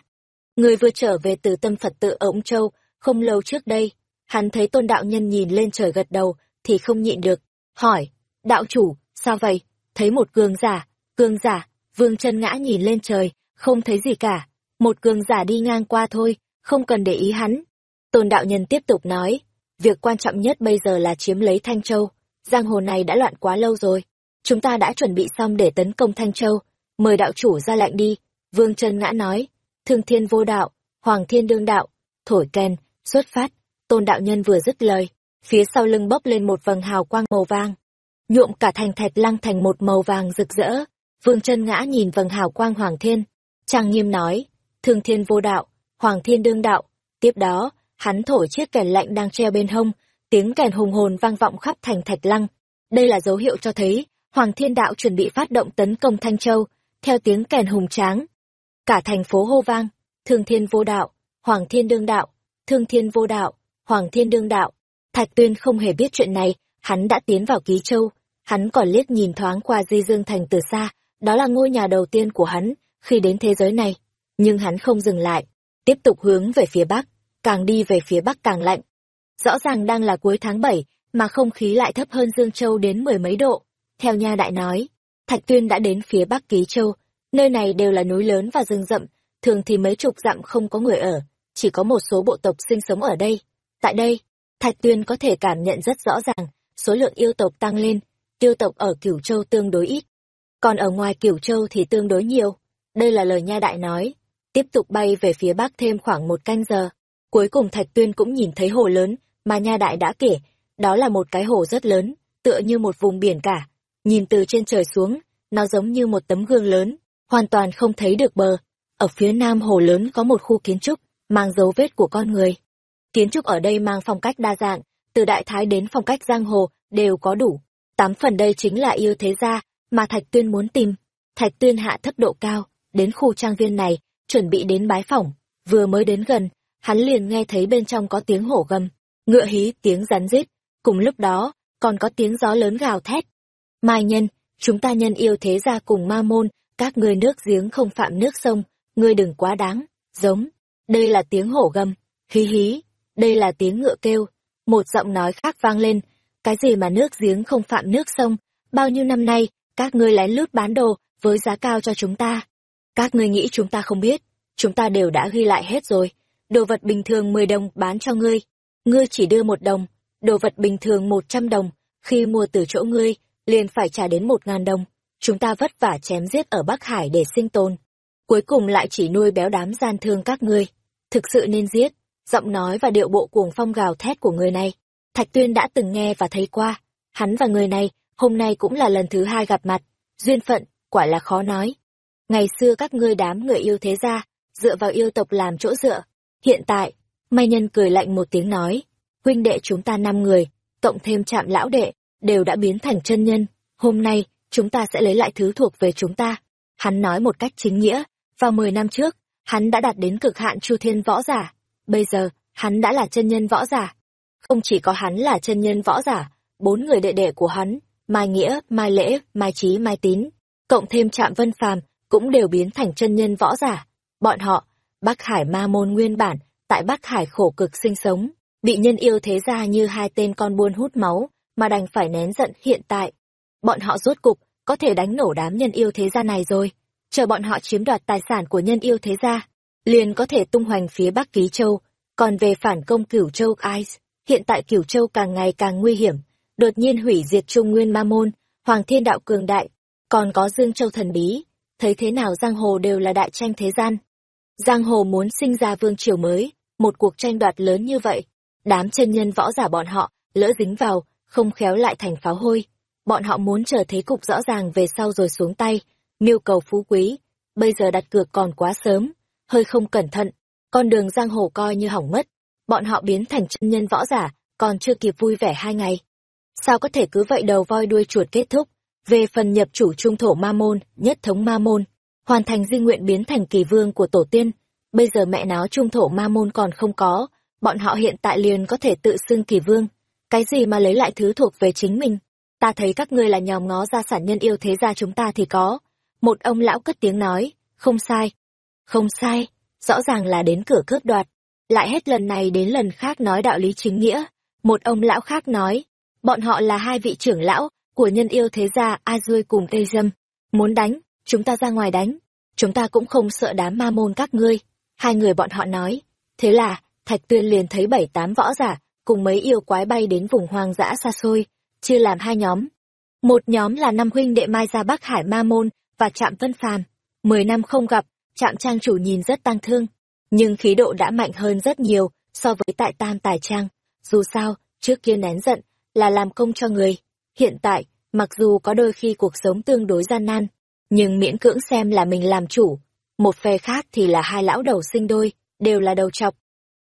Người vừa trở về từ tâm Phật tự ở Ống Châu, không lâu trước đây. Hắn thấy Tôn đạo nhân nhìn lên trời gật đầu, thì không nhịn được. Hỏi, đạo chủ, sao vậy? Thấy một cường giả, cường giả, Vương Chân Ngã nhìn lên trời, không thấy gì cả. Một cường giả đi ngang qua thôi, không cần để ý hắn. Tôn đạo nhân tiếp tục nói, Việc quan trọng nhất bây giờ là chiếm lấy Thanh Châu. Giang hồ này đã loạn quá lâu rồi. Chúng ta đã chuẩn bị xong để tấn công Thanh Châu. Mời đạo chủ ra lệnh đi. Vương Trân Ngã nói. Thương thiên vô đạo, Hoàng thiên đương đạo. Thổi kèn, xuất phát. Tôn đạo nhân vừa dứt lời. Phía sau lưng bốc lên một vầng hào quang màu vàng. Nhuộm cả thành thạch lăng thành một màu vàng rực rỡ. Vương chân Ngã nhìn vầng hào quang Hoàng thiên. Trang nghiêm nói. Thương thiên vô đạo, Hoàng thiên đương đạo. Tiếp đó, hắn thổi chiếc kèn lạnh đang treo bên hông, tiếng kèn hùng hồn vang vọng khắp thành thạch lăng. Đây là dấu hiệu cho thấy, Hoàng Thiên Đạo chuẩn bị phát động tấn công Thanh Châu, theo tiếng kèn hùng tráng. Cả thành phố hô vang, Thương Thiên vô đạo, Hoàng Thiên đương đạo, Thương Thiên vô đạo, Hoàng Thiên đương đạo. Thạch Tuyên không hề biết chuyện này, hắn đã tiến vào Ký Châu, hắn còn liếc nhìn thoáng qua Di Dương Thành từ xa, đó là ngôi nhà đầu tiên của hắn khi đến thế giới này. Nhưng hắn không dừng lại, tiếp tục hướng về phía Bắc càng đi về phía bắc càng lạnh. Rõ ràng đang là cuối tháng 7, mà không khí lại thấp hơn Dương Châu đến mười mấy độ. Theo nha đại nói, Thạch Tuyên đã đến phía bắc Ký Châu, nơi này đều là núi lớn và rừng rậm, thường thì mấy chục dặm không có người ở, chỉ có một số bộ tộc sinh sống ở đây. Tại đây, Thạch Tuyên có thể cảm nhận rất rõ ràng, số lượng yêu tộc tăng lên, yêu tộc ở Cửu Châu tương đối ít, còn ở ngoài Cửu Châu thì tương đối nhiều. Đây là lời nha đại nói. Tiếp tục bay về phía bắc thêm khoảng một canh giờ, Cuối cùng Thạch Tuyên cũng nhìn thấy hồ lớn, mà Nha Đại đã kể, đó là một cái hồ rất lớn, tựa như một vùng biển cả. Nhìn từ trên trời xuống, nó giống như một tấm gương lớn, hoàn toàn không thấy được bờ. Ở phía nam hồ lớn có một khu kiến trúc, mang dấu vết của con người. Kiến trúc ở đây mang phong cách đa dạng, từ đại thái đến phong cách giang hồ, đều có đủ. Tám phần đây chính là yêu thế gia, mà Thạch Tuyên muốn tìm. Thạch Tuyên hạ thấp độ cao, đến khu trang viên này, chuẩn bị đến bái phỏng. Vừa mới đến gần, hắn liền nghe thấy bên trong có tiếng hổ gầm, ngựa hí tiếng rắn rít, cùng lúc đó, còn có tiếng gió lớn gào thét. Mai nhân, chúng ta nhân yêu thế gia cùng ma môn, các ngươi nước giếng không phạm nước sông, ngươi đừng quá đáng, giống. Đây là tiếng hổ gầm, hí hí, đây là tiếng ngựa kêu. Một giọng nói khác vang lên, cái gì mà nước giếng không phạm nước sông, bao nhiêu năm nay, các ngươi lén lút bán đồ, với giá cao cho chúng ta. Các ngươi nghĩ chúng ta không biết, chúng ta đều đã ghi lại hết rồi đồ vật bình thường 10 đồng bán cho ngươi, ngươi chỉ đưa một đồng, đồ vật bình thường 100 đồng, khi mua từ chỗ ngươi, liền phải trả đến một ngàn đồng. Chúng ta vất vả chém giết ở Bắc Hải để sinh tồn. Cuối cùng lại chỉ nuôi béo đám gian thương các ngươi. Thực sự nên giết, giọng nói và điệu bộ cuồng phong gào thét của người này. Thạch Tuyên đã từng nghe và thấy qua. Hắn và người này, hôm nay cũng là lần thứ hai gặp mặt. Duyên phận, quả là khó nói. Ngày xưa các ngươi đám người yêu thế gia, dựa vào yêu tộc làm chỗ dựa, Hiện tại, May Nhân cười lạnh một tiếng nói, huynh đệ chúng ta năm người, cộng thêm trạm lão đệ, đều đã biến thành chân nhân. Hôm nay, chúng ta sẽ lấy lại thứ thuộc về chúng ta. Hắn nói một cách chính nghĩa, vào mười năm trước, hắn đã đạt đến cực hạn chu thiên võ giả. Bây giờ, hắn đã là chân nhân võ giả. Không chỉ có hắn là chân nhân võ giả, bốn người đệ đệ của hắn, Mai Nghĩa, Mai Lễ, Mai Trí, Mai Tín, cộng thêm Trạm Vân Phàm cũng đều biến thành chân nhân võ giả. Bọn họ, Bắc Hải Ma Môn nguyên bản, tại Bắc Hải khổ cực sinh sống, bị nhân yêu thế gia như hai tên con buôn hút máu, mà đành phải nén giận hiện tại. Bọn họ rốt cục, có thể đánh nổ đám nhân yêu thế gia này rồi. Chờ bọn họ chiếm đoạt tài sản của nhân yêu thế gia, liền có thể tung hoành phía Bắc Ký Châu. Còn về phản công Cửu Châu Ice, hiện tại Cửu Châu càng ngày càng nguy hiểm, đột nhiên hủy diệt Trung Nguyên Ma Môn, Hoàng Thiên Đạo cường đại, còn có Dương Châu thần bí, thấy thế nào giang hồ đều là đại tranh thế gian. Giang hồ muốn sinh ra vương triều mới, một cuộc tranh đoạt lớn như vậy, đám chân nhân võ giả bọn họ, lỡ dính vào, không khéo lại thành pháo hôi. Bọn họ muốn chờ thế cục rõ ràng về sau rồi xuống tay, mưu cầu phú quý, bây giờ đặt cược còn quá sớm, hơi không cẩn thận, con đường giang hồ coi như hỏng mất. Bọn họ biến thành chân nhân võ giả, còn chưa kịp vui vẻ hai ngày. Sao có thể cứ vậy đầu voi đuôi chuột kết thúc? Về phần nhập chủ trung thổ ma môn, nhất thống ma môn, hoàn thành di nguyện biến thành kỳ vương của tổ tiên, bây giờ mẹ nó trung thổ ma môn còn không có, bọn họ hiện tại liền có thể tự xưng kỳ vương. Cái gì mà lấy lại thứ thuộc về chính mình? Ta thấy các ngươi là nhòm ngó gia sản nhân yêu thế gia chúng ta thì có. Một ông lão cất tiếng nói, không sai. Không sai, rõ ràng là đến cửa cướp đoạt. Lại hết lần này đến lần khác nói đạo lý chính nghĩa. Một ông lão khác nói, bọn họ là hai vị trưởng lão của nhân yêu thế gia A Duy cùng Tây Dâm. Muốn đánh, chúng ta ra ngoài đánh. Chúng ta cũng không sợ đám ma môn các ngươi. Hai người bọn họ nói. Thế là, Thạch Tuyên liền thấy bảy tám võ giả, cùng mấy yêu quái bay đến vùng hoang dã xa xôi, chia làm hai nhóm. Một nhóm là năm huynh đệ Mai Gia Bắc Hải Ma Môn và Trạm Vân Phàm. Mười năm không gặp, Trạm Trang chủ nhìn rất tăng thương, nhưng khí độ đã mạnh hơn rất nhiều so với tại Tam Tài Trang. Dù sao, trước kia nén giận là làm công cho người. Hiện tại, mặc dù có đôi khi cuộc sống tương đối gian nan, nhưng miễn cưỡng xem là mình làm chủ. Một phe khác thì là hai lão đầu sinh đôi, đều là đầu chọc.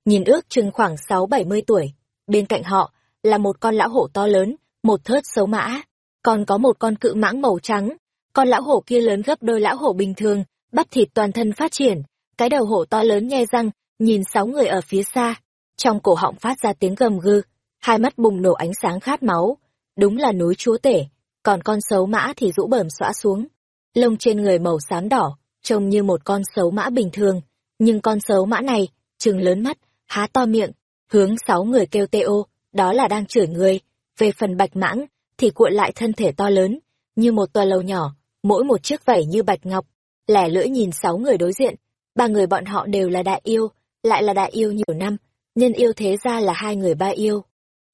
Nhìn ước chừng khoảng sáu bảy mươi tuổi, bên cạnh họ là một con lão hổ to lớn, một thớt xấu mã, còn có một con cự mãng màu trắng. Con lão hổ kia lớn gấp đôi lão hổ bình thường, bắp thịt toàn thân phát triển, cái đầu hổ to lớn nhe răng, nhìn sáu người ở phía xa, trong cổ họng phát ra tiếng gầm gừ, hai mắt bùng nổ ánh sáng khát máu, đúng là núi chúa tể, còn con xấu mã thì rũ bờm xõa xuống. Lông trên người màu xám đỏ, trông như một con xấu mã bình thường, nhưng con xấu mã này, trừng lớn mắt, há to miệng, hướng sáu người kêu tê ô, đó là đang chửi người. Về phần bạch mãng, thì cuộn lại thân thể to lớn, như một tòa lầu nhỏ, mỗi một chiếc vảy như bạch ngọc, lẻ lưỡi nhìn sáu người đối diện, ba người bọn họ đều là đại yêu, lại là đại yêu nhiều năm, nhân yêu thế ra là hai người ba yêu.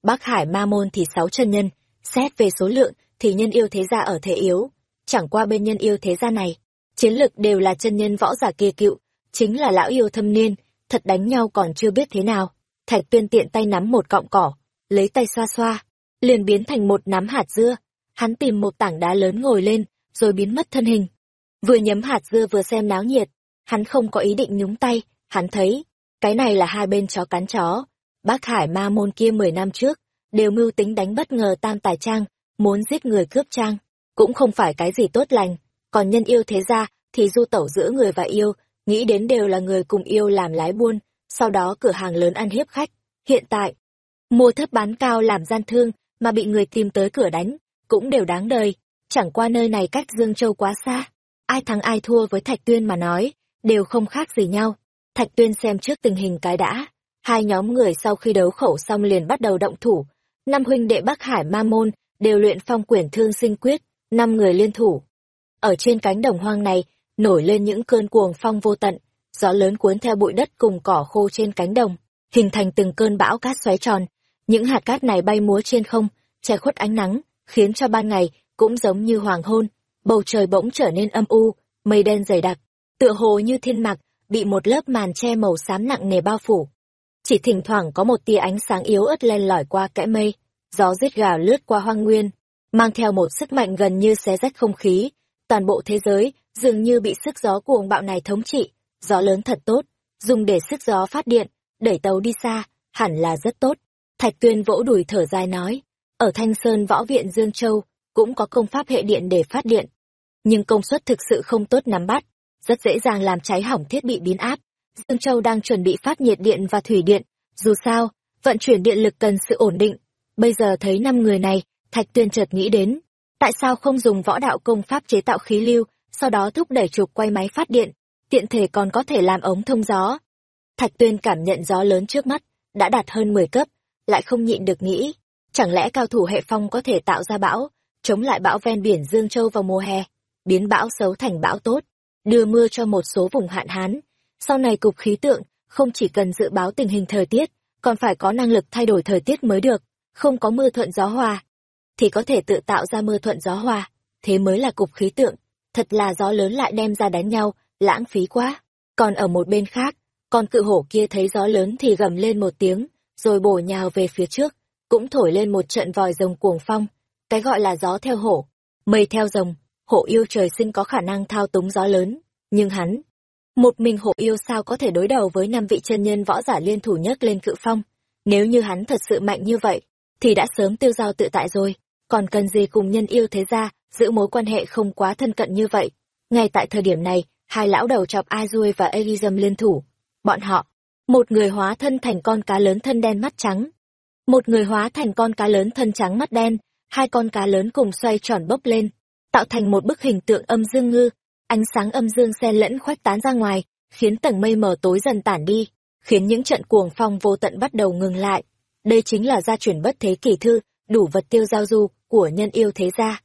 Bắc Hải Ma Môn thì sáu chân nhân, xét về số lượng thì nhân yêu thế gia ở thế yếu, chẳng qua bên nhân yêu thế gia này, chiến lực đều là chân nhân võ giả kia cựu, chính là lão yêu thâm niên, thật đánh nhau còn chưa biết thế nào. Thạch tuyên tiện tay nắm một cọng cỏ, lấy tay xoa xoa, liền biến thành một nắm hạt dưa. Hắn tìm một tảng đá lớn ngồi lên, rồi biến mất thân hình. Vừa nhấm hạt dưa vừa xem náo nhiệt, hắn không có ý định nhúng tay, hắn thấy, cái này là hai bên chó cắn chó. Bác Hải ma môn kia mười năm trước, đều mưu tính đánh bất ngờ tam tài trang, muốn giết người cướp trang, cũng không phải cái gì tốt lành. Còn nhân yêu thế ra, thì du tẩu giữa người và yêu, nghĩ đến đều là người cùng yêu làm lái buôn, sau đó cửa hàng lớn ăn hiếp khách. Hiện tại, mua thấp bán cao làm gian thương, mà bị người tìm tới cửa đánh, cũng đều đáng đời. Chẳng qua nơi này cách Dương Châu quá xa. Ai thắng ai thua với Thạch Tuyên mà nói, đều không khác gì nhau. Thạch Tuyên xem trước tình hình cái đã. Hai nhóm người sau khi đấu khẩu xong liền bắt đầu động thủ. Năm huynh đệ Bắc Hải Ma Môn đều luyện phong quyển thương sinh quyết, năm người liên thủ. Ở trên cánh đồng hoang này, nổi lên những cơn cuồng phong vô tận, gió lớn cuốn theo bụi đất cùng cỏ khô trên cánh đồng, hình thành từng cơn bão cát xoáy tròn. Những hạt cát này bay múa trên không, che khuất ánh nắng, khiến cho ban ngày cũng giống như hoàng hôn, bầu trời bỗng trở nên âm u, mây đen dày đặc, tựa hồ như thiên mạc bị một lớp màn che màu xám nặng nề bao phủ. Chỉ thỉnh thoảng có một tia ánh sáng yếu ớt len lỏi qua kẽ mây, gió rít gào lướt qua hoang nguyên, mang theo một sức mạnh gần như xé rách không khí, toàn bộ thế giới dường như bị sức gió cuồng bạo này thống trị, gió lớn thật tốt, dùng để sức gió phát điện, đẩy tàu đi xa, hẳn là rất tốt. Thạch Tuyên vỗ đùi thở dài nói, ở Thanh Sơn Võ Viện Dương Châu cũng có công pháp hệ điện để phát điện, nhưng công suất thực sự không tốt nắm bắt. rất dễ dàng làm cháy hỏng thiết bị biến áp. Dương Châu đang chuẩn bị phát nhiệt điện và thủy điện, dù sao, vận chuyển điện lực cần sự ổn định. Bây giờ thấy năm người này, Thạch Tuyên chợt nghĩ đến, tại sao không dùng võ đạo công pháp chế tạo khí lưu, sau đó thúc đẩy trục quay máy phát điện, tiện thể còn có thể làm ống thông gió. Thạch Tuyên cảm nhận gió lớn trước mắt, đã đạt hơn 10 cấp, lại không nhịn được nghĩ, chẳng lẽ cao thủ hệ phong có thể tạo ra bão, chống lại bão ven biển Dương Châu vào mùa hè, biến bão xấu thành bão tốt, đưa mưa cho một số vùng hạn hán. Sau này cục khí tượng không chỉ cần dự báo tình hình thời tiết, còn phải có năng lực thay đổi thời tiết mới được, không có mưa thuận gió hòa thì có thể tự tạo ra mưa thuận gió hòa, thế mới là cục khí tượng, thật là gió lớn lại đem ra đánh nhau, lãng phí quá. Còn ở một bên khác, con cự hổ kia thấy gió lớn thì gầm lên một tiếng, rồi bổ nhào về phía trước, cũng thổi lên một trận vòi rồng cuồng phong, cái gọi là gió theo hổ, mây theo rồng, hổ yêu trời sinh có khả năng thao túng gió lớn, nhưng hắn, một mình hộ yêu sao có thể đối đầu với năm vị chân nhân võ giả liên thủ nhất lên cự phong, nếu như hắn thật sự mạnh như vậy, thì đã sớm tiêu giao tự tại rồi, còn cần gì cùng nhân yêu thế gia, giữ mối quan hệ không quá thân cận như vậy. Ngay tại thời điểm này, hai lão đầu chọc Azui và Elizam liên thủ. Bọn họ, một người hóa thân thành con cá lớn thân đen mắt trắng, một người hóa thành con cá lớn thân trắng mắt đen, hai con cá lớn cùng xoay tròn bốc lên, tạo thành một bức hình tượng âm dương ngư, ánh sáng âm dương xen lẫn khoách tán ra ngoài, khiến tầng mây mờ tối dần tản đi, khiến những trận cuồng phong vô tận bắt đầu ngừng lại. Đây chính là gia truyền bất thế kỳ thư, đủ vật tiêu giao du của nhân yêu thế gia.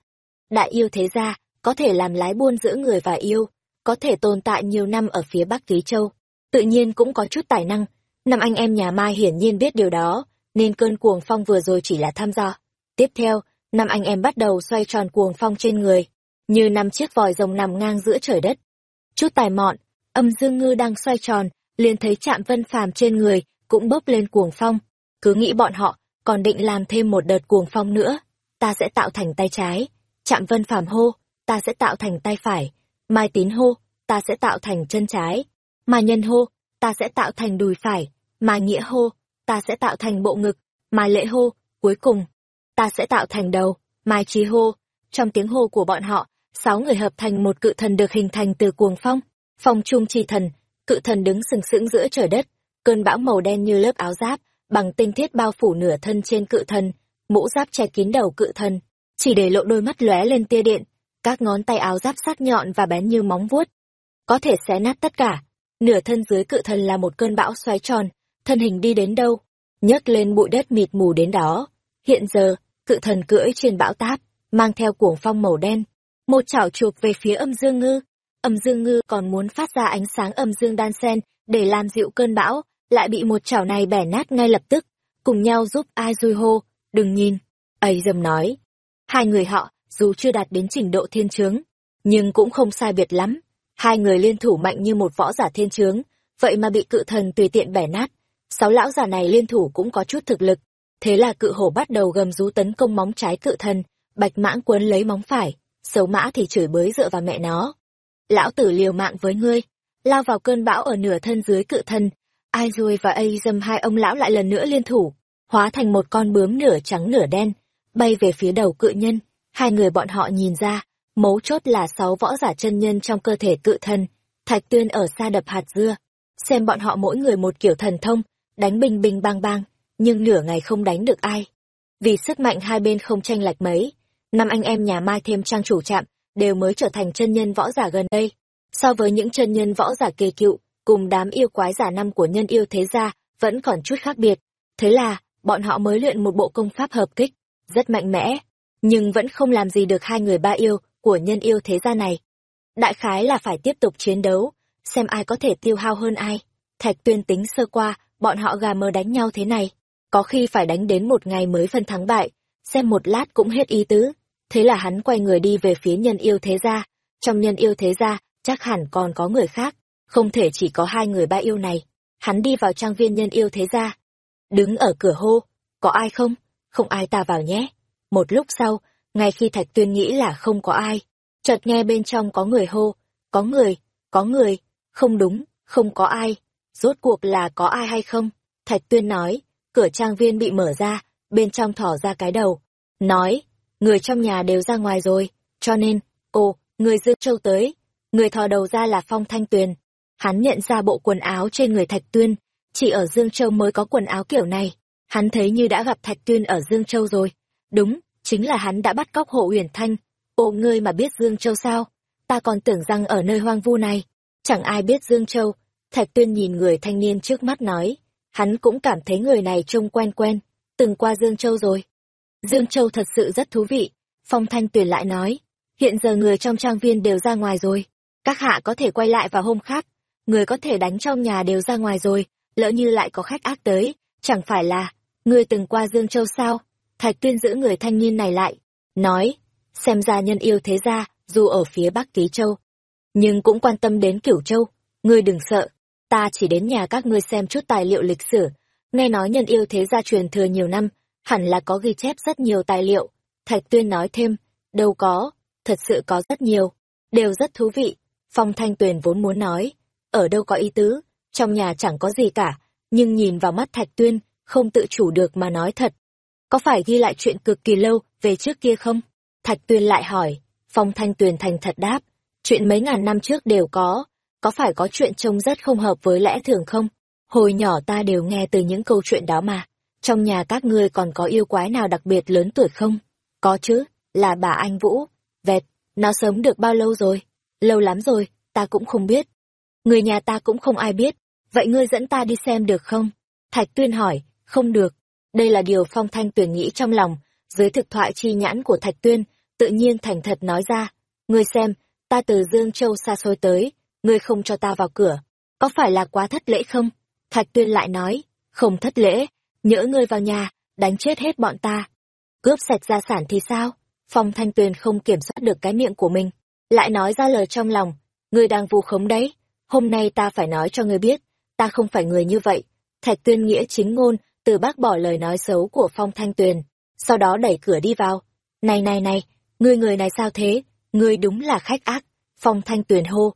Đại yêu thế gia, có thể làm lái buôn giữa người và yêu, có thể tồn tại nhiều năm ở phía Bắc Ký Châu. Tự nhiên cũng có chút tài năng, năm anh em nhà Mai hiển nhiên biết điều đó, nên cơn cuồng phong vừa rồi chỉ là thăm dò. Tiếp theo, năm anh em bắt đầu xoay tròn cuồng phong trên người, như năm chiếc vòi rồng nằm ngang giữa trời đất. Chút tài mọn, âm dương ngư đang xoay tròn, liền thấy chạm vân phàm trên người, cũng bốc lên cuồng phong. Cứ nghĩ bọn họ, còn định làm thêm một đợt cuồng phong nữa. Ta sẽ tạo thành tay trái. Chạm vân phàm hô, ta sẽ tạo thành tay phải. Mai tín hô, ta sẽ tạo thành chân trái. Mai nhân hô, ta sẽ tạo thành đùi phải. Mai nghĩa hô, ta sẽ tạo thành bộ ngực. Mai lễ hô, cuối cùng, ta sẽ tạo thành đầu. Mai trí hô, trong tiếng hô của bọn họ, sáu người hợp thành một cự thần được hình thành từ cuồng phong. Phong trung chi thần, cự thần đứng sừng sững giữa trời đất, cơn bão màu đen như lớp áo giáp, bằng tinh thiết bao phủ nửa thân trên cự thần, mũ giáp che kín đầu cự thần, chỉ để lộ đôi mắt lóe lên tia điện, các ngón tay áo giáp sắc nhọn và bén như móng vuốt, có thể xé nát tất cả. Nửa thân dưới cự thần là một cơn bão xoáy tròn, thân hình đi đến đâu, nhấc lên bụi đất mịt mù đến đó. Hiện giờ, cự thần cưỡi trên bão táp, mang theo cuồng phong màu đen, một chảo chuộc về phía âm dương ngư. Âm dương ngư còn muốn phát ra ánh sáng âm dương đan sen để làm dịu cơn bão, lại bị một chảo này bẻ nát ngay lập tức, cùng nhau giúp ai dui hô, đừng nhìn. ấy dầm nói, hai người họ, dù chưa đạt đến trình độ thiên trướng, nhưng cũng không sai biệt lắm. Hai người liên thủ mạnh như một võ giả thiên trướng, vậy mà bị cự thần tùy tiện bẻ nát. Sáu lão già này liên thủ cũng có chút thực lực. Thế là cự hổ bắt đầu gầm rú tấn công móng trái cự thần, bạch mãng quấn lấy móng phải, xấu mã thì chửi bới dựa vào mẹ nó. Lão tử liều mạng với ngươi, lao vào cơn bão ở nửa thân dưới cự thân, ai rồi và ai dâm hai ông lão lại lần nữa liên thủ, hóa thành một con bướm nửa trắng nửa đen, bay về phía đầu cự nhân. Hai người bọn họ nhìn ra, mấu chốt là sáu võ giả chân nhân trong cơ thể cự thần. Thạch tuyên ở xa đập hạt dưa, xem bọn họ mỗi người một kiểu thần thông, đánh bình bình bang bang, nhưng nửa ngày không đánh được ai. Vì sức mạnh hai bên không tranh lệch mấy, năm anh em nhà Mai thêm trang chủ trạm đều mới trở thành chân nhân võ giả gần đây. So với những chân nhân võ giả kề cựu, cùng đám yêu quái giả năm của nhân yêu thế gia, vẫn còn chút khác biệt. Thế là, bọn họ mới luyện một bộ công pháp hợp kích, rất mạnh mẽ, nhưng vẫn không làm gì được hai người ba yêu của nhân yêu thế gia này. Đại khái là phải tiếp tục chiến đấu, xem ai có thể tiêu hao hơn ai. Thạch tuyên tính sơ qua, bọn họ gà mờ đánh nhau thế này, có khi phải đánh đến một ngày mới phân thắng bại, xem một lát cũng hết ý tứ. Thế là hắn quay người đi về phía nhân yêu thế gia, trong nhân yêu thế gia, chắc hẳn còn có người khác, không thể chỉ có hai người ba yêu này. Hắn đi vào trang viên nhân yêu thế gia, đứng ở cửa hô, có ai không? Không ai ta vào nhé. Một lúc sau, ngay khi Thạch Tuyên nghĩ là không có ai, chợt nghe bên trong có người hô, có người, có người, không đúng, không có ai. Rốt cuộc là có ai hay không? Thạch Tuyên nói, cửa trang viên bị mở ra, bên trong thỏ ra cái đầu. Nói, người trong nhà đều ra ngoài rồi, cho nên, ồ, người Dương Châu tới. Người thò đầu ra là Phong Thanh Tuyền. Hắn nhận ra bộ quần áo trên người Thạch Tuyên, chỉ ở Dương Châu mới có quần áo kiểu này. Hắn thấy như đã gặp Thạch Tuyên ở Dương Châu rồi. Đúng, chính là hắn đã bắt cóc hộ Uyển Thanh. Ồ ngươi mà biết Dương Châu sao? Ta còn tưởng rằng ở nơi hoang vu này, chẳng ai biết Dương Châu. Thạch Tuyên nhìn người thanh niên trước mắt nói, hắn cũng cảm thấy người này trông quen quen, từng qua Dương Châu rồi. Dương Châu thật sự rất thú vị, Phong Thanh Tuyền lại nói, hiện giờ người trong trang viên đều ra ngoài rồi, các hạ có thể quay lại vào hôm khác, người có thể đánh trong nhà đều ra ngoài rồi, lỡ như lại có khách ác tới, chẳng phải là, người từng qua Dương Châu sao? Thạch Tuyên giữ người thanh niên này lại, nói, xem ra nhân yêu thế gia, dù ở phía Bắc Ký Châu, nhưng cũng quan tâm đến Cửu Châu, ngươi đừng sợ, ta chỉ đến nhà các ngươi xem chút tài liệu lịch sử, nghe nói nhân yêu thế gia truyền thừa nhiều năm, hẳn là có ghi chép rất nhiều tài liệu. Thạch Tuyên nói thêm, đâu có, thật sự có rất nhiều, đều rất thú vị. Phong Thanh Tuyền vốn muốn nói, ở đâu có ý tứ, trong nhà chẳng có gì cả, nhưng nhìn vào mắt Thạch Tuyên, không tự chủ được mà nói thật. Có phải ghi lại chuyện cực kỳ lâu về trước kia không? Thạch Tuyên lại hỏi, Phong Thanh Tuyền thành thật đáp, chuyện mấy ngàn năm trước đều có, có phải có chuyện trông rất không hợp với lẽ thường không? Hồi nhỏ ta đều nghe từ những câu chuyện đó mà. Trong nhà các ngươi còn có yêu quái nào đặc biệt lớn tuổi không? Có chứ, là bà Anh Vũ. Vẹt, nó sống được bao lâu rồi? Lâu lắm rồi, ta cũng không biết. Người nhà ta cũng không ai biết. Vậy ngươi dẫn ta đi xem được không? Thạch Tuyên hỏi, không được. Đây là điều Phong Thanh Tuyển nghĩ trong lòng, dưới thực thoại chi nhãn của Thạch Tuyên, tự nhiên thành thật nói ra. Ngươi xem, ta từ Dương Châu xa xôi tới, ngươi không cho ta vào cửa. Có phải là quá thất lễ không? Thạch Tuyên lại nói, không thất lễ, nhỡ ngươi vào nhà, đánh chết hết bọn ta. Cướp sạch gia sản thì sao? Phong Thanh Tuyền không kiểm soát được cái miệng của mình, lại nói ra lời trong lòng, ngươi đang vu khống đấy, hôm nay ta phải nói cho ngươi biết, ta không phải người như vậy. Thạch Tuyên nghĩa chính ngôn, từ bác bỏ lời nói xấu của Phong Thanh Tuyền, sau đó đẩy cửa đi vào. Này này này, ngươi người này sao thế, ngươi đúng là khách ác. Phong Thanh Tuyền hô.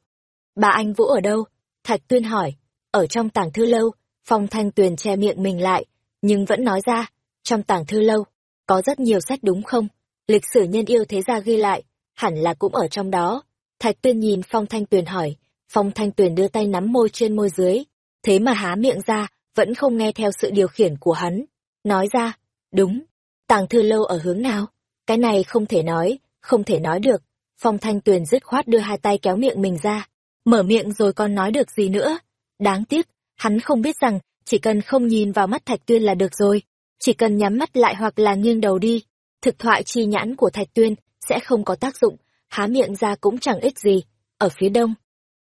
Bà anh Vũ ở đâu? Thạch Tuyên hỏi. Ở trong tảng thư lâu, Phong Thanh Tuyền che miệng mình lại, nhưng vẫn nói ra, trong tảng thư lâu, có rất nhiều sách đúng không? Lịch sử nhân yêu thế gia ghi lại, hẳn là cũng ở trong đó. Thạch Tuyên nhìn Phong Thanh Tuyền hỏi, Phong Thanh Tuyền đưa tay nắm môi trên môi dưới, thế mà há miệng ra, vẫn không nghe theo sự điều khiển của hắn. Nói ra, đúng, tàng thư lâu ở hướng nào? Cái này không thể nói, không thể nói được. Phong Thanh Tuyền dứt khoát đưa hai tay kéo miệng mình ra, mở miệng rồi còn nói được gì nữa. Đáng tiếc, hắn không biết rằng, chỉ cần không nhìn vào mắt Thạch Tuyên là được rồi, chỉ cần nhắm mắt lại hoặc là nghiêng đầu đi, thực thoại chi nhãn của Thạch Tuyên sẽ không có tác dụng, há miệng ra cũng chẳng ích gì. Ở phía đông,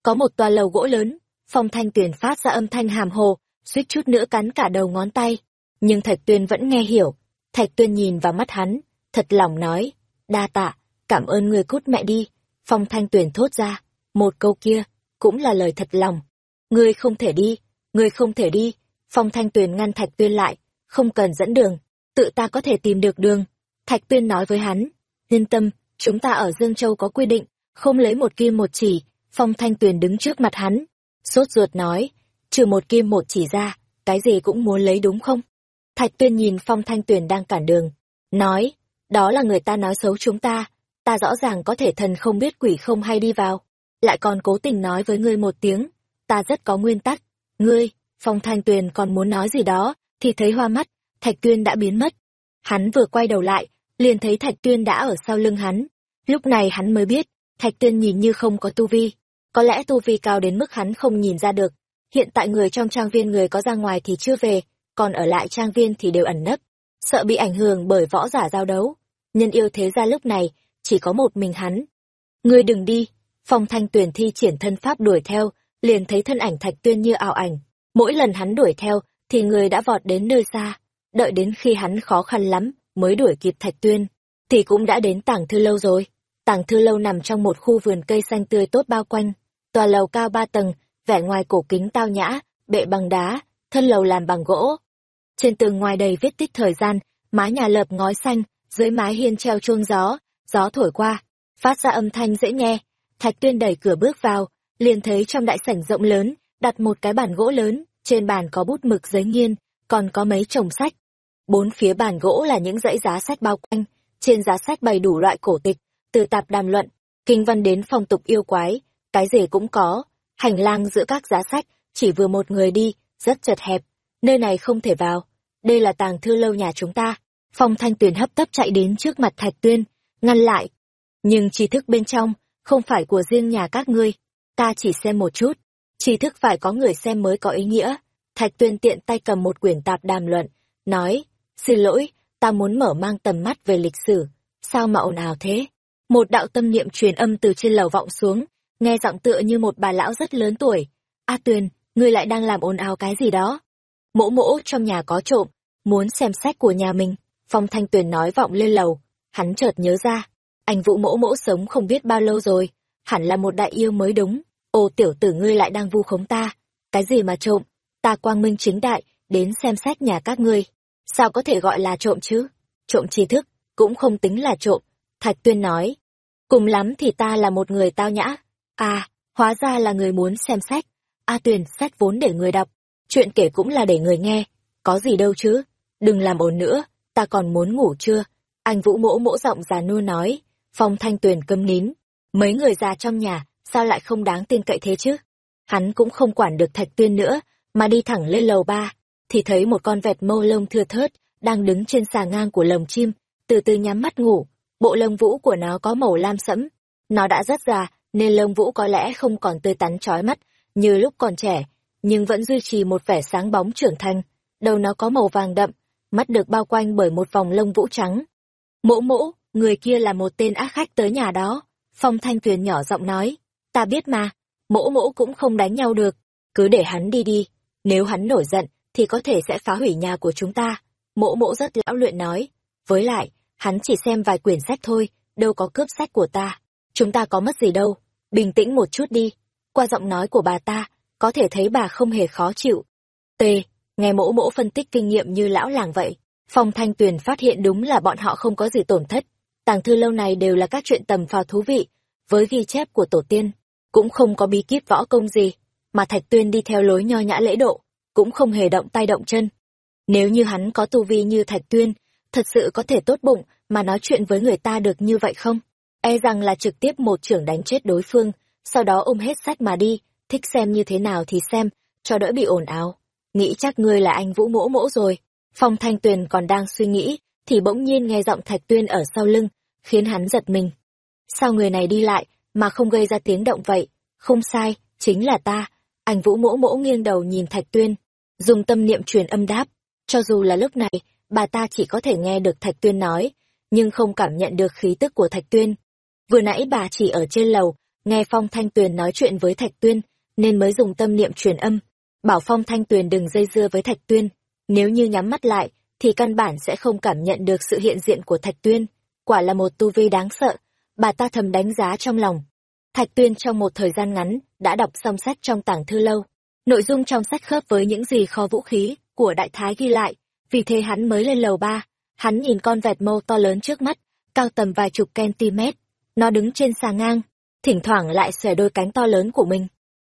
có một tòa lầu gỗ lớn, phong thanh tuyền phát ra âm thanh hàm hồ, suýt chút nữa cắn cả đầu ngón tay. Nhưng Thạch Tuyên vẫn nghe hiểu. Thạch Tuyên nhìn vào mắt hắn, thật lòng nói, đa tạ, cảm ơn người cút mẹ đi. Phong thanh tuyền thốt ra, một câu kia, cũng là lời thật lòng. Ngươi không thể đi, ngươi không thể đi. Phong thanh tuyền ngăn Thạch Tuyên lại, không cần dẫn đường, tự ta có thể tìm được đường. Thạch Tuyên nói với hắn, yên tâm, chúng ta ở Dương Châu có quy định, không lấy một kim một chỉ. Phong thanh tuyền đứng trước mặt hắn, sốt ruột nói, trừ một kim một chỉ ra, cái gì cũng muốn lấy đúng không? Thạch tuyên nhìn phong thanh tuyền đang cản đường, nói, đó là người ta nói xấu chúng ta, ta rõ ràng có thể thần không biết quỷ không hay đi vào, lại còn cố tình nói với ngươi một tiếng, ta rất có nguyên tắc, ngươi, phong thanh tuyền còn muốn nói gì đó, thì thấy hoa mắt, thạch tuyên đã biến mất. Hắn vừa quay đầu lại, liền thấy thạch tuyên đã ở sau lưng hắn, lúc này hắn mới biết, thạch tuyên nhìn như không có tu vi, có lẽ tu vi cao đến mức hắn không nhìn ra được, hiện tại người trong trang viên người có ra ngoài thì chưa về, còn ở lại trang viên thì đều ẩn nấp, sợ bị ảnh hưởng bởi võ giả giao đấu. Nhân yêu thế ra lúc này, chỉ có một mình hắn. Ngươi đừng đi, phong thanh Tuyền thi triển thân pháp đuổi theo, liền thấy thân ảnh thạch tuyên như ảo ảnh. Mỗi lần hắn đuổi theo, thì người đã vọt đến nơi xa, đợi đến khi hắn khó khăn lắm, mới đuổi kịp thạch tuyên, thì cũng đã đến tảng thư lâu rồi. Tảng thư lâu nằm trong một khu vườn cây xanh tươi tốt bao quanh, tòa lầu cao ba tầng, vẻ ngoài cổ kính tao nhã, bệ bằng đá, thân lầu làm bằng gỗ. Trên tường ngoài đầy viết tích thời gian, mái nhà lợp ngói xanh, dưới mái hiên treo chuông gió, gió thổi qua, phát ra âm thanh dễ nghe. Thạch Tuyên đẩy cửa bước vào, liền thấy trong đại sảnh rộng lớn, đặt một cái bàn gỗ lớn, trên bàn có bút mực giấy nghiên, còn có mấy chồng sách. Bốn phía bàn gỗ là những dãy giá sách bao quanh, trên giá sách bày đủ loại cổ tịch, từ tạp đàm luận, kinh văn đến phong tục yêu quái, cái gì cũng có. Hành lang giữa các giá sách, chỉ vừa một người đi, rất chật hẹp. Nơi này không thể vào. Đây là tàng thư lâu nhà chúng ta. Phong Thanh Tuyền hấp tấp chạy đến trước mặt Thạch Tuyên, ngăn lại. Nhưng tri thức bên trong, không phải của riêng nhà các ngươi. Ta chỉ xem một chút. Tri thức phải có người xem mới có ý nghĩa. Thạch Tuyên tiện tay cầm một quyển tạp đàm luận, nói, xin lỗi, ta muốn mở mang tầm mắt về lịch sử. Sao mà ồn ào thế? Một đạo tâm niệm truyền âm từ trên lầu vọng xuống, nghe giọng tựa như một bà lão rất lớn tuổi. A Tuyền, ngươi lại đang làm ồn ào cái gì đó? Mỗ mỗ trong nhà có trộm, muốn xem sách của nhà mình. Phong Thanh Tuyền nói vọng lên lầu, hắn chợt nhớ ra, anh Vũ mỗ mỗ sống không biết bao lâu rồi, hẳn là một đại yêu mới đúng. Ô tiểu tử ngươi lại đang vu khống ta, cái gì mà trộm, ta quang minh chính đại, đến xem xét nhà các ngươi. Sao có thể gọi là trộm chứ? Trộm tri thức, cũng không tính là trộm. Thạch Tuyên nói, cùng lắm thì ta là một người tao nhã. À, hóa ra là người muốn xem sách. A Tuyền, sách vốn để người đọc, chuyện kể cũng là để người nghe, có gì đâu chứ. Đừng làm ồn nữa, ta còn muốn ngủ chưa? Anh Vũ mỗ mỗ giọng già nua nói, phong thanh tuyền câm nín. Mấy người già trong nhà, sao lại không đáng tin cậy thế chứ? Hắn cũng không quản được thạch tuyên nữa, mà đi thẳng lên lầu ba, thì thấy một con vẹt mâu lông thưa thớt, đang đứng trên xà ngang của lồng chim, từ từ nhắm mắt ngủ. Bộ lông vũ của nó có màu lam sẫm. Nó đã rất già, nên lông vũ có lẽ không còn tươi tắn chói mắt như lúc còn trẻ, nhưng vẫn duy trì một vẻ sáng bóng trưởng thành. Đầu nó có màu vàng đậm, mắt được bao quanh bởi một vòng lông vũ trắng. Mỗ mỗ, người kia là một tên ác khách tới nhà đó. Phong Thanh Tuyền nhỏ giọng nói, ta biết mà, mỗ mỗ cũng không đánh nhau được, cứ để hắn đi đi, nếu hắn nổi giận thì có thể sẽ phá hủy nhà của chúng ta. Mỗ mỗ rất lão luyện nói, với lại, hắn chỉ xem vài quyển sách thôi, đâu có cướp sách của ta. Chúng ta có mất gì đâu, bình tĩnh một chút đi. Qua giọng nói của bà ta, có thể thấy bà không hề khó chịu. T. Nghe mỗ mỗ phân tích kinh nghiệm như lão làng vậy. Phong Thanh Tuyền phát hiện đúng là bọn họ không có gì tổn thất. Tàng thư lâu này đều là các chuyện tầm phào thú vị, với ghi chép của tổ tiên. Cũng không có bí kíp võ công gì, mà Thạch Tuyên đi theo lối nho nhã lễ độ, cũng không hề động tay động chân. Nếu như hắn có tu vi như Thạch Tuyên, thật sự có thể tốt bụng mà nói chuyện với người ta được như vậy không? E rằng là trực tiếp một trưởng đánh chết đối phương, sau đó ôm hết sách mà đi, thích xem như thế nào thì xem, cho đỡ bị ồn ào. Nghĩ chắc ngươi là anh Vũ Mỗ Mỗ rồi. Phong Thanh Tuyền còn đang suy nghĩ, thì bỗng nhiên nghe giọng Thạch Tuyên ở sau lưng, khiến hắn giật mình. Sao người này đi lại, mà không gây ra tiếng động vậy? Không sai, chính là ta. Anh Vũ Mỗ Mỗ nghiêng đầu nhìn Thạch Tuyên, dùng tâm niệm truyền âm đáp. Cho dù là lúc này, bà ta chỉ có thể nghe được Thạch Tuyên nói, nhưng không cảm nhận được khí tức của Thạch Tuyên. Vừa nãy bà chỉ ở trên lầu, nghe Phong Thanh Tuyền nói chuyện với Thạch Tuyên, nên mới dùng tâm niệm truyền âm, bảo Phong Thanh Tuyền đừng dây dưa với Thạch Tuyên, nếu như nhắm mắt lại, thì căn bản sẽ không cảm nhận được sự hiện diện của Thạch Tuyên, quả là một tu vi đáng sợ, bà ta thầm đánh giá trong lòng. Thạch Tuyên trong một thời gian ngắn đã đọc xong sách trong tảng thư lâu, nội dung trong sách khớp với những gì kho vũ khí của đại thái ghi lại, vì thế hắn mới lên lầu ba, hắn nhìn con vẹt mâu to lớn trước mắt, cao tầm vài chục cm, nó đứng trên xà ngang, thỉnh thoảng lại xòe đôi cánh to lớn của mình.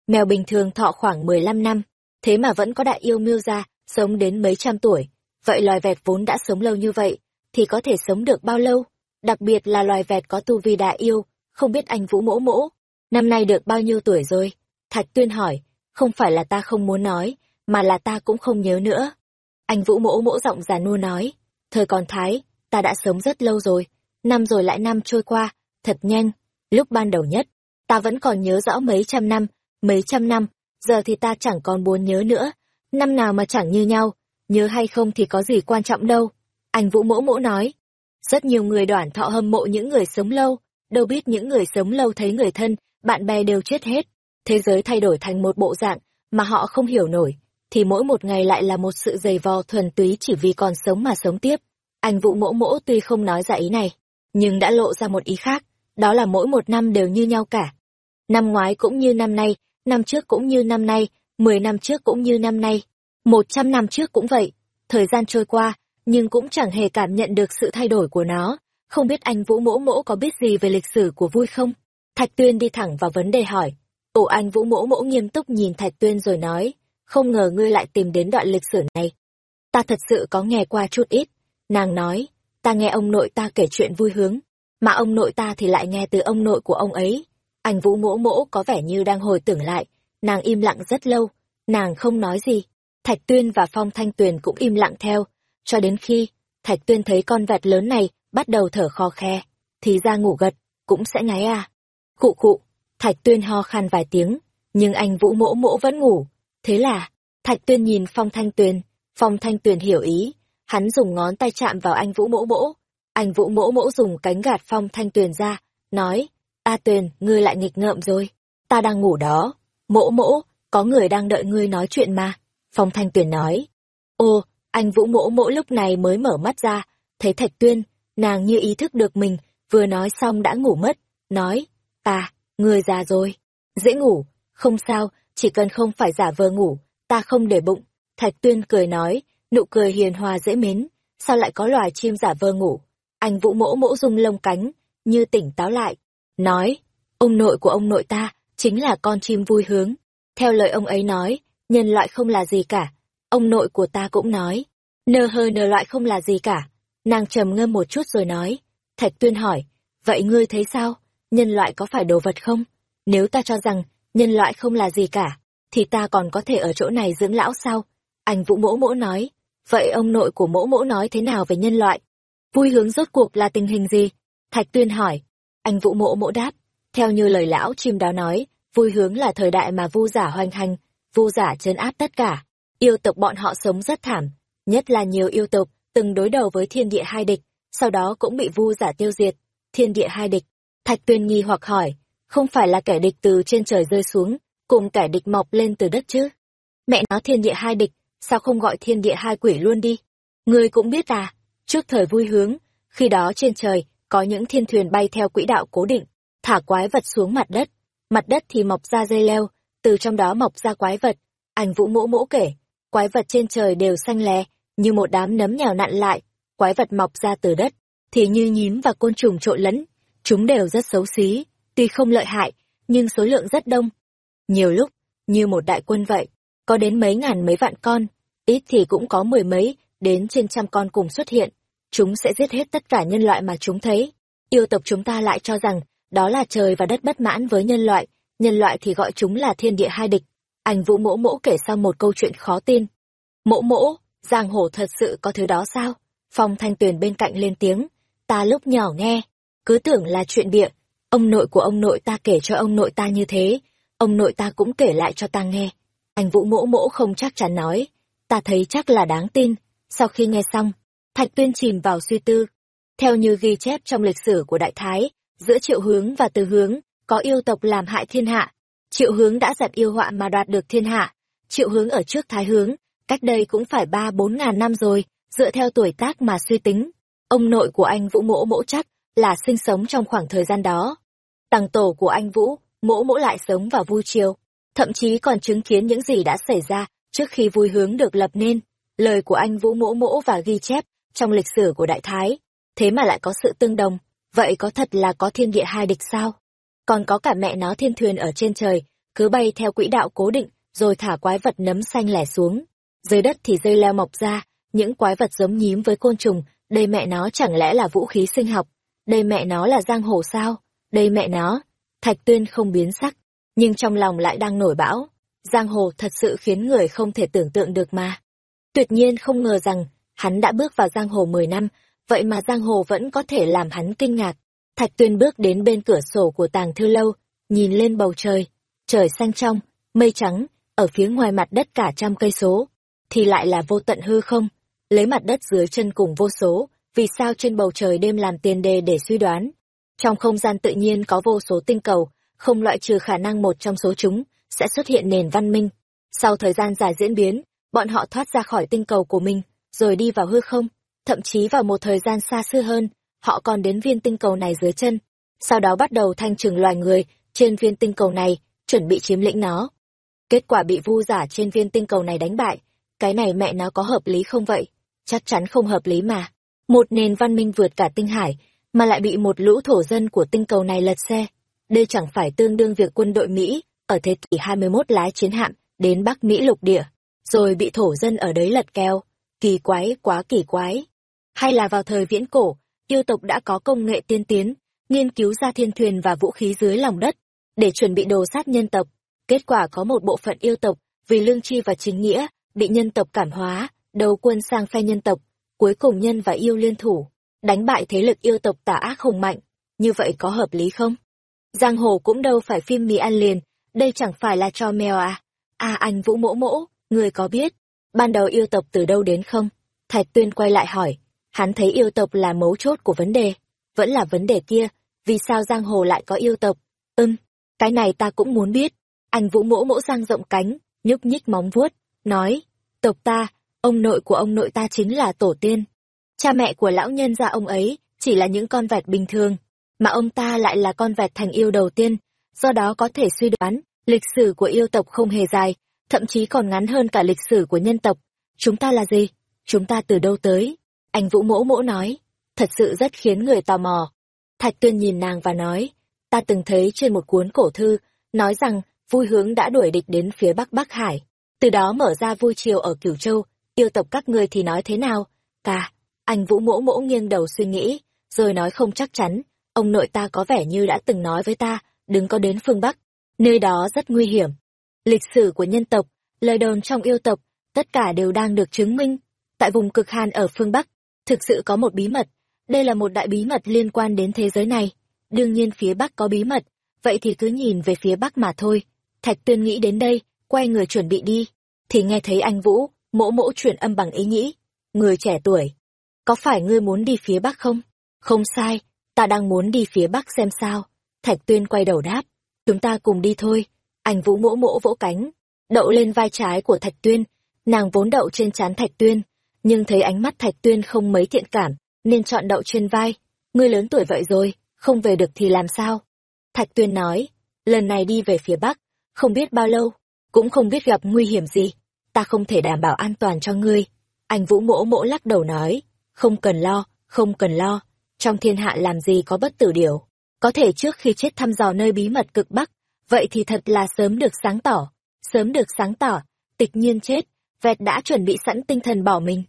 Mèo bình thường thọ khoảng 15 năm, thế mà vẫn có đại yêu miêu ra, sống đến mấy trăm tuổi. Vậy loài vẹt vốn đã sống lâu như vậy, thì có thể sống được bao lâu? Đặc biệt là loài vẹt có tu vi đại yêu, không biết anh Vũ mỗ mỗ, năm nay được bao nhiêu tuổi rồi? Thạch Tuyên hỏi, không phải là ta không muốn nói, mà là ta cũng không nhớ nữa. Anh Vũ mỗ mỗ giọng già nua nói, thời còn thái, ta đã sống rất lâu rồi, năm rồi lại năm trôi qua, thật nhanh, lúc ban đầu nhất, ta vẫn còn nhớ rõ mấy trăm năm, mấy trăm năm, giờ thì ta chẳng còn muốn nhớ nữa, năm nào mà chẳng như nhau, nhớ hay không thì có gì quan trọng đâu. Anh Vũ Mỗ Mỗ nói, rất nhiều người đoản thọ hâm mộ những người sống lâu, đâu biết những người sống lâu thấy người thân, bạn bè đều chết hết, thế giới thay đổi thành một bộ dạng mà họ không hiểu nổi, thì mỗi một ngày lại là một sự dày vò thuần túy chỉ vì còn sống mà sống tiếp. Anh Vũ Mỗ Mỗ tuy không nói ra ý này, nhưng đã lộ ra một ý khác, đó là mỗi một năm đều như nhau cả. Năm ngoái cũng như năm nay, năm trước cũng như năm nay, mười năm trước cũng như năm nay, một trăm năm trước cũng vậy. Thời gian trôi qua, nhưng cũng chẳng hề cảm nhận được sự thay đổi của nó. Không biết anh Vũ Mỗ Mỗ có biết gì về lịch sử của vui không? Thạch Tuyên đi thẳng vào vấn đề hỏi. Ồ anh Vũ Mỗ Mỗ nghiêm túc nhìn Thạch Tuyên rồi nói, không ngờ ngươi lại tìm đến đoạn lịch sử này. Ta thật sự có nghe qua chút ít. Nàng nói, ta nghe ông nội ta kể chuyện vui hướng, mà ông nội ta thì lại nghe từ ông nội của ông ấy. Anh Vũ mỗ mỗ có vẻ như đang hồi tưởng lại, nàng im lặng rất lâu, nàng không nói gì. Thạch Tuyên và Phong Thanh Tuyền cũng im lặng theo, cho đến khi Thạch Tuyên thấy con vẹt lớn này bắt đầu thở khò khe, thì ra ngủ gật, cũng sẽ ngáy à. Khụ khụ, Thạch Tuyên ho khan vài tiếng, nhưng anh Vũ mỗ mỗ vẫn ngủ. Thế là, Thạch Tuyên nhìn Phong Thanh Tuyền, Phong Thanh Tuyền hiểu ý, hắn dùng ngón tay chạm vào anh Vũ mỗ mỗ. Anh Vũ mỗ mỗ dùng cánh gạt Phong Thanh Tuyền ra, nói, A Tuyền, ngươi lại nghịch ngợm rồi, ta đang ngủ đó. Mỗ mỗ, có người đang đợi ngươi nói chuyện mà. Phong Thanh Tuyền nói, ô, anh Vũ mỗ mỗ lúc này mới mở mắt ra, thấy Thạch Tuyên, nàng như ý thức được mình, vừa nói xong đã ngủ mất, nói, ta, người già rồi, dễ ngủ, không sao, chỉ cần không phải giả vờ ngủ, ta không để bụng. Thạch Tuyên cười nói, nụ cười hiền hòa dễ mến, sao lại có loài chim giả vờ ngủ? Anh Vũ mỗ mỗ rung lông cánh, như tỉnh táo lại, nói, ông nội của ông nội ta, chính là con chim vui hướng. Theo lời ông ấy nói, nhân loại không là gì cả. Ông nội của ta cũng nói, nơ hơ nơ loại không là gì cả. Nàng trầm ngâm một chút rồi nói, Thạch Tuyên hỏi, vậy ngươi thấy sao? Nhân loại có phải đồ vật không? Nếu ta cho rằng nhân loại không là gì cả, thì ta còn có thể ở chỗ này dưỡng lão sao? Anh Vũ Mỗ Mỗ nói, vậy ông nội của Mỗ Mỗ nói thế nào về nhân loại? Vui hướng rốt cuộc là tình hình gì? Thạch Tuyên hỏi. Anh Vũ Mỗ Mỗ đáp, theo như lời lão chim đó nói, vui hướng là thời đại mà vu giả hoành hành, vu giả trấn áp tất cả. Yêu tộc bọn họ sống rất thảm, nhất là nhiều yêu tộc từng đối đầu với thiên địa hai địch, sau đó cũng bị vu giả tiêu diệt. Thiên địa hai địch, Thạch Tuyên nghi hoặc hỏi, không phải là kẻ địch từ trên trời rơi xuống, cùng kẻ địch mọc lên từ đất chứ? Mẹ nó thiên địa hai địch, sao không gọi thiên địa hai quỷ luôn đi? Ngươi cũng biết à, trước thời vui hướng, khi đó trên trời, có những thiên thuyền bay theo quỹ đạo cố định, thả quái vật xuống mặt đất. Mặt đất thì mọc ra dây leo, từ trong đó mọc ra quái vật. Ảnh vũ mỗ mỗ kể, quái vật trên trời đều xanh lè, như một đám nấm nhào nặn lại. Quái vật mọc ra từ đất, thì như nhím và côn trùng trộn lẫn. Chúng đều rất xấu xí, tuy không lợi hại, nhưng số lượng rất đông. Nhiều lúc, như một đại quân vậy, có đến mấy ngàn mấy vạn con, ít thì cũng có mười mấy, đến trên trăm con cùng xuất hiện. Chúng sẽ giết hết tất cả nhân loại mà chúng thấy. Yêu tộc chúng ta lại cho rằng, đó là trời và đất bất mãn với nhân loại, nhân loại thì gọi chúng là thiên địa hai địch. Anh Vũ Mỗ Mỗ kể xong một câu chuyện khó tin. Mỗ Mỗ, giang hồ thật sự có thứ đó sao? Phong Thanh Tuyền bên cạnh lên tiếng, ta lúc nhỏ nghe, cứ tưởng là chuyện bịa, ông nội của ông nội ta kể cho ông nội ta như thế, ông nội ta cũng kể lại cho ta nghe. Anh Vũ Mỗ Mỗ không chắc chắn nói, ta thấy chắc là đáng tin. Sau khi nghe xong, Thạch Tuyên chìm vào suy tư. Theo như ghi chép trong lịch sử của Đại Thái, giữa triệu hướng và từ hướng, có yêu tộc làm hại thiên hạ. Triệu hướng đã giật yêu họa mà đoạt được thiên hạ. Triệu hướng ở trước thái hướng, cách đây cũng phải ba bốn ngàn năm rồi, dựa theo tuổi tác mà suy tính. Ông nội của anh Vũ Mỗ Mỗ chắc là sinh sống trong khoảng thời gian đó. Tàng tổ của anh Vũ, Mỗ Mỗ lại sống vào vui chiều, thậm chí còn chứng kiến những gì đã xảy ra trước khi vui hướng được lập nên. Lời của anh Vũ Mỗ Mỗ và ghi chép trong lịch sử của Đại Thái, thế mà lại có sự tương đồng. Vậy có thật là có thiên địa hai địch sao? Còn có cả mẹ nó thiên thuyền ở trên trời, cứ bay theo quỹ đạo cố định, rồi thả quái vật nấm xanh lẻ xuống. Dưới đất thì dây leo mọc ra, những quái vật giống nhím với côn trùng, đây mẹ nó chẳng lẽ là vũ khí sinh học? Đây mẹ nó là giang hồ sao? Đây mẹ nó, Thạch Tuyên không biến sắc, nhưng trong lòng lại đang nổi bão. Giang hồ thật sự khiến người không thể tưởng tượng được mà. Tuyệt nhiên không ngờ rằng, hắn đã bước vào giang hồ 10 năm, vậy mà giang hồ vẫn có thể làm hắn kinh ngạc. Thạch Tuyên bước đến bên cửa sổ của tàng thư lâu, nhìn lên bầu trời, trời xanh trong, mây trắng, ở phía ngoài mặt đất cả trăm cây số, thì lại là vô tận hư không, lấy mặt đất dưới chân cùng vô số, vì sao trên bầu trời đêm làm tiền đề để suy đoán. Trong không gian tự nhiên có vô số tinh cầu, không loại trừ khả năng một trong số chúng sẽ xuất hiện nền văn minh. Sau thời gian dài diễn biến, bọn họ thoát ra khỏi tinh cầu của mình, rồi đi vào hư không, thậm chí vào một thời gian xa xưa hơn, họ còn đến viên tinh cầu này dưới chân, sau đó bắt đầu thanh trừng loài người trên viên tinh cầu này, chuẩn bị chiếm lĩnh nó. Kết quả bị vu giả trên viên tinh cầu này đánh bại, cái này mẹ nó có hợp lý không vậy? Chắc chắn không hợp lý mà. Một nền văn minh vượt cả tinh hải, mà lại bị một lũ thổ dân của tinh cầu này lật xe. Đây chẳng phải tương đương việc quân đội Mỹ ở thế kỷ 21 lái chiến hạm đến Bắc Mỹ lục địa, rồi bị thổ dân ở đấy lật keo. Kỳ quái, quá kỳ quái. Hay là vào thời viễn cổ, yêu tộc đã có công nghệ tiên tiến, nghiên cứu ra thiên thuyền và vũ khí dưới lòng đất. để chuẩn bị đồ sát nhân tộc. Kết quả có một bộ phận yêu tộc, vì lương tri và chính nghĩa, bị nhân tộc cảm hóa, đầu quân sang phe nhân tộc, cuối cùng nhân và yêu liên thủ, đánh bại thế lực yêu tộc tà ác hùng mạnh. Như vậy có hợp lý không? Giang hồ cũng đâu phải phim mì ăn liền, đây chẳng phải là cho mèo à? À anh Vũ Mỗ Mỗ, người có biết, ban đầu yêu tộc từ đâu đến không? Thạch Tuyên quay lại hỏi, hắn thấy yêu tộc là mấu chốt của vấn đề, vẫn là vấn đề kia, vì sao giang hồ lại có yêu tộc? Ừm, cái này ta cũng muốn biết. Anh Vũ Mỗ Mỗ giang rộng cánh, nhúc nhích móng vuốt, nói, tộc ta, ông nội của ông nội ta chính là tổ tiên. Cha mẹ của lão nhân gia ông ấy chỉ là những con vẹt bình thường, mà ông ta lại là con vẹt thành yêu đầu tiên, do đó có thể suy đoán, lịch sử của yêu tộc không hề dài, thậm chí còn ngắn hơn cả lịch sử của nhân tộc. Chúng ta là gì? Chúng ta từ đâu tới? Anh Vũ Mỗ Mỗ nói, thật sự rất khiến người tò mò. Thạch Tuyên nhìn nàng và nói, ta từng thấy trên một cuốn cổ thư, nói rằng vui hướng đã đuổi địch đến phía bắc Bắc Hải, từ đó mở ra vui chiều ở Cửu Châu, yêu tộc các ngươi thì nói thế nào? Ca, anh Vũ Mỗ Mỗ nghiêng đầu suy nghĩ, rồi nói không chắc chắn, ông nội ta có vẻ như đã từng nói với ta, đừng có đến phương Bắc, nơi đó rất nguy hiểm. Lịch sử của nhân tộc, lời đồn trong yêu tộc, tất cả đều đang được chứng minh. Tại vùng cực hàn ở phương Bắc, thực sự có một bí mật. Đây là một đại bí mật liên quan đến thế giới này. Đương nhiên phía Bắc có bí mật, vậy thì cứ nhìn về phía Bắc mà thôi. Thạch Tuyên nghĩ đến đây, quay người chuẩn bị đi, thì nghe thấy anh Vũ, mỗ mỗ chuyển âm bằng ý nghĩ. Người trẻ tuổi, có phải ngươi muốn đi phía Bắc không? Không sai, ta đang muốn đi phía Bắc xem sao. Thạch Tuyên quay đầu đáp, chúng ta cùng đi thôi. Anh Vũ mỗ mỗ vỗ cánh, đậu lên vai trái của Thạch Tuyên, nàng vốn đậu trên trán Thạch Tuyên, nhưng thấy ánh mắt Thạch Tuyên không mấy thiện cảm, nên chọn đậu trên vai. Ngươi lớn tuổi vậy rồi, không về được thì làm sao? Thạch Tuyên nói, lần này đi về phía Bắc, không biết bao lâu, cũng không biết gặp nguy hiểm gì, ta không thể đảm bảo an toàn cho ngươi. Anh Vũ mỗ mỗ lắc đầu nói, không cần lo, không cần lo, trong thiên hạ làm gì có bất tử điều. Có thể trước khi chết thăm dò nơi bí mật cực Bắc, vậy thì thật là sớm được sáng tỏ, sớm được sáng tỏ, tịch nhiên chết, vẹt đã chuẩn bị sẵn tinh thần bỏ mình.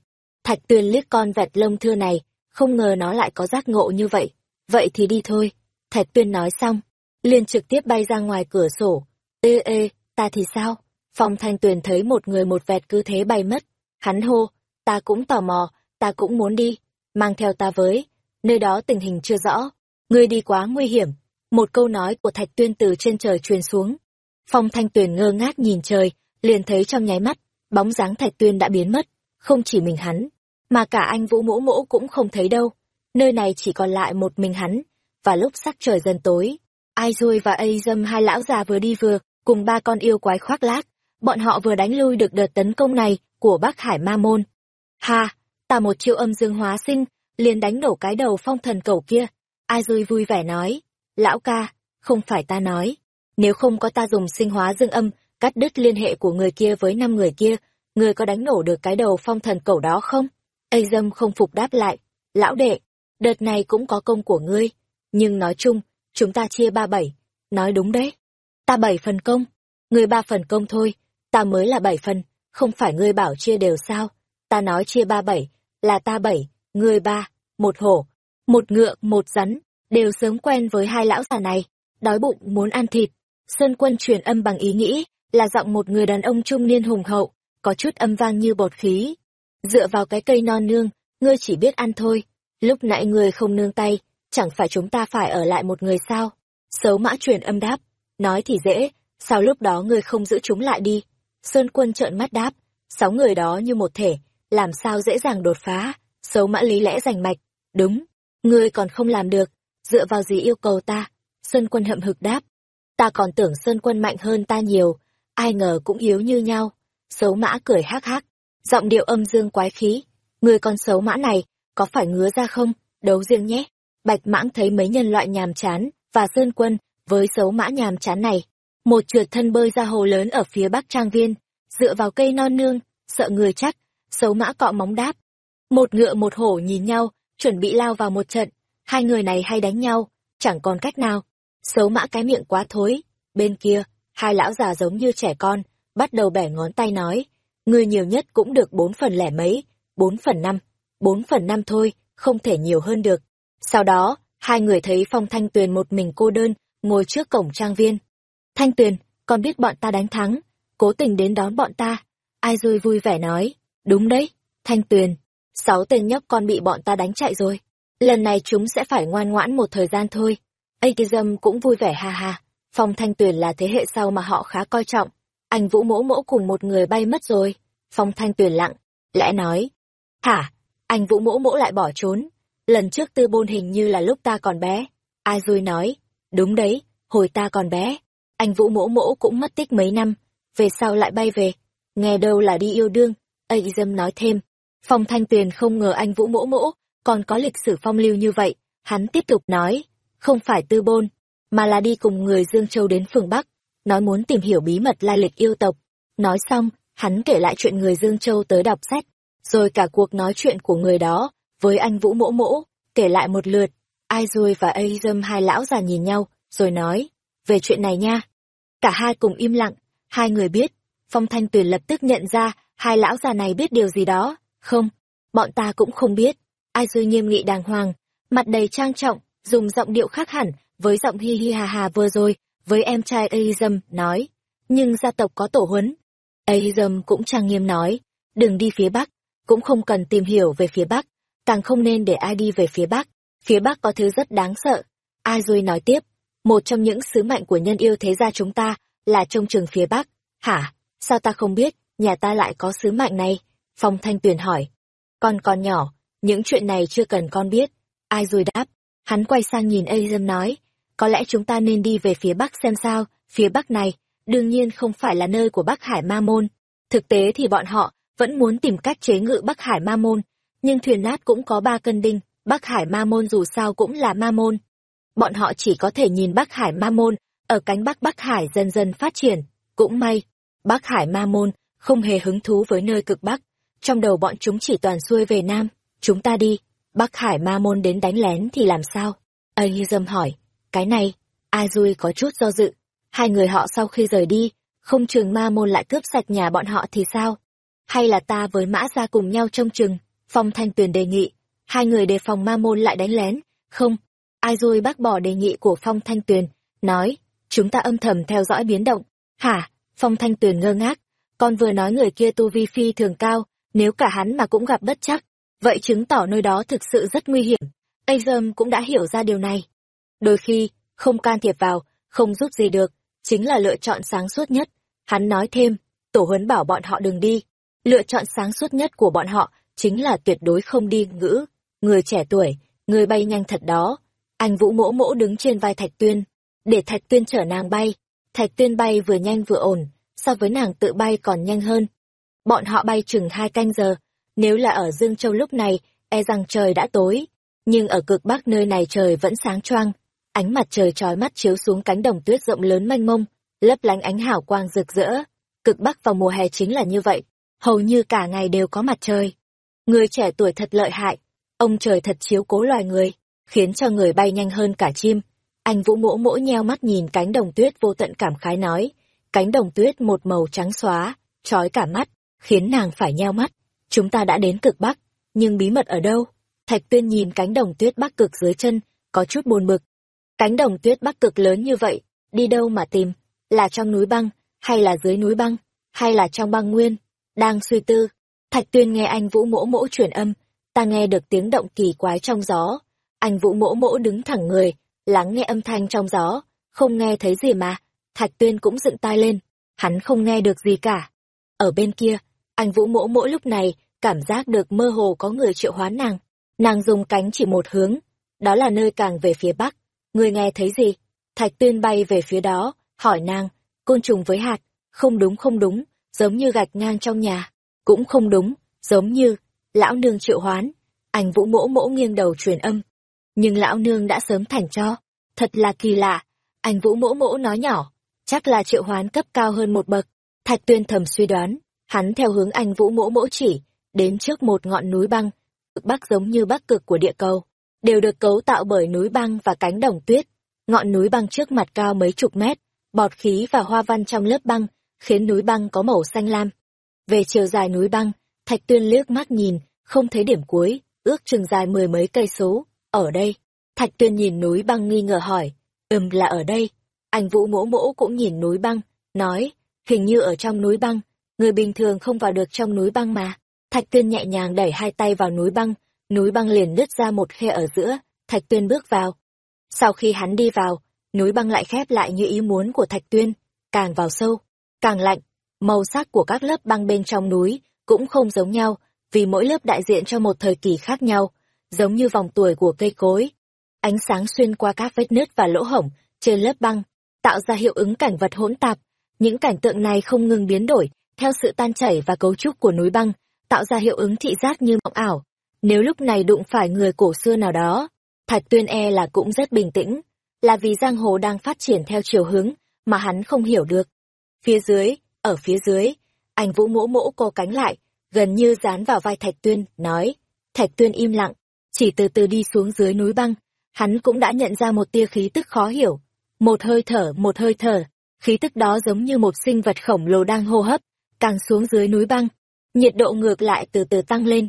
Thạch Tuyền liếc con vẹt lông thưa này, không ngờ nó lại có giác ngộ như vậy. Vậy thì đi thôi. Thạch Tuyên nói xong, liền trực tiếp bay ra ngoài cửa sổ. Ê ê, ta thì sao? Phong Thanh Tuyền thấy một người một vẹt cứ thế bay mất. Hắn hô, ta cũng tò mò, ta cũng muốn đi. Mang theo ta với. Nơi đó tình hình chưa rõ. Ngươi đi quá nguy hiểm. Một câu nói của Thạch Tuyên từ trên trời truyền xuống. Phong Thanh Tuyền ngơ ngác nhìn trời, liền thấy trong nháy mắt, bóng dáng Thạch Tuyên đã biến mất. Không chỉ mình hắn, mà cả anh Vũ Mỗ Mỗ cũng không thấy đâu. Nơi này chỉ còn lại một mình hắn. Và lúc sắc trời dần tối, Ai Dui và Ây Dâm hai lão già vừa đi vừa, cùng ba con yêu quái khoác lác, bọn họ vừa đánh lui được đợt tấn công này của Bắc Hải Ma Môn. Ha, ta một chiêu âm dương hóa sinh, liền đánh nổ cái đầu phong thần cầu kia. Ai Dui vui vẻ nói, lão ca, không phải ta nói, nếu không có ta dùng sinh hóa dương âm, cắt đứt liên hệ của người kia với năm người kia, người có đánh nổ được cái đầu phong thần cầu đó không? Ây Dâm không phục đáp lại, lão đệ, đợt này cũng có công của ngươi, nhưng nói chung, chúng ta chia ba bảy, nói đúng đấy. Ta bảy phần công, ngươi ba phần công thôi, ta mới là bảy phần, không phải ngươi bảo chia đều sao? Ta nói chia ba bảy, là ta bảy, ngươi ba, một hổ, một ngựa, một rắn, đều sớm quen với hai lão già này, đói bụng muốn ăn thịt. Sơn quân truyền âm bằng ý nghĩ, là giọng một người đàn ông trung niên hùng hậu, có chút âm vang như bột khí. Dựa vào cái cây non nương, ngươi chỉ biết ăn thôi, lúc nãy ngươi không nương tay, chẳng phải chúng ta phải ở lại một người sao? Sấu mã truyền âm đáp, nói thì dễ, sao lúc đó ngươi không giữ chúng lại đi? Sơn quân trợn mắt đáp, sáu người đó như một thể, làm sao dễ dàng đột phá? Sấu mã lý lẽ rành mạch, đúng, ngươi còn không làm được, dựa vào gì yêu cầu ta? Sơn quân hậm hực đáp, ta còn tưởng Sơn quân mạnh hơn ta nhiều, ai ngờ cũng yếu như nhau. Sấu mã cười hắc hắc, giọng điệu âm dương quái khí, người con xấu mã này, có phải ngứa ra không, đấu riêng nhé. Bạch mãng thấy mấy nhân loại nhàm chán, và Sơn quân, với xấu mã nhàm chán này, một trượt thân bơi ra hồ lớn ở phía bắc trang viên, dựa vào cây non nương, sợ người chắc, xấu mã cọ móng đáp. Một ngựa một hổ nhìn nhau, chuẩn bị lao vào một trận, hai người này hay đánh nhau, chẳng còn cách nào. Xấu mã cái miệng quá thối, bên kia, hai lão già giống như trẻ con, bắt đầu bẻ ngón tay nói, người nhiều nhất cũng được bốn phần lẻ mấy, bốn phần năm, bốn phần năm thôi, không thể nhiều hơn được. Sau đó, hai người thấy Phong Thanh Tuyền một mình cô đơn, ngồi trước cổng trang viên, Thanh Tuyền, con biết bọn ta đánh thắng, cố tình đến đón bọn ta. Ai rồi vui vẻ nói, đúng đấy, Thanh Tuyền, sáu tên nhóc con bị bọn ta đánh chạy rồi. Lần này chúng sẽ phải ngoan ngoãn một thời gian thôi. Akizum cũng vui vẻ ha ha. Phong Thanh Tuyền là thế hệ sau mà họ khá coi trọng. Anh Vũ Mỗ Mỗ cùng một người bay mất rồi. Phong Thanh Tuyền lặng, lẽ nói. Hả? Anh Vũ Mỗ Mỗ lại bỏ trốn. Lần trước tư bôn hình như là lúc ta còn bé. Ai vui nói. Đúng đấy, hồi ta còn bé. Anh Vũ Mỗ Mỗ cũng mất tích mấy năm. Về sau lại bay về. Nghe đâu là đi yêu đương. Akizum nói thêm. Phong Thanh Tuyền không ngờ anh Vũ Mỗ Mỗ còn có lịch sử phong lưu như vậy. Hắn tiếp tục nói. Không phải tư bôn, mà là đi cùng người Dương Châu đến phương Bắc, nói muốn tìm hiểu bí mật lai lịch yêu tộc. Nói xong, hắn kể lại chuyện người Dương Châu tới đọc sách, rồi cả cuộc nói chuyện của người đó với anh Vũ Mỗ Mỗ, kể lại một lượt. Ai rồi và Azum hai lão già nhìn nhau, rồi nói, về chuyện này nha. Cả hai cùng im lặng, hai người biết. Phong Thanh Tuyền lập tức nhận ra hai lão già này biết điều gì đó. Không, bọn ta cũng không biết. Ai rồi nghiêm nghị đàng hoàng, mặt đầy trang trọng, dùng giọng điệu khác hẳn với giọng hi hi hà hà vừa rồi, với em trai Aizam nói. Nhưng gia tộc có tổ huấn. Aizam cũng trang nghiêm nói, đừng đi phía Bắc, cũng không cần tìm hiểu về phía Bắc, càng không nên để ai đi về phía Bắc. Phía Bắc có thứ rất đáng sợ. Aizui nói tiếp, một trong những sứ mệnh của nhân yêu thế gia chúng ta là trông trường phía Bắc. Hả? Sao ta không biết, nhà ta lại có sứ mệnh này? Phong Thanh Tuyền hỏi. Con còn nhỏ, những chuyện này chưa cần con biết. Ai rồi đáp, Hắn quay sang nhìn Azem nói, có lẽ chúng ta nên đi về phía Bắc xem sao, phía Bắc này, đương nhiên không phải là nơi của Bắc Hải Ma Môn. Thực tế thì bọn họ vẫn muốn tìm cách chế ngự Bắc Hải Ma Môn, nhưng thuyền nát cũng có ba cân đinh, Bắc Hải Ma Môn dù sao cũng là Ma Môn. Bọn họ chỉ có thể nhìn Bắc Hải Ma Môn, ở cánh Bắc Bắc Hải dần dần phát triển, cũng may, Bắc Hải Ma Môn không hề hứng thú với nơi cực Bắc, trong đầu bọn chúng chỉ toàn xuôi về Nam, chúng ta đi. Bắc Hải Ma Môn đến đánh lén thì làm sao? Ây dâm hỏi, cái này, A Dui có chút do dự. Hai người họ sau khi rời đi, không trường Ma Môn lại cướp sạch nhà bọn họ thì sao? Hay là ta với Mã ra cùng nhau trông chừng? Phong Thanh Tuyền đề nghị, hai người đề phòng Ma Môn lại đánh lén. Không, A Dui bác bỏ đề nghị của Phong Thanh Tuyền, nói, chúng ta âm thầm theo dõi biến động. Hả? Phong Thanh Tuyền ngơ ngác, con vừa nói người kia tu vi phi thường cao, nếu cả hắn mà cũng gặp bất chắc, vậy chứng tỏ nơi đó thực sự rất nguy hiểm. Azum cũng đã hiểu ra điều này. Đôi khi, không can thiệp vào, không giúp gì được, chính là lựa chọn sáng suốt nhất. Hắn nói thêm, tổ huấn bảo bọn họ đừng đi. Lựa chọn sáng suốt nhất của bọn họ chính là tuyệt đối không đi ngữ. Người trẻ tuổi, người bay nhanh thật đó. Anh Vũ mỗ mỗ đứng trên vai Thạch Tuyên, để Thạch Tuyên chở nàng bay. Thạch Tuyên bay vừa nhanh vừa ổn, so với nàng tự bay còn nhanh hơn. Bọn họ bay chừng hai canh giờ, nếu là ở Dương Châu lúc này, e rằng trời đã tối. Nhưng ở cực bắc nơi này trời vẫn sáng choang. Ánh mặt trời trói mắt chiếu xuống cánh đồng tuyết rộng lớn mênh mông, lấp lánh ánh hào quang rực rỡ. Cực bắc vào mùa hè chính là như vậy, hầu như cả ngày đều có mặt trời. Người trẻ tuổi thật lợi hại, ông trời thật chiếu cố loài người, khiến cho người bay nhanh hơn cả chim. Anh Vũ mỗ mỗ nheo mắt nhìn cánh đồng tuyết vô tận cảm khái nói, cánh đồng tuyết một màu trắng xóa, trói cả mắt, khiến nàng phải nheo mắt. Chúng ta đã đến cực Bắc, nhưng bí mật ở đâu? Thạch Tuyên nhìn cánh đồng tuyết Bắc cực dưới chân, có chút buồn bực. Cánh đồng tuyết Bắc cực lớn như vậy, đi đâu mà tìm? Là trong núi băng, hay là dưới núi băng, hay là trong băng nguyên? Đang suy tư, Thạch Tuyên nghe anh Vũ Mỗ Mỗ truyền âm, ta nghe được tiếng động kỳ quái trong gió. Anh Vũ Mỗ Mỗ đứng thẳng người, lắng nghe âm thanh trong gió, không nghe thấy gì mà. Thạch Tuyên cũng dựng tai lên, hắn không nghe được gì cả. Ở bên kia, anh Vũ mỗ mỗ lúc này, cảm giác được mơ hồ có người triệu hoán nàng. Nàng dùng cánh chỉ một hướng, đó là nơi càng về phía bắc. Người nghe thấy gì? Thạch tuyên bay về phía đó, hỏi nàng, côn trùng với hạt, không đúng không đúng, giống như gạch ngang trong nhà. Cũng không đúng, giống như, lão nương triệu hoán. Anh Vũ mỗ mỗ nghiêng đầu truyền âm. Nhưng lão nương đã sớm thành cho. Thật là kỳ lạ. Anh Vũ mỗ mỗ nói nhỏ, chắc là triệu hoán cấp cao hơn một bậc. Thạch tuyên thầm suy đoán, Hắn theo hướng anh Vũ mỗ mỗ chỉ, đến trước một ngọn núi băng, cực bắc giống như bắc cực của địa cầu, đều được cấu tạo bởi núi băng và cánh đồng tuyết. Ngọn núi băng trước mặt cao mấy chục mét, bọt khí và hoa văn trong lớp băng, khiến núi băng có màu xanh lam. Về chiều dài núi băng, Thạch Tuyên liếc mắt nhìn, không thấy điểm cuối, ước chừng dài mười mấy cây số. Ở đây, Thạch Tuyên nhìn núi băng nghi ngờ hỏi, ừm là ở đây. Anh Vũ mỗ mỗ cũng nhìn núi băng, nói, hình như ở trong núi băng, người bình thường không vào được trong núi băng mà. Thạch Tuyên nhẹ nhàng đẩy hai tay vào núi băng, núi băng liền nứt ra một khe ở giữa, Thạch Tuyên bước vào. Sau khi hắn đi vào, núi băng lại khép lại như ý muốn của Thạch Tuyên, càng vào sâu, càng lạnh, màu sắc của các lớp băng bên trong núi cũng không giống nhau, vì mỗi lớp đại diện cho một thời kỳ khác nhau, giống như vòng tuổi của cây cối. Ánh sáng xuyên qua các vết nứt và lỗ hổng trên lớp băng, tạo ra hiệu ứng cảnh vật hỗn tạp. Những cảnh tượng này không ngừng biến đổi theo sự tan chảy và cấu trúc của núi băng, tạo ra hiệu ứng thị giác như mộng ảo. Nếu lúc này đụng phải người cổ xưa nào đó, Thạch Tuyên e là cũng rất bình tĩnh, là vì giang hồ đang phát triển theo chiều hướng mà hắn không hiểu được. Phía dưới, ở phía dưới, anh Vũ mỗ mỗ co cánh lại, gần như dán vào vai Thạch Tuyên, nói. Thạch Tuyên im lặng, chỉ từ từ đi xuống dưới núi băng, hắn cũng đã nhận ra một tia khí tức khó hiểu. Một hơi thở, một hơi thở, khí tức đó giống như một sinh vật khổng lồ đang hô hấp, càng xuống dưới núi băng. Nhiệt độ ngược lại từ từ tăng lên,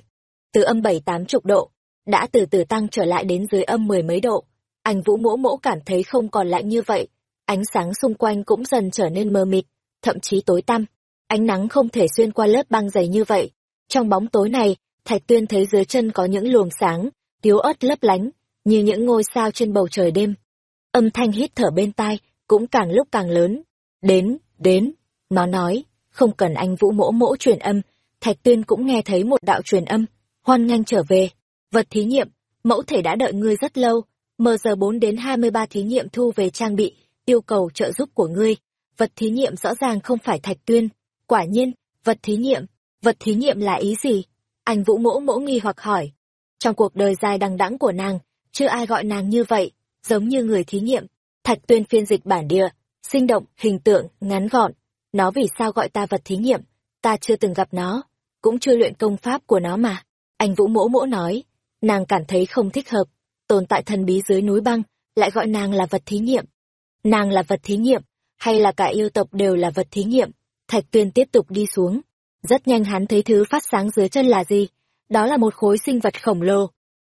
từ âm bảy tám chục độ, đã từ từ tăng trở lại đến dưới âm mười mấy độ. Anh Vũ mỗ mỗ cảm thấy không còn lạnh như vậy, ánh sáng xung quanh cũng dần trở nên mờ mịt, thậm chí tối tăm. Ánh nắng không thể xuyên qua lớp băng dày như vậy. Trong bóng tối này, Thạch Tuyên thấy dưới chân có những luồng sáng, tiếu ớt lấp lánh, như những ngôi sao trên bầu trời đêm. Âm thanh hít thở bên tai, cũng càng lúc càng lớn. Đến, đến, nó nói, không cần anh Vũ mỗ mỗ truyền âm, Thạch Tuyên cũng nghe thấy một đạo truyền âm, hoan nghênh trở về. Vật thí nghiệm, mẫu thể đã đợi ngươi rất lâu, mờ giờ 4 đến 23 thí nghiệm thu về trang bị, yêu cầu trợ giúp của ngươi. Vật thí nghiệm rõ ràng không phải Thạch Tuyên, quả nhiên, vật thí nghiệm, vật thí nghiệm là ý gì? Anh Vũ mỗ mỗ nghi hoặc hỏi. Trong cuộc đời dài đằng đẵng của nàng, chưa ai gọi nàng như vậy, giống như người thí nghiệm. Thạch Tuyên phiên dịch bản địa, sinh động, hình tượng, ngắn gọn. Nó vì sao gọi ta vật thí nghiệm? Ta chưa từng gặp nó, cũng chưa luyện công pháp của nó mà. Anh Vũ mỗ mỗ nói, nàng cảm thấy không thích hợp, tồn tại thần bí dưới núi băng, lại gọi nàng là vật thí nghiệm. Nàng là vật thí nghiệm, hay là cả yêu tộc đều là vật thí nghiệm? Thạch Tuyên tiếp tục đi xuống. Rất nhanh hắn thấy thứ phát sáng dưới chân là gì? Đó là một khối sinh vật khổng lồ.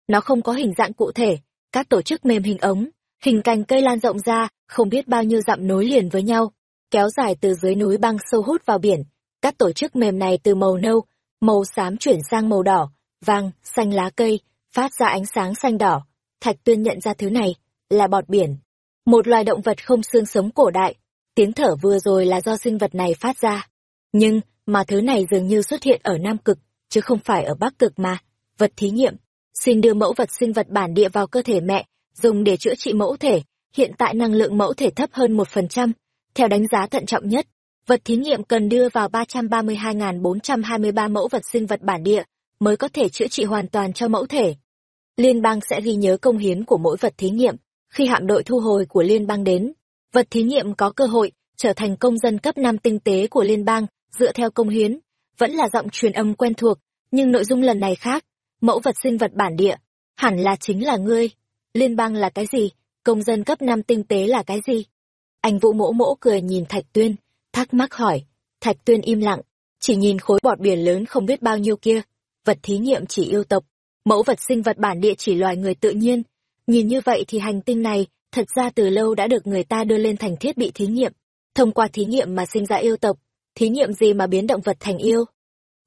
Nó không có hình dạng cụ thể, các tổ chức mềm hình ống, hình cành cây lan rộng ra, không biết bao nhiêu dặm nối liền với nhau, kéo dài từ dưới núi băng sâu hút vào biển. Các tổ chức mềm này từ màu nâu, màu xám chuyển sang màu đỏ, vàng, xanh lá cây, phát ra ánh sáng xanh đỏ. Thạch Tuyên nhận ra thứ này là bọt biển, một loài động vật không xương sống cổ đại. Tiếng thở vừa rồi là do sinh vật này phát ra. Nhưng, mà thứ này dường như xuất hiện ở Nam Cực, chứ không phải ở Bắc Cực mà. Vật thí nghiệm, xin đưa mẫu vật sinh vật bản địa vào cơ thể mẹ, dùng để chữa trị mẫu thể. Hiện tại năng lượng mẫu thể thấp hơn một phần trăm. Theo đánh giá thận trọng nhất, vật thí nghiệm cần đưa vào 332.423 mẫu vật sinh vật bản địa mới có thể chữa trị hoàn toàn cho mẫu thể. Liên bang sẽ ghi nhớ công hiến của mỗi vật thí nghiệm. Khi hạm đội thu hồi của liên bang đến, vật thí nghiệm có cơ hội trở thành công dân cấp 5 tinh tế của liên bang dựa theo công hiến. Vẫn là giọng truyền âm quen thuộc, nhưng nội dung lần này khác. Mẫu vật sinh vật bản địa, hẳn là chính là ngươi. Liên bang là cái gì? Công dân cấp 5 tinh tế là cái gì? Anh Vũ mỗ mỗ cười nhìn Thạch Tuyên, thắc mắc hỏi. Thạch Tuyên im lặng, chỉ nhìn khối bọt biển lớn không biết bao nhiêu kia. Vật thí nghiệm chỉ yêu tộc, mẫu vật sinh vật bản địa chỉ loài người tự nhiên. Nhìn như vậy thì hành tinh này, thật ra từ lâu đã được người ta đưa lên thành thiết bị thí nghiệm. Thông qua thí nghiệm mà sinh ra yêu tộc, thí nghiệm gì mà biến động vật thành yêu?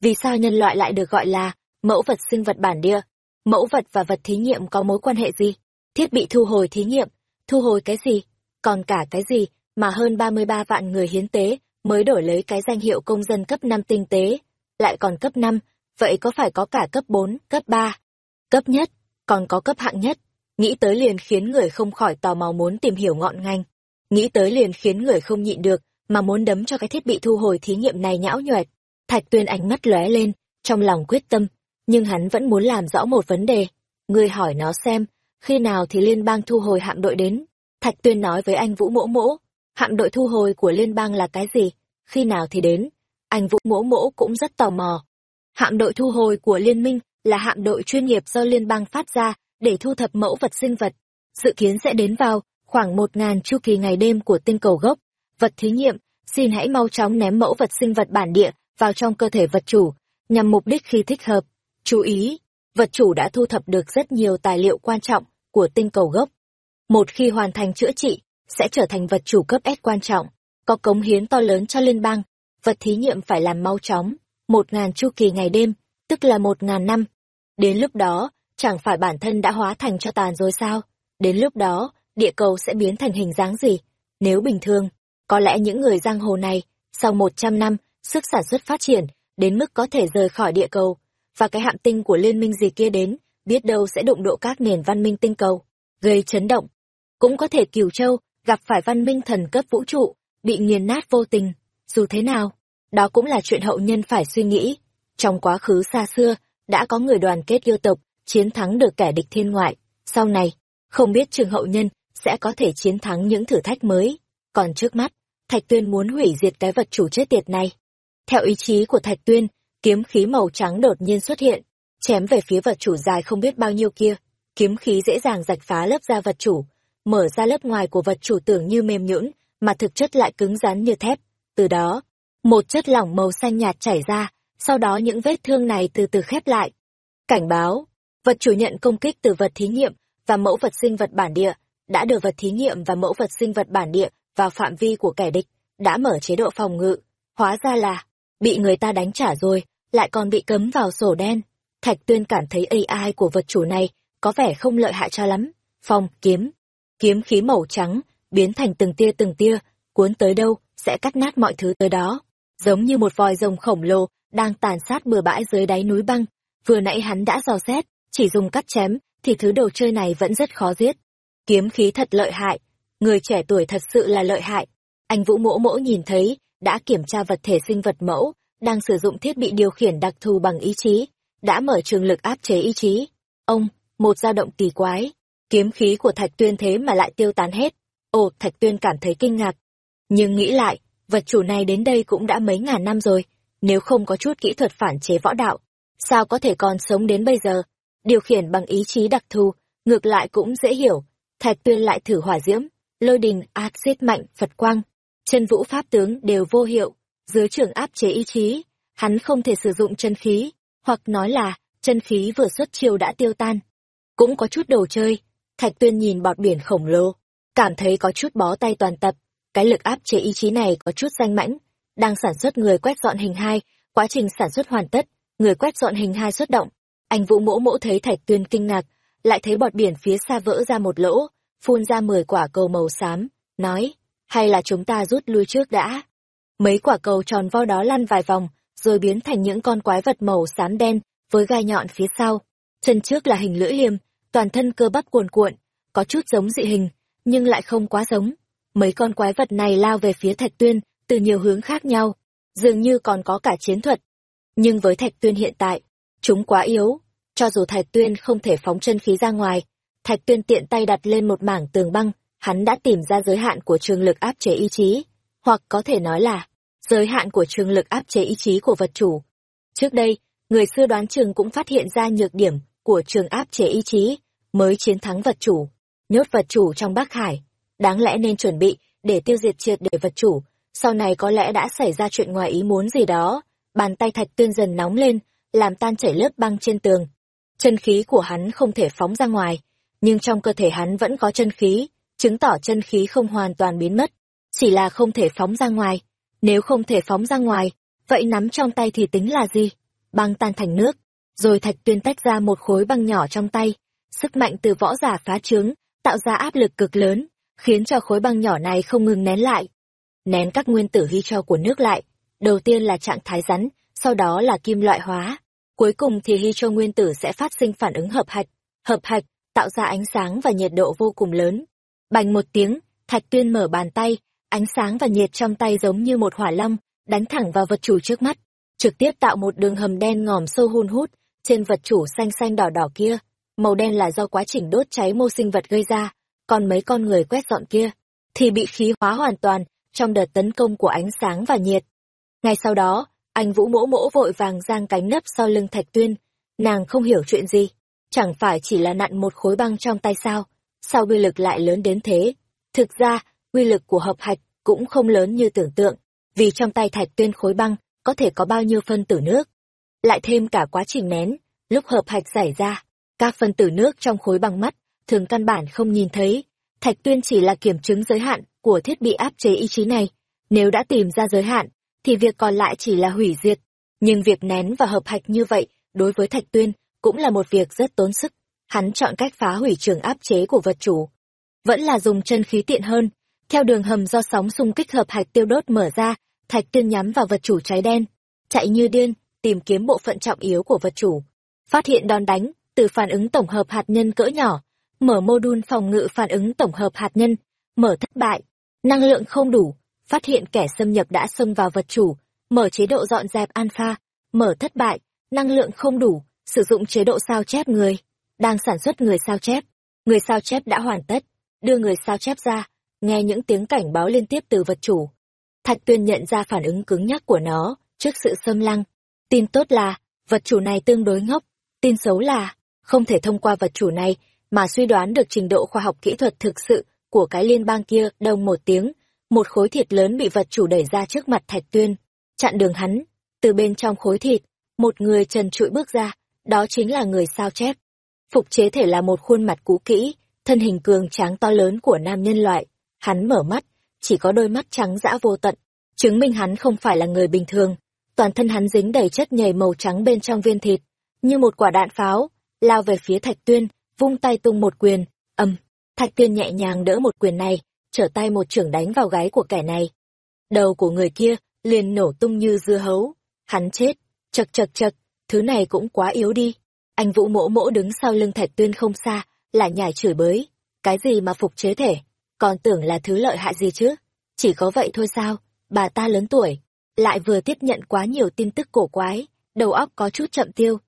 Vì sao nhân loại lại được gọi là mẫu vật sinh vật bản địa? Mẫu vật và vật thí nghiệm có mối quan hệ gì? Thiết bị thu hồi thí nghiệm, thu hồi cái gì? Còn cả cái gì mà hơn 33 vạn người hiến tế mới đổi lấy cái danh hiệu công dân cấp 5 tinh tế, lại còn cấp 5, vậy có phải có cả cấp 4, cấp 3, cấp nhất, còn có cấp hạng nhất? Nghĩ tới liền khiến người không khỏi tò mò muốn tìm hiểu ngọn ngành. Nghĩ tới liền khiến người không nhịn được, mà muốn đấm cho cái thiết bị thu hồi thí nghiệm này nhão nhoẹt. Thạch tuyên ánh mắt lóe lên, trong lòng quyết tâm, nhưng hắn vẫn muốn làm rõ một vấn đề. Ngươi hỏi nó xem, khi nào thì liên bang thu hồi hạm đội đến? Thạch tuyên nói với anh Vũ Mỗ Mỗ, hạm đội thu hồi của liên bang là cái gì? Khi nào thì đến? Anh Vũ Mỗ Mỗ cũng rất tò mò. Hạm đội thu hồi của liên minh là hạm đội chuyên nghiệp do liên bang phát ra để thu thập mẫu vật sinh vật. Dự kiến sẽ đến vào khoảng một ngàn chu kỳ ngày đêm của tinh cầu gốc. Vật thí nghiệm, xin hãy mau chóng ném mẫu vật sinh vật bản địa vào trong cơ thể vật chủ, nhằm mục đích khi thích hợp. Chú ý, vật chủ đã thu thập được rất nhiều tài liệu quan trọng của tinh cầu gốc. Một khi hoàn thành chữa trị, sẽ trở thành vật chủ cấp S quan trọng, có cống hiến to lớn cho liên bang. Vật thí nghiệm phải làm mau chóng, một ngàn chu kỳ ngày đêm, tức là một ngàn năm. Đến lúc đó, chẳng phải bản thân đã hóa thành cho tàn rồi sao? Đến lúc đó, địa cầu sẽ biến thành hình dáng gì? Nếu bình thường, có lẽ những người giang hồ này, sau một trăm năm, sức sản xuất phát triển, đến mức có thể rời khỏi địa cầu, và cái hạm tinh của liên minh gì kia đến, biết đâu sẽ đụng độ các nền văn minh tinh cầu, gây chấn động. Cũng có thể Kiều Châu gặp phải văn minh thần cấp vũ trụ, bị nghiền nát vô tình. Dù thế nào, đó cũng là chuyện hậu nhân phải suy nghĩ. Trong quá khứ xa xưa, đã có người đoàn kết yêu tộc, chiến thắng được kẻ địch thiên ngoại. Sau này, không biết trường hậu nhân sẽ có thể chiến thắng những thử thách mới. Còn trước mắt, Thạch Tuyên muốn hủy diệt cái vật chủ chết tiệt này. Theo ý chí của Thạch Tuyên, kiếm khí màu trắng đột nhiên xuất hiện, chém về phía vật chủ dài không biết bao nhiêu kia. Kiếm khí dễ dàng rạch phá lớp da vật chủ, mở ra lớp ngoài của vật chủ tưởng như mềm nhũn, mà thực chất lại cứng rắn như thép. Từ đó, một chất lỏng màu xanh nhạt chảy ra, sau đó những vết thương này từ từ khép lại. Cảnh báo, vật chủ nhận công kích từ vật thí nghiệm và mẫu vật sinh vật bản địa, đã đưa vật thí nghiệm và mẫu vật sinh vật bản địa vào phạm vi của kẻ địch, đã mở chế độ phòng ngự. Hóa ra là, bị người ta đánh trả rồi, lại còn bị cấm vào sổ đen. Thạch Tuyên cảm thấy AI của vật chủ này có vẻ không lợi hại cho lắm. Phong, kiếm, kiếm khí màu trắng, biến thành từng tia từng tia, cuốn tới đâu, sẽ cắt nát mọi thứ tới đó. Giống như một vòi rồng khổng lồ, đang tàn sát bừa bãi dưới đáy núi băng. Vừa nãy hắn đã dò xét, chỉ dùng cắt chém, thì thứ đồ chơi này vẫn rất khó giết. Kiếm khí thật lợi hại, người trẻ tuổi thật sự là lợi hại. Anh Vũ Mỗ Mỗ nhìn thấy, đã kiểm tra vật thể sinh vật mẫu, đang sử dụng thiết bị điều khiển đặc thù bằng ý chí, đã mở trường lực áp chế ý chí. Ông, một dao động kỳ quái, kiếm khí của Thạch Tuyên thế mà lại tiêu tán hết. Ồ, Thạch Tuyên cảm thấy kinh ngạc. Nhưng nghĩ lại, vật chủ này đến đây cũng đã mấy ngàn năm rồi, nếu không có chút kỹ thuật phản chế võ đạo, sao có thể còn sống đến bây giờ? Điều khiển bằng ý chí đặc thù, ngược lại cũng dễ hiểu. Thạch Tuyên lại thử hỏa diễm, lôi đình, axit mạnh, Phật quang, chân vũ pháp tướng đều vô hiệu, dưới trường áp chế ý chí, hắn không thể sử dụng chân khí, hoặc nói là chân khí vừa xuất chiêu đã tiêu tan. Cũng có chút đồ chơi, Thạch Tuyên nhìn bọt biển khổng lồ, cảm thấy có chút bó tay toàn tập, cái lực áp chế ý chí này có chút danh mãnh, đang sản xuất người quét dọn hình hai, quá trình sản xuất hoàn tất, người quét dọn hình hai xuất động. Anh Vũ Mỗ Mỗ thấy Thạch Tuyên kinh ngạc, lại thấy bọt biển phía xa vỡ ra một lỗ, phun ra mười quả cầu màu xám, nói, hay là chúng ta rút lui trước đã. Mấy quả cầu tròn vo đó lăn vài vòng, rồi biến thành những con quái vật màu xám đen, với gai nhọn phía sau. Chân trước là hình lưỡi liềm, toàn thân cơ bắp cuồn cuộn, có chút giống dị hình, nhưng lại không quá giống. Mấy con quái vật này lao về phía Thạch Tuyên, từ nhiều hướng khác nhau, dường như còn có cả chiến thuật. Nhưng với Thạch Tuyên hiện tại, chúng quá yếu, cho dù Thạch Tuyên không thể phóng chân khí ra ngoài, Thạch Tuyên tiện tay đặt lên một mảng tường băng, hắn đã tìm ra giới hạn của trường lực áp chế ý chí, hoặc có thể nói là giới hạn của trường lực áp chế ý chí của vật chủ. Trước đây, người xưa đoán trường cũng phát hiện ra nhược điểm của trường áp chế ý chí, mới chiến thắng vật chủ, nhốt vật chủ trong Bắc Hải. Đáng lẽ nên chuẩn bị để tiêu diệt triệt để vật chủ, sau này có lẽ đã xảy ra chuyện ngoài ý muốn gì đó. Bàn tay thạch tuyên dần nóng lên, làm tan chảy lớp băng trên tường. Chân khí của hắn không thể phóng ra ngoài, nhưng trong cơ thể hắn vẫn có chân khí, chứng tỏ chân khí không hoàn toàn biến mất, chỉ là không thể phóng ra ngoài. Nếu không thể phóng ra ngoài, vậy nắm trong tay thì tính là gì? Băng tan thành nước, rồi thạch tuyên tách ra một khối băng nhỏ trong tay. Sức mạnh từ võ giả phá trướng, tạo ra áp lực cực lớn, khiến cho khối băng nhỏ này không ngừng nén lại. Nén các nguyên tử hydro cho của nước lại. Đầu tiên là trạng thái rắn, sau đó là kim loại hóa. Cuối cùng thì hydro cho nguyên tử sẽ phát sinh phản ứng hợp hạch. Hợp hạch, tạo ra ánh sáng và nhiệt độ vô cùng lớn. Bành một tiếng, Thạch Tuyên mở bàn tay, ánh sáng và nhiệt trong tay giống như một hỏa long, đánh thẳng vào vật chủ trước mắt, trực tiếp tạo một đường hầm đen ngòm sâu hun hút trên vật chủ xanh xanh đỏ đỏ kia. Màu đen là do quá trình đốt cháy mô sinh vật gây ra, còn mấy con người quét dọn kia thì bị khí hóa hoàn toàn trong đợt tấn công của ánh sáng và nhiệt. Ngay sau đó, anh Vũ Mỗ Mỗ vội vàng giang cánh nấp sau lưng Thạch Tuyên, nàng không hiểu chuyện gì, chẳng phải chỉ là nặn một khối băng trong tay sao, sao uy lực lại lớn đến thế? Thực ra, uy lực của hợp hạch cũng không lớn như tưởng tượng, vì trong tay Thạch Tuyên khối băng có thể có bao nhiêu phân tử nước. Lại thêm cả quá trình nén, lúc hợp hạch xảy ra, các phân tử nước trong khối băng mắt thường căn bản không nhìn thấy, Thạch Tuyên chỉ là kiểm chứng giới hạn của thiết bị áp chế ý chí này. Nếu đã tìm ra giới hạn, thì việc còn lại chỉ là hủy diệt. Nhưng việc nén và hợp hạch như vậy, đối với Thạch Tuyên, cũng là một việc rất tốn sức. Hắn chọn cách phá hủy trường áp chế của vật chủ. Vẫn là dùng chân khí tiện hơn. Theo đường hầm do sóng xung kích hợp hạch tiêu đốt mở ra, Thạch Tuyên nhắm vào vật chủ cháy đen. Chạy như điên, tìm kiếm bộ phận trọng yếu của vật chủ. Phát hiện đòn đánh, từ phản ứng tổng hợp hạt nhân cỡ nhỏ, mở mô đun phòng ngự phản ứng tổng hợp hạt nhân, mở thất bại, năng lượng không đủ, phát hiện kẻ xâm nhập đã xông vào vật chủ, mở chế độ dọn dẹp alpha, mở thất bại, năng lượng không đủ, sử dụng chế độ sao chép người, đang sản xuất người sao chép, người sao chép đã hoàn tất, đưa người sao chép ra, nghe những tiếng cảnh báo liên tiếp từ vật chủ. Thạch Tuyên nhận ra phản ứng cứng nhắc của nó trước sự xâm lăng. Tin tốt là, vật chủ này tương đối ngốc, tin xấu là, không thể thông qua vật chủ này mà suy đoán được trình độ khoa học kỹ thuật thực sự của cái liên bang kia đông một tiếng, một khối thịt lớn bị vật chủ đẩy ra trước mặt Thạch Tuyên, chặn đường hắn, từ bên trong khối thịt, một người trần trụi bước ra, đó chính là người sao chép. Phục chế thể là một khuôn mặt cũ kỹ, thân hình cường tráng to lớn của nam nhân loại, hắn mở mắt, chỉ có đôi mắt trắng dã vô tận, chứng minh hắn không phải là người bình thường. Toàn thân hắn dính đầy chất nhầy màu trắng bên trong viên thịt, như một quả đạn pháo, lao về phía Thạch Tuyên, vung tay tung một quyền, ầm, Thạch Tuyên nhẹ nhàng đỡ một quyền này, trở tay một trưởng đánh vào gáy của kẻ này. Đầu của người kia liền nổ tung như dưa hấu, hắn chết, chật chật chật, thứ này cũng quá yếu đi. Anh Vũ Mỗ Mỗ đứng sau lưng Thạch Tuyên không xa, lại nhảy chửi bới, cái gì mà phục chế thể, còn tưởng là thứ lợi hại gì chứ? Chỉ có vậy thôi sao? Bà ta lớn tuổi, lại vừa tiếp nhận quá nhiều tin tức cổ quái, đầu óc có chút chậm tiêu.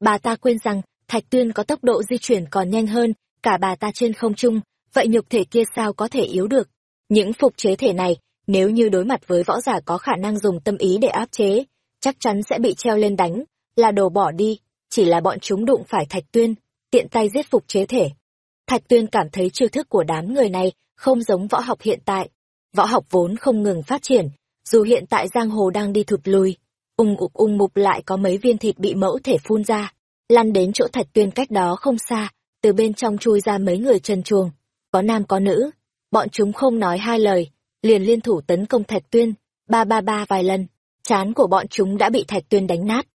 Bà ta quên rằng Thạch Tuyên có tốc độ di chuyển còn nhanh hơn cả bà ta trên không trung, vậy nhục thể kia sao có thể yếu được? Những phục chế thể này, nếu như đối mặt với võ giả có khả năng dùng tâm ý để áp chế, chắc chắn sẽ bị treo lên đánh, là đồ bỏ đi, chỉ là bọn chúng đụng phải Thạch Tuyên, tiện tay giết phục chế thể. Thạch Tuyên cảm thấy chiêu thức của đám người này không giống võ học hiện tại. Võ học vốn không ngừng phát triển, dù hiện tại giang hồ đang đi thụt lùi, ung ục ung mục lại có mấy viên thịt bị mẫu thể phun ra, lăn đến chỗ thạch tuyên cách đó không xa, từ bên trong chui ra mấy người trần chuồng, có nam có nữ, bọn chúng không nói hai lời, liền liên thủ tấn công thạch tuyên, ba ba ba vài lần, chán của bọn chúng đã bị thạch tuyên đánh nát.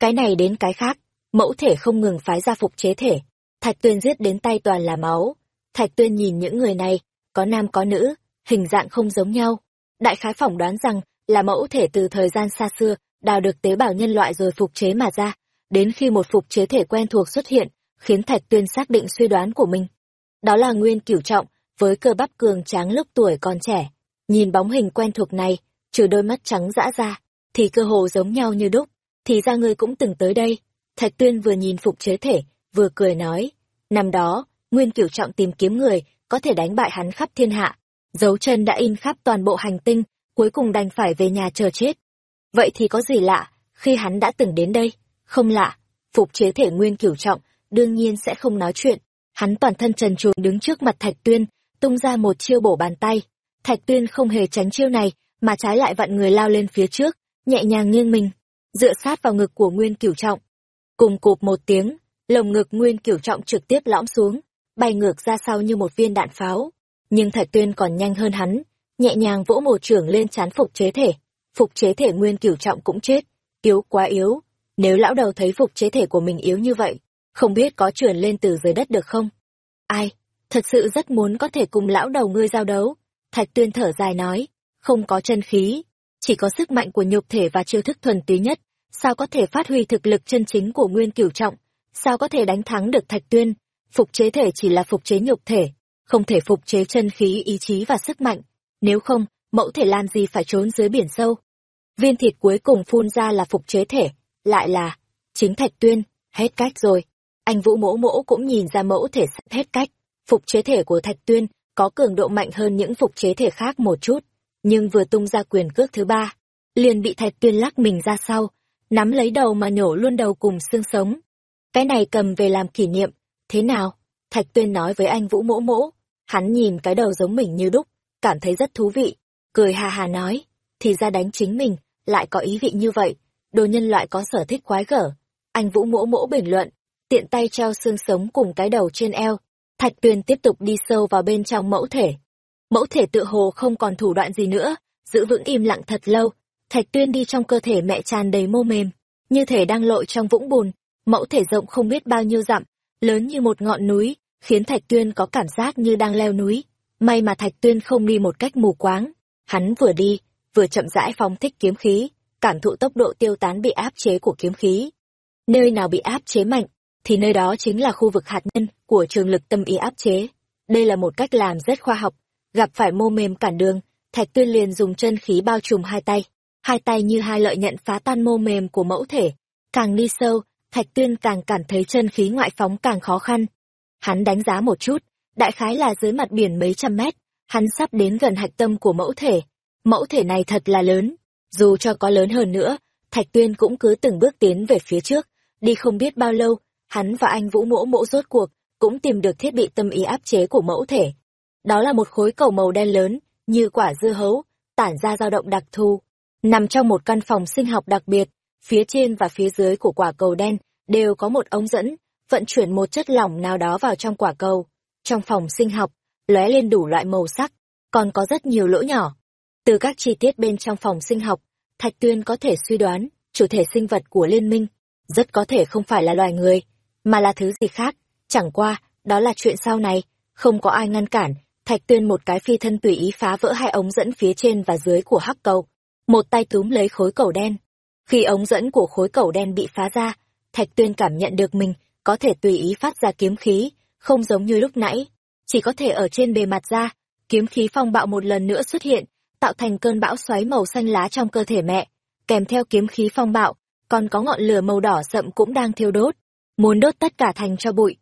Cái này đến cái khác, mẫu thể không ngừng phái ra phục chế thể, thạch tuyên giết đến tay toàn là máu, thạch tuyên nhìn những người này, có nam có nữ, hình dạng không giống nhau. Đại khái phỏng đoán rằng là mẫu thể từ thời gian xa xưa, đào được tế bào nhân loại rồi phục chế mà ra, đến khi một phục chế thể quen thuộc xuất hiện, khiến Thạch Tuyên xác định suy đoán của mình. Đó là Nguyên Cửu Trọng, với cơ bắp cường tráng lúc tuổi còn trẻ. Nhìn bóng hình quen thuộc này, trừ đôi mắt trắng dã ra, thì cơ hồ giống nhau như đúc, thì ra ngươi cũng từng tới đây. Thạch Tuyên vừa nhìn phục chế thể, vừa cười nói, năm đó, Nguyên Cửu Trọng tìm kiếm người, có thể đánh bại hắn khắp thiên hạ. Dấu chân đã in khắp toàn bộ hành tinh, cuối cùng đành phải về nhà chờ chết. Vậy thì có gì lạ, khi hắn đã từng đến đây? Không lạ, phục chế thể nguyên cửu trọng, đương nhiên sẽ không nói chuyện. Hắn toàn thân trần truồng đứng trước mặt Thạch Tuyên, tung ra một chiêu bổ bàn tay. Thạch Tuyên không hề tránh chiêu này, mà trái lại vặn người lao lên phía trước, nhẹ nhàng nghiêng mình, dựa sát vào ngực của nguyên cửu trọng. Cùng cụp một tiếng, lồng ngực nguyên cửu trọng trực tiếp lõm xuống, bay ngược ra sau như một viên đạn pháo. Nhưng Thạch Tuyên còn nhanh hơn hắn, nhẹ nhàng vỗ một trưởng lên chán phục chế thể. Phục chế thể nguyên cửu trọng cũng chết, yếu quá yếu, nếu lão đầu thấy phục chế thể của mình yếu như vậy, không biết có trườn lên từ dưới đất được không? Ai? Thật sự rất muốn có thể cùng lão đầu ngươi giao đấu. Thạch tuyên thở dài nói, không có chân khí, chỉ có sức mạnh của nhục thể và chiêu thức thuần túy nhất, sao có thể phát huy thực lực chân chính của nguyên cửu trọng, sao có thể đánh thắng được thạch tuyên, phục chế thể chỉ là phục chế nhục thể, không thể phục chế chân khí ý chí và sức mạnh, nếu không, mẫu thể làm gì phải trốn dưới biển sâu. Viên thịt cuối cùng phun ra là phục chế thể, lại là, chính thạch tuyên, hết cách rồi. Anh vũ mỗ mỗ cũng nhìn ra mẫu thể sắp hết cách. Phục chế thể của thạch tuyên có cường độ mạnh hơn những phục chế thể khác một chút, nhưng vừa tung ra quyền cước thứ ba, liền bị thạch tuyên lắc mình ra sau, nắm lấy đầu mà nhổ luôn đầu cùng xương sống. Cái này cầm về làm kỷ niệm, thế nào? Thạch tuyên nói với anh vũ mỗ mỗ. Hắn nhìn cái đầu giống mình như đúc, cảm thấy rất thú vị. Cười hà hà nói, thì ra đánh chính mình, lại có ý vị như vậy đồ nhân loại có sở thích quái gở. Anh Vũ mỗ mỗ bình luận, tiện tay treo xương sống cùng cái đầu trên eo. Thạch Tuyên tiếp tục đi sâu vào bên trong mẫu thể. Mẫu thể tự hồ không còn thủ đoạn gì nữa, giữ vững im lặng thật lâu. Thạch Tuyên đi trong cơ thể mẹ tràn đầy mô mềm, như thể đang lội trong vũng bùn, mẫu thể rộng không biết bao nhiêu dặm, lớn như một ngọn núi, khiến Thạch Tuyên có cảm giác như đang leo núi. May mà Thạch Tuyên không đi một cách mù quáng, hắn vừa đi, vừa chậm rãi phóng thích kiếm khí, cảm thụ tốc độ tiêu tán bị áp chế của kiếm khí. Nơi nào bị áp chế mạnh, thì nơi đó chính là khu vực hạt nhân của trường lực tâm ý áp chế. Đây là một cách làm rất khoa học, gặp phải mô mềm cản đường, Thạch Tuyên liền dùng chân khí bao trùm hai tay, hai tay như hai lợi nhận phá tan mô mềm của mẫu thể. Càng đi sâu, Thạch Tuyên càng cảm thấy chân khí ngoại phóng càng khó khăn. Hắn đánh giá một chút, đại khái là dưới mặt biển mấy trăm mét, hắn sắp đến gần hạch tâm của mẫu thể. Mẫu thể này thật là lớn, dù cho có lớn hơn nữa, Thạch Tuyên cũng cứ từng bước tiến về phía trước, đi không biết bao lâu, hắn và anh Vũ Mỗ Mỗ rốt cuộc cũng tìm được thiết bị tâm ý áp chế của mẫu thể. Đó là một khối cầu màu đen lớn, như quả dưa hấu, tản ra dao động đặc thù, nằm trong một căn phòng sinh học đặc biệt, phía trên và phía dưới của quả cầu đen đều có một ống dẫn, vận chuyển một chất lỏng nào đó vào trong quả cầu. Trong phòng sinh học, lóe lên đủ loại màu sắc, còn có rất nhiều lỗ nhỏ. Từ các chi tiết bên trong phòng sinh học, Thạch Tuyên có thể suy đoán, chủ thể sinh vật của liên minh, rất có thể không phải là loài người, mà là thứ gì khác, chẳng qua, đó là chuyện sau này, không có ai ngăn cản, Thạch Tuyên một cái phi thân tùy ý phá vỡ hai ống dẫn phía trên và dưới của hắc cầu, một tay túm lấy khối cầu đen. Khi ống dẫn của khối cầu đen bị phá ra, Thạch Tuyên cảm nhận được mình có thể tùy ý phát ra kiếm khí, không giống như lúc nãy, chỉ có thể ở trên bề mặt ra, kiếm khí phong bạo một lần nữa xuất hiện, tạo thành cơn bão xoáy màu xanh lá trong cơ thể mẹ, kèm theo kiếm khí phong bạo, còn có ngọn lửa màu đỏ sậm cũng đang thiêu đốt, muốn đốt tất cả thành cho bụi.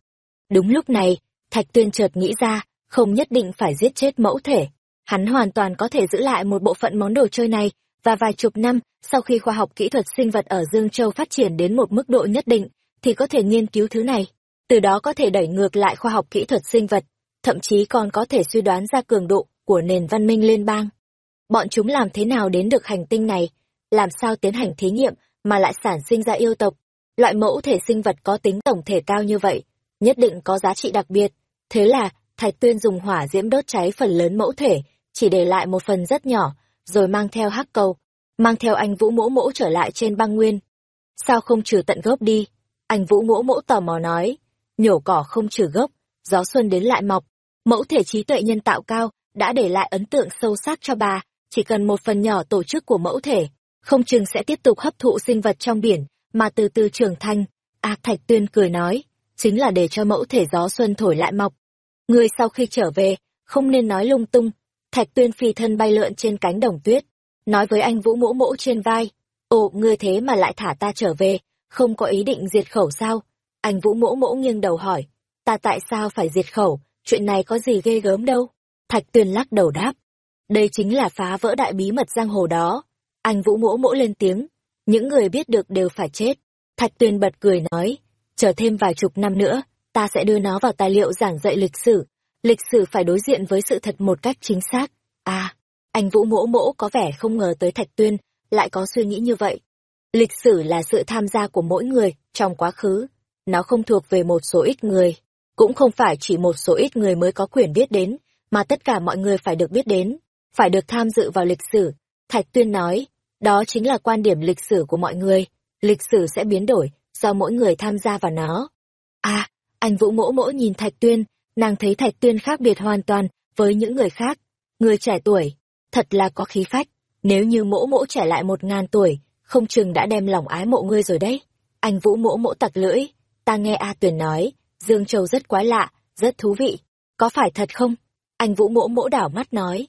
Đúng lúc này, Thạch Tuyên chợt nghĩ ra, không nhất định phải giết chết mẫu thể. Hắn hoàn toàn có thể giữ lại một bộ phận món đồ chơi này, và vài chục năm sau khi khoa học kỹ thuật sinh vật ở Dương Châu phát triển đến một mức độ nhất định, thì có thể nghiên cứu thứ này. Từ đó có thể đẩy ngược lại khoa học kỹ thuật sinh vật, thậm chí còn có thể suy đoán ra cường độ của nền văn minh liên bang. Bọn chúng làm thế nào đến được hành tinh này? Làm sao tiến hành thí nghiệm mà lại sản sinh ra yêu tộc? Loại mẫu thể sinh vật có tính tổng thể cao như vậy, nhất định có giá trị đặc biệt. Thế là, Thạch Tuyên dùng hỏa diễm đốt cháy phần lớn mẫu thể, chỉ để lại một phần rất nhỏ, rồi mang theo hắc cầu, mang theo anh Vũ Mỗ Mỗ trở lại trên băng nguyên. Sao không trừ tận gốc đi? Anh Vũ Mỗ Mỗ tò mò nói, nhổ cỏ không trừ gốc, gió xuân đến lại mọc. Mẫu thể trí tuệ nhân tạo cao đã để lại ấn tượng sâu sắc cho bà, chỉ cần một phần nhỏ tổ chức của mẫu thể, không chừng sẽ tiếp tục hấp thụ sinh vật trong biển, mà từ từ trưởng thành. A Thạch Tuyên cười nói, chính là để cho mẫu thể gió xuân thổi lại mọc. Ngươi sau khi trở về, không nên nói lung tung. Thạch Tuyên phi thân bay lượn trên cánh đồng tuyết, nói với anh Vũ Mỗ Mỗ trên vai, "Ồ, ngươi thế mà lại thả ta trở về, không có ý định diệt khẩu sao?" Anh Vũ Mỗ Mỗ nghiêng đầu hỏi, "Ta tại sao phải diệt khẩu, chuyện này có gì ghê gớm đâu?" Thạch Tuyên lắc đầu đáp, "Đây chính là phá vỡ đại bí mật giang hồ đó." Anh Vũ Mỗ Mỗ lên tiếng, "Những người biết được đều phải chết." Thạch Tuyên bật cười nói, "Chờ thêm vài chục năm nữa, ta sẽ đưa nó vào tài liệu giảng dạy lịch sử. Lịch sử phải đối diện với sự thật một cách chính xác. À, anh Vũ Mỗ Mỗ có vẻ không ngờ tới Thạch Tuyên, lại có suy nghĩ như vậy. Lịch sử là sự tham gia của mỗi người trong quá khứ. Nó không thuộc về một số ít người. Cũng không phải chỉ một số ít người mới có quyền biết đến, mà tất cả mọi người phải được biết đến, phải được tham dự vào lịch sử. Thạch Tuyên nói, đó chính là quan điểm lịch sử của mọi người. Lịch sử sẽ biến đổi do mỗi người tham gia vào nó. À, anh Vũ Mỗ Mỗ nhìn Thạch Tuyên, nàng thấy Thạch Tuyên khác biệt hoàn toàn với những người khác. Người trẻ tuổi, thật là có khí phách. Nếu như Mỗ Mỗ trẻ lại một ngàn tuổi, không chừng đã đem lòng ái mộ ngươi rồi đấy. Anh Vũ Mỗ Mỗ tặc lưỡi, ta nghe A Tuyền nói, Dương Châu rất quái lạ, rất thú vị. Có phải thật không? Anh Vũ Mỗ Mỗ đảo mắt nói.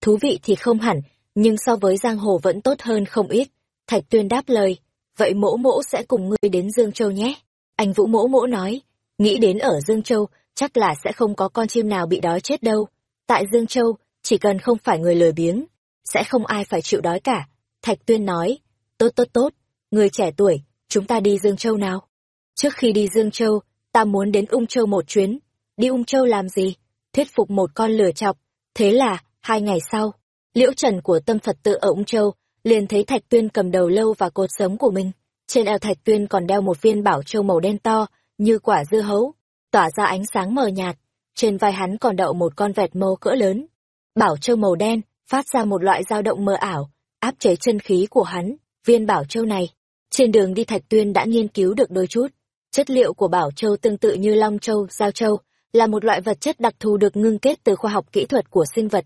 Thú vị thì không hẳn, nhưng so với giang hồ vẫn tốt hơn không ít. Thạch Tuyên đáp lời, vậy Mỗ Mỗ sẽ cùng ngươi đến Dương Châu nhé. Anh Vũ Mỗ Mỗ nói, Nghĩ đến ở Dương Châu, chắc là sẽ không có con chim nào bị đói chết đâu. Tại Dương Châu, chỉ cần không phải người lười biếng, sẽ không ai phải chịu đói cả. Thạch Tuyên nói, tốt tốt tốt, người trẻ tuổi, chúng ta đi Dương Châu nào. Trước khi đi Dương Châu, ta muốn đến Ung Châu một chuyến. Đi Ung Châu làm gì? Thuyết phục một con lửa chọc. Thế là, hai ngày sau, liễu trần của tâm Phật tự ở Ung Châu liền thấy Thạch Tuyên cầm đầu lâu và cột sống của mình. Trên eo Thạch Tuyên còn đeo một viên bảo châu màu đen to, như quả dưa hấu, tỏa ra ánh sáng mờ nhạt. trên vai hắn còn đậu một con vẹt mâu cỡ lớn. Bảo châu màu đen, phát ra một loại dao động mơ ảo, áp chế chân khí của hắn, viên bảo châu này. Trên đường đi Thạch Tuyên đã nghiên cứu được đôi chút. Chất liệu của bảo châu tương tự như long châu, giao châu, là một loại vật chất đặc thù được ngưng kết từ khoa học kỹ thuật của sinh vật.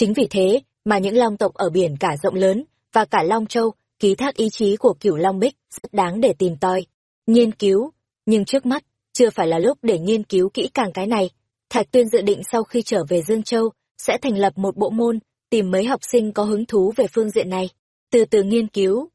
Chính vì thế mà những long tộc ở biển cả rộng lớn và cả Long Châu ký thác ý chí của cửu Long Bích rất đáng để tìm tòi, nghiên cứu. Nhưng trước mắt, chưa phải là lúc để nghiên cứu kỹ càng cái này. Thạch Tuyên dự định sau khi trở về Dương Châu, sẽ thành lập một bộ môn, tìm mấy học sinh có hứng thú về phương diện này, từ từ nghiên cứu.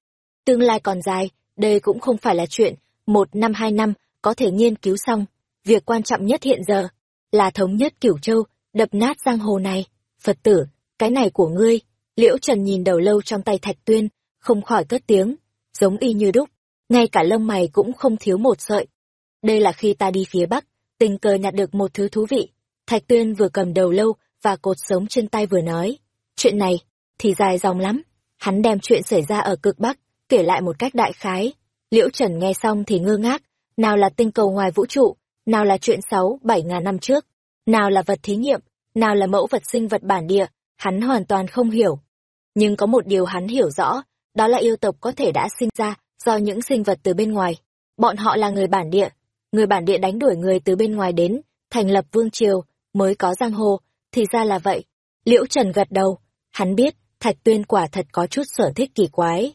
Tương lai còn dài, đây cũng không phải là chuyện, một năm hai năm, có thể nghiên cứu xong. Việc quan trọng nhất hiện giờ, là thống nhất cửu châu, đập nát giang hồ này. Phật tử, cái này của ngươi, liễu trần nhìn đầu lâu trong tay thạch tuyên, không khỏi cất tiếng, giống y như đúc, ngay cả lông mày cũng không thiếu một sợi. Đây là khi ta đi phía bắc, tình cờ nhặt được một thứ thú vị. Thạch tuyên vừa cầm đầu lâu và cột sống trên tay vừa nói. Chuyện này, thì dài dòng lắm. Hắn đem chuyện xảy ra ở cực bắc, kể lại một cách đại khái. Liễu Trần nghe xong thì ngơ ngác, nào là tinh cầu ngoài vũ trụ, nào là chuyện sáu, bảy ngàn năm trước, nào là vật thí nghiệm, nào là mẫu vật sinh vật bản địa, hắn hoàn toàn không hiểu. Nhưng có một điều hắn hiểu rõ, đó là yêu tộc có thể đã sinh ra do những sinh vật từ bên ngoài. Bọn họ là người bản địa, người bản địa đánh đuổi người từ bên ngoài đến, thành lập vương triều, mới có giang hồ, thì ra là vậy. Liễu Trần gật đầu, hắn biết, Thạch Tuyên quả thật có chút sở thích kỳ quái.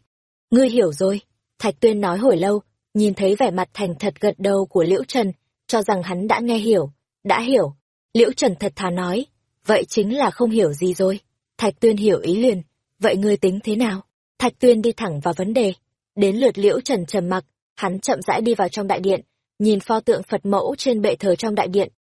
Ngươi hiểu rồi, Thạch Tuyên nói hồi lâu, nhìn thấy vẻ mặt thành thật gật đầu của Liễu Trần, cho rằng hắn đã nghe hiểu, đã hiểu. Liễu Trần thật thà nói, vậy chính là không hiểu gì rồi. Thạch Tuyên hiểu ý liền, vậy ngươi tính thế nào? Thạch Tuyên đi thẳng vào vấn đề. Đến lượt Liễu Trần trầm mặc, hắn chậm rãi đi vào trong đại điện, nhìn pho tượng Phật mẫu trên bệ thờ trong đại điện.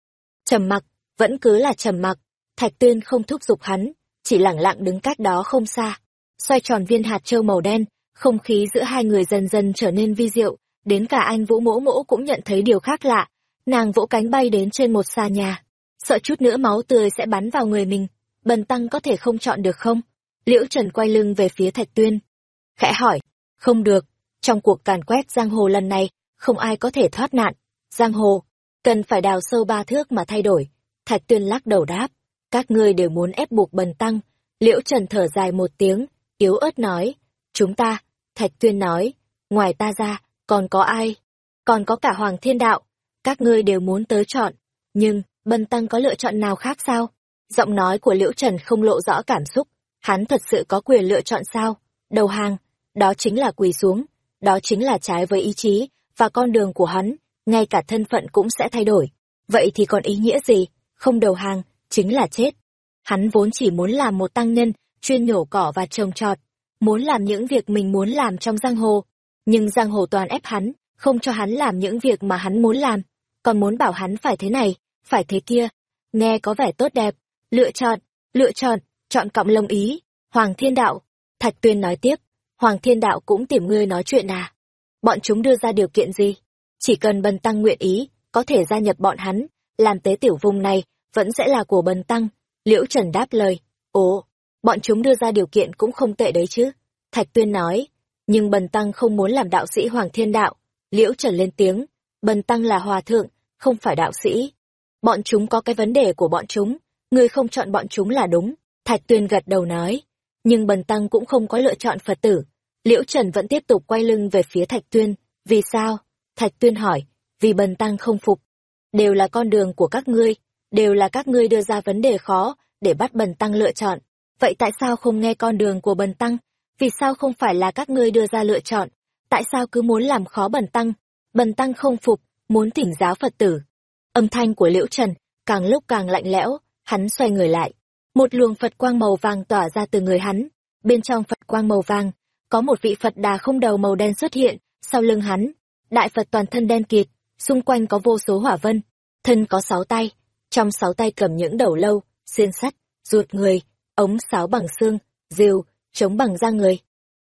Trầm mặc, vẫn cứ là trầm mặc, Thạch Tuyên không thúc giục hắn, chỉ lặng lặng đứng cách đó không xa. Xoay tròn viên hạt châu màu đen, không khí giữa hai người dần dần trở nên vi diệu, đến cả anh Vũ Mỗ Mỗ cũng nhận thấy điều khác lạ. Nàng vỗ cánh bay đến trên một xa nhà, sợ chút nữa máu tươi sẽ bắn vào người mình. Bần tăng có thể không chọn được không? Liễu Trần quay lưng về phía Thạch Tuyên. Khẽ hỏi, không được, trong cuộc càn quét giang hồ lần này, không ai có thể thoát nạn. Giang hồ, cần phải đào sâu ba thước mà thay đổi. Thạch Tuyên lắc đầu đáp, các ngươi đều muốn ép buộc bần tăng. Liễu Trần thở dài một tiếng, yếu ớt nói, chúng ta, Thạch Tuyên nói, ngoài ta ra, còn có ai? Còn có cả Hoàng Thiên Đạo, các ngươi đều muốn tới chọn, nhưng, bần tăng có lựa chọn nào khác sao? Giọng nói của Liễu Trần không lộ rõ cảm xúc, hắn thật sự có quyền lựa chọn sao? Đầu hàng, đó chính là quỳ xuống, đó chính là trái với ý chí, và con đường của hắn, ngay cả thân phận cũng sẽ thay đổi. Vậy thì còn ý nghĩa gì? Không đầu hàng, chính là chết. Hắn vốn chỉ muốn làm một tăng nhân, chuyên nhổ cỏ và trồng trọt, muốn làm những việc mình muốn làm trong giang hồ. Nhưng giang hồ toàn ép hắn, không cho hắn làm những việc mà hắn muốn làm, còn muốn bảo hắn phải thế này, phải thế kia. Nghe có vẻ tốt đẹp, lựa chọn, lựa chọn, chọn cọng lông ý, Hoàng Thiên Đạo. Thạch Tuyên nói tiếp, Hoàng Thiên Đạo cũng tìm ngươi nói chuyện à. Bọn chúng đưa ra điều kiện gì? Chỉ cần bần tăng nguyện ý, có thể gia nhập bọn hắn, làm tế tiểu vùng này, vẫn sẽ là của bần tăng. Liễu Trần đáp lời, ồ, bọn chúng đưa ra điều kiện cũng không tệ đấy chứ. Thạch Tuyên nói, nhưng bần tăng không muốn làm đạo sĩ Hoàng Thiên Đạo. Liễu Trần lên tiếng, bần tăng là hòa thượng, không phải đạo sĩ. Bọn chúng có cái vấn đề của bọn chúng, ngươi không chọn bọn chúng là đúng. Thạch Tuyên gật đầu nói, nhưng bần tăng cũng không có lựa chọn Phật tử. Liễu Trần vẫn tiếp tục quay lưng về phía Thạch Tuyên, vì sao? Thạch Tuyên hỏi, vì bần tăng không phục. Đều là con đường của các ngươi, đều là các ngươi đưa ra vấn đề khó, để bắt bần tăng lựa chọn. Vậy tại sao không nghe con đường của bần tăng? Vì sao không phải là các ngươi đưa ra lựa chọn? Tại sao cứ muốn làm khó bần tăng? Bần tăng không phục, muốn thỉnh giáo Phật tử. Âm thanh của Liễu Trần càng lúc càng lạnh lẽo, hắn xoay người lại. Một luồng Phật quang màu vàng tỏa ra từ người hắn. Bên trong Phật quang màu vàng, có một vị Phật đà không đầu màu đen xuất hiện, sau lưng hắn. Đại Phật toàn thân đen kịt, xung quanh có vô số hỏa vân, thân có sáu tay, trong sáu tay cầm những đầu lâu, xiên sắt, ruột người, ống sáo bằng xương, rìu, chống bằng da người.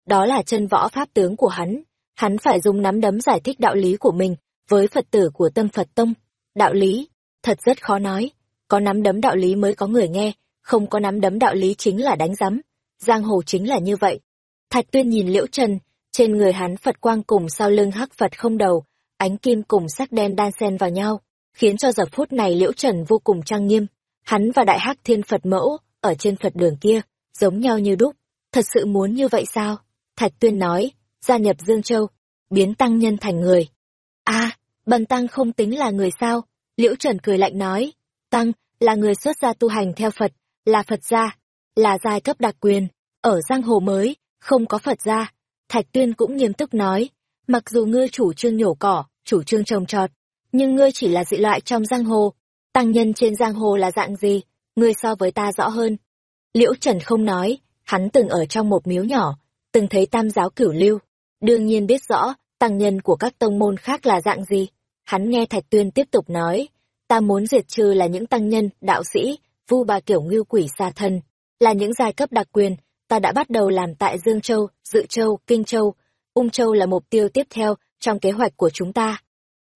Đó là chân võ pháp tướng của hắn, hắn phải dùng nắm đấm giải thích đạo lý của mình với Phật tử của tâm Phật Tông. Đạo lý, thật rất khó nói, có nắm đấm đạo lý mới có người nghe, không có nắm đấm đạo lý chính là đánh rắm Giang hồ chính là như vậy. Thạch Tuyên nhìn Liễu Trần, trên người hắn Phật quang cùng sau lưng hắc Phật không đầu, ánh kim cùng sắc đen đan xen vào nhau, khiến cho giờ phút này Liễu Trần vô cùng trang nghiêm. Hắn và Đại Hắc Thiên Phật Mẫu, ở trên Phật đường kia, giống nhau như đúc. Thật sự muốn như vậy sao? Thạch Tuyên nói, gia nhập Dương Châu, biến tăng nhân thành người. a bần tăng không tính là người sao? Liễu Trần cười lạnh nói, tăng, là người xuất gia tu hành theo Phật, là Phật gia, là giai cấp đặc quyền, ở giang hồ mới, không có Phật gia. Thạch Tuyên cũng nghiêm túc nói, mặc dù ngươi chủ trương nhổ cỏ, chủ trương trồng trọt, nhưng ngươi chỉ là dị loại trong giang hồ. Tăng nhân trên giang hồ là dạng gì, ngươi so với ta rõ hơn. Liễu Trần không nói, hắn từng ở trong một miếu nhỏ, từng thấy tam giáo cửu lưu, đương nhiên biết rõ tăng nhân của các tông môn khác là dạng gì. Hắn nghe Thạch Tuyên tiếp tục nói, ta muốn diệt trừ là những tăng nhân, đạo sĩ, vu bà kiểu ngưu quỷ xa thân, là những giai cấp đặc quyền, ta đã bắt đầu làm tại Dương Châu, Dự Châu, Kinh Châu, Ung Châu là mục tiêu tiếp theo trong kế hoạch của chúng ta.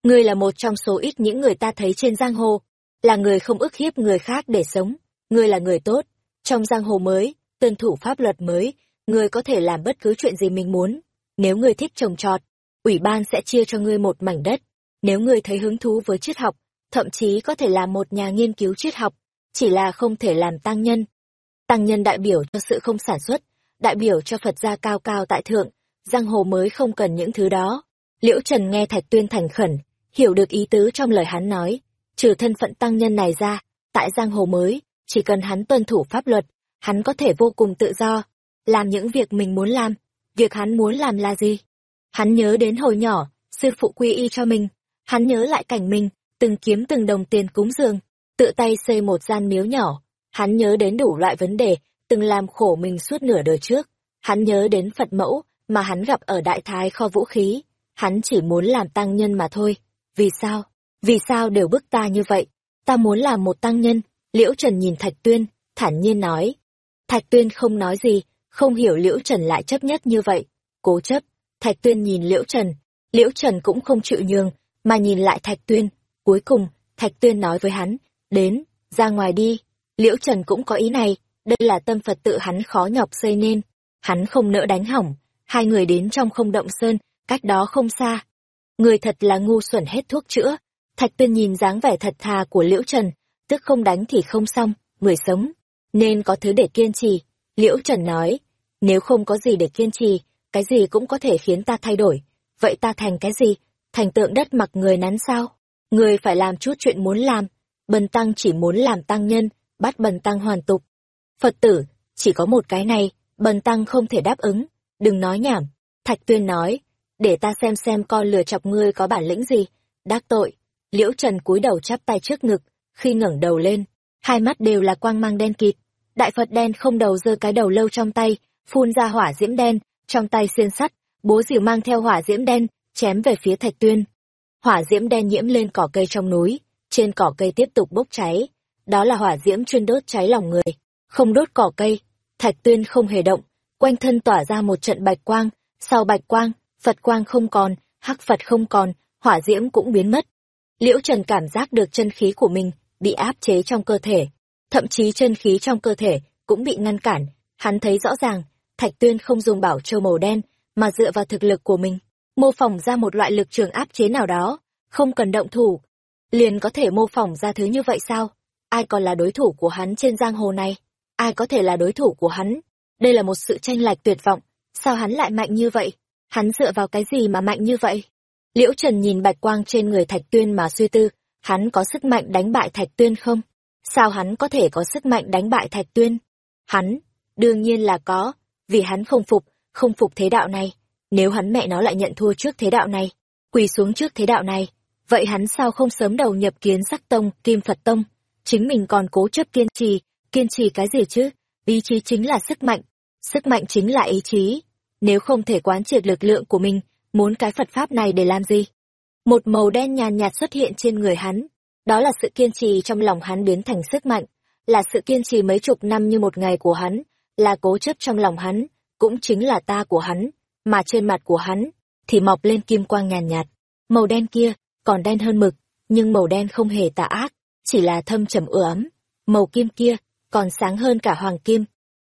Ngươi là một trong số ít những người ta thấy trên giang hồ, là người không ức hiếp người khác để sống, ngươi là người tốt. Trong giang hồ mới, tuân thủ pháp luật mới, ngươi có thể làm bất cứ chuyện gì mình muốn. Nếu ngươi thích trồng trọt, ủy ban sẽ chia cho ngươi một mảnh đất. Nếu ngươi thấy hứng thú với triết học, thậm chí có thể làm một nhà nghiên cứu triết học, chỉ là không thể làm tăng nhân. Tăng nhân đại biểu cho sự không sản xuất, đại biểu cho Phật gia cao cao tại thượng, giang hồ mới không cần những thứ đó. Liễu Trần nghe Thạch Tuyên thành khẩn, hiểu được ý tứ trong lời hắn nói, trừ thân phận tăng nhân này ra, tại giang hồ mới, chỉ cần hắn tuân thủ pháp luật, hắn có thể vô cùng tự do, làm những việc mình muốn làm. Việc hắn muốn làm là gì? Hắn nhớ đến hồi nhỏ, sư phụ quy y cho mình, hắn nhớ lại cảnh mình, từng kiếm từng đồng tiền cúng dường, tự tay xây một gian miếu nhỏ, hắn nhớ đến đủ loại vấn đề, từng làm khổ mình suốt nửa đời trước, hắn nhớ đến Phật mẫu, mà hắn gặp ở đại thái kho vũ khí, hắn chỉ muốn làm tăng nhân mà thôi. Vì sao? Vì sao đều bức ta như vậy? Ta muốn làm một tăng nhân. Liễu Trần nhìn Thạch Tuyên, thản nhiên nói. Thạch Tuyên không nói gì, không hiểu Liễu Trần lại chấp nhất như vậy. Cố chấp, Thạch Tuyên nhìn Liễu Trần. Liễu Trần cũng không chịu nhường, mà nhìn lại Thạch Tuyên. Cuối cùng, Thạch Tuyên nói với hắn, đến, ra ngoài đi. Liễu Trần cũng có ý này, đây là tâm Phật tự hắn khó nhọc xây nên. Hắn không nỡ đánh hỏng, hai người đến trong không động sơn, cách đó không xa. Người thật là ngu xuẩn hết thuốc chữa. Thạch tuyên nhìn dáng vẻ thật thà của Liễu Trần, tức không đánh thì không xong, người sống. Nên có thứ để kiên trì. Liễu Trần nói, nếu không có gì để kiên trì, cái gì cũng có thể khiến ta thay đổi. Vậy ta thành cái gì? Thành tượng đất mặc người nắn sao? Người phải làm chút chuyện muốn làm. Bần tăng chỉ muốn làm tăng nhân, bắt bần tăng hoàn tục. Phật tử, chỉ có một cái này, bần tăng không thể đáp ứng. Đừng nói nhảm. Thạch tuyên nói, để ta xem xem con lừa chọc ngươi có bản lĩnh gì. Đắc tội. Liễu Trần cúi đầu chắp tay trước ngực, khi ngẩng đầu lên, hai mắt đều là quang mang đen kịt. Đại Phật đen không đầu giơ cái đầu lâu trong tay, phun ra hỏa diễm đen, trong tay xiên sắt, bố dìu mang theo hỏa diễm đen, chém về phía Thạch Tuyên. Hỏa diễm đen nhiễm lên cỏ cây trong núi, trên cỏ cây tiếp tục bốc cháy. Đó là hỏa diễm chuyên đốt cháy lòng người, không đốt cỏ cây. Thạch Tuyên không hề động, quanh thân tỏa ra một trận bạch quang, sau bạch quang, Phật quang không còn, hắc Phật không còn, hỏa diễm cũng biến mất. Liễu Trần cảm giác được chân khí của mình bị áp chế trong cơ thể, thậm chí chân khí trong cơ thể cũng bị ngăn cản, hắn thấy rõ ràng, Thạch Tuyên không dùng bảo châu màu đen, mà dựa vào thực lực của mình, mô phỏng ra một loại lực trường áp chế nào đó, không cần động thủ, liền có thể mô phỏng ra thứ như vậy sao? Ai còn là đối thủ của hắn trên giang hồ này? Ai có thể là đối thủ của hắn? Đây là một sự tranh lệch tuyệt vọng, sao hắn lại mạnh như vậy? Hắn dựa vào cái gì mà mạnh như vậy? Liễu Trần nhìn bạch quang trên người Thạch Tuyên mà suy tư, hắn có sức mạnh đánh bại Thạch Tuyên không? Sao hắn có thể có sức mạnh đánh bại Thạch Tuyên? Hắn, đương nhiên là có, vì hắn không phục, không phục thế đạo này. Nếu hắn mẹ nó lại nhận thua trước thế đạo này, quỳ xuống trước thế đạo này, vậy hắn sao không sớm đầu nhập kiến sắc tông, kim Phật tông? Chính mình còn cố chấp kiên trì, kiên trì cái gì chứ? Ý chí chính là sức mạnh, sức mạnh chính là ý chí. Nếu không thể quán triệt lực lượng của mình, muốn cái Phật Pháp này để làm gì? Một màu đen nhàn nhạt xuất hiện trên người hắn. Đó là sự kiên trì trong lòng hắn biến thành sức mạnh, là sự kiên trì mấy chục năm như một ngày của hắn, là cố chấp trong lòng hắn, cũng chính là ta của hắn, mà trên mặt của hắn thì mọc lên kim quang nhàn nhạt. Màu đen kia còn đen hơn mực, nhưng màu đen không hề tà ác, chỉ là thâm trầm ưa ấm. Màu kim kia còn sáng hơn cả hoàng kim,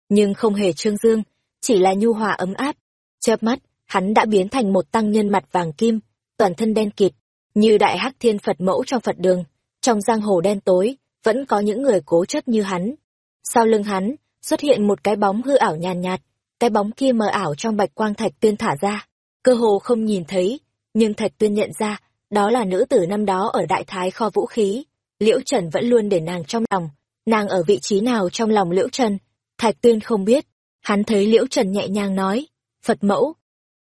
nhưng không hề trương dương, chỉ là nhu hòa ấm áp. Chớp mắt, hắn đã biến thành một tăng nhân mặt vàng kim, toàn thân đen kịt, như đại hắc thiên Phật mẫu trong Phật đường, trong giang hồ đen tối, vẫn có những người cố chấp như hắn. Sau lưng hắn, xuất hiện một cái bóng hư ảo nhàn nhạt, cái bóng kia mờ ảo trong bạch quang thạch tuyên thả ra, cơ hồ không nhìn thấy, nhưng thạch tuyên nhận ra, đó là nữ tử năm đó ở đại thái kho vũ khí. Liễu Trần vẫn luôn để nàng trong lòng, nàng ở vị trí nào trong lòng Liễu Trần, thạch tuyên không biết, hắn thấy Liễu Trần nhẹ nhàng nói, Phật mẫu,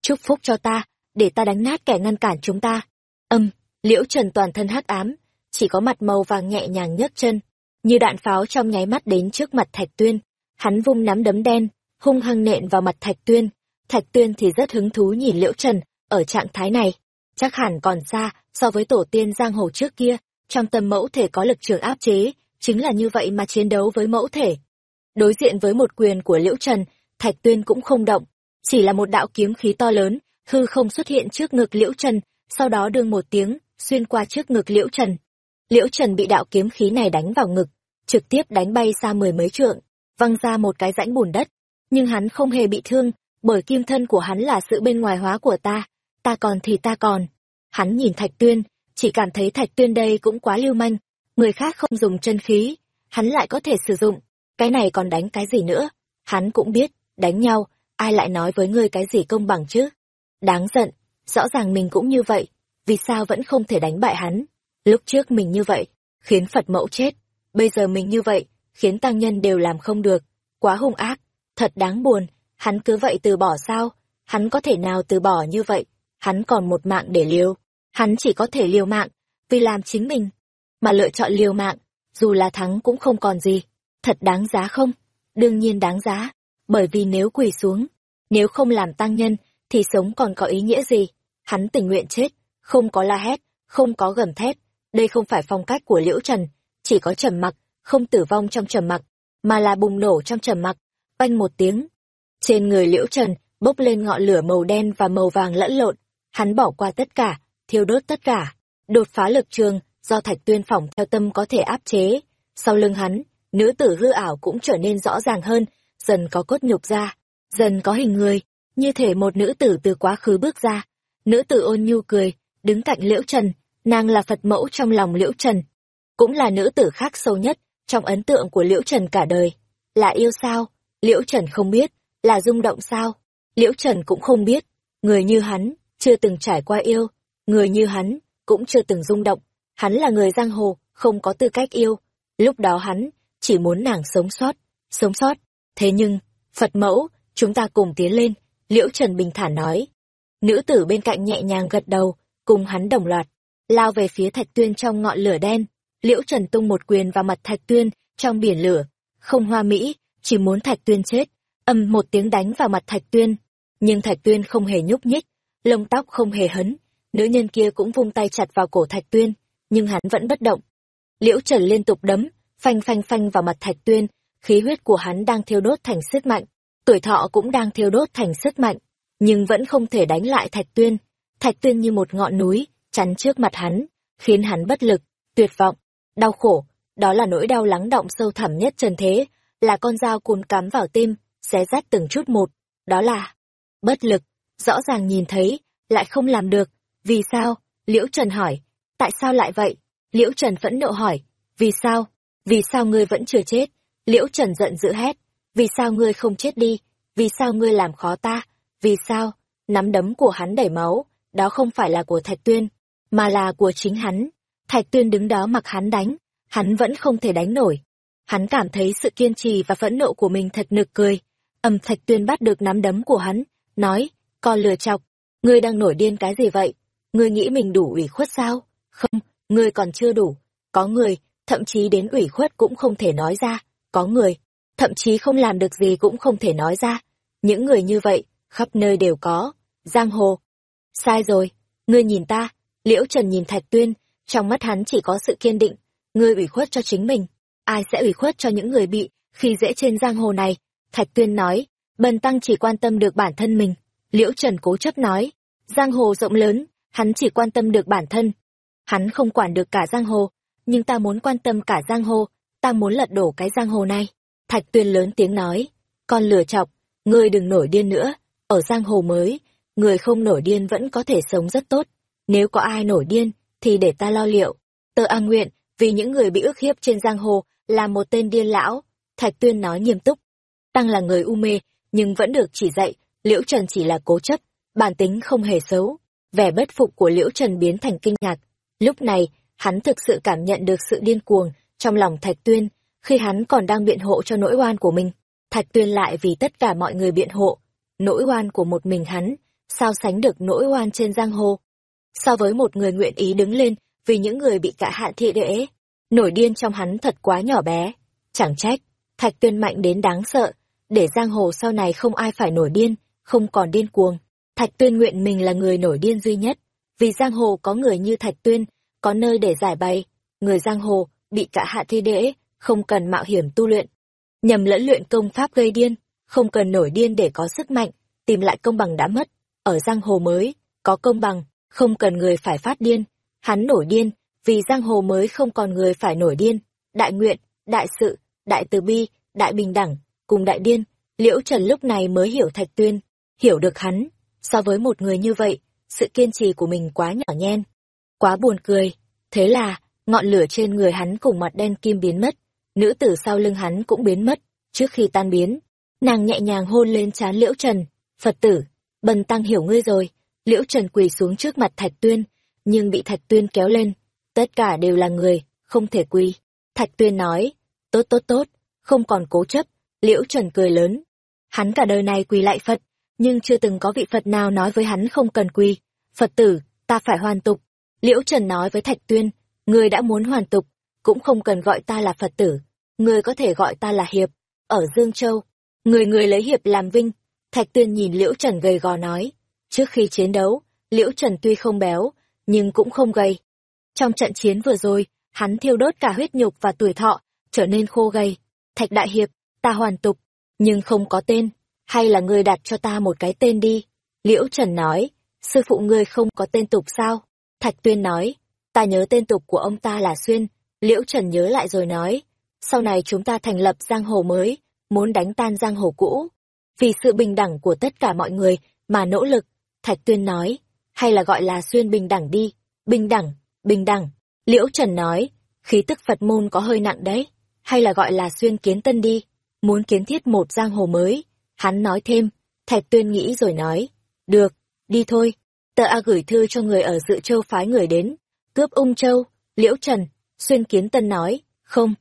chúc phúc cho ta, để ta đánh nát kẻ ngăn cản chúng ta. Âm, Liễu Trần toàn thân hắc ám, chỉ có mặt màu vàng nhẹ nhàng nhấc chân, như đạn pháo trong nháy mắt đến trước mặt Thạch Tuyên. Hắn vung nắm đấm đen, hung hăng nện vào mặt Thạch Tuyên. Thạch Tuyên thì rất hứng thú nhìn Liễu Trần, ở trạng thái này, chắc hẳn còn xa so với tổ tiên giang hồ trước kia, trong tâm mẫu thể có lực trường áp chế, chính là như vậy mà chiến đấu với mẫu thể. Đối diện với một quyền của Liễu Trần, Thạch Tuyên cũng không động, chỉ là một đạo kiếm khí to lớn, hư không xuất hiện trước ngực Liễu Trần, sau đó đương một tiếng, xuyên qua trước ngực Liễu Trần. Liễu Trần bị đạo kiếm khí này đánh vào ngực, trực tiếp đánh bay xa mười mấy trượng, văng ra một cái rãnh bùn đất. Nhưng hắn không hề bị thương, bởi kim thân của hắn là sự bên ngoài hóa của ta, ta còn thì ta còn. Hắn nhìn Thạch Tuyên, chỉ cảm thấy Thạch Tuyên đây cũng quá lưu manh, người khác không dùng chân khí, hắn lại có thể sử dụng, cái này còn đánh cái gì nữa? Hắn cũng biết, đánh nhau, ai lại nói với ngươi cái gì công bằng chứ? Đáng giận, rõ ràng mình cũng như vậy, vì sao vẫn không thể đánh bại hắn? Lúc trước mình như vậy, khiến Phật mẫu chết, bây giờ mình như vậy, khiến tăng nhân đều làm không được, quá hung ác, thật đáng buồn, hắn cứ vậy từ bỏ sao? Hắn có thể nào từ bỏ như vậy? Hắn còn một mạng để liều, hắn chỉ có thể liều mạng, vì làm chính mình, mà lựa chọn liều mạng, dù là thắng cũng không còn gì, thật đáng giá không? Đương nhiên đáng giá, bởi vì nếu quỳ xuống, nếu không làm tăng nhân, thì sống còn có ý nghĩa gì? Hắn tình nguyện chết, không có la hét, không có gầm thét, đây không phải phong cách của Liễu Trần, chỉ có trầm mặc, không tử vong trong trầm mặc, mà là bùng nổ trong trầm mặc, oanh một tiếng. Trên người Liễu Trần bốc lên ngọn lửa màu đen và màu vàng lẫn lộn, hắn bỏ qua tất cả, thiêu đốt tất cả, đột phá lực trường do Thạch Tuyên phỏng theo tâm có thể áp chế. Sau lưng hắn, nữ tử hư ảo cũng trở nên rõ ràng hơn, dần có cốt nhục ra, dần có hình người, như thể một nữ tử từ quá khứ bước ra. Nữ tử ôn nhu cười, đứng cạnh Liễu Trần, nàng là Phật mẫu trong lòng Liễu Trần, cũng là nữ tử khác sâu nhất trong ấn tượng của Liễu Trần cả đời. Là yêu sao? Liễu Trần không biết, là rung động sao? Liễu Trần cũng không biết, người như hắn, chưa từng trải qua yêu, người như hắn, cũng chưa từng rung động, hắn là người giang hồ, không có tư cách yêu. Lúc đó hắn, chỉ muốn nàng sống sót, sống sót. Thế nhưng, Phật mẫu, chúng ta cùng tiến lên, Liễu Trần bình thản nói. Nữ tử bên cạnh nhẹ nhàng gật đầu, cùng hắn đồng loạt, lao về phía Thạch Tuyên trong ngọn lửa đen. Liễu Trần tung một quyền vào mặt Thạch Tuyên, trong biển lửa. Không hoa mỹ, chỉ muốn Thạch Tuyên chết. Âm một tiếng đánh vào mặt Thạch Tuyên. Nhưng Thạch Tuyên không hề nhúc nhích, lông tóc không hề hấn. Nữ nhân kia cũng vung tay chặt vào cổ Thạch Tuyên, nhưng hắn vẫn bất động. Liễu Trần liên tục đấm, phanh phanh phanh vào mặt Thạch Tuyên, khí huyết của hắn đang thiêu đốt thành sức mạnh, tuổi thọ cũng đang thiêu đốt thành sức mạnh, nhưng vẫn không thể đánh lại Thạch Tuyên. Thạch Tuyên như một ngọn núi, chắn trước mặt hắn, khiến hắn bất lực, tuyệt vọng, đau khổ, đó là nỗi đau lắng động sâu thẳm nhất trần thế, là con dao cùn cắm vào tim, xé rách từng chút một, đó là bất lực, rõ ràng nhìn thấy, lại không làm được, vì sao? Liễu Trần hỏi, tại sao lại vậy? Liễu Trần phẫn nộ hỏi, vì sao? Vì sao ngươi vẫn chưa chết? Liễu Trần giận dữ hét, vì sao ngươi không chết đi? Vì sao ngươi làm khó ta? Vì sao? Nắm đấm của hắn đẩy máu, đó không phải là của Thạch Tuyên, mà là của chính hắn. Thạch Tuyên đứng đó mặc hắn đánh, hắn vẫn không thể đánh nổi. Hắn cảm thấy sự kiên trì và phẫn nộ của mình thật nực cười. Âm Thạch Tuyên bắt được nắm đấm của hắn, nói, con lừa chọc, ngươi đang nổi điên cái gì vậy? Ngươi nghĩ mình đủ ủy khuất sao? Không, ngươi còn chưa đủ. Có người, thậm chí đến ủy khuất cũng không thể nói ra. Có người, thậm chí không làm được gì cũng không thể nói ra. Những người như vậy, khắp nơi đều có. Giang hồ. Sai rồi, ngươi nhìn ta, Liễu Trần nhìn Thạch Tuyên, trong mắt hắn chỉ có sự kiên định, ngươi ủy khuất cho chính mình, ai sẽ ủy khuất cho những người bị khi dễ trên giang hồ này? Thạch Tuyên nói, Bần tăng chỉ quan tâm được bản thân mình. Liễu Trần cố chấp nói, giang hồ rộng lớn, hắn chỉ quan tâm được bản thân. Hắn không quản được cả giang hồ, nhưng ta muốn quan tâm cả giang hồ, ta muốn lật đổ cái giang hồ này. Thạch Tuyên lớn tiếng nói, con lừa chọc, ngươi đừng nổi điên nữa, ở giang hồ mới, người không nổi điên vẫn có thể sống rất tốt. Nếu có ai nổi điên, thì để ta lo liệu. Tơ an nguyện, vì những người bị ức hiếp trên giang hồ là một tên điên lão, Thạch Tuyên nói nghiêm túc. Tăng là người u mê, nhưng vẫn được chỉ dạy, Liễu Trần chỉ là cố chấp, bản tính không hề xấu. Vẻ bất phục của Liễu Trần biến thành kinh ngạc. Lúc này, hắn thực sự cảm nhận được sự điên cuồng trong lòng Thạch Tuyên, khi hắn còn đang biện hộ cho nỗi oan của mình. Thạch Tuyên lại vì tất cả mọi người biện hộ, nỗi oan của một mình hắn, sao sánh được nỗi oan trên giang hồ. So với một người nguyện ý đứng lên vì những người bị cả hạn thị đệ, nổi điên trong hắn thật quá nhỏ bé. Chẳng trách, Thạch Tuyên mạnh đến đáng sợ, để giang hồ sau này không ai phải nổi điên, không còn điên cuồng. Thạch Tuyên nguyện mình là người nổi điên duy nhất, vì giang hồ có người như Thạch Tuyên, có nơi để giải bày, người giang hồ bị cả hạ thi đễ, không cần mạo hiểm tu luyện, nhầm lẫn luyện công pháp gây điên, không cần nổi điên để có sức mạnh, tìm lại công bằng đã mất. Ở giang hồ mới, có công bằng, không cần người phải phát điên. Hắn nổi điên, vì giang hồ mới không còn người phải nổi điên. Đại nguyện, đại sự, đại từ bi, đại bình đẳng, cùng đại điên. Liễu Trần lúc này mới hiểu Thạch Tuyên, hiểu được hắn. So với một người như vậy, sự kiên trì của mình quá nhỏ nhen, quá buồn cười. Thế là, ngọn lửa trên người hắn cùng mặt đen kim biến mất, nữ tử sau lưng hắn cũng biến mất, trước khi tan biến. Nàng nhẹ nhàng hôn lên trán Liễu Trần, Phật tử, bần tăng hiểu ngươi rồi, Liễu Trần quỳ xuống trước mặt Thạch Tuyên, nhưng bị Thạch Tuyên kéo lên, tất cả đều là người, không thể quỳ. Thạch Tuyên nói, tốt tốt tốt, không còn cố chấp, Liễu Trần cười lớn. Hắn cả đời này quỳ lại Phật, nhưng chưa từng có vị Phật nào nói với hắn không cần quỳ. Phật tử, ta phải hoàn tục. Liễu Trần nói với Thạch Tuyên, người đã muốn hoàn tục, cũng không cần gọi ta là Phật tử, người có thể gọi ta là Hiệp. Ở Dương Châu, người người lấy Hiệp làm vinh. Thạch Tuyên nhìn Liễu Trần gầy gò nói, trước khi chiến đấu, Liễu Trần tuy không béo, nhưng cũng không gầy. Trong trận chiến vừa rồi, hắn thiêu đốt cả huyết nhục và tuổi thọ, trở nên khô gầy. Thạch Đại Hiệp, ta hoàn tục, nhưng không có tên, hay là ngươi đặt cho ta một cái tên đi. Liễu Trần nói, sư phụ ngươi không có tên tục sao? Thạch Tuyên nói, ta nhớ tên tục của ông ta là Xuyên. Liễu Trần nhớ lại rồi nói, sau này chúng ta thành lập giang hồ mới, muốn đánh tan giang hồ cũ. Vì sự bình đẳng của tất cả mọi người mà nỗ lực, Thạch Tuyên nói, hay là gọi là Xuyên bình đẳng đi, bình đẳng, bình đẳng. Liễu Trần nói, khí tức Phật môn có hơi nặng đấy, hay là gọi là Xuyên kiến tân đi, muốn kiến thiết một giang hồ mới. Hắn nói thêm, Thạch Tuyên nghĩ rồi nói, được, đi thôi, tờ A gửi thư cho người ở Dự Châu phái người đến, cướp ung châu, Liễu Trần, Xuyên Kiến Tân nói, không,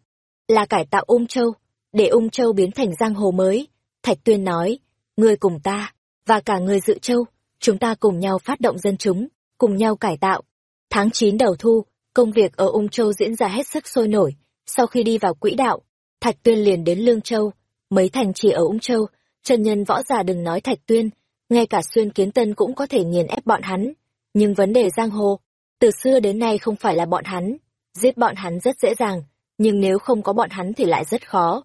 là cải tạo ung châu, để ung châu biến thành giang hồ mới. Thạch Tuyên nói, người cùng ta, và cả người Dự Châu, chúng ta cùng nhau phát động dân chúng, cùng nhau cải tạo. Tháng 9 đầu thu, công việc ở ung châu diễn ra hết sức sôi nổi, sau khi đi vào quỹ đạo, Thạch Tuyên liền đến Lương Châu, mấy thành trì ở ung châu, chân nhân võ giả đừng nói Thạch Tuyên, ngay cả xuyên kiến tân cũng có thể nghiền ép bọn hắn. Nhưng vấn đề giang hồ, từ xưa đến nay không phải là bọn hắn. Giết bọn hắn rất dễ dàng, nhưng nếu không có bọn hắn thì lại rất khó.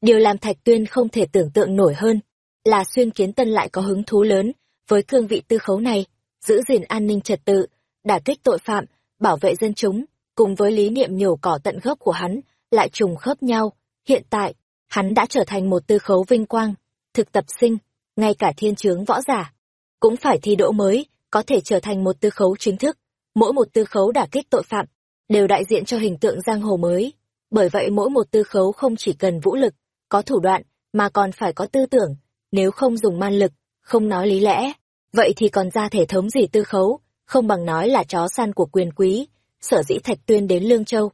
Điều làm Thạch Tuyên không thể tưởng tượng nổi hơn, là xuyên kiến tân lại có hứng thú lớn với cương vị tư khấu này, giữ gìn an ninh trật tự, đả kích tội phạm, bảo vệ dân chúng, cùng với lý niệm nhổ cỏ tận gốc của hắn, lại trùng khớp nhau. Hiện tại, hắn đã trở thành một tư khấu vinh quang, thực tập sinh, ngay cả thiên chướng võ giả, cũng phải thi đỗ mới, có thể trở thành một tư khấu chính thức. Mỗi một tư khấu đả kích tội phạm, đều đại diện cho hình tượng giang hồ mới. Bởi vậy mỗi một tư khấu không chỉ cần vũ lực, có thủ đoạn, mà còn phải có tư tưởng. Nếu không dùng man lực, không nói lý lẽ, vậy thì còn ra thể thống gì tư khấu, không bằng nói là chó săn của quyền quý. Sở dĩ Thạch Tuyên đến Lương Châu,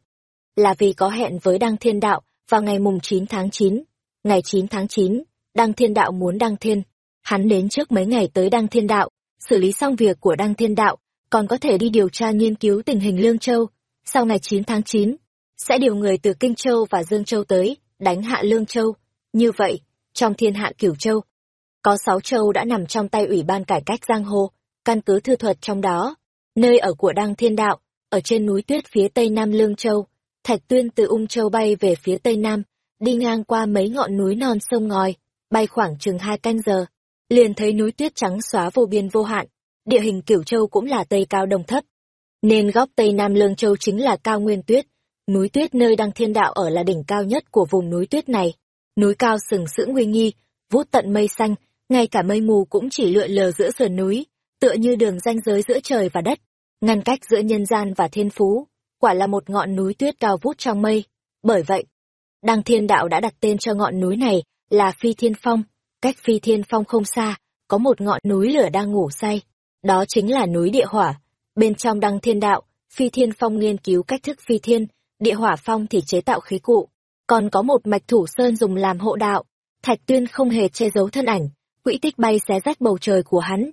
là vì có hẹn với Đăng Thiên Đạo vào ngày mùng 9 tháng 9. Ngày 9 tháng 9, Đăng Thiên Đạo muốn Đăng Thiên, Hắn đến trước mấy ngày tới Đăng Thiên Đạo, xử lý xong việc của Đăng Thiên Đạo, còn có thể đi điều tra nghiên cứu tình hình Lương Châu. Sau ngày 9 tháng 9, sẽ điều người từ Kinh Châu và Dương Châu tới, đánh hạ Lương Châu. Như vậy, trong thiên hạ cửu châu, có sáu châu đã nằm trong tay Ủy ban Cải cách Giang Hồ, căn cứ thư thuật trong đó. Nơi ở của Đăng Thiên Đạo, ở trên núi tuyết phía tây nam Lương Châu, Thạch Tuyên từ Ung Châu bay về phía tây nam, đi ngang qua mấy ngọn núi non sông ngòi, bay khoảng chừng hai canh giờ, liền thấy núi tuyết trắng xóa vô biên vô hạn, địa hình Cửu Châu cũng là tây cao đông thấp. Nên góc tây nam Lương Châu chính là cao nguyên tuyết, núi tuyết nơi Đăng Thiên Đạo ở là đỉnh cao nhất của vùng núi tuyết này. Núi cao sừng sững uy nghi, vút tận mây xanh, ngay cả mây mù cũng chỉ lượn lờ giữa sườn núi, tựa như đường ranh giới giữa trời và đất, ngăn cách giữa nhân gian và thiên phú. quả là một ngọn núi tuyết cao vút trong mây. Bởi vậy, Đăng Thiên Đạo đã đặt tên cho ngọn núi này là Phi Thiên Phong. Cách Phi Thiên Phong không xa, có một ngọn núi lửa đang ngủ say. Đó chính là núi địa hỏa. Bên trong Đăng Thiên Đạo, Phi Thiên Phong nghiên cứu cách thức phi thiên, địa hỏa phong thì chế tạo khí cụ. Còn có một mạch thủ sơn dùng làm hộ đạo. Thạch Tuyên không hề che giấu thân ảnh, quỹ tích bay xé rách bầu trời của hắn.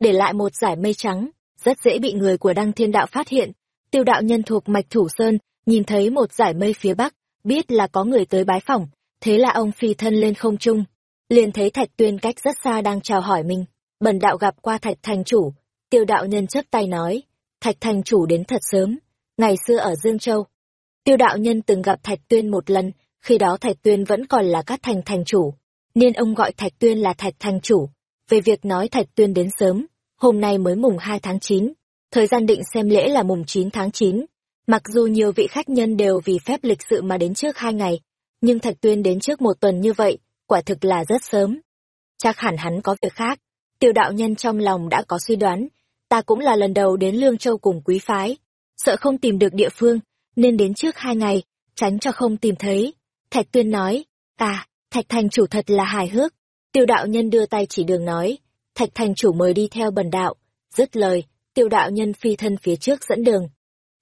Để lại một giải mây trắng, rất dễ bị người của Đăng Thiên Đạo phát hiện. Tiêu đạo nhân thuộc mạch thủ sơn, nhìn thấy một giải mây phía bắc, biết là có người tới bái phỏng, thế là ông phi thân lên không trung. Liền thấy Thạch Tuyên cách rất xa đang chào hỏi mình. Bần đạo gặp qua Thạch Thành Chủ. Tiêu đạo nhân chấp tay nói, Thạch Thành Chủ đến thật sớm, ngày xưa ở Dương Châu. Tiêu đạo nhân từng gặp Thạch Tuyên một lần, khi đó Thạch Tuyên vẫn còn là các Thành Thành Chủ, nên ông gọi Thạch Tuyên là Thạch Thành Chủ. Về việc nói Thạch Tuyên đến sớm, hôm nay mới mùng 2 tháng 9, thời gian định xem lễ là mùng 9 tháng 9. Mặc dù nhiều vị khách nhân đều vì phép lịch sự mà đến trước hai ngày, nhưng Thạch Tuyên đến trước một tuần như vậy, quả thực là rất sớm. Chắc hẳn hắn có việc khác. Tiêu đạo nhân trong lòng đã có suy đoán, ta cũng là lần đầu đến Lương Châu cùng quý phái, sợ không tìm được địa phương, nên đến trước hai ngày, tránh cho không tìm thấy. Thạch Tuyên nói, à, Thạch Thành chủ thật là hài hước. Tiêu đạo nhân đưa tay chỉ đường nói, Thạch Thành chủ mời đi theo bần đạo. Dứt lời, tiêu đạo nhân phi thân phía trước dẫn đường.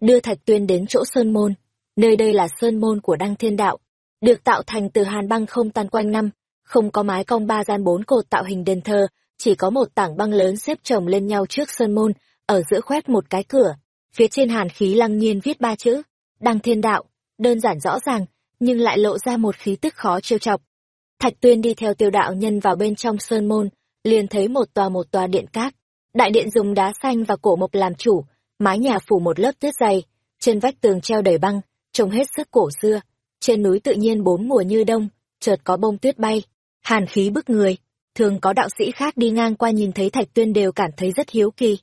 Đưa Thạch Tuyên đến chỗ Sơn Môn. Nơi đây là Sơn Môn của Đăng Thiên Đạo. Được tạo thành từ hàn băng không tan quanh năm, không có mái cong ba gian bốn cột tạo hình đền thờ, chỉ có một tảng băng lớn xếp chồng lên nhau trước Sơn Môn, ở giữa khoét một cái cửa. Phía trên hàn khí lăng nhiên viết ba chữ, Đăng Thiên Đạo, đơn giản rõ ràng, nhưng lại lộ ra một khí tức khó trêu chọc. Thạch Tuyên đi theo tiêu đạo nhân vào bên trong Sơn Môn, liền thấy một tòa một tòa điện cát. Đại điện dùng đá xanh và cổ mộc làm chủ, mái nhà phủ một lớp tuyết dày, trên vách tường treo đầy băng, trông hết sức cổ xưa. Trên núi tự nhiên bốn mùa như đông, chợt có bông tuyết bay, hàn khí bức người. Thường có đạo sĩ khác đi ngang qua nhìn thấy Thạch Tuyên đều cảm thấy rất hiếu kỳ.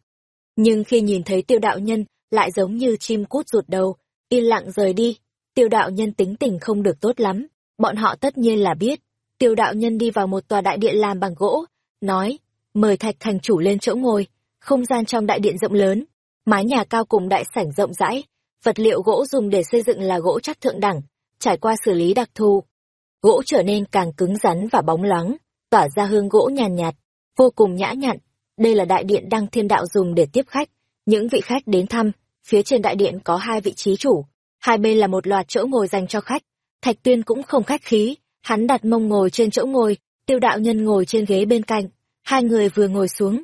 Nhưng khi nhìn thấy tiêu đạo nhân, lại giống như chim cút ruột đầu, yên lặng rời đi. Tiêu đạo nhân tính tình không được tốt lắm, bọn họ tất nhiên là biết. Tiêu đạo nhân đi vào một tòa đại điện làm bằng gỗ, nói, mời thạch thành chủ lên chỗ ngồi, không gian trong đại điện rộng lớn, mái nhà cao cùng đại sảnh rộng rãi, vật liệu gỗ dùng để xây dựng là gỗ chắc thượng đẳng, trải qua xử lý đặc thù. Gỗ trở nên càng cứng rắn và bóng loáng, tỏa ra hương gỗ nhàn nhạt, nhạt, vô cùng nhã nhặn. Đây là đại điện đăng thiên đạo dùng để tiếp khách, những vị khách đến thăm, phía trên đại điện có hai vị trí chủ, hai bên là một loạt chỗ ngồi dành cho khách. Thạch Tuyên cũng không khách khí, hắn đặt mông ngồi trên chỗ ngồi, tiêu đạo nhân ngồi trên ghế bên cạnh, hai người vừa ngồi xuống.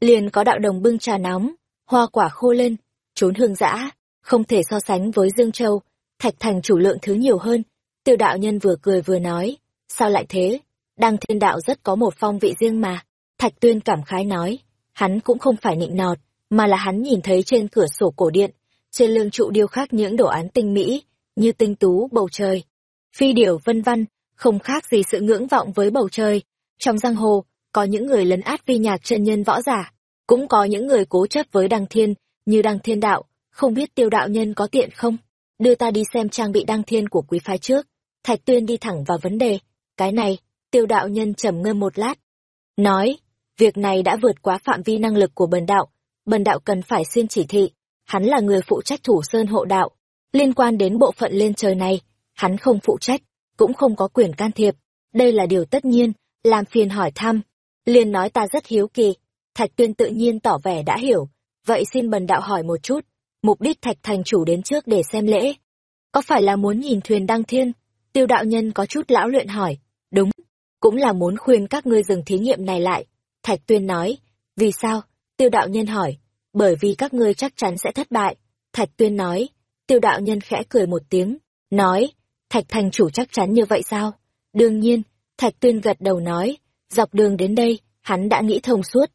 Liền có đạo đồng bưng trà nóng, hoa quả khô lên, trốn hương dã, không thể so sánh với Dương Châu, Thạch Thành chủ lượng thứ nhiều hơn. Tiêu đạo nhân vừa cười vừa nói, sao lại thế? Đăng thiên đạo rất có một phong vị riêng mà. Thạch Tuyên cảm khái nói, hắn cũng không phải nịnh nọt, mà là hắn nhìn thấy trên cửa sổ cổ điện, trên lương trụ điêu khắc những đồ án tinh mỹ, như tinh tú bầu trời, phi điểu vân văn, không khác gì sự ngưỡng vọng với bầu trời. Trong giang hồ, có những người lấn át vi nhạc chân nhân võ giả, cũng có những người cố chấp với đăng thiên, như đăng thiên đạo, không biết tiêu đạo nhân có tiện không? Đưa ta đi xem trang bị đăng thiên của quý phái trước. Thạch tuyên đi thẳng vào vấn đề. Cái này, tiêu đạo nhân trầm ngâm một lát. Nói, việc này đã vượt quá phạm vi năng lực của bần đạo, bần đạo cần phải xin chỉ thị. Hắn là người phụ trách thủ sơn hộ đạo. Liên quan đến bộ phận lên trời này, hắn không phụ trách, cũng không có quyền can thiệp. Đây là điều tất nhiên, làm phiền hỏi thăm. liền nói ta rất hiếu kỳ. Thạch tuyên tự nhiên tỏ vẻ đã hiểu. Vậy xin bần đạo hỏi một chút. Mục đích thạch thành chủ đến trước để xem lễ. Có phải là muốn nhìn thuyền đăng thiên? Tiêu đạo nhân có chút lão luyện hỏi. Đúng, cũng là muốn khuyên các ngươi dừng thí nghiệm này lại. Thạch tuyên nói. Vì sao? Tiêu đạo nhân hỏi bởi vì các ngươi chắc chắn sẽ thất bại. Thạch Tuyên nói, tiêu đạo nhân khẽ cười một tiếng, nói, Thạch thành chủ chắc chắn như vậy sao? Đương nhiên, Thạch Tuyên gật đầu nói, dọc đường đến đây, hắn đã nghĩ thông suốt.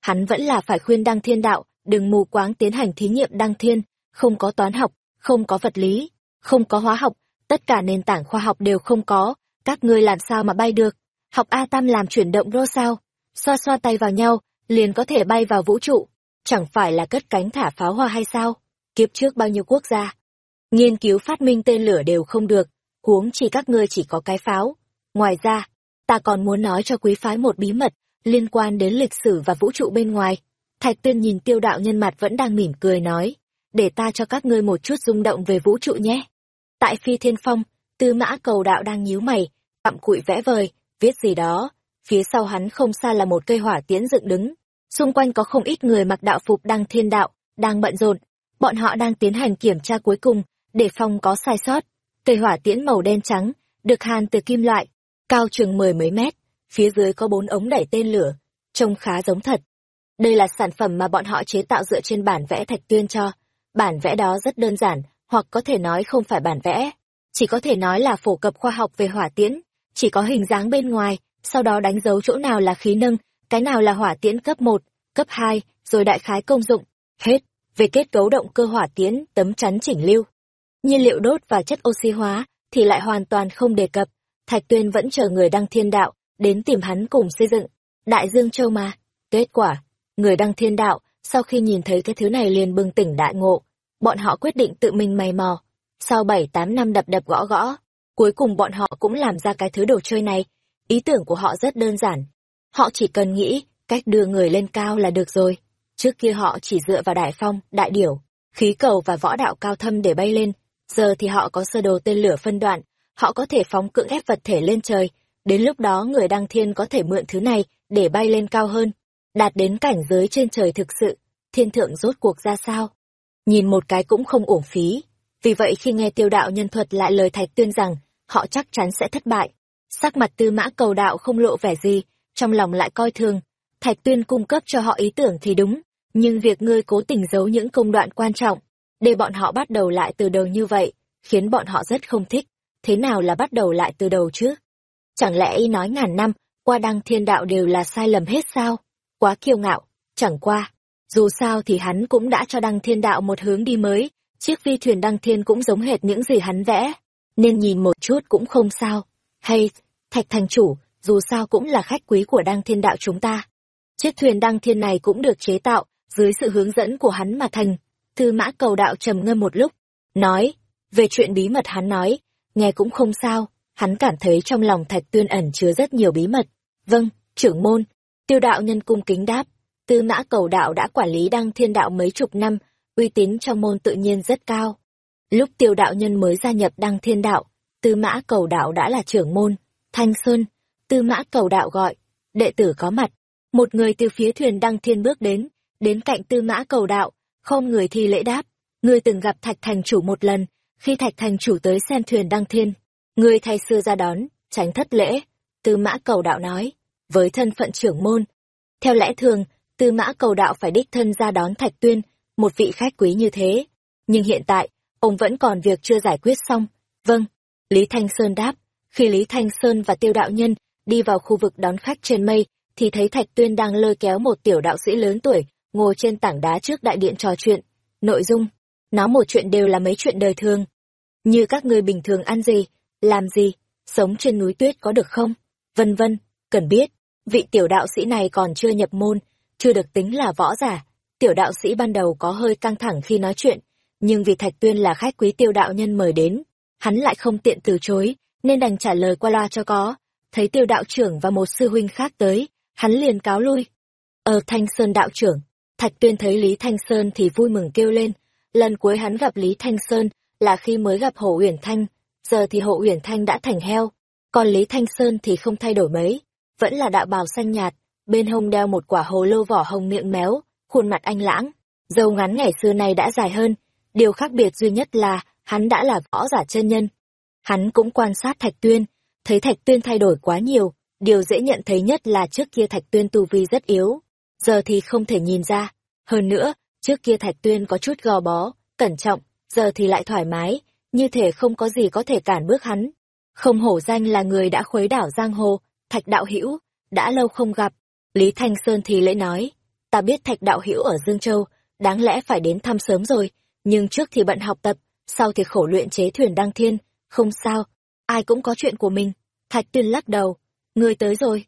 Hắn vẫn là phải khuyên Đăng Thiên Đạo, đừng mù quáng tiến hành thí nghiệm Đăng Thiên, không có toán học, không có vật lý, không có hóa học, tất cả nền tảng khoa học đều không có, các ngươi làm sao mà bay được? Học A Tam làm chuyển động rô sao? Xoa xoa tay vào nhau, liền có thể bay vào vũ trụ chẳng phải là cất cánh thả pháo hoa hay sao? Kiếp trước bao nhiêu quốc gia? Nghiên cứu phát minh tên lửa đều không được, huống chỉ các ngươi chỉ có cái pháo. Ngoài ra, ta còn muốn nói cho quý phái một bí mật liên quan đến lịch sử và vũ trụ bên ngoài. Thạch tuyên nhìn tiêu đạo nhân mặt vẫn đang mỉm cười nói, để ta cho các ngươi một chút rung động về vũ trụ nhé. Tại phi thiên phong, tư mã cầu đạo đang nhíu mày, cặm cụi vẽ vời, viết gì đó. Phía sau hắn không xa là một cây hỏa tiễn dựng đứng. Xung quanh có không ít người mặc đạo phục đang thiên đạo, đang bận rộn. Bọn họ đang tiến hành kiểm tra cuối cùng, để phòng có sai sót. Cây hỏa tiễn màu đen trắng, được hàn từ kim loại, cao chừng mười mấy mét. Phía dưới có bốn ống đẩy tên lửa, trông khá giống thật. Đây là sản phẩm mà bọn họ chế tạo dựa trên bản vẽ thạch tuyên cho. Bản vẽ đó rất đơn giản, hoặc có thể nói không phải bản vẽ. Chỉ có thể nói là phổ cập khoa học về hỏa tiễn, chỉ có hình dáng bên ngoài, sau đó đánh dấu chỗ nào là khí nâng, cái nào là hỏa tiễn cấp 1, cấp 2, rồi đại khái công dụng. Hết, về kết cấu động cơ hỏa tiễn, tấm chắn chỉnh lưu. Nhiên liệu đốt và chất oxy hóa thì lại hoàn toàn không đề cập. Thạch Tuyên vẫn chờ người đăng thiên đạo, đến tìm hắn cùng xây dựng. Đại Dương Châu mà. Kết quả, người đăng thiên đạo, sau khi nhìn thấy cái thứ này liền bừng tỉnh đại ngộ. Bọn họ quyết định tự mình mày mò. Sau bảy tám năm đập đập gõ gõ, cuối cùng bọn họ cũng làm ra cái thứ đồ chơi này. Ý tưởng của họ rất đơn giản. Họ chỉ cần nghĩ cách đưa người lên cao là được rồi. Trước kia họ chỉ dựa vào đại phong, đại điểu, khí cầu và võ đạo cao thâm để bay lên. Giờ thì họ có sơ đồ tên lửa phân đoạn, họ có thể phóng cưỡng ép vật thể lên trời. Đến lúc đó người đăng thiên có thể mượn thứ này để bay lên cao hơn, đạt đến cảnh giới trên trời thực sự. Thiên thượng rốt cuộc ra sao? Nhìn một cái cũng không uổng phí. Vì vậy khi nghe tiêu đạo nhân thuật lại lời thạch tuyên rằng họ chắc chắn sẽ thất bại. Sắc mặt tư mã cầu đạo không lộ vẻ gì, trong lòng lại coi thường. Thạch tuyên cung cấp cho họ ý tưởng thì đúng, nhưng việc ngươi cố tình giấu những công đoạn quan trọng, để bọn họ bắt đầu lại từ đầu như vậy, khiến bọn họ rất không thích. Thế nào là bắt đầu lại từ đầu chứ? Chẳng lẽ y nói ngàn năm, qua đăng thiên đạo đều là sai lầm hết sao? Quá kiêu ngạo, chẳng qua. Dù sao thì hắn cũng đã cho đăng thiên đạo một hướng đi mới, chiếc phi thuyền đăng thiên cũng giống hệt những gì hắn vẽ, nên nhìn một chút cũng không sao. Hay, thạch thành chủ, dù sao cũng là khách quý của đăng thiên đạo chúng ta. Chiếc thuyền đăng thiên này cũng được chế tạo, dưới sự hướng dẫn của hắn mà thành tư mã cầu đạo trầm ngâm một lúc, nói, về chuyện bí mật hắn nói, nghe cũng không sao, hắn cảm thấy trong lòng thạch tuyên ẩn chứa rất nhiều bí mật. Vâng, trưởng môn, tiêu đạo nhân cung kính đáp, tư mã cầu đạo đã quản lý đăng thiên đạo mấy chục năm, uy tín trong môn tự nhiên rất cao. Lúc tiêu đạo nhân mới gia nhập đăng thiên đạo, tư mã cầu đạo đã là trưởng môn, thanh sơn, tư mã cầu đạo gọi, đệ tử có mặt, một người từ phía thuyền đăng thiên bước đến, đến cạnh tư mã cầu đạo, không người thi lễ đáp, người từng gặp thạch thành chủ một lần, khi thạch thành chủ tới xem thuyền đăng thiên, người thay xưa ra đón, tránh thất lễ, tư mã cầu đạo nói, với thân phận trưởng môn. Theo lẽ thường, tư mã cầu đạo phải đích thân ra đón thạch tuyên, một vị khách quý như thế. Nhưng hiện tại, ông vẫn còn việc chưa giải quyết xong. Vâng, Lý Thanh Sơn đáp. Khi Lý Thanh Sơn và tiêu đạo nhân đi vào khu vực đón khách trên mây, thì thấy Thạch Tuyên đang lôi kéo một tiểu đạo sĩ lớn tuổi, ngồi trên tảng đá trước đại điện trò chuyện. Nội dung, nói một chuyện đều là mấy chuyện đời thường. Như các người bình thường ăn gì, làm gì, sống trên núi tuyết có được không? Vân vân, cần biết, vị tiểu đạo sĩ này còn chưa nhập môn, chưa được tính là võ giả. Tiểu đạo sĩ ban đầu có hơi căng thẳng khi nói chuyện, nhưng vì Thạch Tuyên là khách quý tiêu đạo nhân mời đến, hắn lại không tiện từ chối, nên đành trả lời qua loa cho có. Thấy tiêu đạo trưởng và một sư huynh khác tới, hắn liền cáo lui. Ờ Thanh Sơn đạo trưởng, Thạch Tuyên thấy Lý Thanh Sơn thì vui mừng kêu lên. Lần cuối hắn gặp Lý Thanh Sơn là khi mới gặp Hồ Uyển Thanh, giờ thì Hồ Uyển Thanh đã thành heo, còn Lý Thanh Sơn thì không thay đổi mấy, vẫn là đạo bào xanh nhạt, bên hông đeo một quả hồ lô vỏ hồng miệng méo, khuôn mặt anh lãng, dâu ngắn ngày xưa này đã dài hơn, điều khác biệt duy nhất là hắn đã là võ giả chân nhân. Hắn cũng quan sát Thạch Tuyên, thấy Thạch Tuyên thay đổi quá nhiều, điều dễ nhận thấy nhất là trước kia Thạch Tuyên tu vi rất yếu, giờ thì không thể nhìn ra. Hơn nữa, trước kia Thạch Tuyên có chút gò bó, cẩn trọng, giờ thì lại thoải mái, như thể không có gì có thể cản bước hắn. Không hổ danh là người đã khuấy đảo giang hồ, Thạch Đạo Hữu đã lâu không gặp. Lý Thanh Sơn thì lễ nói, ta biết Thạch Đạo Hữu ở Dương Châu, đáng lẽ phải đến thăm sớm rồi, nhưng trước thì bận học tập, sau thì khổ luyện chế thuyền đăng thiên, không sao, ai cũng có chuyện của mình. Thạch Tuyên lắc đầu, ngươi tới rồi.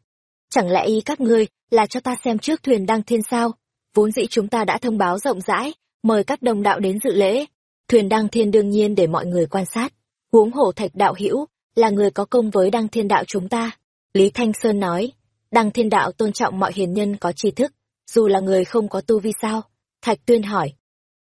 Chẳng lẽ ý các ngươi là cho ta xem trước thuyền đăng thiên sao? Vốn dĩ chúng ta đã thông báo rộng rãi, mời các đồng đạo đến dự lễ. Thuyền đăng thiên đương nhiên để mọi người quan sát. Huống hổ thạch đạo hữu là người có công với đăng thiên đạo chúng ta. Lý Thanh Sơn nói, đăng thiên đạo tôn trọng mọi hiền nhân có tri thức, dù là người không có tu vi sao. Thạch Tuyên hỏi,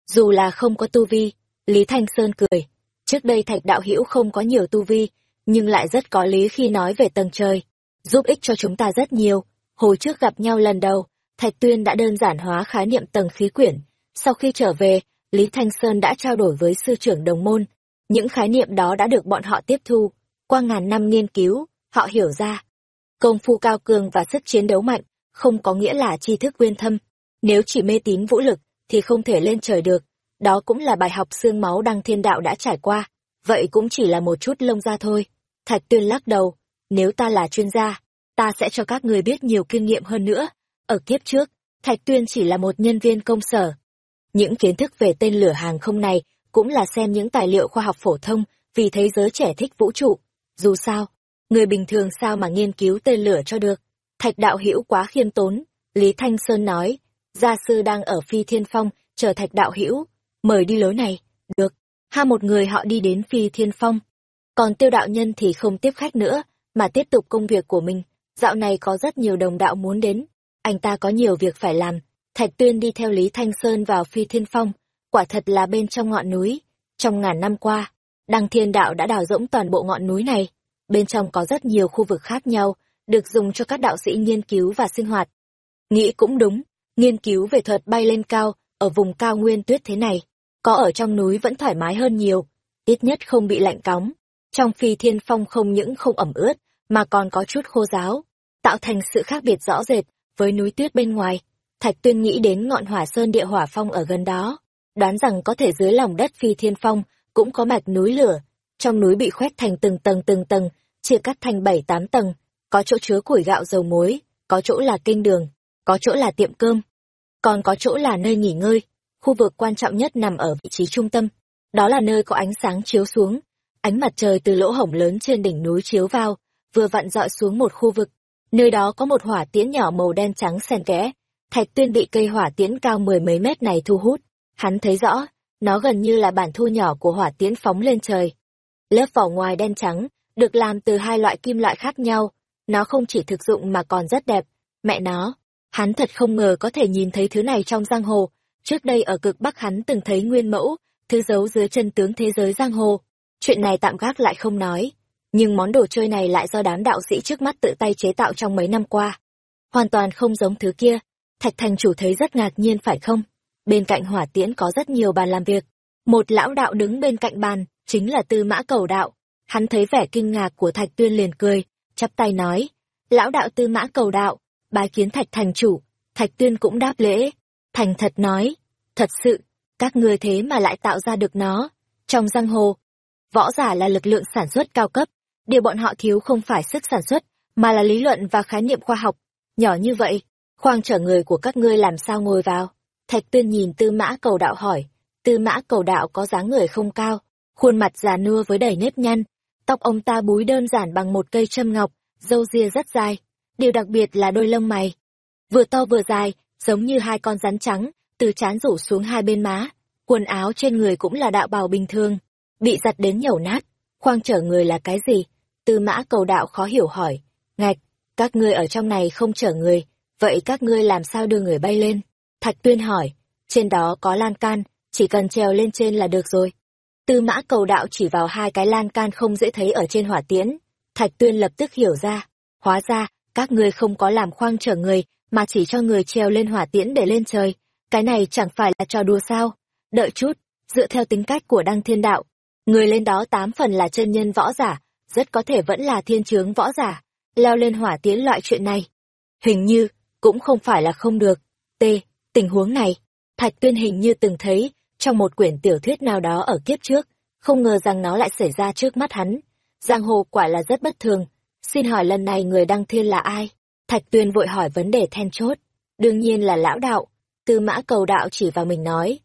Dù là không có tu vi, Lý Thanh Sơn cười. Trước đây thạch đạo hữu không có nhiều tu vi, nhưng lại rất có lý khi nói về tầng trời. Giúp ích cho chúng ta rất nhiều. Hồi trước gặp nhau lần đầu, Thạch Tuyên đã đơn giản hóa khái niệm tầng khí quyển. Sau khi trở về, Lý Thanh Sơn đã trao đổi với sư trưởng đồng môn. Những khái niệm đó đã được bọn họ tiếp thu. Qua ngàn năm nghiên cứu, họ hiểu ra. Công phu cao cường và sức chiến đấu mạnh, không có nghĩa là tri thức uyên thâm. Nếu chỉ mê tín vũ lực, thì không thể lên trời được. Đó cũng là bài học xương máu đăng thiên đạo đã trải qua. Vậy cũng chỉ là một chút lông ra thôi. Thạch tuyên lắc đầu. Nếu ta là chuyên gia, ta sẽ cho các người biết nhiều kinh nghiệm hơn nữa. Ở kiếp trước, Thạch tuyên chỉ là một nhân viên công sở. Những kiến thức về tên lửa hàng không này cũng là xem những tài liệu khoa học phổ thông vì thế giới trẻ thích vũ trụ. Dù sao, người bình thường sao mà nghiên cứu tên lửa cho được. Thạch đạo hữu quá khiêm tốn, Lý Thanh Sơn nói, gia sư đang ở phi thiên phong, chờ thạch đạo hữu mời đi lối này, được. Ha một người họ đi đến phi thiên phong. Còn tiêu đạo nhân thì không tiếp khách nữa, mà tiếp tục công việc của mình. Dạo này có rất nhiều đồng đạo muốn đến. Anh ta có nhiều việc phải làm. Thạch tuyên đi theo Lý Thanh Sơn vào phi thiên phong. Quả thật là bên trong ngọn núi. Trong ngàn năm qua, Đăng Thiên Đạo đã đào rỗng toàn bộ ngọn núi này. Bên trong có rất nhiều khu vực khác nhau, được dùng cho các đạo sĩ nghiên cứu và sinh hoạt. Nghĩ cũng đúng, nghiên cứu về thuật bay lên cao, ở vùng cao nguyên tuyết thế này, có ở trong núi vẫn thoải mái hơn nhiều, ít nhất không bị lạnh cóng. Trong phi thiên phong không những không ẩm ướt, mà còn có chút khô giáo, tạo thành sự khác biệt rõ rệt với núi tuyết bên ngoài. Thạch tuyên nghĩ đến ngọn hỏa sơn địa hỏa phong ở gần đó, đoán rằng có thể dưới lòng đất phi thiên phong cũng có mạch núi lửa, trong núi bị khoét thành từng tầng từng tầng, chia cắt thành bảy tám tầng, có chỗ chứa củi gạo dầu muối, có chỗ là kinh đường, có chỗ là tiệm cơm, còn có chỗ là nơi nghỉ ngơi. Khu vực quan trọng nhất nằm ở vị trí trung tâm, đó là nơi có ánh sáng chiếu xuống. Ánh mặt trời từ lỗ hổng lớn trên đỉnh núi chiếu vào, vừa vặn dọi xuống một khu vực. Nơi đó có một hỏa tiễn nhỏ màu đen trắng xen kẽ. Thạch tuyên bị cây hỏa tiễn cao mười mấy mét này thu hút. Hắn thấy rõ, nó gần như là bản thu nhỏ của hỏa tiễn phóng lên trời. Lớp vỏ ngoài đen trắng, được làm từ hai loại kim loại khác nhau. Nó không chỉ thực dụng mà còn rất đẹp. Mẹ nó, hắn thật không ngờ có thể nhìn thấy thứ này trong giang hồ. Trước đây ở cực Bắc hắn từng thấy nguyên mẫu, thứ giấu dưới chân tướng thế giới giang hồ. Chuyện này tạm gác lại không nói. Nhưng món đồ chơi này lại do đám đạo sĩ trước mắt tự tay chế tạo trong mấy năm qua. Hoàn toàn không giống thứ kia. Thạch thành chủ thấy rất ngạc nhiên phải không? Bên cạnh hỏa tiễn có rất nhiều bàn làm việc. Một lão đạo đứng bên cạnh bàn, chính là tư mã cầu đạo. Hắn thấy vẻ kinh ngạc của thạch tuyên liền cười, chắp tay nói. Lão đạo tư mã cầu đạo, bái kiến thạch thành chủ. Thạch tuyên cũng đáp lễ. Thành thật nói, thật sự, các ngươi thế mà lại tạo ra được nó. Trong giang hồ, võ giả là lực lượng sản xuất cao cấp. Điều bọn họ thiếu không phải sức sản xuất, mà là lý luận và khái niệm khoa học. Nhỏ như vậy, khoang chở người của các ngươi làm sao ngồi vào. Thạch tuyên nhìn tư mã cầu đạo hỏi, tư mã cầu đạo có dáng người không cao, khuôn mặt già nua với đầy nếp nhăn, tóc ông ta búi đơn giản bằng một cây châm ngọc, râu ria rất dài, điều đặc biệt là đôi lông mày. Vừa to vừa dài, giống như hai con rắn trắng, từ trán rủ xuống hai bên má, quần áo trên người cũng là đạo bào bình thường, bị giặt đến nhẩu nát, khoang chở người là cái gì? Tư mã cầu đạo khó hiểu hỏi, ngạch, các ngươi ở trong này không chở người, vậy các ngươi làm sao đưa người bay lên? Thạch Tuyên hỏi, trên đó có lan can, chỉ cần trèo lên trên là được rồi. Tư mã cầu đạo chỉ vào hai cái lan can không dễ thấy ở trên hỏa tiễn. Thạch Tuyên lập tức hiểu ra, hóa ra, các ngươi không có làm khoang chở người, mà chỉ cho người trèo lên hỏa tiễn để lên trời. Cái này chẳng phải là trò đùa sao? Đợi chút, dựa theo tính cách của Đăng Thiên Đạo, người lên đó tám phần là chân nhân võ giả, rất có thể vẫn là thiên chướng võ giả, leo lên hỏa tiễn loại chuyện này. Hình như, cũng không phải là không được. T. Tình huống này, Thạch Tuyên hình như từng thấy, trong một quyển tiểu thuyết nào đó ở kiếp trước, không ngờ rằng nó lại xảy ra trước mắt hắn. Giang hồ quả là rất bất thường. Xin hỏi lần này người đăng thiên là ai? Thạch Tuyên vội hỏi vấn đề then chốt. Đương nhiên là lão đạo. Tư mã cầu đạo chỉ vào mình nói.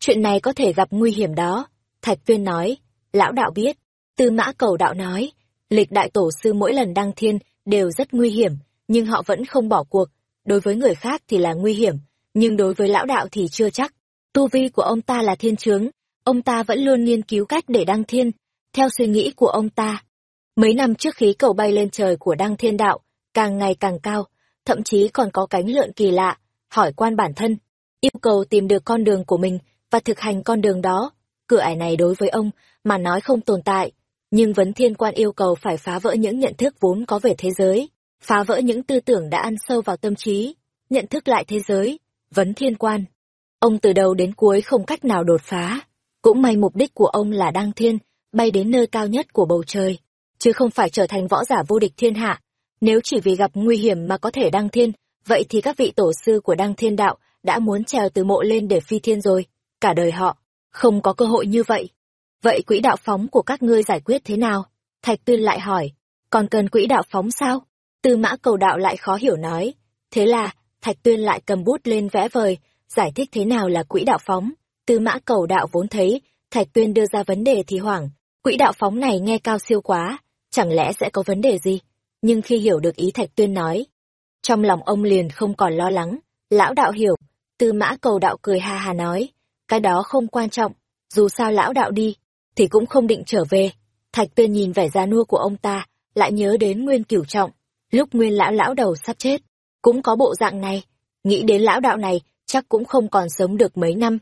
Chuyện này có thể gặp nguy hiểm đó. Thạch Tuyên nói. Lão đạo biết. Tư mã cầu đạo nói. Lịch đại tổ sư mỗi lần đăng thiên đều rất nguy hiểm, nhưng họ vẫn không bỏ cuộc. Đối với người khác thì là nguy hiểm, nhưng đối với lão đạo thì chưa chắc. Tu vi của ông ta là thiên chướng, ông ta vẫn luôn nghiên cứu cách để đăng thiên, theo suy nghĩ của ông ta. Mấy năm trước khí cầu bay lên trời của đăng thiên đạo, càng ngày càng cao, thậm chí còn có cánh lượn kỳ lạ, hỏi quan bản thân, yêu cầu tìm được con đường của mình và thực hành con đường đó. Cửa ải này đối với ông mà nói không tồn tại, nhưng vấn thiên quan yêu cầu phải phá vỡ những nhận thức vốn có về thế giới, phá vỡ những tư tưởng đã ăn sâu vào tâm trí, nhận thức lại thế giới, vấn thiên quan. Ông từ đầu đến cuối không cách nào đột phá, cũng may mục đích của ông là đăng thiên, bay đến nơi cao nhất của bầu trời, chứ không phải trở thành võ giả vô địch thiên hạ. Nếu chỉ vì gặp nguy hiểm mà có thể đăng thiên, vậy thì các vị tổ sư của đăng thiên đạo đã muốn trèo từ mộ lên để phi thiên rồi, cả đời họ, không có cơ hội như vậy. Vậy quỹ đạo phóng của các ngươi giải quyết thế nào? Thạch Tuyên lại hỏi, còn cần quỹ đạo phóng sao? Tư mã cầu đạo lại khó hiểu nói. Thế là, Thạch Tuyên lại cầm bút lên vẽ vời, giải thích thế nào là quỹ đạo phóng. Tư mã cầu đạo vốn thấy, Thạch Tuyên đưa ra vấn đề thì hoảng, quỹ đạo phóng này nghe cao siêu quá, chẳng lẽ sẽ có vấn đề gì? Nhưng khi hiểu được ý Thạch Tuyên nói, trong lòng ông liền không còn lo lắng, lão đạo hiểu, tư mã cầu đạo cười ha hà nói, cái đó không quan trọng, dù sao lão đạo đi, thì cũng không định trở về. Thạch Tuyên nhìn vẻ già nua của ông ta, lại nhớ đến Nguyên Cửu Trọng, lúc Nguyên lão lão đầu sắp chết, cũng có bộ dạng này, nghĩ đến lão đạo này, chắc cũng không còn sống được mấy năm.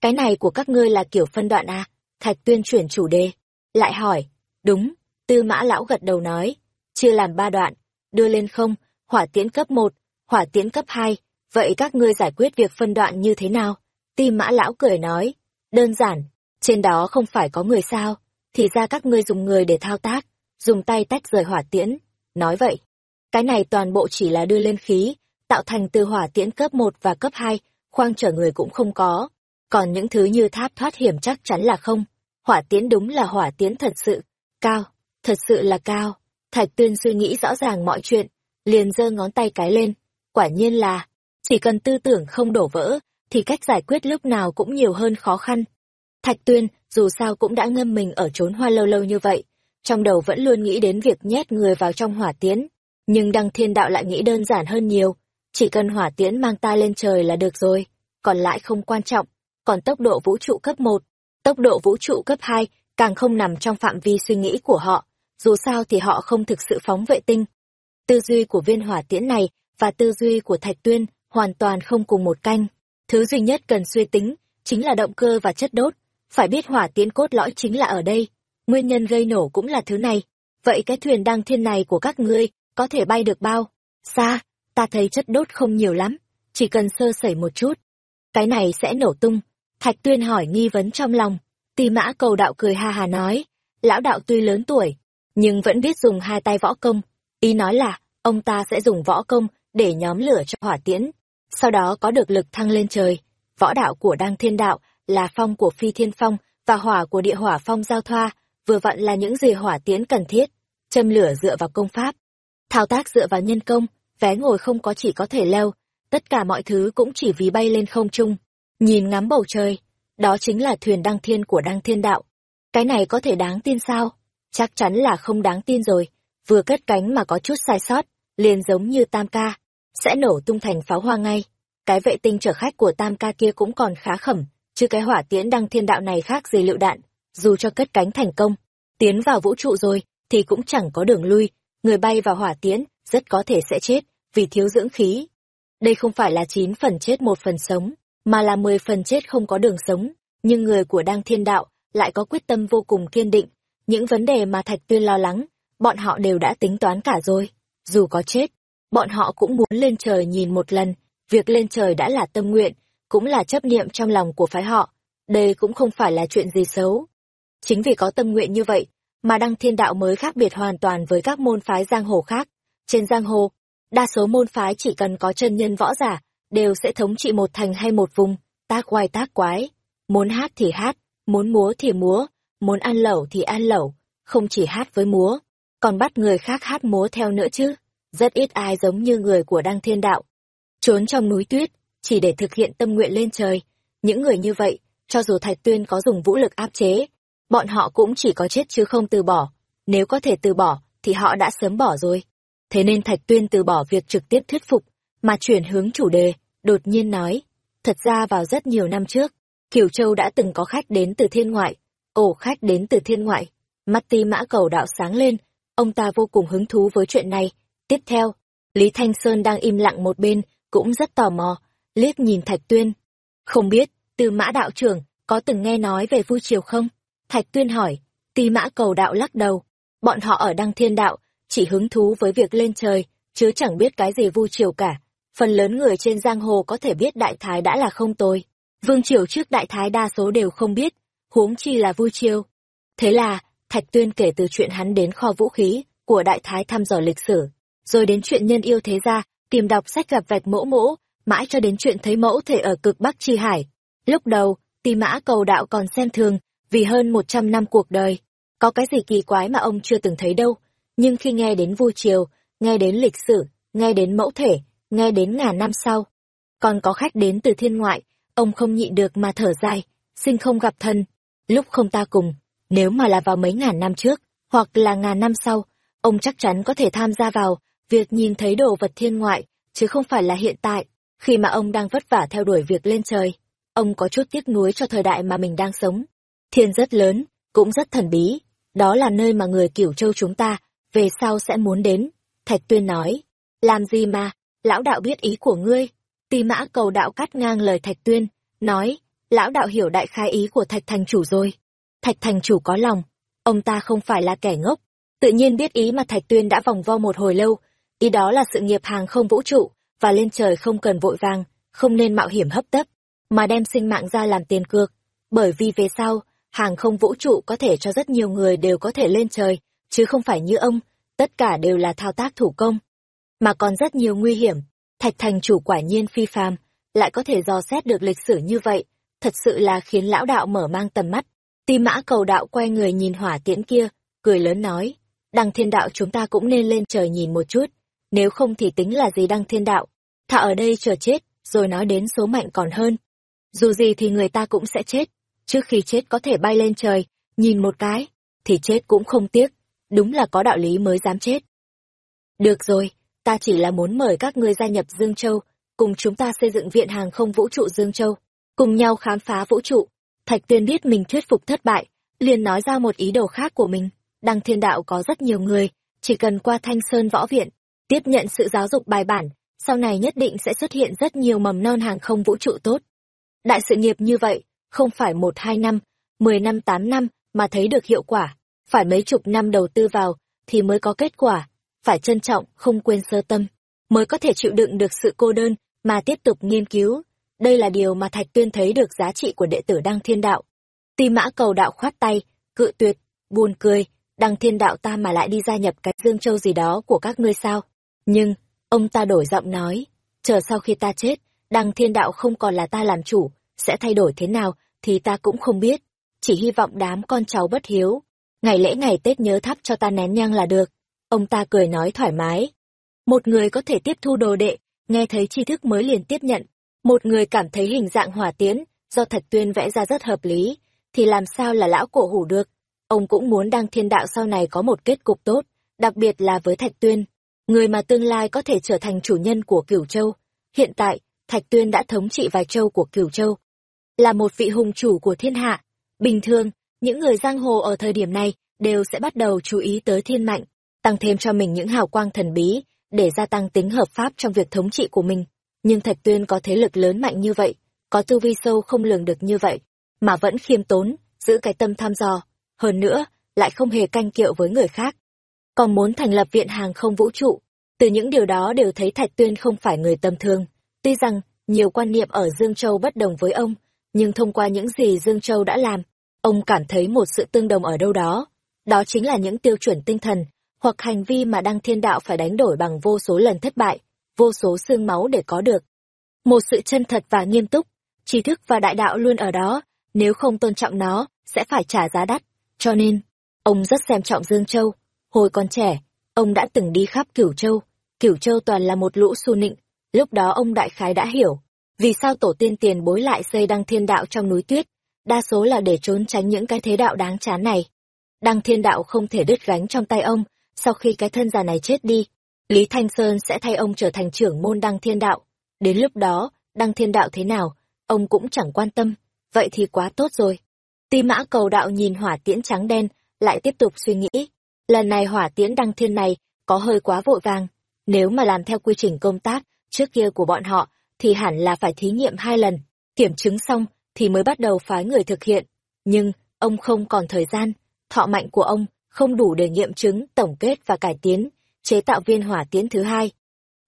Cái này của các ngươi là kiểu phân đoạn à? Thạch Tuyên chuyển chủ đề, lại hỏi, đúng, Tư Mã lão gật đầu nói, chia làm ba đoạn, đưa lên không, hỏa tiễn cấp một, hỏa tiễn cấp hai, vậy các ngươi giải quyết việc phân đoạn như thế nào? Tư Mã lão cười nói, đơn giản, trên đó không phải có người sao, thì ra các ngươi dùng người để thao tác, dùng tay tách rời hỏa tiễn. Nói vậy, cái này toàn bộ chỉ là đưa lên khí, tạo thành từ hỏa tiễn cấp 1 và cấp 2, khoang chở người cũng không có. Còn những thứ như tháp thoát hiểm chắc chắn là không. Hỏa tiễn đúng là hỏa tiễn thật sự, cao, thật sự là cao. Thạch tuyên suy nghĩ rõ ràng mọi chuyện, liền giơ ngón tay cái lên. Quả nhiên là, chỉ cần tư tưởng không đổ vỡ, thì cách giải quyết lúc nào cũng nhiều hơn khó khăn. Thạch tuyên, dù sao cũng đã ngâm mình ở trốn hoa lâu lâu như vậy, trong đầu vẫn luôn nghĩ đến việc nhét người vào trong hỏa tiễn. Nhưng đăng thiên đạo lại nghĩ đơn giản hơn nhiều, chỉ cần hỏa tiễn mang ta lên trời là được rồi, còn lại không quan trọng. Còn tốc độ vũ trụ cấp 1, tốc độ vũ trụ cấp 2 càng không nằm trong phạm vi suy nghĩ của họ, dù sao thì họ không thực sự phóng vệ tinh. Tư duy của viên hỏa tiễn này và tư duy của Thạch Tuyên hoàn toàn không cùng một canh. Thứ duy nhất cần suy tính chính là động cơ và chất đốt. Phải biết hỏa tiễn cốt lõi chính là ở đây. Nguyên nhân gây nổ cũng là thứ này. Vậy cái thuyền đăng thiên này của các ngươi có thể bay được bao? Xa, ta thấy chất đốt không nhiều lắm, chỉ cần sơ sẩy một chút. Cái này sẽ nổ tung. Thạch Tuyên hỏi nghi vấn trong lòng. Tì mã cầu đạo cười ha hà nói. Lão đạo tuy lớn tuổi, nhưng vẫn biết dùng hai tay võ công. Ý nói là, ông ta sẽ dùng võ công để nhóm lửa cho hỏa tiễn. Sau đó có được lực thăng lên trời. Võ đạo của đăng thiên đạo là phong của phi thiên phong và hỏa của địa hỏa phong giao thoa, vừa vặn là những gì hỏa tiễn cần thiết. Châm lửa dựa vào công pháp, thao tác dựa vào nhân công, vé ngồi không có chỉ có thể leo, tất cả mọi thứ cũng chỉ vì bay lên không trung, nhìn ngắm bầu trời, đó chính là thuyền đăng thiên của đăng thiên đạo. Cái này có thể đáng tin sao? Chắc chắn là không đáng tin rồi, vừa cất cánh mà có chút sai sót, liền giống như tam ca, sẽ nổ tung thành pháo hoa ngay. Cái vệ tinh chở khách của tam ca kia cũng còn khá khẩm, chứ cái hỏa tiễn đăng thiên đạo này khác gì lựu đạn, dù cho cất cánh thành công, tiến vào vũ trụ rồi, thì cũng chẳng có đường lui, người bay vào hỏa tiễn, rất có thể sẽ chết, vì thiếu dưỡng khí. Đây không phải là chín phần chết một phần sống, mà là mười phần chết không có đường sống, nhưng người của đăng thiên đạo lại có quyết tâm vô cùng kiên định. Những vấn đề mà Thạch Tuyên lo lắng, bọn họ đều đã tính toán cả rồi. Dù có chết, bọn họ cũng muốn lên trời nhìn một lần, việc lên trời đã là tâm nguyện, cũng là chấp niệm trong lòng của phái họ. Đây cũng không phải là chuyện gì xấu. Chính vì có tâm nguyện như vậy, mà Đăng Thiên Đạo mới khác biệt hoàn toàn với các môn phái giang hồ khác. Trên giang hồ, đa số môn phái chỉ cần có chân nhân võ giả, đều sẽ thống trị một thành hay một vùng, tác oai tác quái. Muốn hát thì hát, muốn múa thì múa, muốn ăn lẩu thì ăn lẩu, không chỉ hát với múa, còn bắt người khác hát múa theo nữa chứ. Rất ít ai giống như người của Đăng Thiên Đạo. Trốn trong núi tuyết, chỉ để thực hiện tâm nguyện lên trời. Những người như vậy, cho dù Thạch Tuyên có dùng vũ lực áp chế, bọn họ cũng chỉ có chết chứ không từ bỏ. Nếu có thể từ bỏ, thì họ đã sớm bỏ rồi. Thế nên Thạch Tuyên từ bỏ việc trực tiếp thuyết phục, mà chuyển hướng chủ đề, đột nhiên nói. Thật ra vào rất nhiều năm trước, Kiều Châu đã từng có khách đến từ thiên ngoại. Ồ, khách đến từ thiên ngoại. Mắt ti mã cầu đạo sáng lên, ông ta vô cùng hứng thú với chuyện này. Tiếp theo, Lý Thanh Sơn đang im lặng một bên, cũng rất tò mò, liếc nhìn Thạch Tuyên. Không biết, từ mã đạo trưởng có từng nghe nói về vui triều không? Thạch Tuyên hỏi, Ti Mã Cầu Đạo lắc đầu. Bọn họ ở Đăng Thiên Đạo, chỉ hứng thú với việc lên trời, chứ chẳng biết cái gì vui triều cả. Phần lớn người trên giang hồ có thể biết đại thái đã là không tồi. Vương triều trước đại thái đa số đều không biết, huống chi là vui triều. Thế là, Thạch Tuyên kể từ chuyện hắn đến kho vũ khí của đại thái thăm dò lịch sử, rồi đến chuyện nhân yêu thế gia, tìm đọc sách gặp vạch mỗ mỗ, mãi cho đến chuyện thấy mẫu thể ở cực Bắc Chi Hải. Lúc đầu, Tỳ Mã Cầu Đạo còn xem thường, vì hơn một trăm năm cuộc đời, có cái gì kỳ quái mà ông chưa từng thấy đâu, nhưng khi nghe đến vua triều, nghe đến lịch sử, nghe đến mẫu thể, nghe đến ngàn năm sau, còn có khách đến từ thiên ngoại, ông không nhịn được mà thở dài, xin không gặp thân, lúc không ta cùng, nếu mà là vào mấy ngàn năm trước, hoặc là ngàn năm sau, ông chắc chắn có thể tham gia vào việc nhìn thấy đồ vật thiên ngoại, chứ không phải là hiện tại, khi mà ông đang vất vả theo đuổi việc lên trời. Ông có chút tiếc nuối cho thời đại mà mình đang sống. Thiên rất lớn, cũng rất thần bí, đó là nơi mà người cửu châu chúng ta, về sau sẽ muốn đến. Thạch Tuyên nói, làm gì mà, lão đạo biết ý của ngươi. Tì mã cầu đạo cắt ngang lời Thạch Tuyên, nói, lão đạo hiểu đại khai ý của Thạch Thành Chủ rồi. Thạch Thành Chủ có lòng, ông ta không phải là kẻ ngốc, tự nhiên biết ý mà Thạch Tuyên đã vòng vo một hồi lâu, ý đó là sự nghiệp hàng không vũ trụ, và lên trời không cần vội vàng, không nên mạo hiểm hấp tấp, mà đem sinh mạng ra làm tiền cược, bởi vì về sau, hàng không vũ trụ có thể cho rất nhiều người đều có thể lên trời, chứ không phải như ông, tất cả đều là thao tác thủ công, mà còn rất nhiều nguy hiểm. Thạch thành chủ quả nhiên phi phàm, lại có thể dò xét được lịch sử như vậy, thật sự là khiến lão đạo mở mang tầm mắt. Ti mã cầu đạo quay người nhìn hỏa tiễn kia, cười lớn nói, đằng thiên đạo chúng ta cũng nên lên trời nhìn một chút, nếu không thì tính là gì đăng thiên đạo, thà ở đây chờ chết, rồi nói đến số mệnh còn hơn. Dù gì thì người ta cũng sẽ chết, trước khi chết có thể bay lên trời, nhìn một cái, thì chết cũng không tiếc, đúng là có đạo lý mới dám chết. Được rồi, ta chỉ là muốn mời các ngươi gia nhập Dương Châu, cùng chúng ta xây dựng viện hàng không vũ trụ Dương Châu, cùng nhau khám phá vũ trụ. Thạch Tuyên biết mình thuyết phục thất bại, liền nói ra một ý đồ khác của mình. Đăng thiên đạo có rất nhiều người, chỉ cần qua Thanh Sơn Võ Viện, tiếp nhận sự giáo dục bài bản, sau này nhất định sẽ xuất hiện rất nhiều mầm non hàng không vũ trụ tốt. Đại sự nghiệp như vậy, không phải một hai năm, mười năm tám năm mà thấy được hiệu quả, phải mấy chục năm đầu tư vào thì mới có kết quả, phải trân trọng, không quên sơ tâm, mới có thể chịu đựng được sự cô đơn mà tiếp tục nghiên cứu. Đây là điều mà Thạch Tuyên thấy được giá trị của đệ tử Đăng Thiên Đạo. Tì mã cầu đạo khoát tay, cự tuyệt, buồn cười, Đăng Thiên Đạo ta mà lại đi gia nhập cái Dương Châu gì đó của các ngươi sao. Nhưng, ông ta đổi giọng nói, chờ sau khi ta chết, Đăng Thiên Đạo không còn là ta làm chủ, sẽ thay đổi thế nào thì ta cũng không biết. Chỉ hy vọng đám con cháu bất hiếu. Ngày lễ ngày Tết nhớ thắp cho ta nén nhang là được. Ông ta cười nói thoải mái. Một người có thể tiếp thu đồ đệ, nghe thấy tri thức mới liền tiếp nhận. Một người cảm thấy hình dạng hỏa tiến, do Thạch Tuyên vẽ ra rất hợp lý, thì làm sao là lão cổ hủ được. Ông cũng muốn đăng thiên đạo sau này có một kết cục tốt, đặc biệt là với Thạch Tuyên, người mà tương lai có thể trở thành chủ nhân của Cửu Châu. Hiện tại, Thạch Tuyên đã thống trị vài châu của Cửu Châu, là một vị hùng chủ của thiên hạ. Bình thường, những người giang hồ ở thời điểm này đều sẽ bắt đầu chú ý tới thiên mạnh, tăng thêm cho mình những hào quang thần bí, để gia tăng tính hợp pháp trong việc thống trị của mình. Nhưng Thạch Tuyên có thế lực lớn mạnh như vậy, có tư vi sâu không lường được như vậy, mà vẫn khiêm tốn, giữ cái tâm tham dò, hơn nữa, lại không hề canh kiệu với người khác. Còn muốn thành lập viện hàng không vũ trụ, từ những điều đó đều thấy Thạch Tuyên không phải người tầm thường. Tuy rằng, nhiều quan niệm ở Dương Châu bất đồng với ông, nhưng thông qua những gì Dương Châu đã làm, ông cảm thấy một sự tương đồng ở đâu đó. Đó chính là những tiêu chuẩn tinh thần, hoặc hành vi mà Đăng Thiên Đạo phải đánh đổi bằng vô số lần thất bại, vô số xương máu để có được. Một sự chân thật và nghiêm túc, trí thức và đại đạo luôn ở đó, nếu không tôn trọng nó, sẽ phải trả giá đắt. Cho nên, ông rất xem trọng Dương Châu. Hồi còn trẻ, ông đã từng đi khắp Cửu Châu. Cửu Châu toàn là một lũ su nịnh. Lúc đó ông đại khái đã hiểu, vì sao tổ tiên tiền bối lại xây đăng thiên đạo trong núi tuyết? Đa số là để trốn tránh những cái thế đạo đáng chán này. Đăng thiên đạo không thể đứt gánh trong tay ông, sau khi cái thân già này chết đi, Lý Thanh Sơn sẽ thay ông trở thành trưởng môn đăng thiên đạo. Đến lúc đó, đăng thiên đạo thế nào, ông cũng chẳng quan tâm, vậy thì quá tốt rồi. Ti mã cầu đạo nhìn hỏa tiễn trắng đen, lại tiếp tục suy nghĩ. Lần này hỏa tiễn đăng thiên này có hơi quá vội vàng, nếu mà làm theo quy trình công tác trước kia của bọn họ thì hẳn là phải thí nghiệm hai lần, kiểm chứng xong thì mới bắt đầu phái người thực hiện. Nhưng, ông không còn thời gian, thọ mạnh của ông không đủ để nghiệm chứng, tổng kết và cải tiến, chế tạo viên hỏa tiễn thứ hai.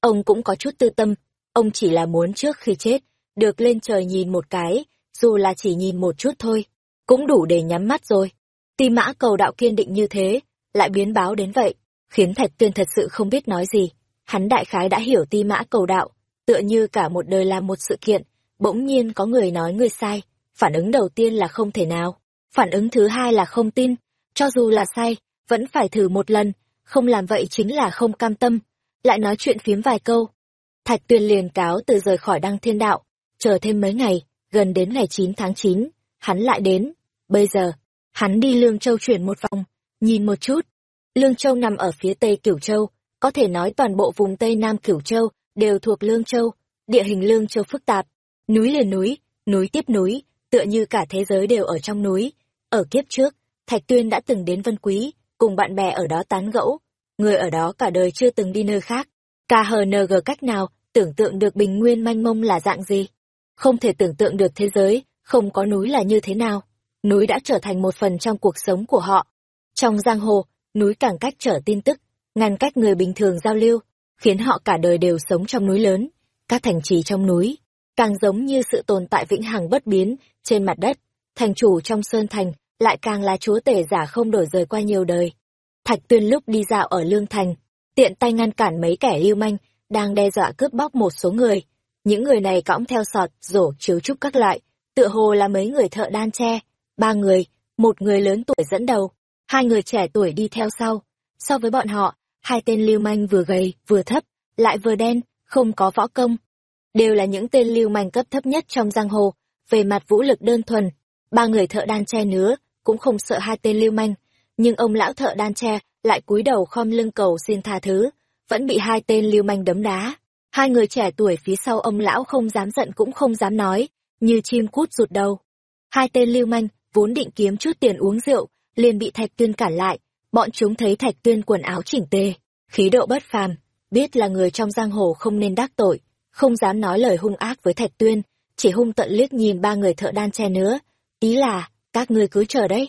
Ông cũng có chút tư tâm, ông chỉ là muốn trước khi chết, được lên trời nhìn một cái, dù là chỉ nhìn một chút thôi, cũng đủ để nhắm mắt rồi. Ti mã cầu đạo kiên định như thế, lại biến báo đến vậy, khiến Thạch Tuyên thật sự không biết nói gì. Hắn đại khái đã hiểu ti mã cầu đạo, tựa như cả một đời làm một sự kiện, bỗng nhiên có người nói người sai, phản ứng đầu tiên là không thể nào, phản ứng thứ hai là không tin, cho dù là sai, vẫn phải thử một lần, không làm vậy chính là không cam tâm, lại nói chuyện phiếm vài câu. Thạch Tuyên liền cáo từ rời khỏi đăng thiên đạo, chờ thêm mấy ngày, gần đến ngày 9 tháng 9, hắn lại đến. Bây giờ, hắn đi Lương Châu chuyển một vòng, nhìn một chút. Lương Châu nằm ở phía tây Cửu Châu, có thể nói toàn bộ vùng tây nam Cửu Châu đều thuộc Lương Châu, địa hình Lương Châu phức tạp, núi liền núi, núi tiếp núi, tựa như cả thế giới đều ở trong núi. Ở kiếp trước, Thạch Tuyên đã từng đến Vân Quý, cùng bạn bè ở đó tán gẫu, người ở đó cả đời chưa từng đi nơi khác. KHNG cách nào tưởng tượng được bình nguyên manh mông là dạng gì? Không thể tưởng tượng được thế giới, không có núi là như thế nào. Núi đã trở thành một phần trong cuộc sống của họ. Trong giang hồ, núi càng cách trở tin tức, ngăn cách người bình thường giao lưu, khiến họ cả đời đều sống trong núi lớn. Các thành trì trong núi, càng giống như sự tồn tại vĩnh hằng bất biến trên mặt đất. Thành chủ trong sơn thành lại càng là chúa tể giả không đổi rời qua nhiều đời. Thạch Tuyên lúc đi dạo ở Lương Thành, tiện tay ngăn cản mấy kẻ lưu manh, đang đe dọa cướp bóc một số người. Những người này cõng theo sọt, rổ, chiếu trúc các loại, tựa hồ là mấy người thợ đan tre, ba người, một người lớn tuổi dẫn đầu, hai người trẻ tuổi đi theo sau. So với bọn họ, hai tên lưu manh vừa gầy, vừa thấp, lại vừa đen, không có võ công. Đều là những tên lưu manh cấp thấp nhất trong giang hồ, về mặt vũ lực đơn thuần. Ba người thợ đan tre nứa, cũng không sợ hai tên lưu manh, nhưng ông lão thợ đan tre lại cúi đầu khom lưng cầu xin tha thứ, vẫn bị hai tên lưu manh đấm đá. Hai người trẻ tuổi phía sau ông lão không dám giận cũng không dám nói, như chim cút rụt đầu. Hai tên lưu manh, vốn định kiếm chút tiền uống rượu, liền bị Thạch Tuyên cản lại. Bọn chúng thấy Thạch Tuyên quần áo chỉnh tề, khí độ bất phàm, biết là người trong giang hồ không nên đắc tội, không dám nói lời hung ác với Thạch Tuyên, chỉ hung tận liếc nhìn ba người thợ đan che nữa. Ý là, các ngươi cứ chờ đấy.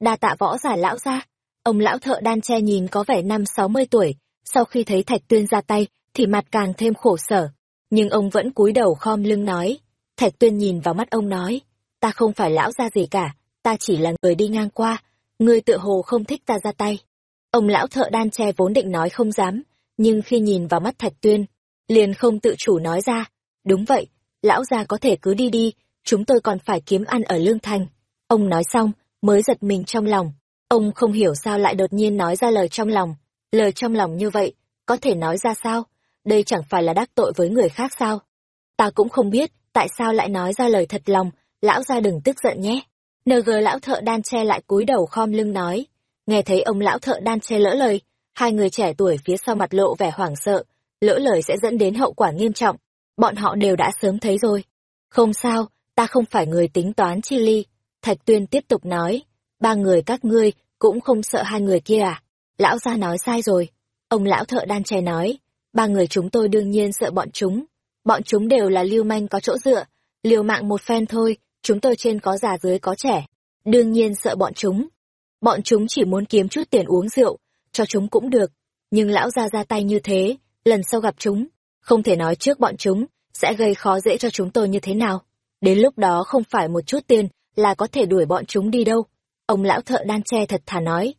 Đa tạ võ giả lão ra. Ông lão thợ đan che nhìn có vẻ năm sáu mươi tuổi, sau khi thấy Thạch Tuyên ra tay, thì mặt càng thêm khổ sở. Nhưng ông vẫn cúi đầu khom lưng nói. Thạch Tuyên nhìn vào mắt ông nói, ta không phải lão gia gì cả, ta chỉ là người đi ngang qua, ngươi tự hồ không thích ta ra tay. Ông lão thợ đan tre vốn định nói không dám, nhưng khi nhìn vào mắt Thạch Tuyên, liền không tự chủ nói ra, đúng vậy, lão gia có thể cứ đi đi, chúng tôi còn phải kiếm ăn ở Lương Thành. Ông nói xong, mới giật mình trong lòng. Ông không hiểu sao lại đột nhiên nói ra lời trong lòng. Lời trong lòng như vậy, có thể nói ra sao? Đây chẳng phải là đắc tội với người khác sao? Ta cũng không biết, tại sao lại nói ra lời thật lòng, lão gia đừng tức giận nhé. NG lão thợ đan che lại cúi đầu khom lưng nói. Nghe thấy ông lão thợ đan che lỡ lời, hai người trẻ tuổi phía sau mặt lộ vẻ hoảng sợ, lỡ lời sẽ dẫn đến hậu quả nghiêm trọng. Bọn họ đều đã sớm thấy rồi. Không sao, ta không phải người tính toán chi ly, Thạch Tuyên tiếp tục nói, ba người các ngươi cũng không sợ hai người kia à? Lão gia nói sai rồi. Ông lão thợ đan che nói, ba người chúng tôi đương nhiên sợ bọn chúng. Bọn chúng đều là lưu manh có chỗ dựa, liều mạng một phen thôi, chúng tôi trên có già dưới có trẻ. Đương nhiên sợ bọn chúng. Bọn chúng chỉ muốn kiếm chút tiền uống rượu, cho chúng cũng được. Nhưng lão ra ra tay như thế, lần sau gặp chúng, không thể nói trước bọn chúng, sẽ gây khó dễ cho chúng tôi như thế nào. Đến lúc đó không phải một chút tiền là có thể đuổi bọn chúng đi đâu. Ông lão thợ đan tre thật thà nói.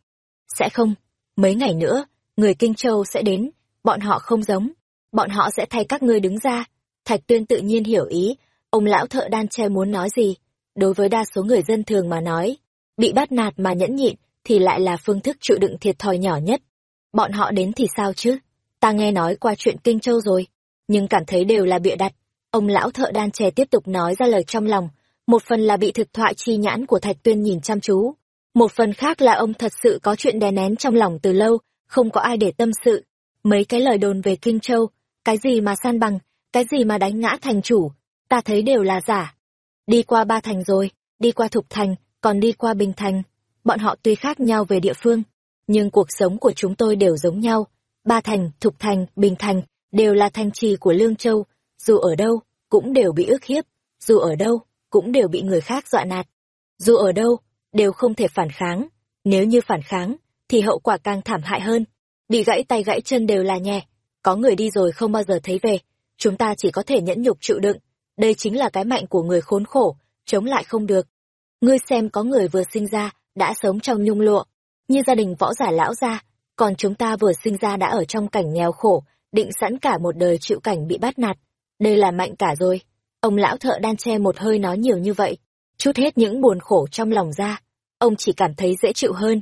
Sẽ không, mấy ngày nữa, người Kinh Châu sẽ đến, bọn họ không giống. Bọn họ sẽ thay các ngươi đứng ra. Thạch tuyên tự nhiên hiểu ý, ông lão thợ đan tre muốn nói gì. Đối với đa số người dân thường mà nói, bị bắt nạt mà nhẫn nhịn thì lại là phương thức chịu đựng thiệt thòi nhỏ nhất. Bọn họ đến thì sao chứ? Ta nghe nói qua chuyện Kinh Châu rồi, nhưng cảm thấy đều là bịa đặt. Ông lão thợ đan tre tiếp tục nói ra lời trong lòng, một phần là bị thực thoại chi nhãn của Thạch Tuyên nhìn chăm chú, một phần khác là ông thật sự có chuyện đè nén trong lòng từ lâu, không có ai để tâm sự. Mấy cái lời đồn về Kinh Châu, cái gì mà san bằng, cái gì mà đánh ngã thành chủ, ta thấy đều là giả. Đi qua ba thành rồi, đi qua Thục Thành, còn đi qua Bình Thành. Bọn họ tuy khác nhau về địa phương, nhưng cuộc sống của chúng tôi đều giống nhau. Ba Thành, Thục Thành, Bình Thành đều là thành trì của Lương Châu, dù ở đâu, cũng đều bị ức hiếp, dù ở đâu, cũng đều bị người khác dọa nạt. Dù ở đâu, đều không thể phản kháng. Nếu như phản kháng, thì hậu quả càng thảm hại hơn. Bị gãy tay gãy chân đều là nhẹ. Có người đi rồi không bao giờ thấy về. Chúng ta chỉ có thể nhẫn nhục chịu đựng. Đây chính là cái mạnh của người khốn khổ, chống lại không được. Ngươi xem có người vừa sinh ra, đã sống trong nhung lụa, như gia đình võ giả lão gia, còn chúng ta vừa sinh ra đã ở trong cảnh nghèo khổ, định sẵn cả một đời chịu cảnh bị bắt nạt. Đây là mạnh cả rồi. Ông lão thợ đan che một hơi nói nhiều như vậy, chút hết những buồn khổ trong lòng ra. Ông chỉ cảm thấy dễ chịu hơn.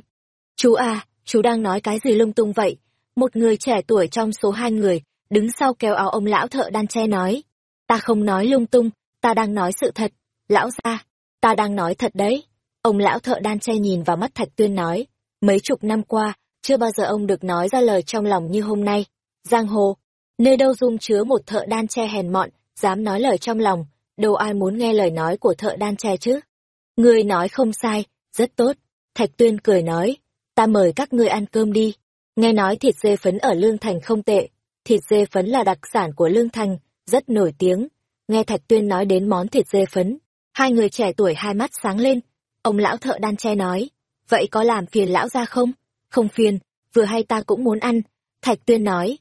Chú à, chú đang nói cái gì lung tung vậy? Một người trẻ tuổi trong số hai người, đứng sau kéo áo ông lão thợ đan che nói. Ta không nói lung tung, ta đang nói sự thật. Lão gia, ta đang nói thật đấy. Ông lão thợ đan che nhìn vào mắt Thạch Tuyên nói. Mấy chục năm qua, chưa bao giờ ông được nói ra lời trong lòng như hôm nay. Giang hồ, nơi đâu dung chứa một thợ đan che hèn mọn, dám nói lời trong lòng, đâu ai muốn nghe lời nói của thợ đan che chứ. Ngươi nói không sai, rất tốt. Thạch Tuyên cười nói, ta mời các ngươi ăn cơm đi. Nghe nói thịt dê phấn ở Lương Thành không tệ, thịt dê phấn là đặc sản của Lương Thành, rất nổi tiếng. Nghe Thạch Tuyên nói đến món thịt dê phấn, hai người trẻ tuổi hai mắt sáng lên. Ông lão thợ đan che nói, vậy có làm phiền lão ra không? Không phiền, vừa hay ta cũng muốn ăn. Thạch Tuyên nói.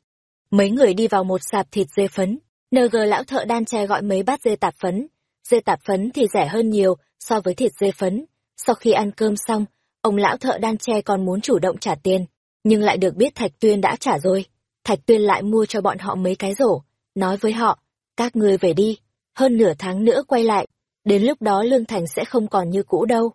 Mấy người đi vào một sạp thịt dê phấn, NG lão thợ đan che gọi mấy bát dê tạp phấn. Dê tạp phấn thì rẻ hơn nhiều so với thịt dê phấn. Sau khi ăn cơm xong, ông lão thợ đan che còn muốn chủ động trả tiền, nhưng lại được biết Thạch Tuyên đã trả rồi. Thạch Tuyên lại mua cho bọn họ mấy cái rổ, nói với họ, các ngươi về đi, hơn nửa tháng nữa quay lại, đến lúc đó Lương Thành sẽ không còn như cũ đâu.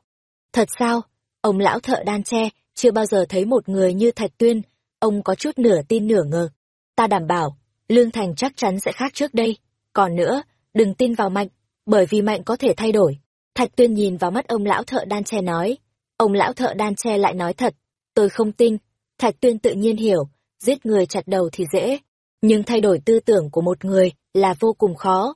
Thật sao? Ông lão thợ đan tre, chưa bao giờ thấy một người như Thạch Tuyên, ông có chút nửa tin nửa ngờ. Ta đảm bảo, Lương Thành chắc chắn sẽ khác trước đây. Còn nữa, đừng tin vào Mạnh, bởi vì Mạnh có thể thay đổi. Thạch Tuyên nhìn vào mắt ông lão thợ đan tre nói. Ông lão thợ đan tre lại nói thật, tôi không tin. Thạch Tuyên tự nhiên hiểu, giết người chặt đầu thì dễ, nhưng thay đổi tư tưởng của một người là vô cùng khó.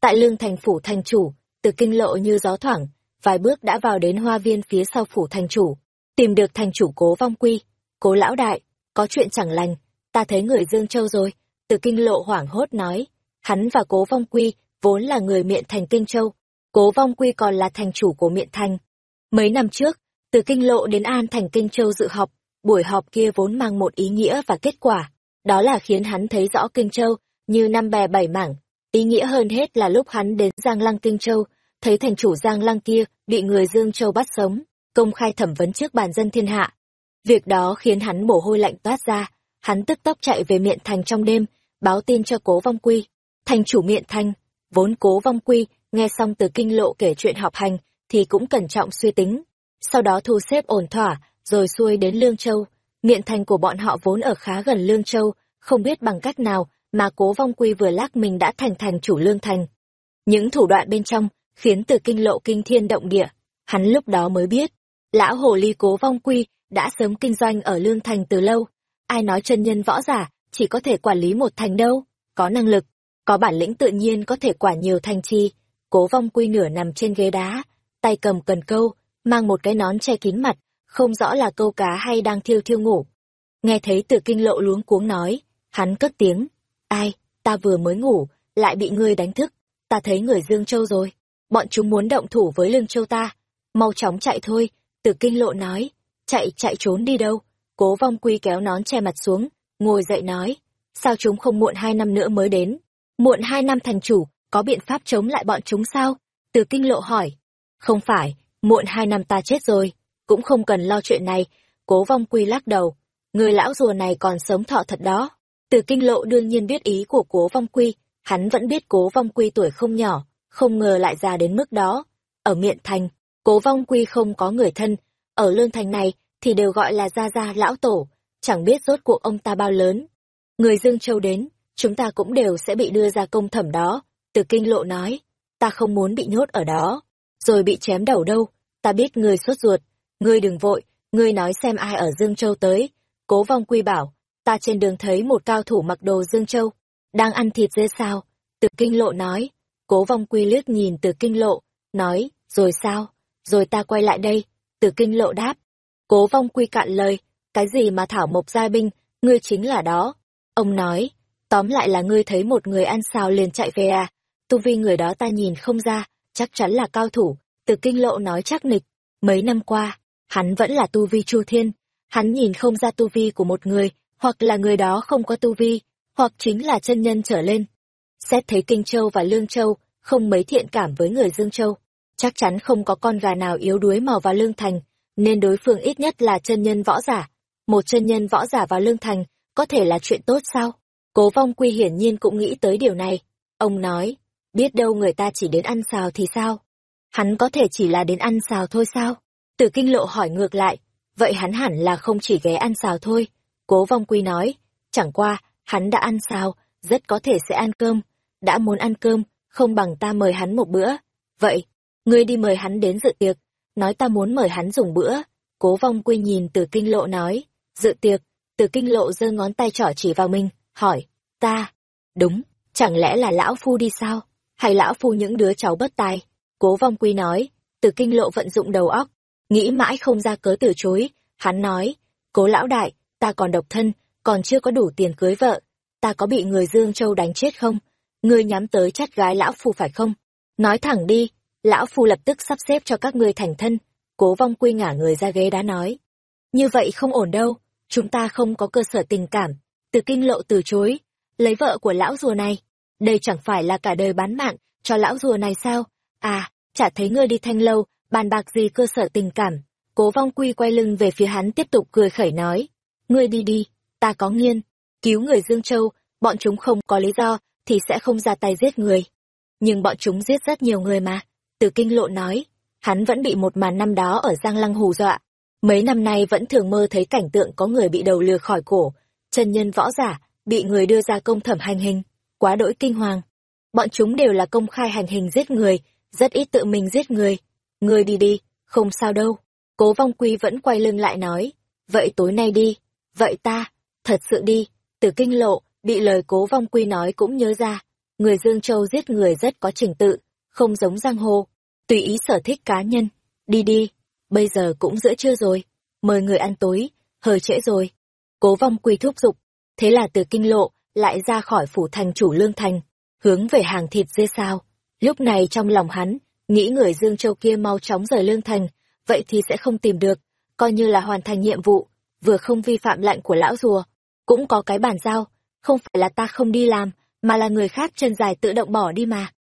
Tại Lương Thành phủ thành chủ, từ kinh lộ như gió thoảng, vài bước đã vào đến hoa viên phía sau phủ thành chủ, tìm được thành chủ cố vong quy. Cố lão đại, có chuyện chẳng lành, ta thấy người Dương Châu rồi, từ kinh lộ hoảng hốt nói, hắn và cố vong quy vốn là người miện thành Kinh Châu, cố vong quy còn là thành chủ của miện thành. Mấy năm trước, từ kinh lộ đến An thành Kinh Châu dự họp, buổi họp kia vốn mang một ý nghĩa và kết quả, đó là khiến hắn thấy rõ Kinh Châu như năm bè bảy mảng. Ý nghĩa hơn hết là lúc hắn đến Giang Lăng Kinh Châu, thấy thành chủ Giang Lăng kia bị người Dương Châu bắt sống, công khai thẩm vấn trước bàn dân thiên hạ. Việc đó khiến hắn mồ hôi lạnh toát ra, hắn tức tốc chạy về miệng thành trong đêm, báo tin cho cố vong quy. Thành chủ miệng thành, vốn cố vong quy, nghe xong từ kinh lộ kể chuyện học hành, thì cũng cẩn trọng suy tính. Sau đó thu xếp ổn thỏa, rồi xuôi đến Lương Châu miệng thành của bọn họ vốn ở khá gần Lương Châu, không biết bằng cách nào mà cố vong quy vừa lắc mình đã thành thành chủ Lương Thành. Những thủ đoạn bên trong khiến từ kinh lộ kinh thiên động địa. Hắn lúc đó mới biết, lão hồ ly cố vong quy đã sớm kinh doanh ở Lương Thành từ lâu. Ai nói chân nhân võ giả chỉ có thể quản lý một thành đâu, có năng lực, có bản lĩnh tự nhiên có thể quản nhiều thành chi. Cố vong quy nửa nằm trên ghế đá, tay cầm cần câu, mang một cái nón che kín mặt, không rõ là câu cá hay đang thiêu thiêu ngủ. Nghe thấy từ kinh lộ luống cuống nói, hắn cất tiếng, ai, ta vừa mới ngủ, lại bị ngươi đánh thức, ta thấy người Dương Châu rồi, bọn chúng muốn động thủ với Lương Châu ta, mau chóng chạy thôi, từ kinh lộ nói, chạy chạy trốn đi đâu, cố vong quy kéo nón che mặt xuống, ngồi dậy nói, sao chúng không muộn hai năm nữa mới đến, muộn hai năm thành chủ, có biện pháp chống lại bọn chúng sao, từ kinh lộ hỏi, không phải, muộn hai năm ta chết rồi, cũng không cần lo chuyện này, cố vong quy lắc đầu, người lão rùa này còn sống thọ thật đó. Từ kinh lộ đương nhiên biết ý của cố vong quy, hắn vẫn biết cố vong quy tuổi không nhỏ, không ngờ lại già đến mức đó. Ở miện thành, cố vong quy không có người thân, ở lương thành này thì đều gọi là gia gia lão tổ, chẳng biết rốt cuộc ông ta bao lớn. Người Dương Châu đến, chúng ta cũng đều sẽ bị đưa ra công thẩm đó. Từ kinh lộ nói, ta không muốn bị nhốt ở đó, rồi bị chém đầu đâu, ta biết người sốt ruột, ngươi đừng vội, ngươi nói xem ai ở Dương Châu tới. Cố vong quy bảo, ta trên đường thấy một cao thủ mặc đồ Dương Châu, đang ăn thịt dê sao. Từ kinh lộ nói, cố vong quy liếc nhìn từ kinh lộ, nói, rồi sao, rồi ta quay lại đây. Từ kinh lộ đáp, cố vong quy cạn lời, cái gì mà thảo mộc Gia binh, ngươi chính là đó. Ông nói, tóm lại là ngươi thấy một người ăn xào liền chạy về à, tu vi người đó ta nhìn không ra, chắc chắn là cao thủ, từ kinh lộ nói chắc nịch. Mấy năm qua, hắn vẫn là tu vi chu thiên, hắn nhìn không ra tu vi của một người, hoặc là người đó không có tu vi, hoặc chính là chân nhân trở lên. Xét thấy Kinh Châu và Lương Châu không mấy thiện cảm với người Dương Châu, chắc chắn không có con gà nào yếu đuối mò vào Lương Thành, nên đối phương ít nhất là chân nhân võ giả. Một chân nhân võ giả vào Lương Thành có thể là chuyện tốt sao? Cố vong quy hiển nhiên cũng nghĩ tới điều này. Ông nói, biết đâu người ta chỉ đến ăn xào thì sao? Hắn có thể chỉ là đến ăn xào thôi sao? Từ kinh lộ hỏi ngược lại, vậy hắn hẳn là không chỉ ghé ăn xào thôi. Cố vong quy nói, chẳng qua, hắn đã ăn xào, rất có thể sẽ ăn cơm. Đã muốn ăn cơm, không bằng ta mời hắn một bữa. Vậy, ngươi đi mời hắn đến dự tiệc, nói ta muốn mời hắn dùng bữa. Cố vong quy nhìn từ kinh lộ nói, dự tiệc, từ kinh lộ giơ ngón tay trỏ chỉ vào mình, hỏi, ta, đúng, chẳng lẽ là lão phu đi sao? Hay lão phu những đứa cháu bất tài? Cố vong quy nói, từ kinh lộ vận dụng đầu óc, nghĩ mãi không ra cớ từ chối, hắn nói, cố lão đại, ta còn độc thân, còn chưa có đủ tiền cưới vợ, ta có bị người Dương Châu đánh chết không? Ngươi nhắm tới chắt gái lão phu phải không? Nói thẳng đi, lão phu lập tức sắp xếp cho các ngươi thành thân. Cố vong quy ngả người ra ghế đá nói. Như vậy không ổn đâu, chúng ta không có cơ sở tình cảm. Từ kinh lộ từ chối, lấy vợ của lão rùa này. Đây chẳng phải là cả đời bán mạng cho lão rùa này sao? À, chả thấy ngươi đi thanh lâu, bàn bạc gì cơ sở tình cảm. Cố vong quy quay lưng về phía hắn tiếp tục cười khẩy nói. Ngươi đi đi, ta có nghiên. Cứu người Dương Châu, bọn chúng không có lý do, thì sẽ không ra tay giết người. Nhưng bọn chúng giết rất nhiều người mà. Từ kinh lộ nói, hắn vẫn bị một màn năm đó ở Giang Lăng hù dọa. Mấy năm nay vẫn thường mơ thấy cảnh tượng có người bị đầu lừa khỏi cổ, chân nhân võ giả, bị người đưa ra công thẩm hành hình, quá đỗi kinh hoàng. Bọn chúng đều là công khai hành hình giết người, rất ít tự mình giết người. Người đi đi, không sao đâu. Cố vong quy vẫn quay lưng lại nói, vậy tối nay đi, vậy ta, thật sự đi, từ kinh lộ, bị lời cố vong quy nói cũng nhớ ra, người Dương Châu giết người rất có trình tự, không giống giang hồ, tùy ý sở thích cá nhân. Đi đi, bây giờ cũng giữa trưa rồi, mời người ăn tối, hơi trễ rồi. Cố vong quy thúc giục, thế là từ kinh lộ, lại ra khỏi phủ thành chủ lương thành, hướng về hàng thịt dê sao. Lúc này trong lòng hắn, nghĩ người Dương Châu kia mau chóng rời lương thành, vậy thì sẽ không tìm được, coi như là hoàn thành nhiệm vụ, vừa không vi phạm lệnh của lão rùa, cũng có cái bản giao, không phải là ta không đi làm, mà là người khác chân dài tự động bỏ đi mà.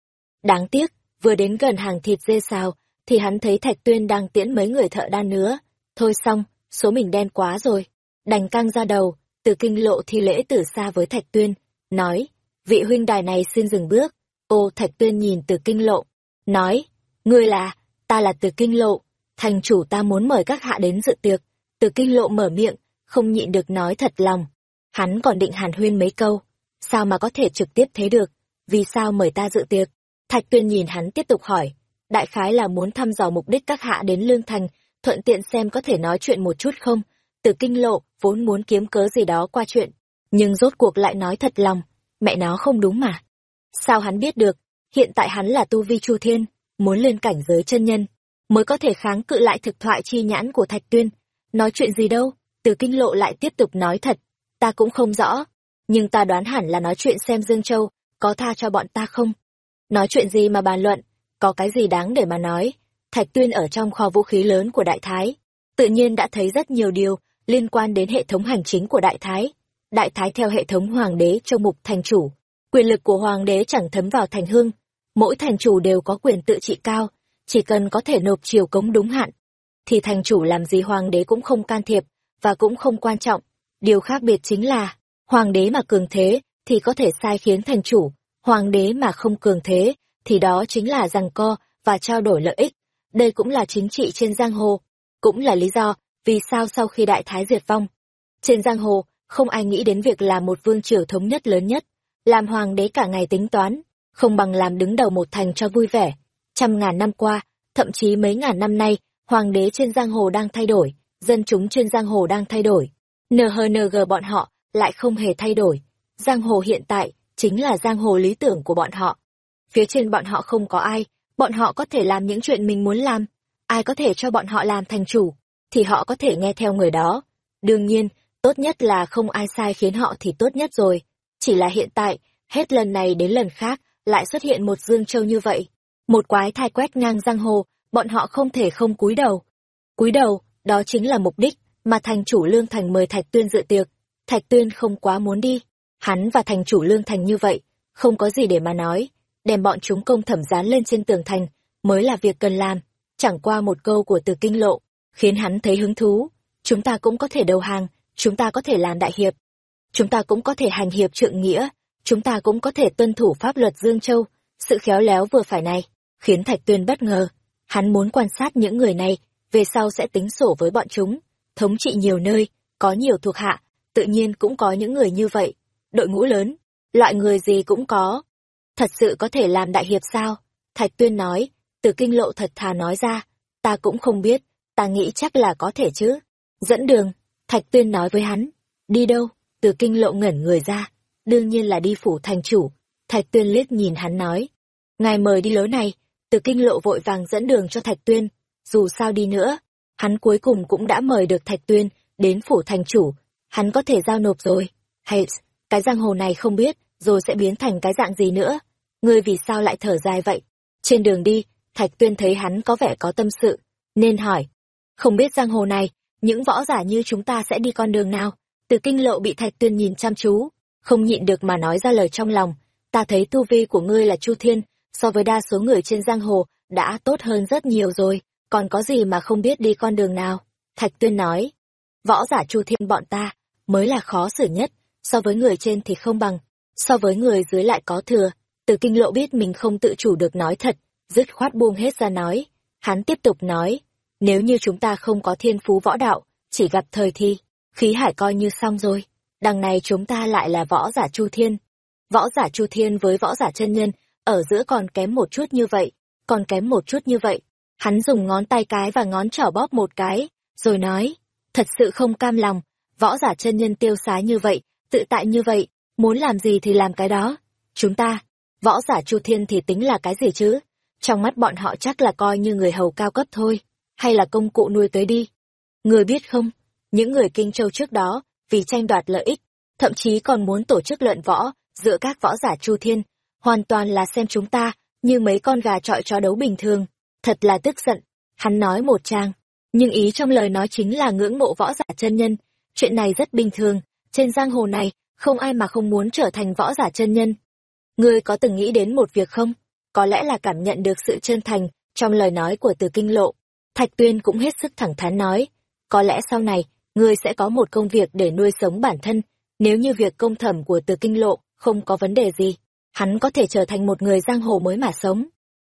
Đáng tiếc, vừa đến gần hàng thịt dê xào, thì hắn thấy Thạch Tuyên đang tiễn mấy người thợ đan nữa. Thôi xong, số mình đen quá rồi. Đành căng ra đầu, từ kinh lộ thi lễ từ xa với Thạch Tuyên, nói, vị huynh đài này xin dừng bước. Ô Thạch Tuyên nhìn từ kinh lộ, nói, ngươi là, ta là từ kinh lộ, thành chủ ta muốn mời các hạ đến dự tiệc. Từ kinh lộ mở miệng, không nhịn được nói thật lòng. Hắn còn định hàn huyên mấy câu, sao mà có thể trực tiếp thế được, vì sao mời ta dự tiệc? Thạch tuyên nhìn hắn tiếp tục hỏi, đại khái là muốn thăm dò mục đích các hạ đến Lương Thành, thuận tiện xem có thể nói chuyện một chút không? Từ kinh lộ, vốn muốn kiếm cớ gì đó qua chuyện, nhưng rốt cuộc lại nói thật lòng, mẹ nó không đúng mà. Sao hắn biết được, hiện tại hắn là tu vi chu thiên, muốn lên cảnh giới chân nhân, mới có thể kháng cự lại thực thoại chi nhãn của Thạch Tuyên. Nói chuyện gì đâu, từ kinh lộ lại tiếp tục nói thật, ta cũng không rõ, nhưng ta đoán hẳn là nói chuyện xem Dương Châu có tha cho bọn ta không. Nói chuyện gì mà bàn luận, có cái gì đáng để mà nói. Thạch Tuyên ở trong kho vũ khí lớn của Đại Thái, tự nhiên đã thấy rất nhiều điều liên quan đến hệ thống hành chính của Đại Thái. Đại Thái theo hệ thống hoàng đế trong mục thành chủ, quyền lực của hoàng đế chẳng thấm vào thành hương, mỗi thành chủ đều có quyền tự trị cao, chỉ cần có thể nộp triều cống đúng hạn, thì thành chủ làm gì hoàng đế cũng không can thiệp, và cũng không quan trọng. Điều khác biệt chính là, hoàng đế mà cường thế, thì có thể sai khiến thành chủ, hoàng đế mà không cường thế, thì đó chính là rằng co và trao đổi lợi ích. Đây cũng là chính trị trên giang hồ, cũng là lý do vì sao sau khi đại thái diệt vong. Trên giang hồ, không ai nghĩ đến việc làm một vương triều thống nhất lớn nhất, làm hoàng đế cả ngày tính toán, không bằng làm đứng đầu một thành cho vui vẻ. Trăm ngàn năm qua, thậm chí mấy ngàn năm nay, hoàng đế trên giang hồ đang thay đổi, dân chúng trên giang hồ đang thay đổi. NHNG bọn họ lại không hề thay đổi. Giang hồ hiện tại chính là giang hồ lý tưởng của bọn họ. Phía trên bọn họ không có ai, bọn họ có thể làm những chuyện mình muốn làm. Ai có thể cho bọn họ làm thành chủ, thì họ có thể nghe theo người đó. Đương nhiên, tốt nhất là không ai sai khiến họ thì tốt nhất rồi. Chỉ là hiện tại, hết lần này đến lần khác, lại xuất hiện một Dương Châu như vậy. Một quái thai quét ngang giang hồ, bọn họ không thể không cúi đầu. Cúi đầu, đó chính là mục đích mà thành chủ Lương Thành mời Thạch Tuyên dự tiệc. Thạch Tuyên không quá muốn đi. Hắn và thành chủ Lương Thành như vậy, không có gì để mà nói. Đem bọn chúng công thẩm dán lên trên tường thành, mới là việc cần làm. Chẳng qua một câu của từ kinh lộ, khiến hắn thấy hứng thú. Chúng ta cũng có thể đầu hàng, chúng ta có thể làm đại hiệp. Chúng ta cũng có thể hành hiệp trượng nghĩa, chúng ta cũng có thể tuân thủ pháp luật Dương Châu. Sự khéo léo vừa phải này, khiến Thạch Tuyên bất ngờ. Hắn muốn quan sát những người này, về sau sẽ tính sổ với bọn chúng. Thống trị nhiều nơi, có nhiều thuộc hạ, tự nhiên cũng có những người như vậy. Đội ngũ lớn, loại người gì cũng có. Thật sự có thể làm đại hiệp sao? Thạch Tuyên nói, từ kinh lộ thật thà nói ra, ta cũng không biết, ta nghĩ chắc là có thể chứ. Dẫn đường, Thạch Tuyên nói với hắn, đi đâu? Từ kinh lộ ngẩn người ra, đương nhiên là đi phủ thành chủ. Thạch Tuyên liếc nhìn hắn nói, ngài mời đi lối này, từ kinh lộ vội vàng dẫn đường cho Thạch Tuyên, dù sao đi nữa, hắn cuối cùng cũng đã mời được Thạch Tuyên đến phủ thành chủ, hắn có thể giao nộp rồi. Hay, cái giang hồ này không biết, rồi sẽ biến thành cái dạng gì nữa. Ngươi vì sao lại thở dài vậy? Trên đường đi, Thạch Tuyên thấy hắn có vẻ có tâm sự, nên hỏi. Không biết giang hồ này, những võ giả như chúng ta sẽ đi con đường nào? Từ kinh lộ bị Thạch Tuyên nhìn chăm chú, không nhịn được mà nói ra lời trong lòng. Ta thấy tu vi của ngươi là Chu Thiên, so với đa số người trên giang hồ, đã tốt hơn rất nhiều rồi, còn có gì mà không biết đi con đường nào. Thạch Tuyên nói, võ giả Chu Thiên bọn ta, mới là khó xử nhất, so với người trên thì không bằng, so với người dưới lại có thừa. Từ kinh lộ biết mình không tự chủ được nói thật, dứt khoát buông hết ra nói. Hắn tiếp tục nói, nếu như chúng ta không có thiên phú võ đạo, chỉ gặp thời thi, khí hải coi như xong rồi. Đằng này chúng ta lại là võ giả Chu Thiên. Võ giả Chu Thiên với võ giả chân nhân, ở giữa còn kém một chút như vậy, còn kém một chút như vậy. Hắn dùng ngón tay cái và ngón trỏ bóp một cái, rồi nói, thật sự không cam lòng, võ giả chân nhân tiêu sái như vậy, tự tại như vậy, muốn làm gì thì làm cái đó. Chúng ta, võ giả Chu Thiên thì tính là cái gì chứ? Trong mắt bọn họ chắc là coi như người hầu cao cấp thôi, hay là công cụ nuôi tới đi. Người biết không, những người Kinh Châu trước đó, vì tranh đoạt lợi ích, thậm chí còn muốn tổ chức luận võ giữa các võ giả Chu Thiên, hoàn toàn là xem chúng ta như mấy con gà trọi chó đấu bình thường, thật là tức giận. Hắn nói một trang, nhưng ý trong lời nói chính là ngưỡng mộ võ giả chân nhân, chuyện này rất bình thường, trên giang hồ này, không ai mà không muốn trở thành võ giả chân nhân. Ngươi có từng nghĩ đến một việc không? Có lẽ là cảm nhận được sự chân thành trong lời nói của từ kinh lộ. Thạch Tuyên cũng hết sức thẳng thắn nói, có lẽ sau này, ngươi sẽ có một công việc để nuôi sống bản thân, nếu như việc công thẩm của từ kinh lộ không có vấn đề gì, hắn có thể trở thành một người giang hồ mới mà sống.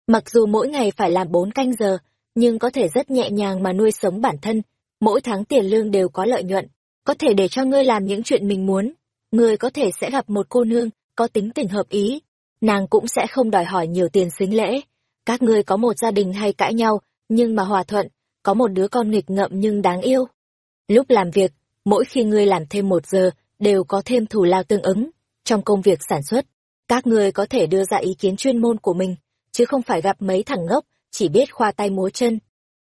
Mặc dù mỗi ngày phải làm bốn canh giờ, nhưng có thể rất nhẹ nhàng mà nuôi sống bản thân, mỗi tháng tiền lương đều có lợi nhuận, có thể để cho ngươi làm những chuyện mình muốn. Ngươi có thể sẽ gặp một cô nương, có tính tình hợp ý, nàng cũng sẽ không đòi hỏi nhiều tiền xính lễ. Các ngươi có một gia đình hay cãi nhau, nhưng mà hòa thuận, có một đứa con nghịch ngợm nhưng đáng yêu. Lúc làm việc, mỗi khi ngươi làm thêm một giờ, đều có thêm thù lao tương ứng. Trong công việc sản xuất, các ngươi có thể đưa ra ý kiến chuyên môn của mình, chứ không phải gặp mấy thằng ngốc, chỉ biết khoa tay múa chân.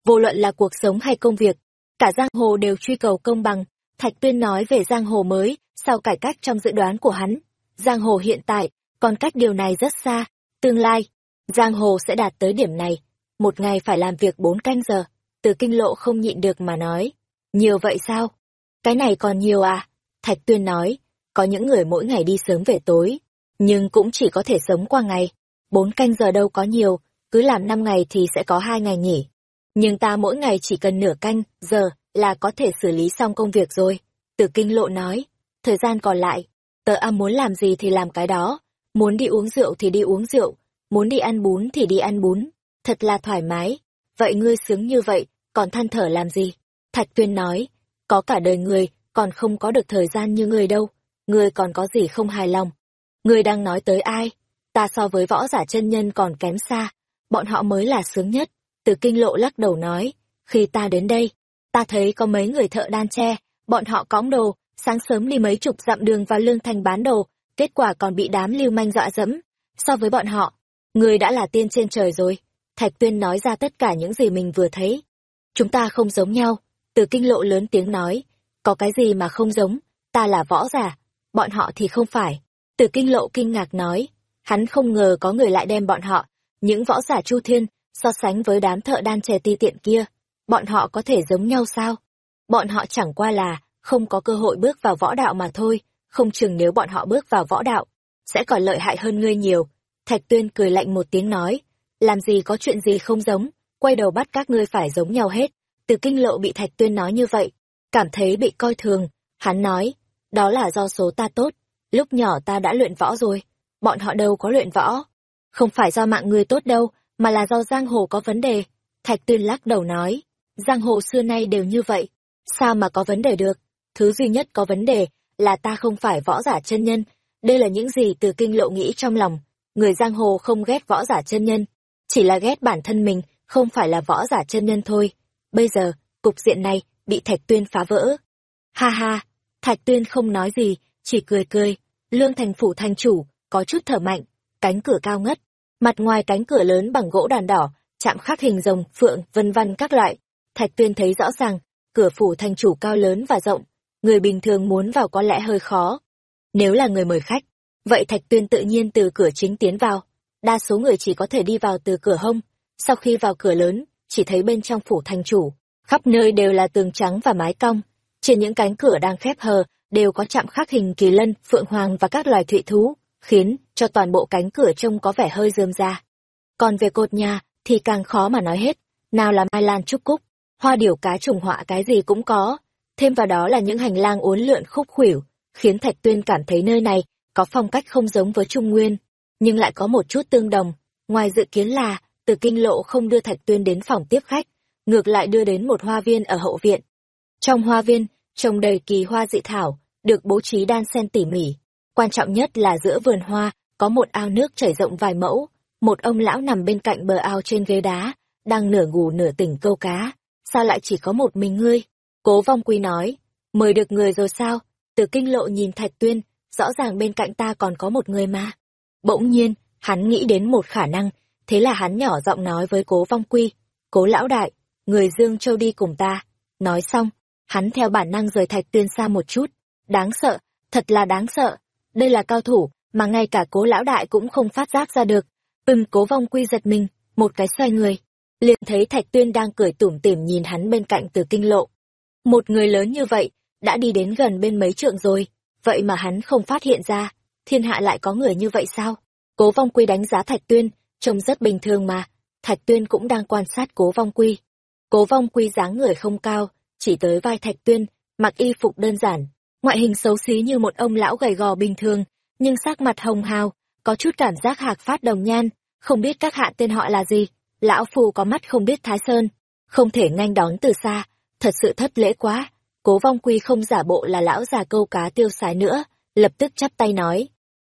Vô luận là cuộc sống hay công việc, cả giang hồ đều truy cầu công bằng. Thạch Tuyên nói về giang hồ mới, sau cải cách trong dự đoán của hắn. Giang hồ hiện tại, còn cách điều này rất xa. Tương lai, giang hồ sẽ đạt tới điểm này. Một ngày phải làm việc bốn canh giờ. Từ kinh lộ không nhịn được mà nói. Nhiều vậy sao? Cái này còn nhiều à? Thạch Tuyên nói, có những người mỗi ngày đi sớm về tối, nhưng cũng chỉ có thể sống qua ngày. Bốn canh giờ đâu có nhiều, cứ làm năm ngày thì sẽ có hai ngày nghỉ. Nhưng ta mỗi ngày chỉ cần nửa canh, giờ, là có thể xử lý xong công việc rồi. Tử kinh lộ nói, thời gian còn lại, tớ Âm muốn làm gì thì làm cái đó, muốn đi uống rượu thì đi uống rượu, muốn đi ăn bún thì đi ăn bún, thật là thoải mái. Vậy ngươi sướng như vậy, còn than thở làm gì? Thạch Tuyên nói, có cả đời người, còn không có được thời gian như người đâu, Người còn có gì không hài lòng. Người đang nói tới ai? Ta so với võ giả chân nhân còn kém xa, bọn họ mới là sướng nhất. Từ kinh lộ lắc đầu nói, khi ta đến đây, ta thấy có mấy người thợ đan tre, bọn họ cõng đồ, sáng sớm đi mấy chục dặm đường vào lương thành bán đồ, kết quả còn bị đám lưu manh dọa dẫm. So với bọn họ, người đã là tiên trên trời rồi. Thạch Tuyên nói ra tất cả những gì mình vừa thấy. Chúng ta không giống nhau, từ kinh lộ lớn tiếng nói, có cái gì mà không giống, ta là võ giả, bọn họ thì không phải. Từ kinh lộ kinh ngạc nói, hắn không ngờ có người lại đem bọn họ những võ giả chu thiên, so sánh với đám thợ đan chè ti tiện kia, bọn họ có thể giống nhau sao? Bọn họ chẳng qua là không có cơ hội bước vào võ đạo mà thôi, không chừng nếu bọn họ bước vào võ đạo, sẽ còn lợi hại hơn ngươi nhiều. Thạch Tuyên cười lạnh một tiếng nói, làm gì có chuyện gì không giống, quay đầu bắt các ngươi phải giống nhau hết. Từ kinh lộ bị Thạch Tuyên nói như vậy, cảm thấy bị coi thường, hắn nói, đó là do số ta tốt, lúc nhỏ ta đã luyện võ rồi, bọn họ đâu có luyện võ. Không phải do mạng người tốt đâu, mà là do giang hồ có vấn đề. Thạch Tuyên lắc đầu nói, giang hồ xưa nay đều như vậy, sao mà có vấn đề được, thứ duy nhất có vấn đề là ta không phải võ giả chân nhân, đây là những gì từ kinh lộ nghĩ trong lòng, người giang hồ không ghét võ giả chân nhân, chỉ là ghét bản thân mình, không phải là võ giả chân nhân thôi. Bây giờ, cục diện này bị Thạch Tuyên phá vỡ. Ha ha, Thạch Tuyên không nói gì, chỉ cười cười, Lương Thành Phủ thành chủ, có chút thở mạnh, cánh cửa cao ngất, mặt ngoài cánh cửa lớn bằng gỗ đàn đỏ, chạm khắc hình rồng, phượng, vân vân các loại. Thạch Tuyên thấy rõ ràng, cửa phủ thành chủ cao lớn và rộng, người bình thường muốn vào có lẽ hơi khó. Nếu là người mời khách, vậy Thạch Tuyên tự nhiên từ cửa chính tiến vào. Đa số người chỉ có thể đi vào từ cửa hông, sau khi vào cửa lớn, chỉ thấy bên trong phủ thành chủ, khắp nơi đều là tường trắng và mái cong. Trên những cánh cửa đang khép hờ, đều có chạm khắc hình kỳ lân, phượng hoàng và các loài thụy thú, khiến cho toàn bộ cánh cửa trông có vẻ hơi rơm ra. Còn về cột nhà, thì càng khó mà nói hết, nào là mai lan trúc cúc, hoa điểu cá trùng họa cái gì cũng có, thêm vào đó là những hành lang uốn lượn khúc khuỷu, khiến Thạch Tuyên cảm thấy nơi này có phong cách không giống với Trung Nguyên, nhưng lại có một chút tương đồng. Ngoài dự kiến là, từ kinh lộ không đưa Thạch Tuyên đến phòng tiếp khách, ngược lại đưa đến một hoa viên ở hậu viện. Trong hoa viên, trồng đầy kỳ hoa dị thảo, được bố trí đan xen tỉ mỉ. Quan trọng nhất là giữa vườn hoa, có một ao nước chảy rộng vài mẫu, một ông lão nằm bên cạnh bờ ao trên ghế đá, đang nửa ngủ nửa tỉnh câu cá. Sao lại chỉ có một mình ngươi? Cố vong quy nói, mời được người rồi sao? Từ kinh lộ nhìn Thạch Tuyên, rõ ràng bên cạnh ta còn có một người mà. Bỗng nhiên, hắn nghĩ đến một khả năng, thế là hắn nhỏ giọng nói với cố vong quy, cố lão đại, người Dương Châu đi cùng ta. Nói xong, hắn theo bản năng rời Thạch Tuyên xa một chút. Đáng sợ, thật là đáng sợ. Đây là cao thủ, mà ngay cả cố lão đại cũng không phát giác ra được. Ừm cố vong quy giật mình, một cái xoay người. liền thấy Thạch Tuyên đang cười tủm tỉm nhìn hắn bên cạnh từ kinh lộ. Một người lớn như vậy, đã đi đến gần bên mấy trượng rồi, vậy mà hắn không phát hiện ra, thiên hạ lại có người như vậy sao? Cố vong quy đánh giá Thạch Tuyên, trông rất bình thường mà, Thạch Tuyên cũng đang quan sát cố vong quy. Cố vong quy dáng người không cao, chỉ tới vai Thạch Tuyên, mặc y phục đơn giản, ngoại hình xấu xí như một ông lão gầy gò bình thường, nhưng sắc mặt hồng hào, có chút cảm giác hạc phát đồng nhan, không biết các hạ tên họ là gì, lão phù có mắt không biết thái sơn, không thể nhanh đón từ xa, thật sự thất lễ quá. Cố vong quy không giả bộ là lão già câu cá tiêu sái nữa, lập tức chắp tay nói.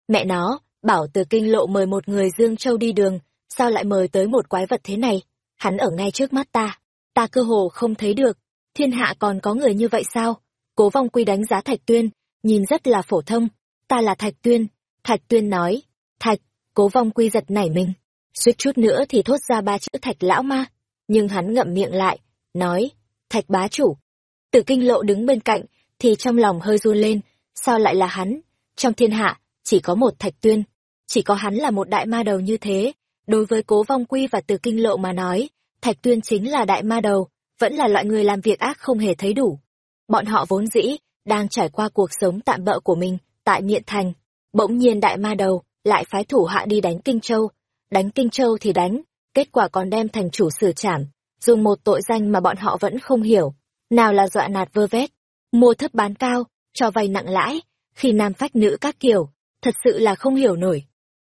Mẹ nó, bảo từ kinh lộ mời một người Dương Châu đi đường, sao lại mời tới một quái vật thế này? Hắn ở ngay trước mắt ta, ta cơ hồ không thấy được, thiên hạ còn có người như vậy sao? Cố vong quy đánh giá Thạch Tuyên, nhìn rất là phổ thông, ta là Thạch Tuyên. Thạch Tuyên nói, Thạch, cố vong quy giật nảy mình, suýt chút nữa thì thốt ra ba chữ Thạch lão ma, nhưng hắn ngậm miệng lại, nói, Thạch bá chủ. từ kinh lộ đứng bên cạnh, thì trong lòng hơi run lên, sao lại là hắn? Trong thiên hạ, chỉ có một thạch tuyên. Chỉ có hắn là một đại ma đầu như thế. Đối với cố vong quy và từ kinh lộ mà nói, thạch tuyên chính là đại ma đầu, vẫn là loại người làm việc ác không hề thấy đủ. Bọn họ vốn dĩ, đang trải qua cuộc sống tạm bỡ của mình, tại Miện Thành. Bỗng nhiên đại ma đầu, lại phái thủ hạ đi đánh Kinh Châu. Đánh Kinh Châu thì đánh, kết quả còn đem thành chủ xử trảm, dùng một tội danh mà bọn họ vẫn không hiểu, nào là dọa nạt vơ vét, mua thấp bán cao, cho vay nặng lãi, khi nam phách nữ các kiểu, thật sự là không hiểu nổi.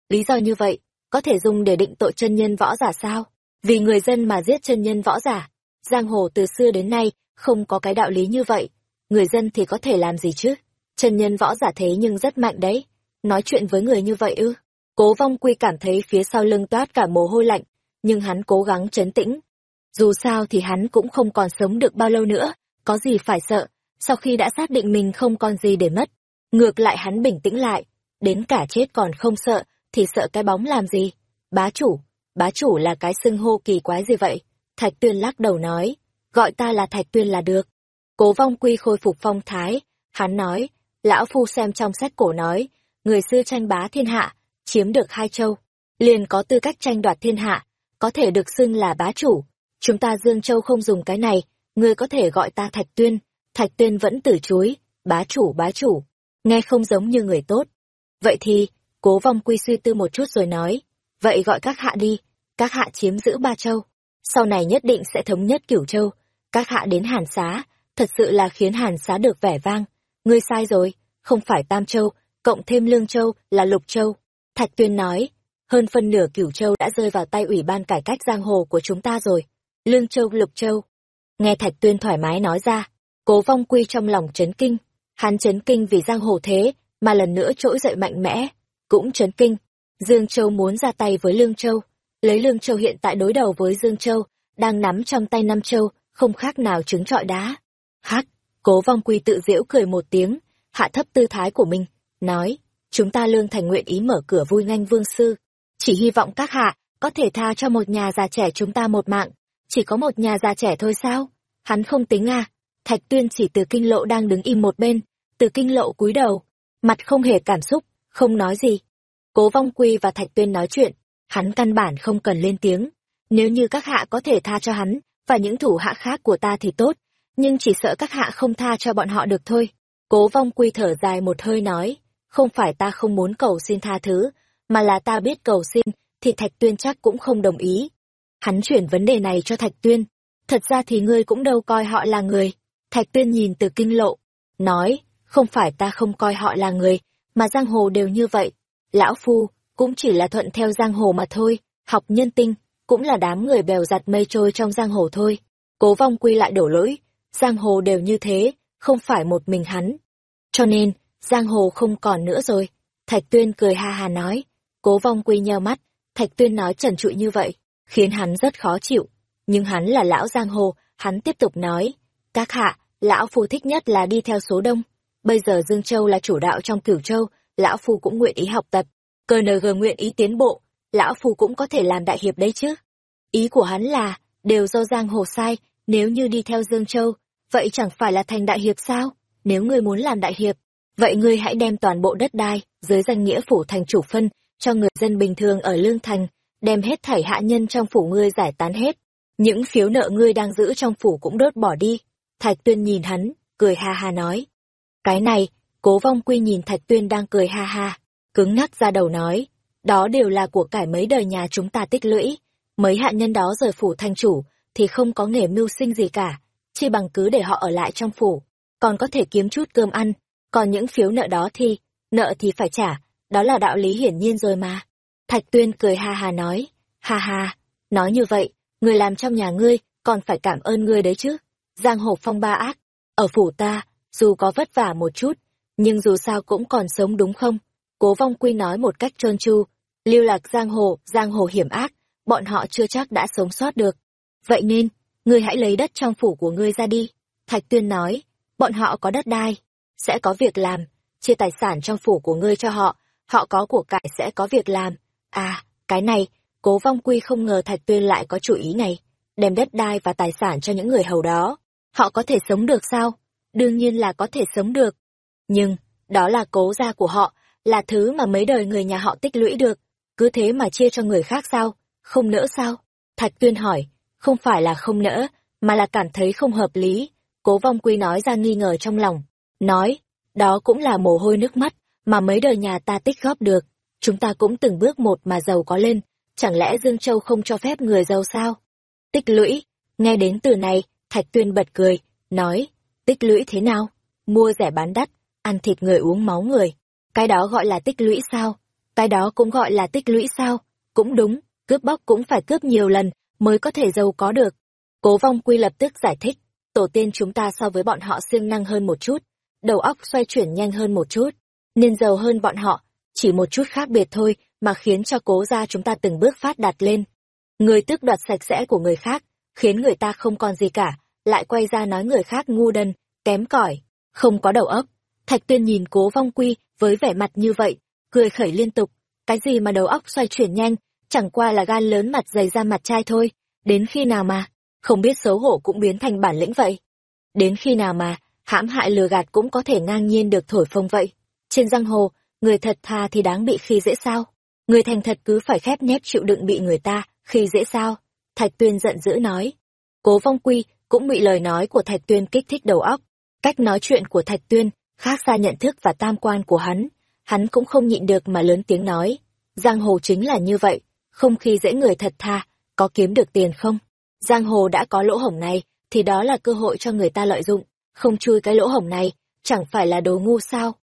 Lý do như vậy, có thể dùng để định tội chân nhân võ giả sao? Vì người dân mà giết chân nhân võ giả, giang hồ từ xưa đến nay không có cái đạo lý như vậy, người dân thì có thể làm gì chứ? Chân nhân võ giả thế nhưng rất mạnh đấy, nói chuyện với người như vậy ư? Cố vong quy cảm thấy phía sau lưng toát cả mồ hôi lạnh, nhưng hắn cố gắng trấn tĩnh, dù sao thì hắn cũng không còn sống được bao lâu nữa, có gì phải sợ, sau khi đã xác định mình không còn gì để mất. Ngược lại hắn bình tĩnh lại, đến cả chết còn không sợ, thì sợ cái bóng làm gì? Bá chủ, bá chủ là cái xưng hô kỳ quái gì vậy? Thạch Tuyên lắc đầu nói, gọi ta là Thạch Tuyên là được. Cố vong quy khôi phục phong thái, hắn nói, lão phu xem trong sách cổ nói, người xưa tranh bá thiên hạ, chiếm được hai châu, liền có tư cách tranh đoạt thiên hạ, có thể được xưng là bá chủ. Chúng ta Dương Châu không dùng cái này, ngươi có thể gọi ta Thạch Tuyên. Thạch Tuyên vẫn từ chối, bá chủ bá chủ, nghe không giống như người tốt. Vậy thì, cố vong quy suy tư một chút rồi nói, vậy gọi các hạ đi, các hạ chiếm giữ ba châu, sau này nhất định sẽ thống nhất cửu châu, các hạ đến hàn xá, thật sự là khiến hàn xá được vẻ vang. Ngươi sai rồi, không phải tam châu, cộng thêm lương châu là lục châu. Thạch Tuyên nói, hơn phân nửa cửu châu đã rơi vào tay ủy ban cải cách giang hồ của chúng ta rồi. Lương châu lục châu. Nghe Thạch Tuyên thoải mái nói ra, cố vong quy trong lòng chấn kinh. Hắn chấn kinh vì giang hồ thế, mà lần nữa trỗi dậy mạnh mẽ. Cũng chấn kinh. Dương Châu muốn ra tay với Lương Châu. Lấy Lương Châu hiện tại đối đầu với Dương Châu, đang nắm trong tay Nam Châu, không khác nào trứng trọi đá. Hắc, cố vong quy tự giễu cười một tiếng, hạ thấp tư thái của mình, nói, chúng ta lương thành nguyện ý mở cửa vui nganh vương sư. Chỉ hy vọng các hạ, có thể tha cho một nhà già trẻ chúng ta một mạng. Chỉ có một nhà già trẻ thôi sao? Hắn không tính à? Thạch tuyên chỉ từ kinh lộ đang đứng im một bên, từ kinh lộ cúi đầu, mặt không hề cảm xúc, không nói gì. Cố vong quy và thạch tuyên nói chuyện, hắn căn bản không cần lên tiếng. Nếu như các hạ có thể tha cho hắn, và những thủ hạ khác của ta thì tốt, nhưng chỉ sợ các hạ không tha cho bọn họ được thôi. Cố vong quy thở dài một hơi nói, không phải ta không muốn cầu xin tha thứ, mà là ta biết cầu xin, thì Thạch Tuyên chắc cũng không đồng ý. Hắn chuyển vấn đề này cho Thạch Tuyên. Thật ra thì ngươi cũng đâu coi họ là người. Thạch Tuyên nhìn từ kinh lộ, nói, không phải ta không coi họ là người, mà giang hồ đều như vậy. Lão Phu, cũng chỉ là thuận theo giang hồ mà thôi, học nhân tinh, cũng là đám người bèo giặt mây trôi trong giang hồ thôi. Cố vong quy lại đổ lỗi, giang hồ đều như thế, không phải một mình hắn. Cho nên, giang hồ không còn nữa rồi. Thạch Tuyên cười ha ha nói, cố vong quy nheo mắt, Thạch Tuyên nói trần trụi như vậy, khiến hắn rất khó chịu. Nhưng hắn là lão giang hồ, hắn tiếp tục nói, các hạ, lão phu thích nhất là đi theo số đông. Bây giờ Dương Châu là chủ đạo trong cửu châu, lão phu cũng nguyện ý học tập. CNG nguyện ý tiến bộ, lão phu cũng có thể làm đại hiệp đấy chứ. Ý của hắn là, đều do giang hồ sai, nếu như đi theo Dương Châu, vậy chẳng phải là thành đại hiệp sao? Nếu ngươi muốn làm đại hiệp, vậy ngươi hãy đem toàn bộ đất đai, dưới danh nghĩa phủ thành chủ phân, cho người dân bình thường ở Lương Thành, đem hết thảy hạ nhân trong phủ ngươi giải tán hết. Những phiếu nợ ngươi đang giữ trong phủ cũng đốt bỏ đi. Thạch Tuyên nhìn hắn, cười ha ha nói. Cái này, cố vong quy nhìn Thạch Tuyên đang cười ha ha, cứng ngắc ra đầu nói. Đó đều là của cải mấy đời nhà chúng ta tích lũy. Mấy hạ nhân đó rời phủ thành chủ, thì không có nghề mưu sinh gì cả, chi bằng cứ để họ ở lại trong phủ, còn có thể kiếm chút cơm ăn, còn những phiếu nợ đó thì, nợ thì phải trả, đó là đạo lý hiển nhiên rồi mà. Thạch Tuyên cười ha ha nói, ha ha, nói như vậy, người làm trong nhà ngươi, còn phải cảm ơn ngươi đấy chứ. Giang hồ phong ba ác, ở phủ ta, dù có vất vả một chút, nhưng dù sao cũng còn sống đúng không? Cố vong quy nói một cách trơn tru, lưu lạc giang hồ, giang hồ hiểm ác, bọn họ chưa chắc đã sống sót được. Vậy nên, ngươi hãy lấy đất trong phủ của ngươi ra đi. Thạch Tuyên nói, bọn họ có đất đai, sẽ có việc làm, chia tài sản trong phủ của ngươi cho họ, họ có của cải sẽ có việc làm. À, cái này, cố vong quy không ngờ Thạch Tuyên lại có chủ ý này, đem đất đai và tài sản cho những người hầu đó. Họ có thể sống được sao? Đương nhiên là có thể sống được. Nhưng, đó là cố gia của họ, là thứ mà mấy đời người nhà họ tích lũy được. Cứ thế mà chia cho người khác sao? Không nỡ sao? Thạch Tuyên hỏi, không phải là không nỡ, mà là cảm thấy không hợp lý. Cố vong quy nói ra nghi ngờ trong lòng. Nói, đó cũng là mồ hôi nước mắt, mà mấy đời nhà ta tích góp được. Chúng ta cũng từng bước một mà giàu có lên, chẳng lẽ Dương Châu không cho phép người giàu sao? Tích lũy, nghe đến từ này, Thạch Tuyên bật cười, nói, tích lũy thế nào? Mua rẻ bán đắt, ăn thịt người uống máu người. Cái đó gọi là tích lũy sao? Cái đó cũng gọi là tích lũy sao? Cũng đúng, cướp bóc cũng phải cướp nhiều lần, mới có thể giàu có được. Cố vong quy lập tức giải thích, tổ tiên chúng ta so với bọn họ siêng năng hơn một chút, đầu óc xoay chuyển nhanh hơn một chút, nên giàu hơn bọn họ, chỉ một chút khác biệt thôi mà khiến cho cố gia chúng ta từng bước phát đạt lên. Người tước đoạt sạch sẽ của người khác, khiến người ta không còn gì cả, lại quay ra nói người khác ngu đần, kém cỏi, không có đầu óc. Thạch tuyên nhìn cố vong quy với vẻ mặt như vậy, cười khẩy liên tục, cái gì mà đầu óc xoay chuyển nhanh, chẳng qua là gan lớn mặt dày ra mặt trai thôi, đến khi nào mà, không biết xấu hổ cũng biến thành bản lĩnh vậy. Đến khi nào mà, hãm hại lừa gạt cũng có thể ngang nhiên được thổi phồng vậy. Trên giang hồ, người thật thà thì đáng bị khi dễ sao. Người thành thật cứ phải khép nép chịu đựng bị người ta, khi dễ sao? Thạch Tuyên giận dữ nói. Cố Vong Quy cũng bị lời nói của Thạch Tuyên kích thích đầu óc. Cách nói chuyện của Thạch Tuyên khác xa nhận thức và tam quan của hắn. Hắn cũng không nhịn được mà lớn tiếng nói. Giang hồ chính là như vậy, không khi dễ người thật tha, có kiếm được tiền không? Giang hồ đã có lỗ hổng này, thì đó là cơ hội cho người ta lợi dụng, không chui cái lỗ hổng này, chẳng phải là đồ ngu sao?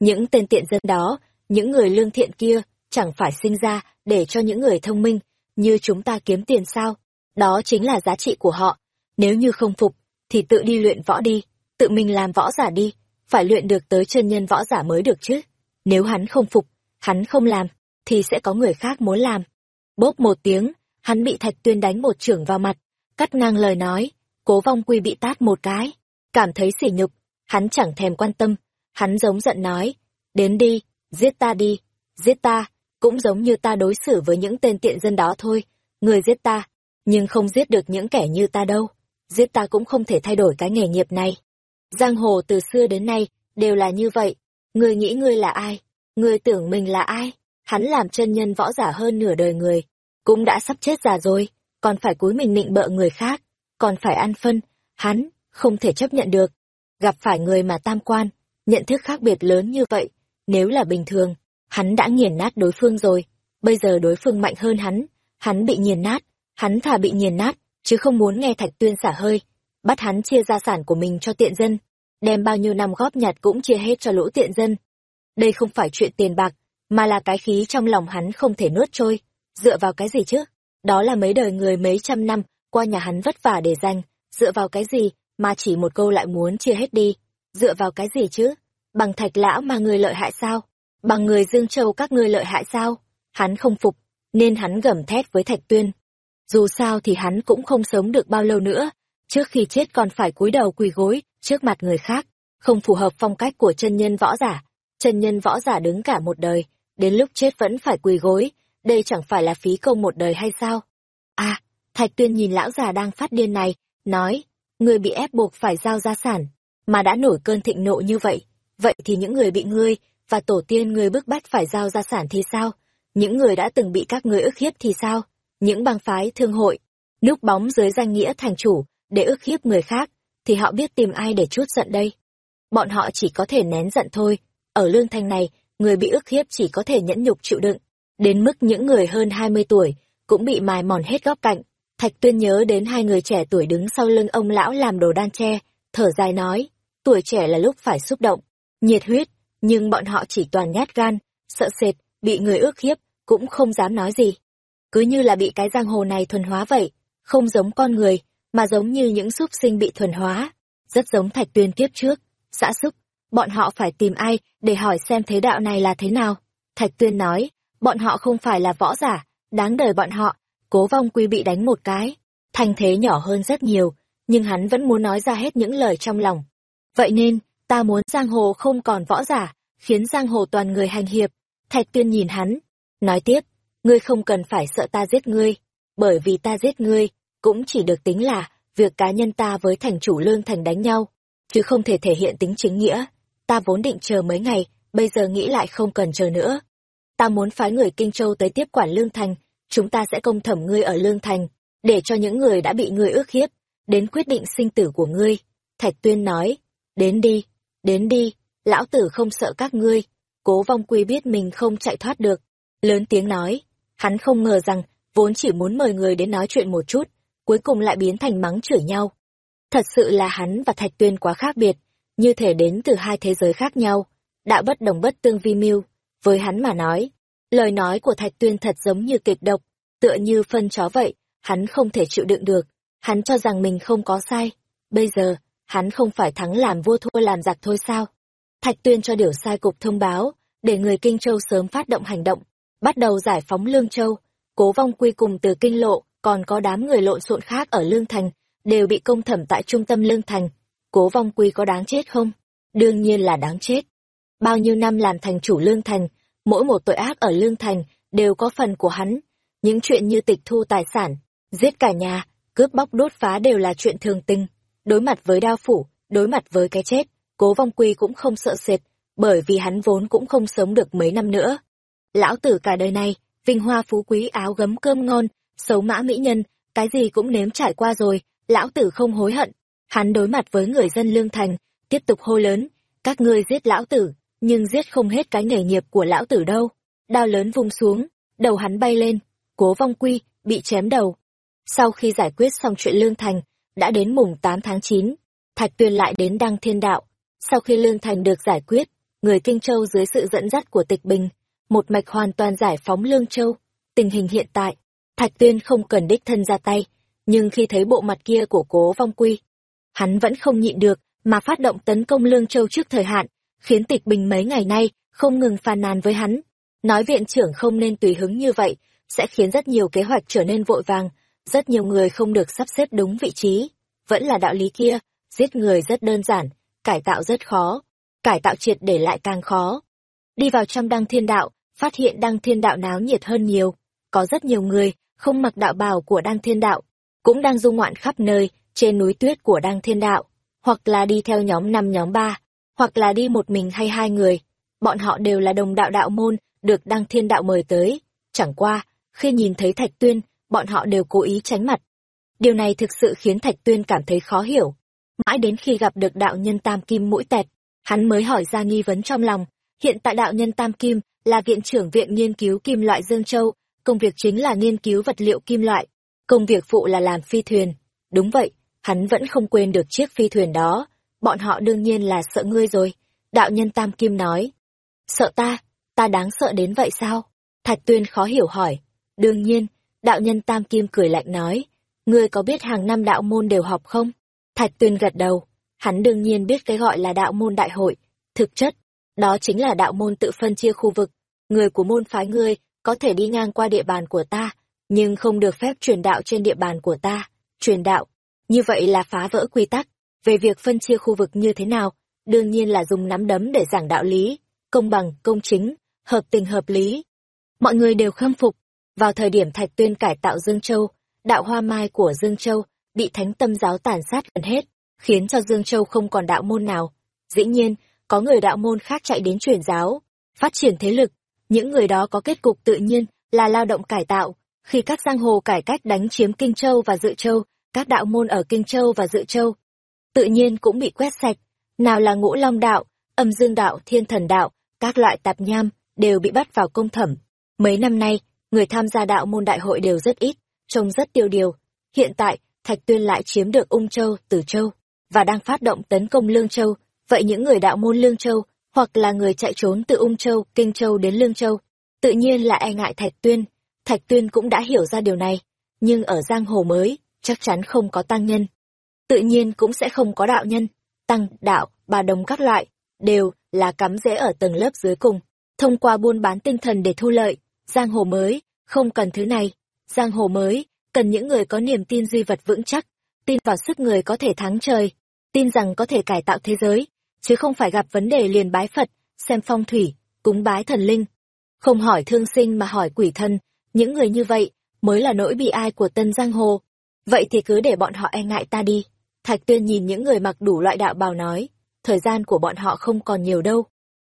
Những tên tiện dân đó, những người lương thiện kia, chẳng phải sinh ra để cho những người thông minh, như chúng ta kiếm tiền sao? Đó chính là giá trị của họ. Nếu như không phục, thì tự đi luyện võ đi, tự mình làm võ giả đi, phải luyện được tới chân nhân võ giả mới được chứ. Nếu hắn không phục, hắn không làm, thì sẽ có người khác muốn làm. Bốp một tiếng, hắn bị Thạch Tuyên đánh một trưởng vào mặt, cắt ngang lời nói, cố vong quy bị tát một cái, cảm thấy sỉ nhục, hắn chẳng thèm quan tâm, hắn giống giận nói, đến đi, giết ta đi, giết ta, cũng giống như ta đối xử với những tên tiện dân đó thôi, người giết ta, nhưng không giết được những kẻ như ta đâu, giết ta cũng không thể thay đổi cái nghề nghiệp này. Giang hồ từ xưa đến nay, đều là như vậy, người nghĩ ngươi là ai, người tưởng mình là ai, hắn làm chân nhân võ giả hơn nửa đời người, cũng đã sắp chết già rồi, còn phải cúi mình nịnh bợ người khác, còn phải ăn phân, hắn, không thể chấp nhận được. Gặp phải người mà tam quan, nhận thức khác biệt lớn như vậy, nếu là bình thường, hắn đã nghiền nát đối phương rồi, bây giờ đối phương mạnh hơn hắn, hắn bị nghiền nát, hắn thà bị nghiền nát, chứ không muốn nghe Thạch Tuyên xả hơi, bắt hắn chia gia sản của mình cho tiện dân, đem bao nhiêu năm góp nhặt cũng chia hết cho lũ tiện dân. Đây không phải chuyện tiền bạc, mà là cái khí trong lòng hắn không thể nuốt trôi, dựa vào cái gì chứ? Đó là mấy đời người mấy trăm năm qua nhà hắn vất vả để dành, dựa vào cái gì mà chỉ một câu lại muốn chia hết đi, dựa vào cái gì chứ? Bằng thạch lão mà người lợi hại sao? Bằng người Dương Châu các ngươi lợi hại sao? Hắn không phục, nên hắn gầm thét với Thạch Tuyên. Dù sao thì hắn cũng không sống được bao lâu nữa, trước khi chết còn phải cúi đầu quỳ gối trước mặt người khác, không phù hợp phong cách của chân nhân võ giả. Chân nhân võ giả đứng cả một đời, đến lúc chết vẫn phải quỳ gối, đây chẳng phải là phí công một đời hay sao? À, Thạch Tuyên nhìn lão già đang phát điên này, nói, người bị ép buộc phải giao gia sản, mà đã nổi cơn thịnh nộ như vậy, vậy thì những người bị ngươi và tổ tiên ngươi bức bách phải giao gia sản thì sao? Những người đã từng bị các ngươi ức hiếp thì sao? Những bang phái thương hội, núp bóng dưới danh nghĩa thành chủ, để ức hiếp người khác, thì họ biết tìm ai để chút giận đây? Bọn họ chỉ có thể nén giận thôi, ở lương thanh này, người bị ức hiếp chỉ có thể nhẫn nhục chịu đựng, đến mức những người hơn 20 tuổi cũng bị mài mòn hết góc cạnh. Thạch Tuyên nhớ đến hai người trẻ tuổi đứng sau lưng ông lão làm đồ đan tre, thở dài nói, tuổi trẻ là lúc phải xúc động, nhiệt huyết, nhưng bọn họ chỉ toàn nhát gan, sợ sệt, bị người ước hiếp, cũng không dám nói gì. Cứ như là bị cái giang hồ này thuần hóa vậy, không giống con người, mà giống như những súc sinh bị thuần hóa, rất giống Thạch Tuyên kiếp trước, xã xúc, bọn họ phải tìm ai để hỏi xem thế đạo này là thế nào. Thạch Tuyên nói, bọn họ không phải là võ giả, đáng đời bọn họ, cố vong quy bị đánh một cái, thành thế nhỏ hơn rất nhiều, nhưng hắn vẫn muốn nói ra hết những lời trong lòng. Vậy nên, ta muốn giang hồ không còn võ giả, khiến giang hồ toàn người hành hiệp. Thạch tuyên nhìn hắn, nói tiếp, ngươi không cần phải sợ ta giết ngươi, bởi vì ta giết ngươi, cũng chỉ được tính là việc cá nhân ta với thành chủ lương thành đánh nhau, chứ không thể thể hiện tính chính nghĩa. Ta vốn định chờ mấy ngày, bây giờ nghĩ lại không cần chờ nữa. Ta muốn phái người Kinh Châu tới tiếp quản lương thành, chúng ta sẽ công thẩm ngươi ở lương thành, để cho những người đã bị ngươi ước hiếp, đến quyết định sinh tử của ngươi. Thạch tuyên nói, đến đi, đến đi, lão tử không sợ các ngươi. Cố vong quy biết mình không chạy thoát được. Lớn tiếng nói, hắn không ngờ rằng, vốn chỉ muốn mời người đến nói chuyện một chút, cuối cùng lại biến thành mắng chửi nhau. Thật sự là hắn và Thạch Tuyên quá khác biệt, như thể đến từ hai thế giới khác nhau, đạo bất đồng bất tương vi mưu. Với hắn mà nói, lời nói của Thạch Tuyên thật giống như kịch độc, tựa như phân chó vậy, hắn không thể chịu đựng được, hắn cho rằng mình không có sai. Bây giờ, hắn không phải thắng làm vua thua làm giặc thôi sao? Thạch Tuyên cho điều sai cục thông báo, để người Kinh Châu sớm phát động hành động, bắt đầu giải phóng Lương Châu. Cố vong quy cùng từ Kinh Lộ, còn có đám người lộn xộn khác ở Lương Thành, đều bị công thẩm tại trung tâm Lương Thành. Cố vong quy có đáng chết không? Đương nhiên là đáng chết. Bao nhiêu năm làm thành chủ Lương Thành, mỗi một tội ác ở Lương Thành đều có phần của hắn. Những chuyện như tịch thu tài sản, giết cả nhà, cướp bóc đốt phá đều là chuyện thường tình. Đối mặt với đao phủ, đối mặt với cái chết, cố vong quy cũng không sợ sệt, bởi vì hắn vốn cũng không sống được mấy năm nữa lão tử cả đời này, vinh hoa phú quý áo gấm cơm ngon, xấu mã mỹ nhân, cái gì cũng nếm trải qua rồi, lão tử không hối hận. Hắn đối mặt với người dân Lương Thành, tiếp tục hô lớn, các ngươi giết lão tử, nhưng giết không hết cái nghề nghiệp của lão tử đâu. Đao lớn vung xuống, đầu hắn bay lên, cố vong quy, bị chém đầu. Sau khi giải quyết xong chuyện Lương Thành, đã đến mùng 8 tháng 9, Thạch Tuyên lại đến Đăng Thiên Đạo. Sau khi Lương Thành được giải quyết, người Kinh Châu dưới sự dẫn dắt của Tịch Bình, một mạch hoàn toàn giải phóng Lương Châu. Tình hình hiện tại, Thạch Tuyên không cần đích thân ra tay, nhưng khi thấy bộ mặt kia của cố vong quy, hắn vẫn không nhịn được, mà phát động tấn công Lương Châu trước thời hạn, khiến Tịch Bình mấy ngày nay không ngừng phàn nàn với hắn. Nói viện trưởng không nên tùy hứng như vậy, sẽ khiến rất nhiều kế hoạch trở nên vội vàng, rất nhiều người không được sắp xếp đúng vị trí. Vẫn là đạo lý kia, giết người rất đơn giản, cải tạo rất khó, cải tạo triệt để lại càng khó. Đi vào trong đăng thiên đạo, phát hiện đăng thiên đạo náo nhiệt hơn nhiều. Có rất nhiều người, không mặc đạo bào của đăng thiên đạo, cũng đang du ngoạn khắp nơi, trên núi tuyết của đăng thiên đạo, hoặc là đi theo nhóm năm nhóm ba, hoặc là đi một mình hay hai người. Bọn họ đều là đồng đạo đạo môn, được đăng thiên đạo mời tới. Chẳng qua, khi nhìn thấy Thạch Tuyên, bọn họ đều cố ý tránh mặt. Điều này thực sự khiến Thạch Tuyên cảm thấy khó hiểu. Mãi đến khi gặp được đạo nhân Tam Kim mũi tẹt, hắn mới hỏi ra nghi vấn trong lòng. Hiện tại đạo nhân Tam Kim là viện trưởng viện nghiên cứu kim loại Dương Châu, công việc chính là nghiên cứu vật liệu kim loại, công việc phụ là làm phi thuyền. Đúng vậy, hắn vẫn không quên được chiếc phi thuyền đó, bọn họ đương nhiên là sợ ngươi rồi. Đạo nhân Tam Kim nói. Sợ ta? Ta đáng sợ đến vậy sao? Thạch Tuyên khó hiểu hỏi. Đương nhiên, đạo nhân Tam Kim cười lạnh nói. Ngươi có biết hàng năm đạo môn đều họp không? Thạch Tuyên gật đầu. Hắn đương nhiên biết cái gọi là đạo môn đại hội. Thực chất, đó chính là đạo môn tự phân chia khu vực. Người của môn phái ngươi có thể đi ngang qua địa bàn của ta, nhưng không được phép truyền đạo trên địa bàn của ta. Truyền đạo, như vậy là phá vỡ quy tắc. Về việc phân chia khu vực như thế nào, đương nhiên là dùng nắm đấm để giảng đạo lý, công bằng, công chính, hợp tình hợp lý. Mọi người đều khâm phục. Vào thời điểm Thạch Tuyên cải tạo Dương Châu, đạo hoa mai của Dương Châu bị thánh tâm giáo tàn sát gần hết, khiến cho Dương Châu không còn đạo môn nào. Dĩ nhiên, có người đạo môn khác chạy đến truyền giáo, phát triển thế lực. Những người đó có kết cục tự nhiên là lao động cải tạo. Khi các giang hồ cải cách đánh chiếm Kinh Châu và Dự Châu, các đạo môn ở Kinh Châu và Dự Châu tự nhiên cũng bị quét sạch. Nào là ngũ long đạo, âm dương đạo, thiên thần đạo, các loại tạp nham, đều bị bắt vào công thẩm. Mấy năm nay, người tham gia đạo môn đại hội đều rất ít, trông rất tiêu điều. Hiện tại, Thạch Tuyên lại chiếm được Ung Châu, Tử Châu, và đang phát động tấn công Lương Châu. Vậy những người đạo môn Lương Châu, hoặc là người chạy trốn từ Ung Châu, Kinh Châu đến Lương Châu, tự nhiên là e ngại Thạch Tuyên. Thạch Tuyên cũng đã hiểu ra điều này, nhưng ở giang hồ mới, chắc chắn không có tăng nhân. Tự nhiên cũng sẽ không có đạo nhân, tăng, đạo, bà đồng các loại, đều là cắm rễ ở tầng lớp dưới cùng, thông qua buôn bán tinh thần để thu lợi, giang hồ mới, không cần thứ này, giang hồ mới, cần những người có niềm tin duy vật vững chắc, tin vào sức người có thể thắng trời, tin rằng có thể cải tạo thế giới, chứ không phải gặp vấn đề liền bái Phật, xem phong thủy, cúng bái thần linh. Không hỏi thương sinh mà hỏi quỷ thân, những người như vậy mới là nỗi bị ai của tân giang hồ. Vậy thì cứ để bọn họ e ngại ta đi. Thạch Tuyên nhìn những người mặc đủ loại đạo bào nói, thời gian của bọn họ không còn nhiều đâu.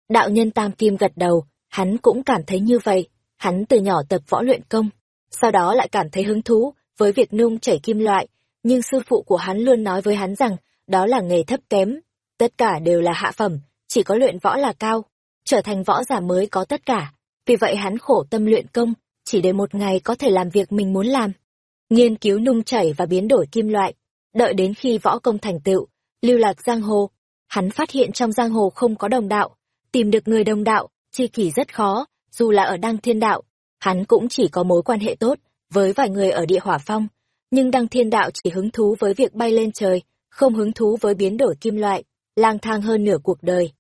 Đạo nhân Tam Kim gật đầu, hắn cũng cảm thấy như vậy, hắn từ nhỏ tập võ luyện công, sau đó lại cảm thấy hứng thú với việc nung chảy kim loại, nhưng sư phụ của hắn luôn nói với hắn rằng, đó là nghề thấp kém, tất cả đều là hạ phẩm, chỉ có luyện võ là cao, trở thành võ giả mới có tất cả. Vì vậy hắn khổ tâm luyện công, chỉ để một ngày có thể làm việc mình muốn làm. Nghiên cứu nung chảy và biến đổi kim loại, Đợi đến khi võ công thành tựu, lưu lạc giang hồ, hắn phát hiện trong giang hồ không có đồng đạo, tìm được người đồng đạo, chi kỷ rất khó, dù là ở đăng thiên đạo, hắn cũng chỉ có mối quan hệ tốt với vài người ở địa hỏa phong, nhưng đăng thiên đạo chỉ hứng thú với việc bay lên trời, không hứng thú với biến đổi kim loại, lang thang hơn nửa cuộc đời.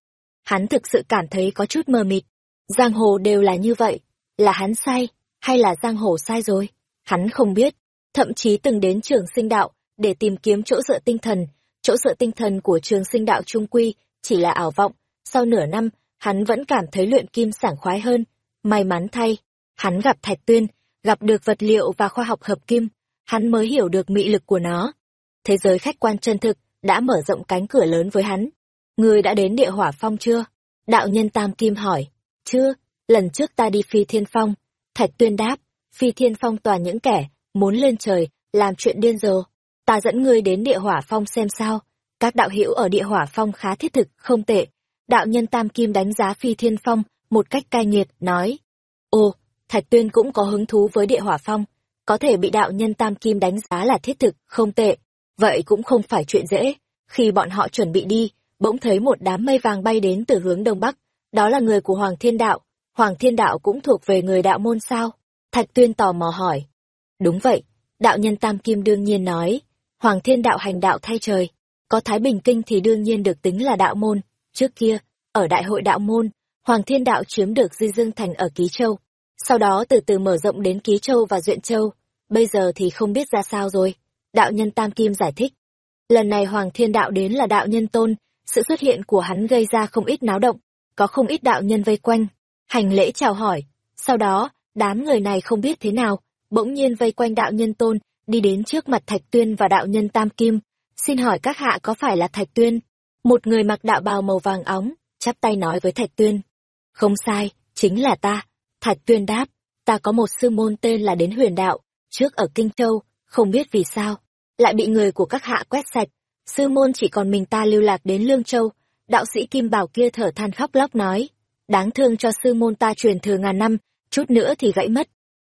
Hắn thực sự cảm thấy có chút mờ mịt, giang hồ đều là như vậy, là hắn sai, hay là giang hồ sai rồi, hắn không biết, thậm chí từng đến trường sinh đạo, để tìm kiếm chỗ dựa tinh thần. Chỗ dựa tinh thần của trường sinh đạo trung quy chỉ là ảo vọng. Sau nửa năm, hắn vẫn cảm thấy luyện kim sảng khoái hơn. May mắn thay, hắn gặp Thạch Tuyên, gặp được vật liệu và khoa học hợp kim, hắn mới hiểu được mị lực của nó. Thế giới khách quan chân thực đã mở rộng cánh cửa lớn với hắn. ngươi đã đến địa hỏa phong chưa? Đạo nhân Tam Kim hỏi. Chưa, lần trước ta đi phi thiên phong. Thạch tuyên đáp, phi thiên phong toàn những kẻ, muốn lên trời, làm chuyện điên rồ. Ta dẫn ngươi đến địa hỏa phong xem sao. Các đạo hữu ở địa hỏa phong khá thiết thực, không tệ. Đạo nhân Tam Kim đánh giá phi thiên phong, một cách cai nghiệt, nói. Ồ, Thạch tuyên cũng có hứng thú với địa hỏa phong, có thể bị đạo nhân Tam Kim đánh giá là thiết thực, không tệ. Vậy cũng không phải chuyện dễ. Khi bọn họ chuẩn bị đi, bỗng thấy một đám mây vàng bay đến từ hướng đông bắc. Đó là người của Hoàng Thiên Đạo. Hoàng Thiên Đạo cũng thuộc về người đạo môn sao? Thạch Tuyên tò mò hỏi. Đúng vậy, đạo nhân Tam Kim đương nhiên nói. Hoàng Thiên Đạo hành đạo thay trời. Có Thái Bình Kinh thì đương nhiên được tính là đạo môn. Trước kia, ở Đại hội đạo môn, Hoàng Thiên Đạo chiếm được Di Dương Thành ở Ký Châu. Sau đó từ từ mở rộng đến Ký Châu và Duyện Châu. Bây giờ thì không biết ra sao rồi. Đạo nhân Tam Kim giải thích. Lần này Hoàng Thiên Đạo đến là đạo nhân tôn, sự xuất hiện của hắn gây ra không ít náo động, có không ít đạo nhân vây quanh, hành lễ chào hỏi. Sau đó, đám người này không biết thế nào, bỗng nhiên vây quanh đạo nhân tôn, đi đến trước mặt Thạch Tuyên và đạo nhân Tam Kim. Xin hỏi các hạ có phải là Thạch Tuyên? Một người mặc đạo bào màu vàng óng, chắp tay nói với Thạch Tuyên. Không sai, chính là ta. Thạch Tuyên đáp, ta có một sư môn tên là Đến Huyền Đạo, trước ở Kinh Châu, không biết vì sao, lại bị người của các hạ quét sạch. Sư môn chỉ còn mình ta lưu lạc đến Lương Châu, đạo sĩ Kim Bảo kia thở than khóc lóc nói, đáng thương cho sư môn ta truyền thừa ngàn năm, chút nữa thì gãy mất.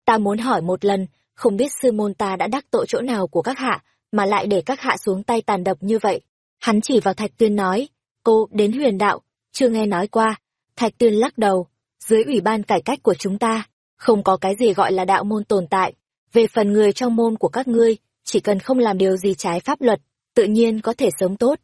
Ta muốn hỏi một lần, không biết sư môn ta đã đắc tội chỗ nào của các hạ, mà lại để các hạ xuống tay tàn độc như vậy. Hắn chỉ vào Thạch Tuyên nói, cô đến huyền đạo, chưa nghe nói qua. Thạch Tuyên lắc đầu, dưới ủy ban cải cách của chúng ta, không có cái gì gọi là đạo môn tồn tại. Về phần người trong môn của các ngươi, chỉ cần không làm điều gì trái pháp luật, tự nhiên có thể sống tốt.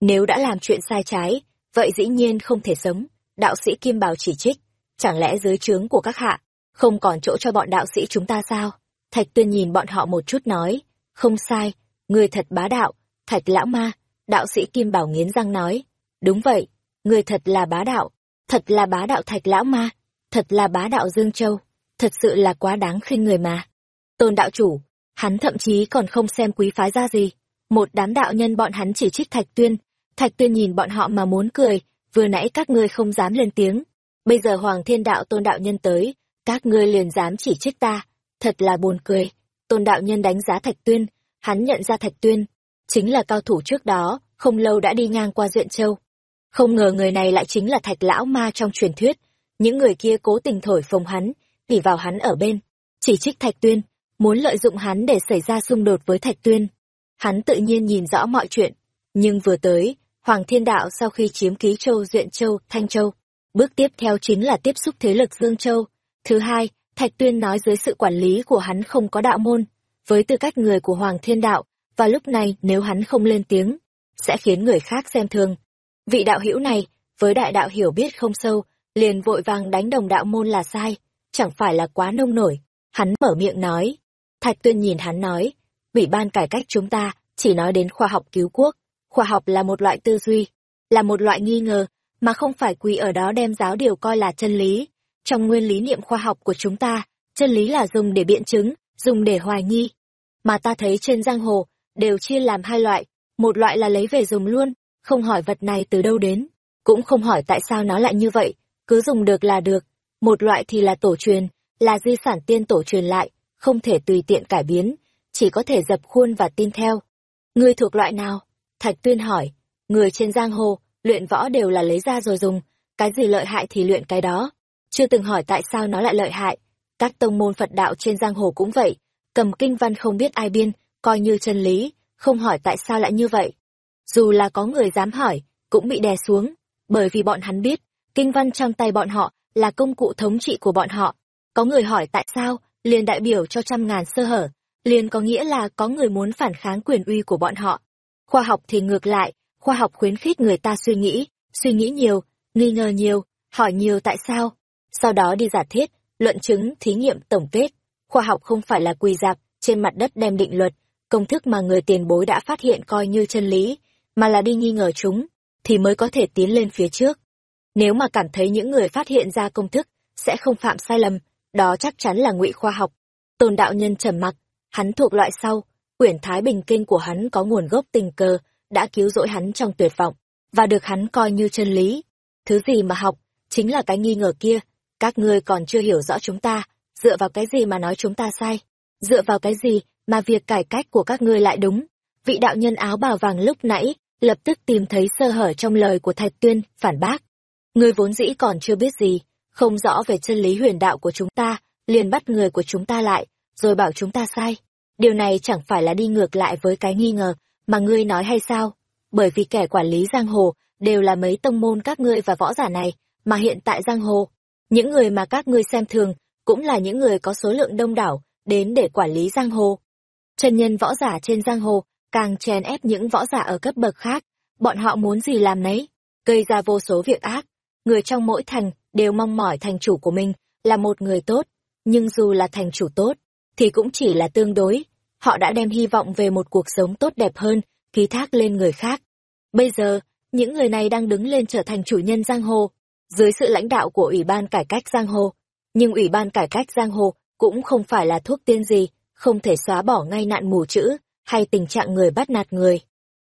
Nếu đã làm chuyện sai trái, vậy dĩ nhiên không thể sống. Đạo sĩ Kim Bảo chỉ trích, chẳng lẽ dưới trướng của các hạ, không còn chỗ cho bọn đạo sĩ chúng ta sao? Thạch Tuyên nhìn bọn họ một chút nói, không sai, người thật bá đạo, Thạch Lão Ma, đạo sĩ Kim Bảo nghiến răng nói, đúng vậy, người thật là bá đạo, thật là bá đạo Thạch Lão Ma, thật là bá đạo Dương Châu, thật sự là quá đáng khinh người mà. Tôn đạo chủ, hắn thậm chí còn không xem quý phái ra gì. Một đám đạo nhân bọn hắn chỉ trích Thạch Tuyên, Thạch Tuyên nhìn bọn họ mà muốn cười, vừa nãy các ngươi không dám lên tiếng. Bây giờ Hoàng Thiên Đạo Tôn Đạo Nhân tới, các ngươi liền dám chỉ trích ta, thật là buồn cười. Tôn Đạo Nhân đánh giá Thạch Tuyên, hắn nhận ra Thạch Tuyên, chính là cao thủ trước đó, không lâu đã đi ngang qua Duyện Châu. Không ngờ người này lại chính là Thạch Lão Ma trong truyền thuyết, những người kia cố tình thổi phồng hắn, tỉ vào hắn ở bên, chỉ trích Thạch Tuyên, muốn lợi dụng hắn để xảy ra xung đột với Thạch Tuyên. Hắn tự nhiên nhìn rõ mọi chuyện, nhưng vừa tới, Hoàng Thiên Đạo sau khi chiếm ký châu Duyện Châu, Thanh Châu, bước tiếp theo chính là tiếp xúc thế lực Dương Châu. Thứ hai, Thạch Tuyên nói dưới sự quản lý của hắn không có đạo môn, với tư cách người của Hoàng Thiên Đạo, và lúc này nếu hắn không lên tiếng, sẽ khiến người khác xem thường. Vị đạo hữu này, với đại đạo hiểu biết không sâu, liền vội vàng đánh đồng đạo môn là sai, chẳng phải là quá nông nổi. Hắn mở miệng nói. Thạch Tuyên nhìn hắn nói, Ủy ban cải cách chúng ta chỉ nói đến khoa học cứu quốc, khoa học là một loại tư duy, là một loại nghi ngờ, mà không phải quỳ ở đó đem giáo điều coi là chân lý. Trong nguyên lý niệm khoa học của chúng ta, chân lý là dùng để biện chứng, dùng để hoài nghi. Mà ta thấy trên giang hồ, đều chia làm hai loại, một loại là lấy về dùng luôn, không hỏi vật này từ đâu đến, cũng không hỏi tại sao nó lại như vậy, cứ dùng được là được. Một loại thì là tổ truyền, là di sản tiên tổ truyền lại, không thể tùy tiện cải biến, chỉ có thể dập khuôn và tin theo. Ngươi thuộc loại nào? Thạch Tuyên hỏi, người trên giang hồ, luyện võ đều là lấy ra rồi dùng, cái gì lợi hại thì luyện cái đó. Chưa từng hỏi tại sao nó lại lợi hại. Các tông môn Phật đạo trên giang hồ cũng vậy, cầm kinh văn không biết ai biên, coi như chân lý, không hỏi tại sao lại như vậy. Dù là có người dám hỏi, cũng bị đè xuống, bởi vì bọn hắn biết, kinh văn trong tay bọn họ là công cụ thống trị của bọn họ. Có người hỏi tại sao, liền đại biểu cho trăm ngàn sơ hở, liền có nghĩa là có người muốn phản kháng quyền uy của bọn họ. Khoa học thì ngược lại, khoa học khuyến khích người ta suy nghĩ, suy nghĩ nhiều, nghi ngờ nhiều, hỏi nhiều tại sao, sau đó đi giả thiết, luận chứng, thí nghiệm tổng kết. Khoa học không phải là quỳ dạp trên mặt đất đem định luật, công thức mà người tiền bối đã phát hiện coi như chân lý, mà là đi nghi ngờ chúng, thì mới có thể tiến lên phía trước. Nếu mà cảm thấy những người phát hiện ra công thức sẽ không phạm sai lầm, đó chắc chắn là ngụy khoa học. Tôn đạo nhân trầm mặc, hắn thuộc loại sau, quyển Thái Bình Kinh của hắn có nguồn gốc tình cờ, đã cứu rỗi hắn trong tuyệt vọng, và được hắn coi như chân lý. Thứ gì mà học, chính là cái nghi ngờ kia. các ngươi còn chưa hiểu rõ chúng ta, dựa vào cái gì mà nói chúng ta sai? Dựa vào cái gì mà việc cải cách của các ngươi lại đúng? Vị đạo nhân áo bào vàng lúc nãy, lập tức tìm thấy sơ hở trong lời của Thạch Tuyên, phản bác. Ngươi vốn dĩ còn chưa biết gì, không rõ về chân lý huyền đạo của chúng ta, liền bắt người của chúng ta lại, rồi bảo chúng ta sai. Điều này chẳng phải là đi ngược lại với cái nghi ngờ mà ngươi nói hay sao? Bởi vì kẻ quản lý giang hồ đều là mấy tông môn các ngươi và võ giả này, mà hiện tại giang hồ, những người mà các ngươi xem thường cũng là những người có số lượng đông đảo đến để quản lý giang hồ. Chân nhân võ giả trên giang hồ càng chèn ép những võ giả ở cấp bậc khác, bọn họ muốn gì làm nấy, gây ra vô số việc ác. Người trong mỗi thành đều mong mỏi thành chủ của mình là một người tốt, nhưng dù là thành chủ tốt, thì cũng chỉ là tương đối. Họ đã đem hy vọng về một cuộc sống tốt đẹp hơn, ký thác lên người khác. Bây giờ, những người này đang đứng lên trở thành chủ nhân giang hồ, dưới sự lãnh đạo của Ủy ban Cải cách Giang Hồ. Nhưng Ủy ban Cải cách Giang Hồ cũng không phải là thuốc tiên gì, không thể xóa bỏ ngay nạn mù chữ hay tình trạng người bắt nạt người.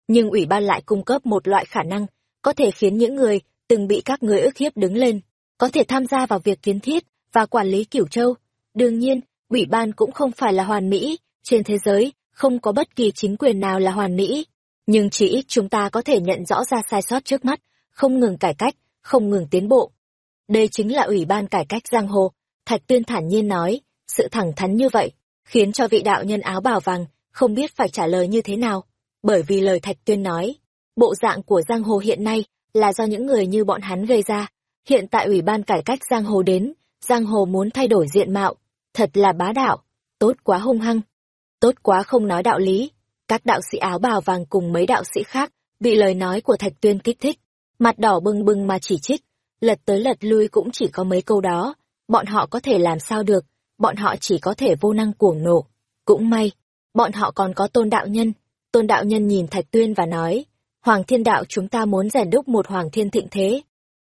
Nhưng Ủy ban lại cung cấp một loại khả năng có thể khiến những người từng bị các người ức hiếp đứng lên, có thể tham gia vào việc kiến thiết và quản lý Cửu Châu. Đương nhiên, Ủy ban cũng không phải là hoàn mỹ, trên thế giới không có bất kỳ chính quyền nào là hoàn mỹ. Nhưng chỉ ít chúng ta có thể nhận rõ ra sai sót trước mắt, không ngừng cải cách, không ngừng tiến bộ. Đây chính là Ủy ban Cải cách Giang Hồ, Thạch Tuyên thản nhiên nói, sự thẳng thắn như vậy, khiến cho vị đạo nhân áo bào vàng không biết phải trả lời như thế nào, bởi vì lời Thạch Tuyên nói, bộ dạng của Giang Hồ hiện nay là do những người như bọn hắn gây ra. Hiện tại Ủy ban Cải cách Giang Hồ đến, Giang Hồ muốn thay đổi diện mạo, thật là bá đạo, tốt quá hung hăng, tốt quá không nói đạo lý. Các đạo sĩ áo bào vàng cùng mấy đạo sĩ khác bị lời nói của Thạch Tuyên kích thích, mặt đỏ bừng bừng mà chỉ trích, lật tới lật lui cũng chỉ có mấy câu đó, bọn họ có thể làm sao được, bọn họ chỉ có thể vô năng cuồng nộ. Cũng may, bọn họ còn có tôn đạo nhân. Tôn đạo nhân nhìn Thạch Tuyên và nói, Hoàng thiên đạo chúng ta muốn rèn đúc một hoàng thiên thịnh thế.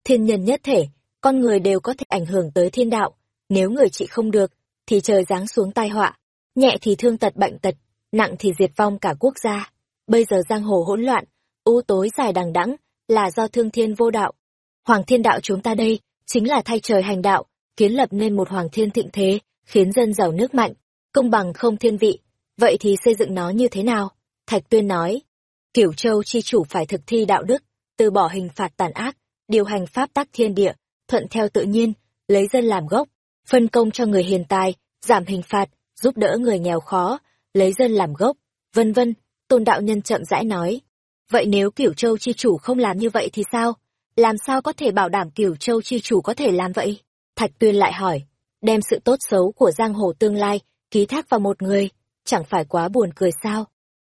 Thiên nhân nhất thể, con người đều có thể ảnh hưởng tới thiên đạo, nếu người trị không được, thì trời giáng xuống tai họa, nhẹ thì thương tật bệnh tật, nặng thì diệt vong cả quốc gia. Bây giờ giang hồ hỗn loạn, u tối dài đằng đẵng, là do thương thiên vô đạo. Hoàng thiên đạo chúng ta đây, chính là thay trời hành đạo, kiến lập nên một hoàng thiên thịnh thế, khiến dân giàu nước mạnh, công bằng không thiên vị. Vậy thì xây dựng nó như thế nào? Thạch Tuyên nói, kiểu Châu chi chủ phải thực thi đạo đức, từ bỏ hình phạt tàn ác, điều hành pháp tắc thiên địa, thuận theo tự nhiên, lấy dân làm gốc, phân công cho người hiền tài, giảm hình phạt, giúp đỡ người nghèo khó, lấy dân làm gốc, vân vân. Tôn đạo nhân chậm rãi nói, Vậy nếu Cửu Châu chi chủ không làm như vậy thì sao? Làm sao có thể bảo đảm Cửu Châu chi chủ có thể làm vậy? Thạch Tuyên lại hỏi, đem sự tốt xấu của giang hồ tương lai ký thác vào một người, chẳng phải quá buồn cười sao?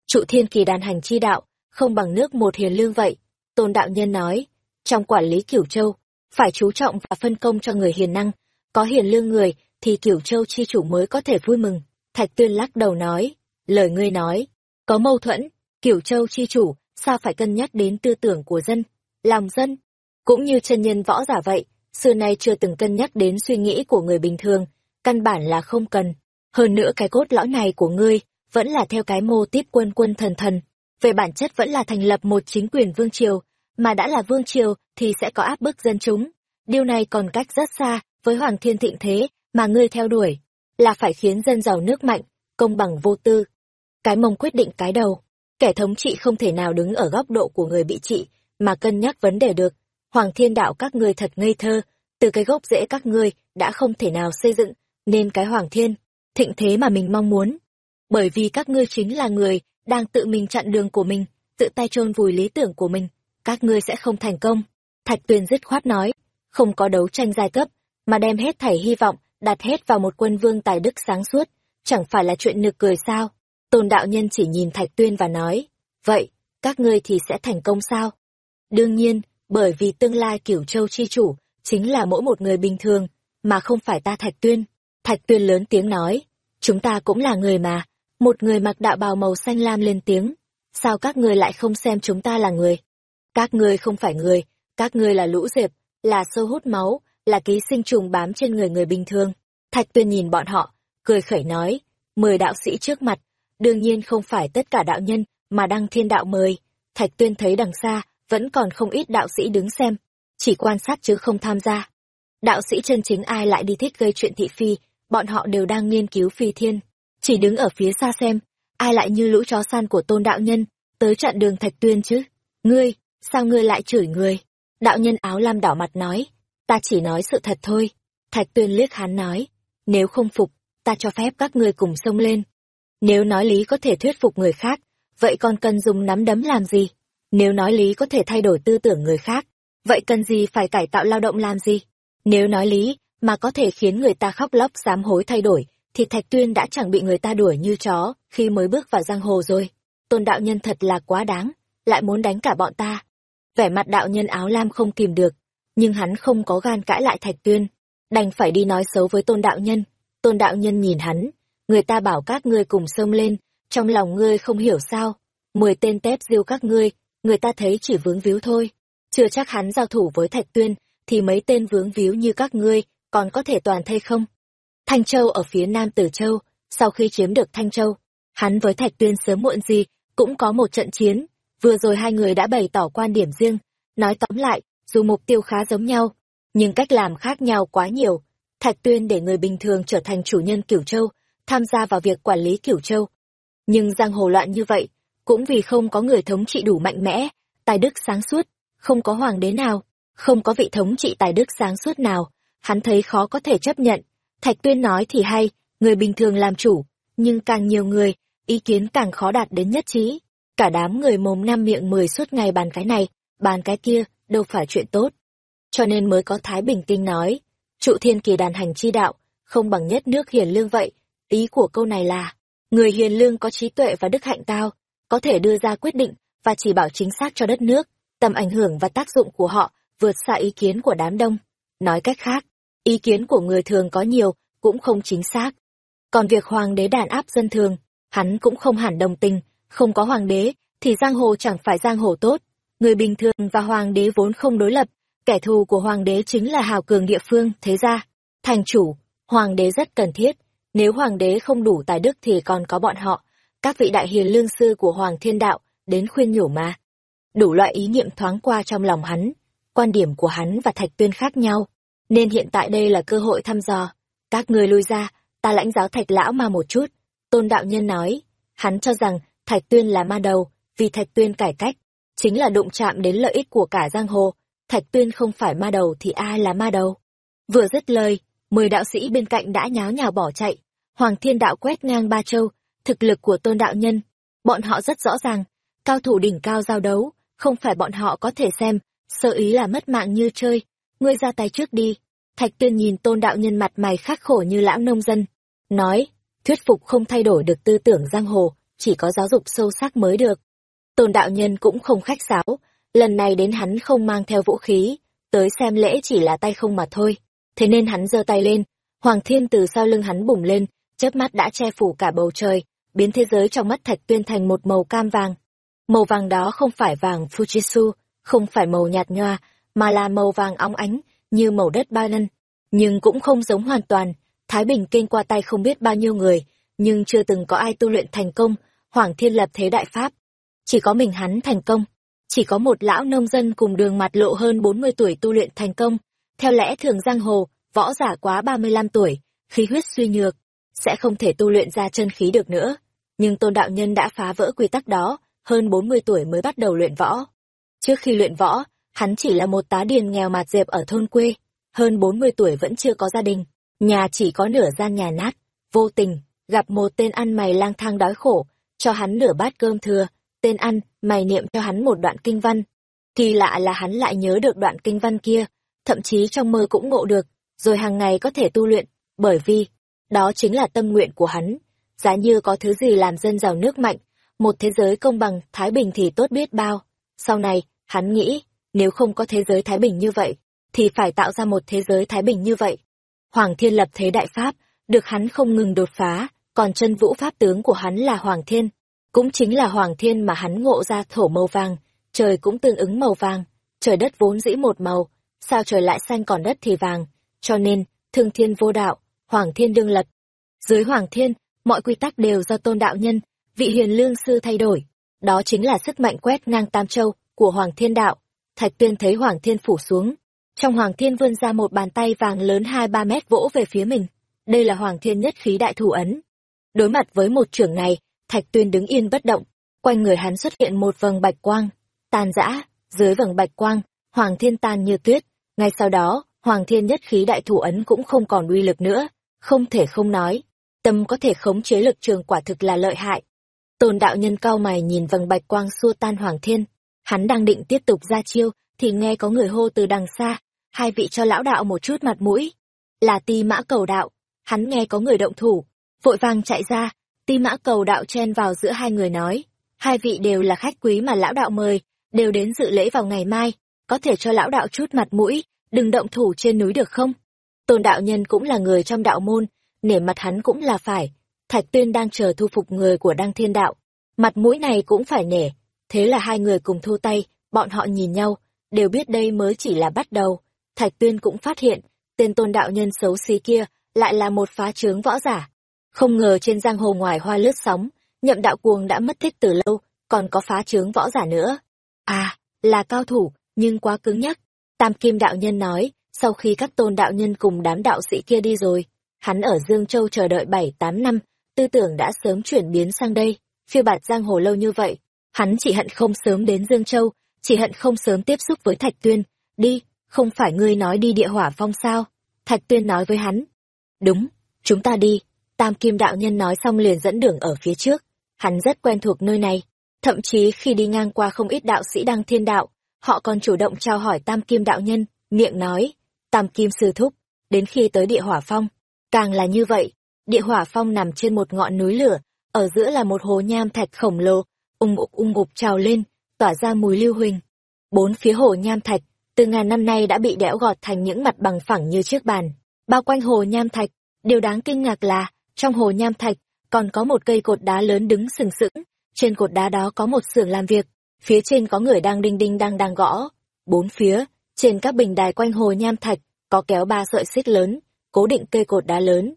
Trụ thiên kỳ đàn hành chi đạo, không bằng nước một hiền lương vậy. Tôn đạo nhân nói, trong quản lý Cửu Châu, phải chú trọng và phân công cho người hiền năng, có hiền lương người thì Cửu Châu chi chủ mới có thể vui mừng. Thạch Tuyên lắc đầu nói, lời ngươi nói, có mâu thuẫn, Cửu Châu chi chủ sao phải cân nhắc đến tư tưởng của dân, lòng dân. Cũng như chân nhân võ giả vậy, xưa nay chưa từng cân nhắc đến suy nghĩ của người bình thường, căn bản là không cần. Hơn nữa cái cốt lõi này của ngươi, vẫn là theo cái mô tiếp quân quân thần thần. Về bản chất vẫn là thành lập một chính quyền vương triều, mà đã là vương triều thì sẽ có áp bức dân chúng. Điều này còn cách rất xa với hoàng thiên thịnh thế mà ngươi theo đuổi, là phải khiến dân giàu nước mạnh, công bằng vô tư. Cái mông quyết định cái đầu. Kẻ thống trị không thể nào đứng ở góc độ của người bị trị, mà cân nhắc vấn đề được. Hoàng thiên đạo các ngươi thật ngây thơ, từ cái gốc rễ các ngươi đã không thể nào xây dựng, nên cái hoàng thiên, thịnh thế mà mình mong muốn. Bởi vì các ngươi chính là người đang tự mình chặn đường của mình, tự tay chôn vùi lý tưởng của mình, các ngươi sẽ không thành công. Thạch Tuyền dứt khoát nói, không có đấu tranh giai cấp, mà đem hết thảy hy vọng, đặt hết vào một quân vương tài đức sáng suốt, chẳng phải là chuyện nực cười sao? Tôn đạo nhân chỉ nhìn Thạch Tuyên và nói, vậy, các ngươi thì sẽ thành công sao? Đương nhiên, bởi vì tương lai cửu châu chi chủ, chính là mỗi một người bình thường, mà không phải ta Thạch Tuyên. Thạch Tuyên lớn tiếng nói, chúng ta cũng là người mà, một người mặc đạo bào màu xanh lam lên tiếng, sao các ngươi lại không xem chúng ta là người? Các ngươi không phải người, các ngươi là lũ dẹp, là sâu hút máu, là ký sinh trùng bám trên người người bình thường. Thạch Tuyên nhìn bọn họ, cười khẩy nói, mười đạo sĩ trước mặt, đương nhiên không phải tất cả đạo nhân mà đăng thiên đạo mời. Thạch Tuyên thấy đằng xa, vẫn còn không ít đạo sĩ đứng xem, chỉ quan sát chứ không tham gia. đạo sĩ chân chính ai lại đi thích gây chuyện thị phi, bọn họ đều đang nghiên cứu phi thiên. Chỉ đứng ở phía xa xem, ai lại như lũ chó săn của tôn đạo nhân, tới chặn đường thạch tuyên chứ? Ngươi, sao ngươi lại chửi người? Đạo nhân áo lam đỏ mặt nói, ta chỉ nói sự thật thôi. Thạch tuyên liếc hắn nói, nếu không phục, ta cho phép các ngươi cùng sông lên. Nếu nói lý có thể thuyết phục người khác, vậy còn cần dùng nắm đấm làm gì? Nếu nói lý có thể thay đổi tư tưởng người khác, vậy cần gì phải cải tạo lao động làm gì? Nếu nói lý, mà có thể khiến người ta khóc lóc sám hối thay đổi, thì Thạch Tuyên đã chẳng bị người ta đuổi như chó khi mới bước vào giang hồ rồi. Tôn đạo nhân thật là quá đáng, lại muốn đánh cả bọn ta. Vẻ mặt đạo nhân áo lam không kìm được, nhưng hắn không có gan cãi lại Thạch Tuyên, đành phải đi nói xấu với tôn đạo nhân. Tôn đạo nhân nhìn hắn, người ta bảo các ngươi cùng xông lên, trong lòng ngươi không hiểu sao. Mười tên tép diêu các ngươi, người ta thấy chỉ vướng víu thôi. Chưa chắc hắn giao thủ với Thạch Tuyên, thì mấy tên vướng víu như các ngươi, còn có thể toàn thây không? Thanh Châu ở phía nam Tử Châu, sau khi chiếm được Thanh Châu, hắn với Thạch Tuyên sớm muộn gì, cũng có một trận chiến. Vừa rồi hai người đã bày tỏ quan điểm riêng, nói tóm lại, dù mục tiêu khá giống nhau, nhưng cách làm khác nhau quá nhiều. Thạch Tuyên để người bình thường trở thành chủ nhân Cửu Châu, tham gia vào việc quản lý Cửu Châu. Nhưng giang hồ loạn như vậy, cũng vì không có người thống trị đủ mạnh mẽ, tài đức sáng suốt, không có hoàng đế nào, không có vị thống trị tài đức sáng suốt nào, hắn thấy khó có thể chấp nhận. Thạch Tuyên nói thì hay, người bình thường làm chủ, nhưng càng nhiều người, ý kiến càng khó đạt đến nhất trí. Cả đám người mồm năm miệng mười suốt ngày bàn cái này, bàn cái kia, đâu phải chuyện tốt. Cho nên mới có Thái Bình Kinh nói, trụ thiên kỳ đàn hành chi đạo, không bằng nhất nước hiền lương vậy. Ý của câu này là, người hiền lương có trí tuệ và đức hạnh cao, có thể đưa ra quyết định và chỉ bảo chính xác cho đất nước, tầm ảnh hưởng và tác dụng của họ vượt xa ý kiến của đám đông. Nói cách khác, ý kiến của người thường có nhiều, cũng không chính xác. Còn việc hoàng đế đàn áp dân thường, hắn cũng không hẳn đồng tình, không có hoàng đế, thì giang hồ chẳng phải giang hồ tốt. Người bình thường và hoàng đế vốn không đối lập, kẻ thù của hoàng đế chính là hào cường địa phương, thế ra. Thành chủ, hoàng đế rất cần thiết, nếu hoàng đế không đủ tài đức thì còn có bọn họ, các vị đại hiền lương sư của hoàng thiên đạo, đến khuyên nhủ mà. Đủ loại ý niệm thoáng qua trong lòng hắn, quan điểm của hắn và thạch tuyên khác nhau, nên hiện tại đây là cơ hội thăm dò. Các người lui ra, ta lãnh giáo thạch lão mà một chút. Tôn đạo nhân nói, hắn cho rằng thạch tuyên là ma đầu, vì thạch tuyên cải cách, chính là đụng chạm đến lợi ích của cả giang hồ. Thạch tuyên không phải ma đầu thì ai là ma đầu? Vừa dứt lời, mười đạo sĩ bên cạnh đã nháo nhào bỏ chạy. Hoàng thiên đạo quét ngang ba châu, thực lực của tôn đạo nhân. Bọn họ rất rõ ràng, cao thủ đỉnh cao giao đấu, không phải bọn họ có thể xem, sơ ý là mất mạng như chơi. Ngươi ra tay trước đi. Thạch tuyên nhìn tôn đạo nhân mặt mày khắc khổ như lão nông dân. Nói, thuyết phục không thay đổi được tư tưởng giang hồ, chỉ có giáo dục sâu sắc mới được. Tôn đạo nhân cũng không khách sáo, lần này đến hắn không mang theo vũ khí, tới xem lễ chỉ là tay không mà thôi. Thế nên hắn giơ tay lên, Hoàng Thiên từ sau lưng hắn bùng lên, chớp mắt đã che phủ cả bầu trời, biến thế giới trong mắt Thạch Tuyên thành một màu cam vàng. Màu vàng đó không phải vàng Fujitsu, không phải màu nhạt nhòa, mà là màu vàng óng ánh, như màu đất ba lân. Nhưng cũng không giống hoàn toàn, Thái Bình kinh qua tay không biết bao nhiêu người, nhưng chưa từng có ai tu luyện thành công, Hoàng Thiên lập thế đại pháp. Chỉ có mình hắn thành công, chỉ có một lão nông dân cùng đường mặt lộ hơn 40 tuổi tu luyện thành công. Theo lẽ thường giang hồ, võ giả quá 35 tuổi, khí huyết suy nhược, sẽ không thể tu luyện ra chân khí được nữa. Nhưng tôn đạo nhân đã phá vỡ quy tắc đó, hơn 40 tuổi mới bắt đầu luyện võ. Trước khi luyện võ, hắn chỉ là một tá điền nghèo mạt dẹp ở thôn quê, hơn 40 tuổi vẫn chưa có gia đình, nhà chỉ có nửa gian nhà nát, vô tình, gặp một tên ăn mày lang thang đói khổ, cho hắn nửa bát cơm thừa, tên ăn, mày niệm cho hắn một đoạn kinh văn. Kỳ lạ là hắn lại nhớ được đoạn kinh văn kia, thậm chí trong mơ cũng ngộ được, rồi hàng ngày có thể tu luyện, bởi vì, đó chính là tâm nguyện của hắn. Giá như có thứ gì làm dân giàu nước mạnh, một thế giới công bằng, thái bình thì tốt biết bao. Sau này, hắn nghĩ, nếu không có thế giới thái bình như vậy, thì phải tạo ra một thế giới thái bình như vậy. Hoàng Thiên lập thế đại pháp, được hắn không ngừng đột phá, còn chân vũ pháp tướng của hắn là Hoàng Thiên. Cũng chính là Hoàng Thiên mà hắn ngộ ra thổ màu vàng, trời cũng tương ứng màu vàng, trời đất vốn dĩ một màu, sao trời lại xanh còn đất thì vàng, cho nên, thương thiên vô đạo, Hoàng Thiên đương lập. Dưới Hoàng Thiên, mọi quy tắc đều do tôn đạo nhân, vị hiền lương sư thay đổi. Đó chính là sức mạnh quét ngang Tam Châu của Hoàng Thiên Đạo. Thạch Tuyên thấy Hoàng Thiên phủ xuống, trong Hoàng Thiên vươn ra một bàn tay vàng lớn hai ba mét vỗ về phía mình. Đây là Hoàng Thiên nhất khí đại thủ ấn. Đối mặt với một trưởng này, Thạch Tuyên đứng yên bất động, quanh người hắn xuất hiện một vầng bạch quang, tàn rã, dưới vầng bạch quang, Hoàng Thiên tan như tuyết, ngay sau đó, Hoàng Thiên nhất khí đại thủ ấn cũng không còn uy lực nữa, không thể không nói, tâm có thể khống chế lực trường quả thực là lợi hại. Tôn đạo nhân cao mày nhìn vầng bạch quang xua tan Hoàng Thiên, hắn đang định tiếp tục ra chiêu, thì nghe có người hô từ đằng xa, hai vị cho lão đạo một chút mặt mũi. Là ti mã cầu đạo, hắn nghe có người động thủ, vội vàng chạy ra, ti mã cầu đạo chen vào giữa hai người nói, hai vị đều là khách quý mà lão đạo mời, đều đến dự lễ vào ngày mai, có thể cho lão đạo chút mặt mũi, đừng động thủ trên núi được không? Tôn đạo nhân cũng là người trong đạo môn, nể mặt hắn cũng là phải. Thạch tuyên đang chờ thu phục người của đăng thiên đạo. Mặt mũi này cũng phải nể. Thế là hai người cùng thu tay, bọn họ nhìn nhau, đều biết đây mới chỉ là bắt đầu. Thạch tuyên cũng phát hiện, tên tôn đạo nhân xấu xí kia lại là một phá trướng võ giả. Không ngờ trên giang hồ ngoài hoa lướt sóng, nhậm đạo cuồng đã mất tích từ lâu, còn có phá trướng võ giả nữa. À, là cao thủ, nhưng quá cứng nhắc. Tam Kim đạo nhân nói, sau khi các tôn đạo nhân cùng đám đạo sĩ kia đi rồi, hắn ở Dương Châu chờ đợi bảy tám năm, tư tưởng đã sớm chuyển biến sang đây, phiêu bạt giang hồ lâu như vậy. Hắn chỉ hận không sớm đến Dương Châu, chỉ hận không sớm tiếp xúc với Thạch Tuyên. Đi, không phải ngươi nói đi địa hỏa phong sao? Thạch Tuyên nói với hắn. Đúng, chúng ta đi. Tam Kim đạo nhân nói xong liền dẫn đường ở phía trước. Hắn rất quen thuộc nơi này. Thậm chí khi đi ngang qua không ít đạo sĩ đăng thiên đạo, họ còn chủ động trao hỏi Tam Kim đạo nhân, miệng nói, Tam Kim sư thúc, đến khi tới địa hỏa phong. Càng là như vậy, địa hỏa phong nằm trên một ngọn núi lửa, ở giữa là một hồ nham thạch khổng lồ, ung ục ung ục trào lên, tỏa ra mùi lưu huỳnh. Bốn phía hồ nham thạch, từ ngàn năm nay đã bị đẽo gọt thành những mặt bằng phẳng như chiếc bàn. Bao quanh hồ nham thạch, điều đáng kinh ngạc là, trong hồ nham thạch, còn có một cây cột đá lớn đứng sừng sững, trên cột đá đó có một xưởng làm việc, phía trên có người đang đinh đinh đang đang gõ. Bốn phía, trên các bình đài quanh hồ nham thạch, có kéo ba sợi xích lớn, cố định cây cột đá lớn.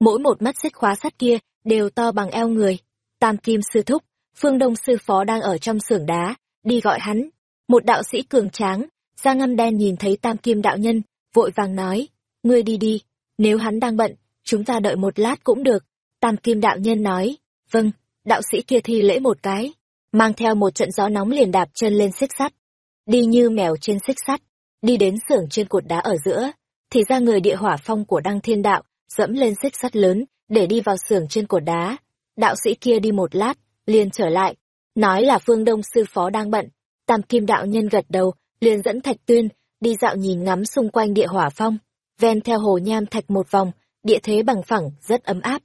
Mỗi một mắt xích khóa sắt kia đều to bằng eo người. Tam Kim sư thúc, Phương Đông sư phó đang ở trong xưởng đá, đi gọi hắn. Một đạo sĩ cường tráng, da ngăm đen nhìn thấy Tam Kim đạo nhân, vội vàng nói, ngươi đi đi, nếu hắn đang bận, chúng ta đợi một lát cũng được. Tam Kim đạo nhân nói, vâng, đạo sĩ kia thi lễ một cái, mang theo một trận gió nóng liền đạp chân lên xích sắt, đi như mèo trên xích sắt, đi đến xưởng trên cột đá ở giữa, thì ra người địa hỏa phong của Đăng Thiên Đạo dẫm lên xích sắt lớn để đi vào xưởng trên cột đá. Đạo sĩ kia đi một lát, liền trở lại, nói là Phương Đông sư phó đang bận. Tam Kim đạo nhân gật đầu, liền dẫn Thạch Tuyên đi dạo nhìn ngắm xung quanh địa hỏa phong, ven theo hồ nham thạch một vòng, địa thế bằng phẳng, rất ấm áp.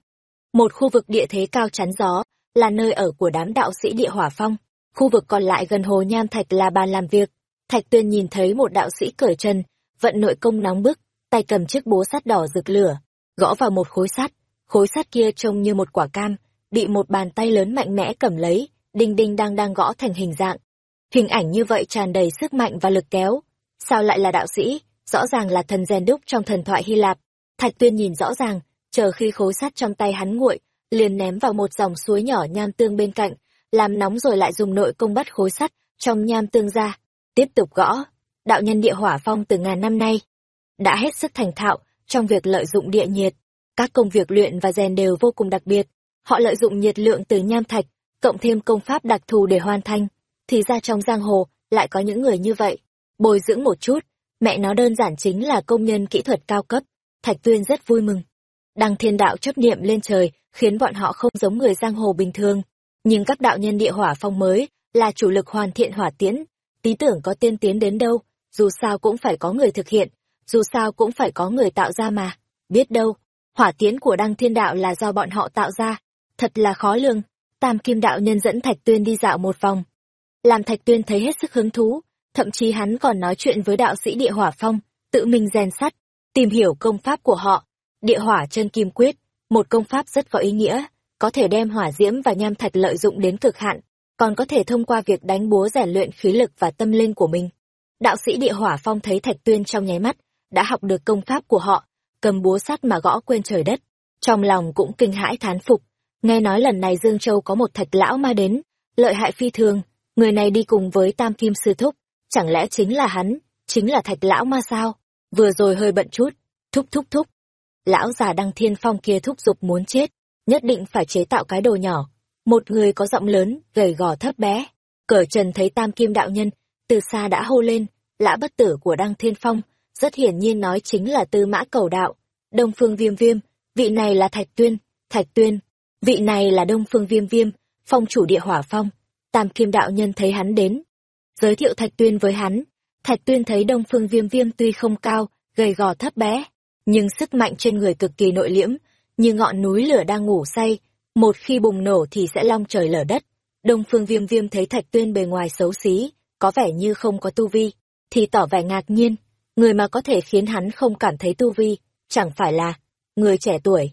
Một khu vực địa thế cao chắn gió, là nơi ở của đám đạo sĩ địa hỏa phong. Khu vực còn lại gần hồ nham thạch là bàn làm việc. Thạch Tuyên nhìn thấy một đạo sĩ cởi chân, vận nội công nóng bức, tay cầm chiếc búa sắt đỏ rực lửa, gõ vào một khối sắt. Khối sắt kia trông như một quả cam, bị một bàn tay lớn mạnh mẽ cầm lấy, đinh đinh đang đang gõ thành hình dạng. Hình ảnh như vậy tràn đầy sức mạnh và lực kéo. Sao lại là đạo sĩ? Rõ ràng là thần rèn đúc trong thần thoại Hy Lạp. Thạch Tuyên nhìn rõ ràng, chờ khi khối sắt trong tay hắn nguội, liền ném vào một dòng suối nhỏ nham tương bên cạnh, làm nóng rồi lại dùng nội công bắt khối sắt trong nham tương ra, tiếp tục gõ. Đạo nhân địa hỏa phong từ ngàn năm nay, đã hết sức thành thạo trong việc lợi dụng địa nhiệt. Các công việc luyện và rèn đều vô cùng đặc biệt. Họ lợi dụng nhiệt lượng từ nham thạch, cộng thêm công pháp đặc thù để hoàn thành. Thì ra trong giang hồ lại có những người như vậy. Bồi dưỡng một chút, mẹ nó đơn giản chính là công nhân kỹ thuật cao cấp. Thạch Tuyên rất vui mừng. Đăng thiên đạo chấp niệm lên trời, khiến bọn họ không giống người giang hồ bình thường. Nhưng các đạo nhân địa hỏa phong mới là chủ lực hoàn thiện hỏa tiễn. Tí tưởng có tiên tiến đến đâu, dù sao cũng phải có người thực hiện, dù sao cũng phải có người tạo ra mà. Biết đâu, hỏa tiễn của đăng thiên đạo là do bọn họ tạo ra. Thật là khó lường. Tam kim đạo nhân dẫn Thạch Tuyên đi dạo một vòng. Làm Thạch Tuyên thấy hết sức hứng thú, thậm chí hắn còn nói chuyện với đạo sĩ địa hỏa phong, tự mình rèn sắt, tìm hiểu công pháp của họ. Địa hỏa chân kim quyết, một công pháp rất có ý nghĩa, có thể đem hỏa diễm và nham thạch lợi dụng đến cực hạn, còn có thể thông qua việc đánh búa rèn luyện khí lực và tâm linh của mình. Đạo sĩ địa hỏa phong thấy Thạch Tuyên trong nháy mắt, đã học được công pháp của họ, cầm búa sắt mà gõ quên trời đất. Trong lòng cũng kinh hãi thán phục, nghe nói lần này Dương Châu có một thạch lão ma đến, lợi hại phi thường, người này đi cùng với Tam Kim Sư Thúc, chẳng lẽ chính là hắn, chính là thạch lão ma sao? Vừa rồi hơi bận chút, thúc thúc thúc. Lão già đăng thiên phong kia thúc giục muốn chết, nhất định phải chế tạo cái đồ nhỏ. Một người có giọng lớn, gầy gò thấp bé. Cởi trần thấy tam kim đạo nhân, từ xa đã hô lên, lã bất tử của đăng thiên phong, rất hiển nhiên nói chính là tư mã cầu đạo. Đông phương viêm viêm, vị này là thạch tuyên, thạch tuyên, vị này là đông phương viêm viêm, phong chủ địa hỏa phong. Tam kim đạo nhân thấy hắn đến, giới thiệu thạch tuyên với hắn. Thạch tuyên thấy đông phương viêm viêm tuy không cao, gầy gò thấp bé, nhưng sức mạnh trên người cực kỳ nội liễm, như ngọn núi lửa đang ngủ say, một khi bùng nổ thì sẽ long trời lở đất. Đông phương viêm viêm thấy thạch tuyên bề ngoài xấu xí, có vẻ như không có tu vi, thì tỏ vẻ ngạc nhiên, người mà có thể khiến hắn không cảm thấy tu vi, chẳng phải là người trẻ tuổi.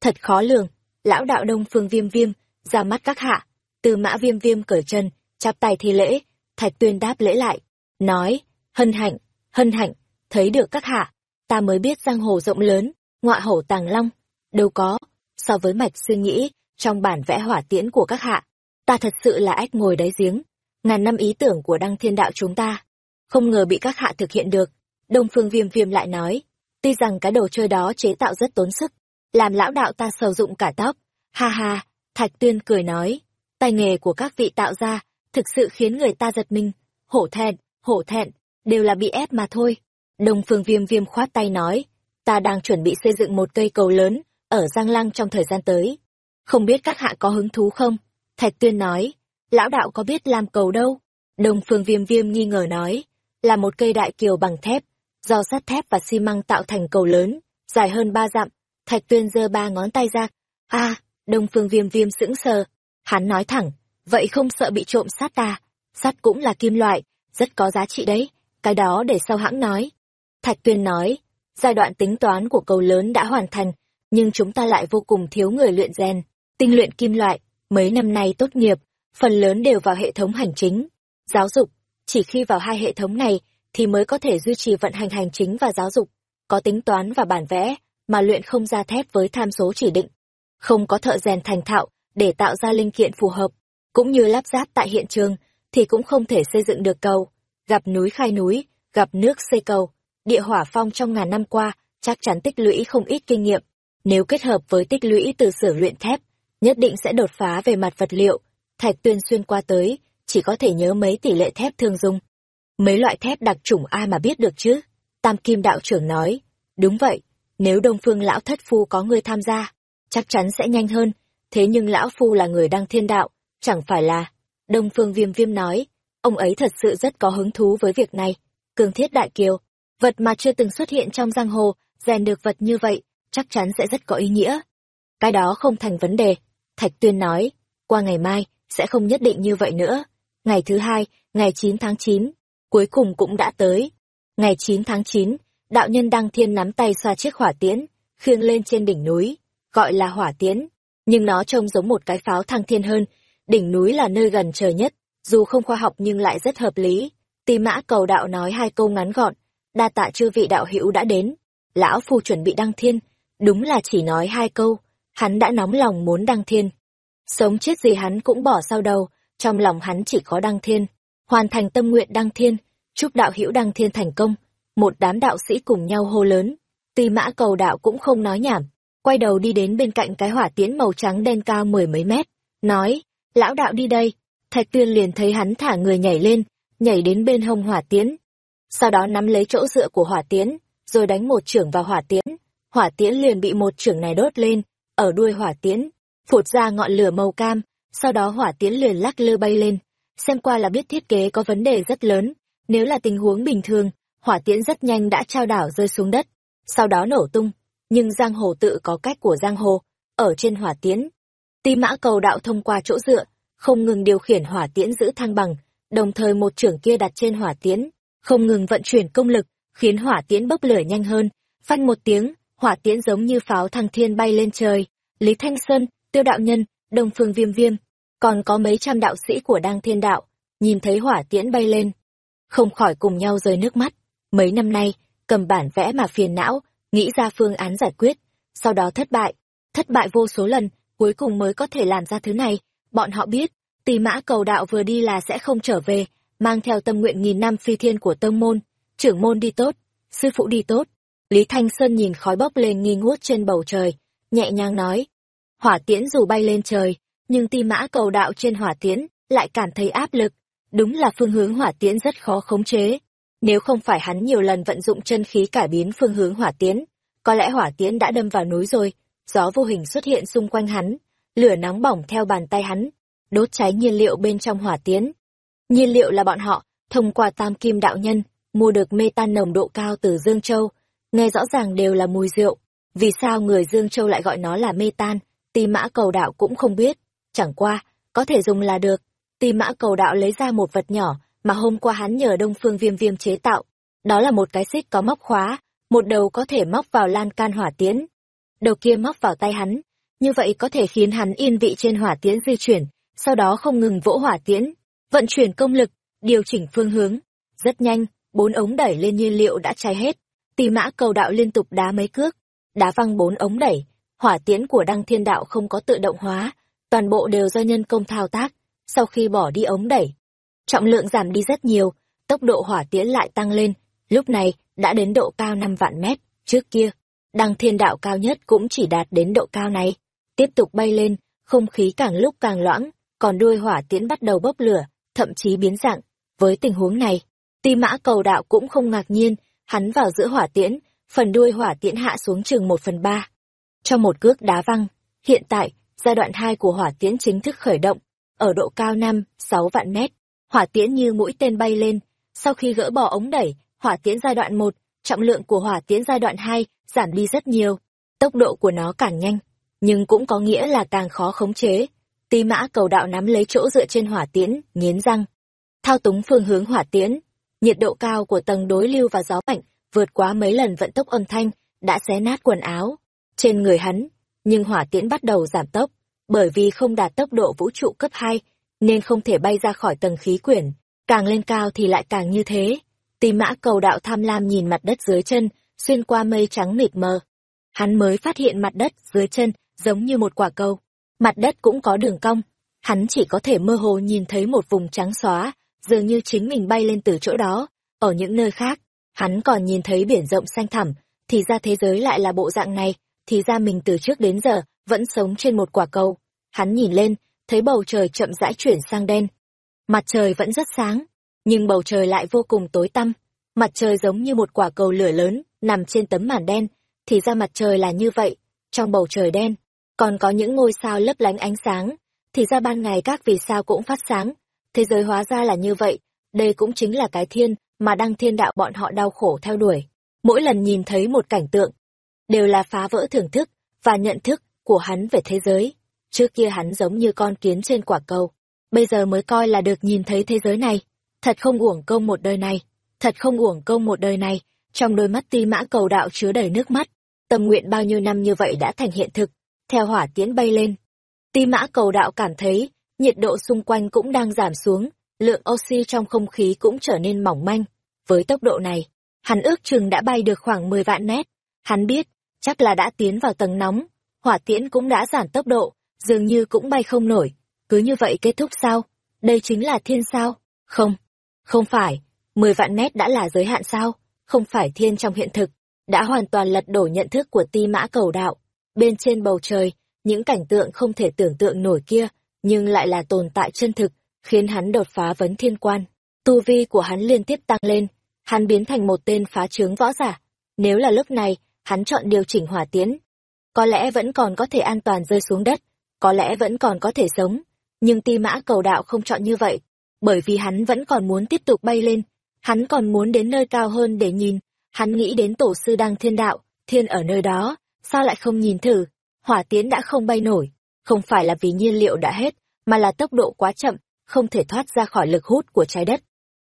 Thật khó lường, lão đạo đông phương viêm viêm, ra mắt các hạ, từ mã viêm viêm cởi chân, chắp tay thi lễ, thạch tuyên đáp lễ lại, nói, hân hạnh, hân hạnh, thấy được các hạ, ta mới biết giang hồ rộng lớn, ngọa hổ tàng long, đâu có, so với mạch suy nghĩ, trong bản vẽ hỏa tiễn của các hạ, ta thật sự là ếch ngồi đáy giếng, ngàn năm ý tưởng của đăng thiên đạo chúng ta, không ngờ bị các hạ thực hiện được. Đông Phương Viêm Viêm lại nói, tuy rằng cái đồ chơi đó chế tạo rất tốn sức, làm lão đạo ta sầu dụng cả tóc. Ha ha, Thạch Tuyên cười nói, tay nghề của các vị tạo ra, thực sự khiến người ta giật mình, hổ thẹn, hổ thẹn, đều là bị ép mà thôi. Đồng Phương Viêm Viêm khoát tay nói, ta đang chuẩn bị xây dựng một cây cầu lớn, ở Giang Lăng trong thời gian tới. Không biết các hạ có hứng thú không? Thạch Tuyên nói, lão đạo có biết làm cầu đâu? Đồng Phương Viêm Viêm nghi ngờ nói, là một cây đại kiều bằng thép, do sắt thép và xi măng tạo thành cầu lớn, dài hơn ba dặm. Thạch Tuyên giơ ba ngón tay ra. A, Đông Phương Viêm Viêm sững sờ. Hắn nói thẳng, vậy không sợ bị trộm sắt ta? Sắt cũng là kim loại, rất có giá trị đấy. Cái đó để sau hãng nói. Thạch Tuyên nói, giai đoạn tính toán của cầu lớn đã hoàn thành, nhưng chúng ta lại vô cùng thiếu người luyện rèn, tinh luyện kim loại. Mấy năm nay tốt nghiệp, phần lớn đều vào hệ thống hành chính, giáo dục, chỉ khi vào hai hệ thống này thì mới có thể duy trì vận hành hành chính và giáo dục, có tính toán và bản vẽ, mà luyện không ra thép với tham số chỉ định. Không có thợ rèn thành thạo để tạo ra linh kiện phù hợp, cũng như lắp ráp tại hiện trường, thì cũng không thể xây dựng được cầu. Gặp núi khai núi, gặp nước xây cầu, địa hỏa phong trong ngàn năm qua chắc chắn tích lũy không ít kinh nghiệm. Nếu kết hợp với tích lũy từ sửa luyện thép, nhất định sẽ đột phá về mặt vật liệu. Thạch tuyên xuyên qua tới, chỉ có thể nhớ mấy tỷ lệ thép thường dùng. Mấy loại thép đặc chủng ai mà biết được chứ? Tam Kim đạo trưởng nói, đúng vậy, nếu Đông Phương lão thất phu có người tham gia, chắc chắn sẽ nhanh hơn, thế nhưng lão phu là người đang thiên đạo, chẳng phải là... Đông Phương Viêm Viêm nói, ông ấy thật sự rất có hứng thú với việc này. cường thiết đại kiều, vật mà chưa từng xuất hiện trong giang hồ, rèn được vật như vậy, chắc chắn sẽ rất có ý nghĩa. Cái đó không thành vấn đề, Thạch Tuyên nói, qua ngày mai, sẽ không nhất định như vậy nữa. Ngày thứ hai, ngày 9 tháng 9, cuối cùng cũng đã tới. Ngày 9 tháng 9, đạo nhân Đăng Thiên nắm tay xoa chiếc hỏa tiễn, khiêng lên trên đỉnh núi, gọi là hỏa tiễn, nhưng nó trông giống một cái pháo thăng thiên hơn, đỉnh núi là nơi gần trời nhất, dù không khoa học nhưng lại rất hợp lý. Tì mã cầu đạo nói hai câu ngắn gọn, đa tạ chư vị đạo hữu đã đến. Lão phu chuẩn bị đăng thiên, đúng là chỉ nói hai câu, hắn đã nóng lòng muốn đăng thiên. Sống chết gì hắn cũng bỏ sau đầu, trong lòng hắn chỉ có đăng thiên, hoàn thành tâm nguyện đăng thiên, chúc đạo hữu đăng thiên thành công. Một đám đạo sĩ cùng nhau hô lớn, tì mã cầu đạo cũng không nói nhảm, quay đầu đi đến bên cạnh cái hỏa tiễn màu trắng đen cao mười mấy mét, nói, lão đạo đi đây. Thạch tuyên liền thấy hắn thả người nhảy lên, nhảy đến bên hông hỏa tiễn. Sau đó nắm lấy chỗ dựa của hỏa tiễn, rồi đánh một trưởng vào hỏa tiễn. Hỏa tiễn liền bị một trưởng này đốt lên, ở đuôi hỏa tiễn, phụt ra ngọn lửa màu cam, sau đó hỏa tiễn liền lắc lư bay lên. Xem qua là biết thiết kế có vấn đề rất lớn, nếu là tình huống bình thường, hỏa tiễn rất nhanh đã trao đảo rơi xuống đất, sau đó nổ tung. Nhưng giang hồ tự có cách của giang hồ, ở trên hỏa tiễn. Ti mã cầu đạo thông qua chỗ dựa, không ngừng điều khiển hỏa tiễn giữ thăng bằng, đồng thời một trưởng kia đặt trên hỏa tiễn, không ngừng vận chuyển công lực, khiến hỏa tiễn bốc lửa nhanh hơn. Phanh một tiếng, hỏa tiễn giống như pháo thăng thiên bay lên trời. Lý Thanh Sơn, Tiêu Đạo Nhân, Đông Phương Viêm Viêm, còn có mấy trăm đạo sĩ của Đăng Thiên Đạo, nhìn thấy hỏa tiễn bay lên, không khỏi cùng nhau rơi nước mắt. Mấy năm nay, cầm bản vẽ mà phiền não, nghĩ ra phương án giải quyết, sau đó thất bại, thất bại vô số lần, cuối cùng mới có thể làm ra thứ này. Bọn họ biết, tì mã cầu đạo vừa đi là sẽ không trở về, mang theo tâm nguyện nghìn năm phi thiên của tông môn. trưởng môn đi tốt, sư phụ đi tốt. Lý Thanh Sơn nhìn khói bốc lên nghi ngút trên bầu trời, nhẹ nhàng nói. Hỏa tiễn dù bay lên trời, nhưng ti mã cầu đạo trên hỏa tiễn lại cảm thấy áp lực. Đúng là phương hướng hỏa tiễn rất khó khống chế. Nếu không phải hắn nhiều lần vận dụng chân khí cải biến phương hướng hỏa tiễn, có lẽ hỏa tiễn đã đâm vào núi rồi. Gió vô hình xuất hiện xung quanh hắn, lửa nóng bỏng theo bàn tay hắn, đốt cháy nhiên liệu bên trong hỏa tiến Nhiên liệu là bọn họ, thông qua tam kim đạo nhân, mua được mê tan nồng độ cao từ Dương Châu. Nghe rõ ràng đều là mùi rượu. Vì sao người Dương Châu lại gọi nó là mê tan, tì mã cầu đạo cũng không biết. Chẳng qua, có thể dùng là được. Tì mã cầu đạo lấy ra một vật nhỏ mà hôm qua hắn nhờ Đông Phương Viêm Viêm chế tạo. Đó là một cái xích có móc khóa, một đầu có thể móc vào lan can hỏa tiễn. Đầu kia móc vào tay hắn, như vậy có thể khiến hắn yên vị trên hỏa tiễn di chuyển, sau đó không ngừng vỗ hỏa tiễn, vận chuyển công lực, điều chỉnh phương hướng. Rất nhanh, bốn ống đẩy lên nhiên liệu đã cháy hết. tì mã cầu đạo liên tục đá mấy cước, đá văng bốn ống đẩy. Hỏa tiễn của đăng thiên đạo không có tự động hóa, toàn bộ đều do nhân công thao tác. Sau khi bỏ đi ống đẩy, trọng lượng giảm đi rất nhiều, tốc độ hỏa tiễn lại tăng lên. Lúc này, đã đến độ cao 5 vạn mét, trước kia, đăng thiên đạo cao nhất cũng chỉ đạt đến độ cao này. Tiếp tục bay lên, không khí càng lúc càng loãng, còn đuôi hỏa tiễn bắt đầu bốc lửa, thậm chí biến dạng. Với tình huống này, ti mã cầu đạo cũng không ngạc nhiên, hắn vào giữa hỏa tiễn, phần đuôi hỏa tiễn hạ xuống chừng một phần ba. Cho một cước đá văng, hiện tại, giai đoạn 2 của hỏa tiễn chính thức khởi động, ở độ cao 5, 6 vạn mét, hỏa tiễn như mũi tên bay lên, sau khi gỡ bỏ ống đẩy, hỏa tiễn giai đoạn 1, trọng lượng của hỏa tiễn giai đoạn 2 giảm đi rất nhiều, tốc độ của nó càng nhanh, nhưng cũng có nghĩa là càng khó khống chế. Ti mã cầu đạo nắm lấy chỗ dựa trên hỏa tiễn, nghiến răng. Thao túng phương hướng hỏa tiễn, nhiệt độ cao của tầng đối lưu và gió mạnh, vượt quá mấy lần vận tốc âm thanh, đã xé nát quần áo. Trên người hắn, nhưng hỏa tiễn bắt đầu giảm tốc, bởi vì không đạt tốc độ vũ trụ cấp 2, nên không thể bay ra khỏi tầng khí quyển, càng lên cao thì lại càng như thế. Tỳ mã cầu đạo tham lam nhìn mặt đất dưới chân, xuyên qua mây trắng mịt mờ. Hắn mới phát hiện mặt đất dưới chân giống như một quả cầu. Mặt đất cũng có đường cong. Hắn chỉ có thể mơ hồ nhìn thấy một vùng trắng xóa, dường như chính mình bay lên từ chỗ đó. Ở những nơi khác, hắn còn nhìn thấy biển rộng xanh thẳm, thì ra thế giới lại là bộ dạng này, thì ra mình từ trước đến giờ vẫn sống trên một quả cầu. Hắn nhìn lên, thấy bầu trời chậm rãi chuyển sang đen. Mặt trời vẫn rất sáng, nhưng bầu trời lại vô cùng tối tăm. Mặt trời giống như một quả cầu lửa lớn, nằm trên tấm màn đen, thì ra mặt trời là như vậy, trong bầu trời đen, còn có những ngôi sao lấp lánh ánh sáng, thì ra ban ngày các vì sao cũng phát sáng, thế giới hóa ra là như vậy, đây cũng chính là cái thiên mà đăng thiên đạo bọn họ đau khổ theo đuổi. Mỗi lần nhìn thấy một cảnh tượng, đều là phá vỡ thưởng thức và nhận thức của hắn về thế giới. Trước kia hắn giống như con kiến trên quả cầu, bây giờ mới coi là được nhìn thấy thế giới này. Thật không uổng công một đời này, thật không uổng công một đời này, trong đôi mắt ti mã cầu đạo chứa đầy nước mắt. Tâm nguyện bao nhiêu năm như vậy đã thành hiện thực, theo hỏa tiễn bay lên. Ti mã cầu đạo cảm thấy, nhiệt độ xung quanh cũng đang giảm xuống, lượng oxy trong không khí cũng trở nên mỏng manh. Với tốc độ này, hắn ước chừng đã bay được khoảng 10 vạn mét. Hắn biết, chắc là đã tiến vào tầng nóng, hỏa tiễn cũng đã giảm tốc độ, dường như cũng bay không nổi. Cứ như vậy kết thúc sao? Đây chính là thiên sao? Không, không phải, 10 vạn mét đã là giới hạn sao? Không phải thiên trong hiện thực, đã hoàn toàn lật đổ nhận thức của ti mã cầu đạo. Bên trên bầu trời, những cảnh tượng không thể tưởng tượng nổi kia, nhưng lại là tồn tại chân thực, khiến hắn đột phá vấn thiên quan. Tu vi của hắn liên tiếp tăng lên, hắn biến thành một tên phá trướng võ giả. Nếu là lúc này, hắn chọn điều chỉnh hỏa tiến, có lẽ vẫn còn có thể an toàn rơi xuống đất, có lẽ vẫn còn có thể sống, nhưng ti mã cầu đạo không chọn như vậy, bởi vì hắn vẫn còn muốn tiếp tục bay lên, hắn còn muốn đến nơi cao hơn để nhìn, hắn nghĩ đến tổ sư đang thiên đạo, thiên ở nơi đó, sao lại không nhìn thử, hỏa tiến đã không bay nổi, không phải là vì nhiên liệu đã hết, mà là tốc độ quá chậm, không thể thoát ra khỏi lực hút của trái đất.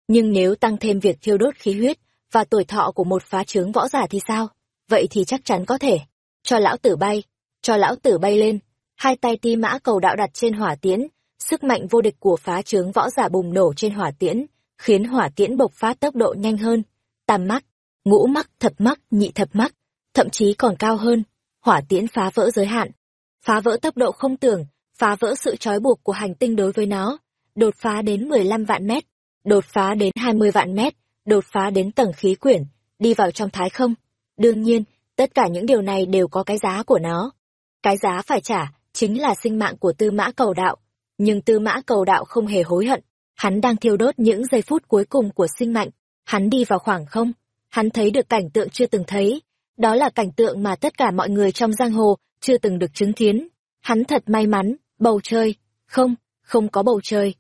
Nhưng nếu tăng thêm việc thiêu đốt khí huyết và tuổi thọ của một phá trướng võ giả thì sao? Vậy thì chắc chắn có thể. Cho lão tử bay, cho lão tử bay lên, hai tay ti mã cầu đạo đặt trên hỏa tiễn, sức mạnh vô địch của phá trướng võ giả bùng nổ trên hỏa tiễn, khiến hỏa tiễn bộc phát tốc độ nhanh hơn. Tam mắc, ngũ mắc, thập mắc, nhị thập mắc, thậm chí còn cao hơn. Hỏa tiễn phá vỡ giới hạn, phá vỡ tốc độ không tưởng, phá vỡ sự trói buộc của hành tinh đối với nó, đột phá đến 15 vạn mét, đột phá đến 20 vạn mét, đột phá đến tầng khí quyển, đi vào trong thái không. Đương nhiên, tất cả những điều này đều có cái giá của nó. Cái giá phải trả, chính là sinh mạng của tư mã cầu đạo. Nhưng tư mã cầu đạo không hề hối hận, hắn đang thiêu đốt những giây phút cuối cùng của sinh mệnh. Hắn đi vào khoảng không, hắn thấy được cảnh tượng chưa từng thấy. Đó là cảnh tượng mà tất cả mọi người trong giang hồ chưa từng được chứng kiến. Hắn thật may mắn, bầu trời, không, không có bầu trời.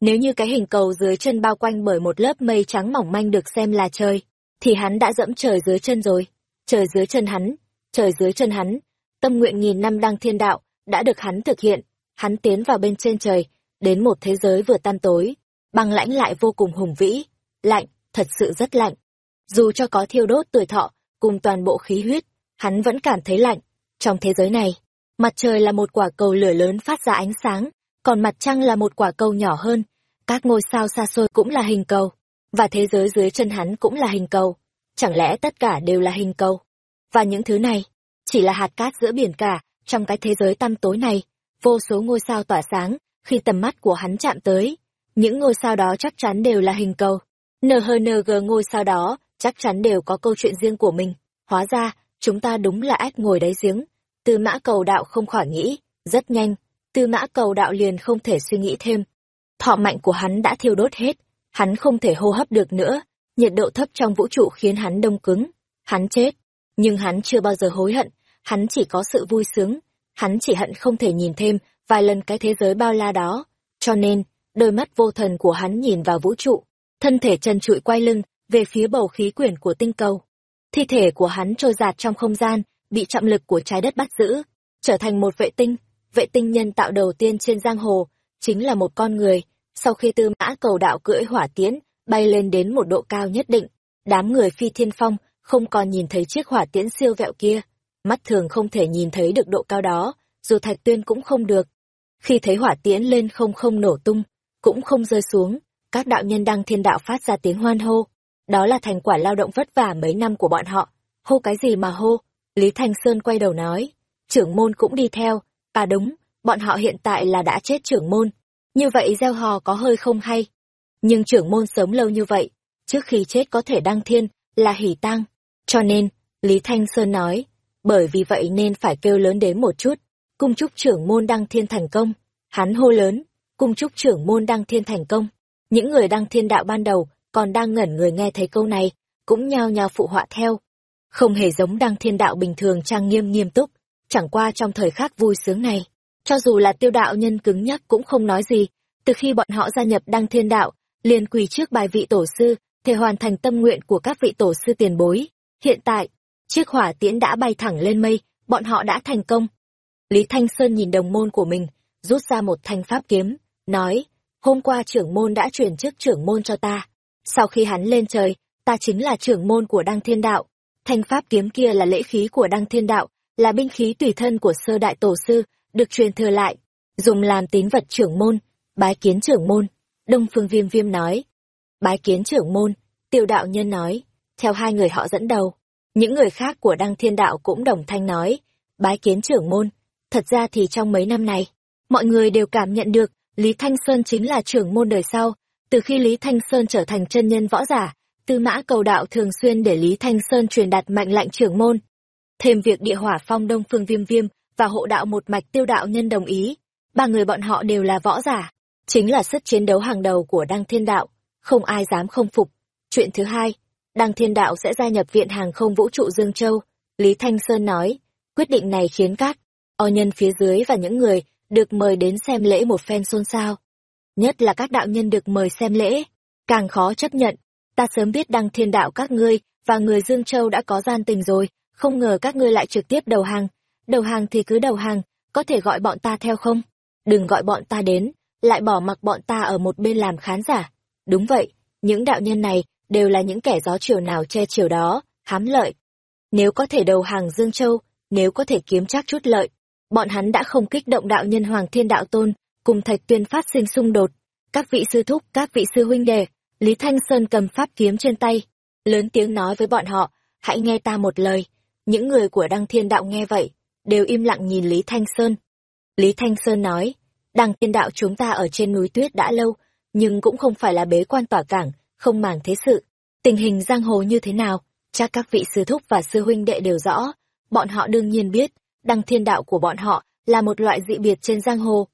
Nếu như cái hình cầu dưới chân bao quanh bởi một lớp mây trắng mỏng manh được xem là trời, thì hắn đã dẫm trời dưới chân rồi. Trời dưới chân hắn, trời dưới chân hắn, tâm nguyện nghìn năm đăng thiên đạo, đã được hắn thực hiện. Hắn tiến vào bên trên trời, đến một thế giới vừa tan tối, băng lãnh lại vô cùng hùng vĩ, lạnh, thật sự rất lạnh. Dù cho có thiêu đốt tuổi thọ, cùng toàn bộ khí huyết, hắn vẫn cảm thấy lạnh. Trong thế giới này, mặt trời là một quả cầu lửa lớn phát ra ánh sáng, còn mặt trăng là một quả cầu nhỏ hơn. Các ngôi sao xa xôi cũng là hình cầu, và thế giới dưới chân hắn cũng là hình cầu. Chẳng lẽ tất cả đều là hình cầu? Và những thứ này, chỉ là hạt cát giữa biển cả, trong cái thế giới tăm tối này, vô số ngôi sao tỏa sáng, khi tầm mắt của hắn chạm tới. Những ngôi sao đó chắc chắn đều là hình cầu. NHNG ngôi sao đó, chắc chắn đều có câu chuyện riêng của mình. Hóa ra, chúng ta đúng là ếch ngồi đáy giếng. Tư mã cầu đạo không khỏi nghĩ, rất nhanh, tư mã cầu đạo liền không thể suy nghĩ thêm. Thọ mạnh của hắn đã thiêu đốt hết, hắn không thể hô hấp được nữa, nhiệt độ thấp trong vũ trụ khiến hắn đông cứng. Hắn chết, nhưng hắn chưa bao giờ hối hận, hắn chỉ có sự vui sướng, hắn chỉ hận không thể nhìn thêm vài lần cái thế giới bao la đó. Cho nên, đôi mắt vô thần của hắn nhìn vào vũ trụ, thân thể trần trụi quay lưng về phía bầu khí quyển của tinh cầu. Thi thể của hắn trôi giạt trong không gian, bị trọng lực của trái đất bắt giữ, trở thành một vệ tinh. Vệ tinh nhân tạo đầu tiên trên giang hồ, chính là một con người. Sau khi tư mã cầu đạo cưỡi hỏa tiễn, bay lên đến một độ cao nhất định, đám người phi thiên phong không còn nhìn thấy chiếc hỏa tiễn siêu vẹo kia. Mắt thường không thể nhìn thấy được độ cao đó, dù thạch tuyên cũng không được. Khi thấy hỏa tiễn lên không không nổ tung, cũng không rơi xuống, các đạo nhân đăng thiên đạo phát ra tiếng hoan hô. Đó là thành quả lao động vất vả mấy năm của bọn họ. Hô cái gì mà hô? Lý Thanh Sơn quay đầu nói. Trưởng môn cũng đi theo. À đúng, bọn họ hiện tại là đã chết trưởng môn. Như vậy gieo hò có hơi không hay. Nhưng trưởng môn sống lâu như vậy, trước khi chết có thể đăng thiên, là hỉ tang. Cho nên, Lý Thanh Sơn nói, bởi vì vậy nên phải kêu lớn đến một chút. Cung chúc trưởng môn đăng thiên thành công. Hắn hô lớn, cung chúc trưởng môn đăng thiên thành công. Những người đăng thiên đạo ban đầu còn đang ngẩn người nghe thấy câu này, cũng nhao nhao phụ họa theo. Không hề giống đăng thiên đạo bình thường trang nghiêm nghiêm túc, chẳng qua trong thời khắc vui sướng này. Cho dù là tiêu đạo nhân cứng nhắc cũng không nói gì, từ khi bọn họ gia nhập đăng thiên đạo, liền quỳ trước bài vị tổ sư, thể hoàn thành tâm nguyện của các vị tổ sư tiền bối. Hiện tại, chiếc hỏa tiễn đã bay thẳng lên mây, bọn họ đã thành công. Lý Thanh Sơn nhìn đồng môn của mình, rút ra một thanh pháp kiếm, nói, hôm qua trưởng môn đã chuyển chức trưởng môn cho ta. Sau khi hắn lên trời, ta chính là trưởng môn của Đăng Thiên Đạo. Thanh pháp kiếm kia là lễ khí của Đăng Thiên Đạo, là binh khí tùy thân của sơ đại tổ sư, được truyền thừa lại, dùng làm tín vật trưởng môn, bái kiến trưởng môn. Đông Phương Viêm Viêm nói. Bái kiến trưởng môn, tiêu đạo nhân nói, theo hai người họ dẫn đầu. Những người khác của Đăng Thiên Đạo cũng đồng thanh nói, bái kiến trưởng môn. Thật ra thì trong mấy năm này, mọi người đều cảm nhận được Lý Thanh Sơn chính là trưởng môn đời sau. Từ khi Lý Thanh Sơn trở thành chân nhân võ giả, Tư Mã Cầu Đạo thường xuyên để Lý Thanh Sơn truyền đạt mệnh lệnh trưởng môn. Thêm việc địa hỏa phong Đông Phương Viêm Viêm và hộ đạo một mạch tiêu đạo nhân đồng ý, ba người bọn họ đều là võ giả, chính là sức chiến đấu hàng đầu của Đăng Thiên Đạo, không ai dám không phục. Chuyện thứ hai, Đăng Thiên Đạo sẽ gia nhập Viện Hàng không Vũ trụ Dương Châu, Lý Thanh Sơn nói, quyết định này khiến các o nhân phía dưới và những người được mời đến xem lễ một phen xôn xao. Nhất là các đạo nhân được mời xem lễ, càng khó chấp nhận. Ta sớm biết đăng thiên đạo các ngươi và người Dương Châu đã có gian tình rồi, không ngờ các ngươi lại trực tiếp đầu hàng. Đầu hàng thì cứ đầu hàng, có thể gọi bọn ta theo không? Đừng gọi bọn ta đến, lại bỏ mặc bọn ta ở một bên làm khán giả. Đúng vậy, những đạo nhân này đều là những kẻ gió chiều nào che chiều đó, hám lợi. Nếu có thể đầu hàng Dương Châu, nếu có thể kiếm chắc chút lợi, bọn hắn đã không kích động đạo nhân Hoàng Thiên Đạo Tôn, cùng Thạch Tuyên phát sinh xung đột. Các vị sư thúc, các vị sư huynh đề, Lý Thanh Sơn cầm pháp kiếm trên tay, lớn tiếng nói với bọn họ, hãy nghe ta một lời. Những người của Đăng Thiên Đạo nghe vậy, đều im lặng nhìn Lý Thanh Sơn. Lý Thanh Sơn nói, Đăng Thiên Đạo chúng ta ở trên núi tuyết đã lâu, nhưng cũng không phải là bế quan tỏa cảng, không màng thế sự. Tình hình giang hồ như thế nào, chắc các vị sư thúc và sư huynh đệ đều rõ. Bọn họ đương nhiên biết, đăng thiên đạo của bọn họ là một loại dị biệt trên giang hồ.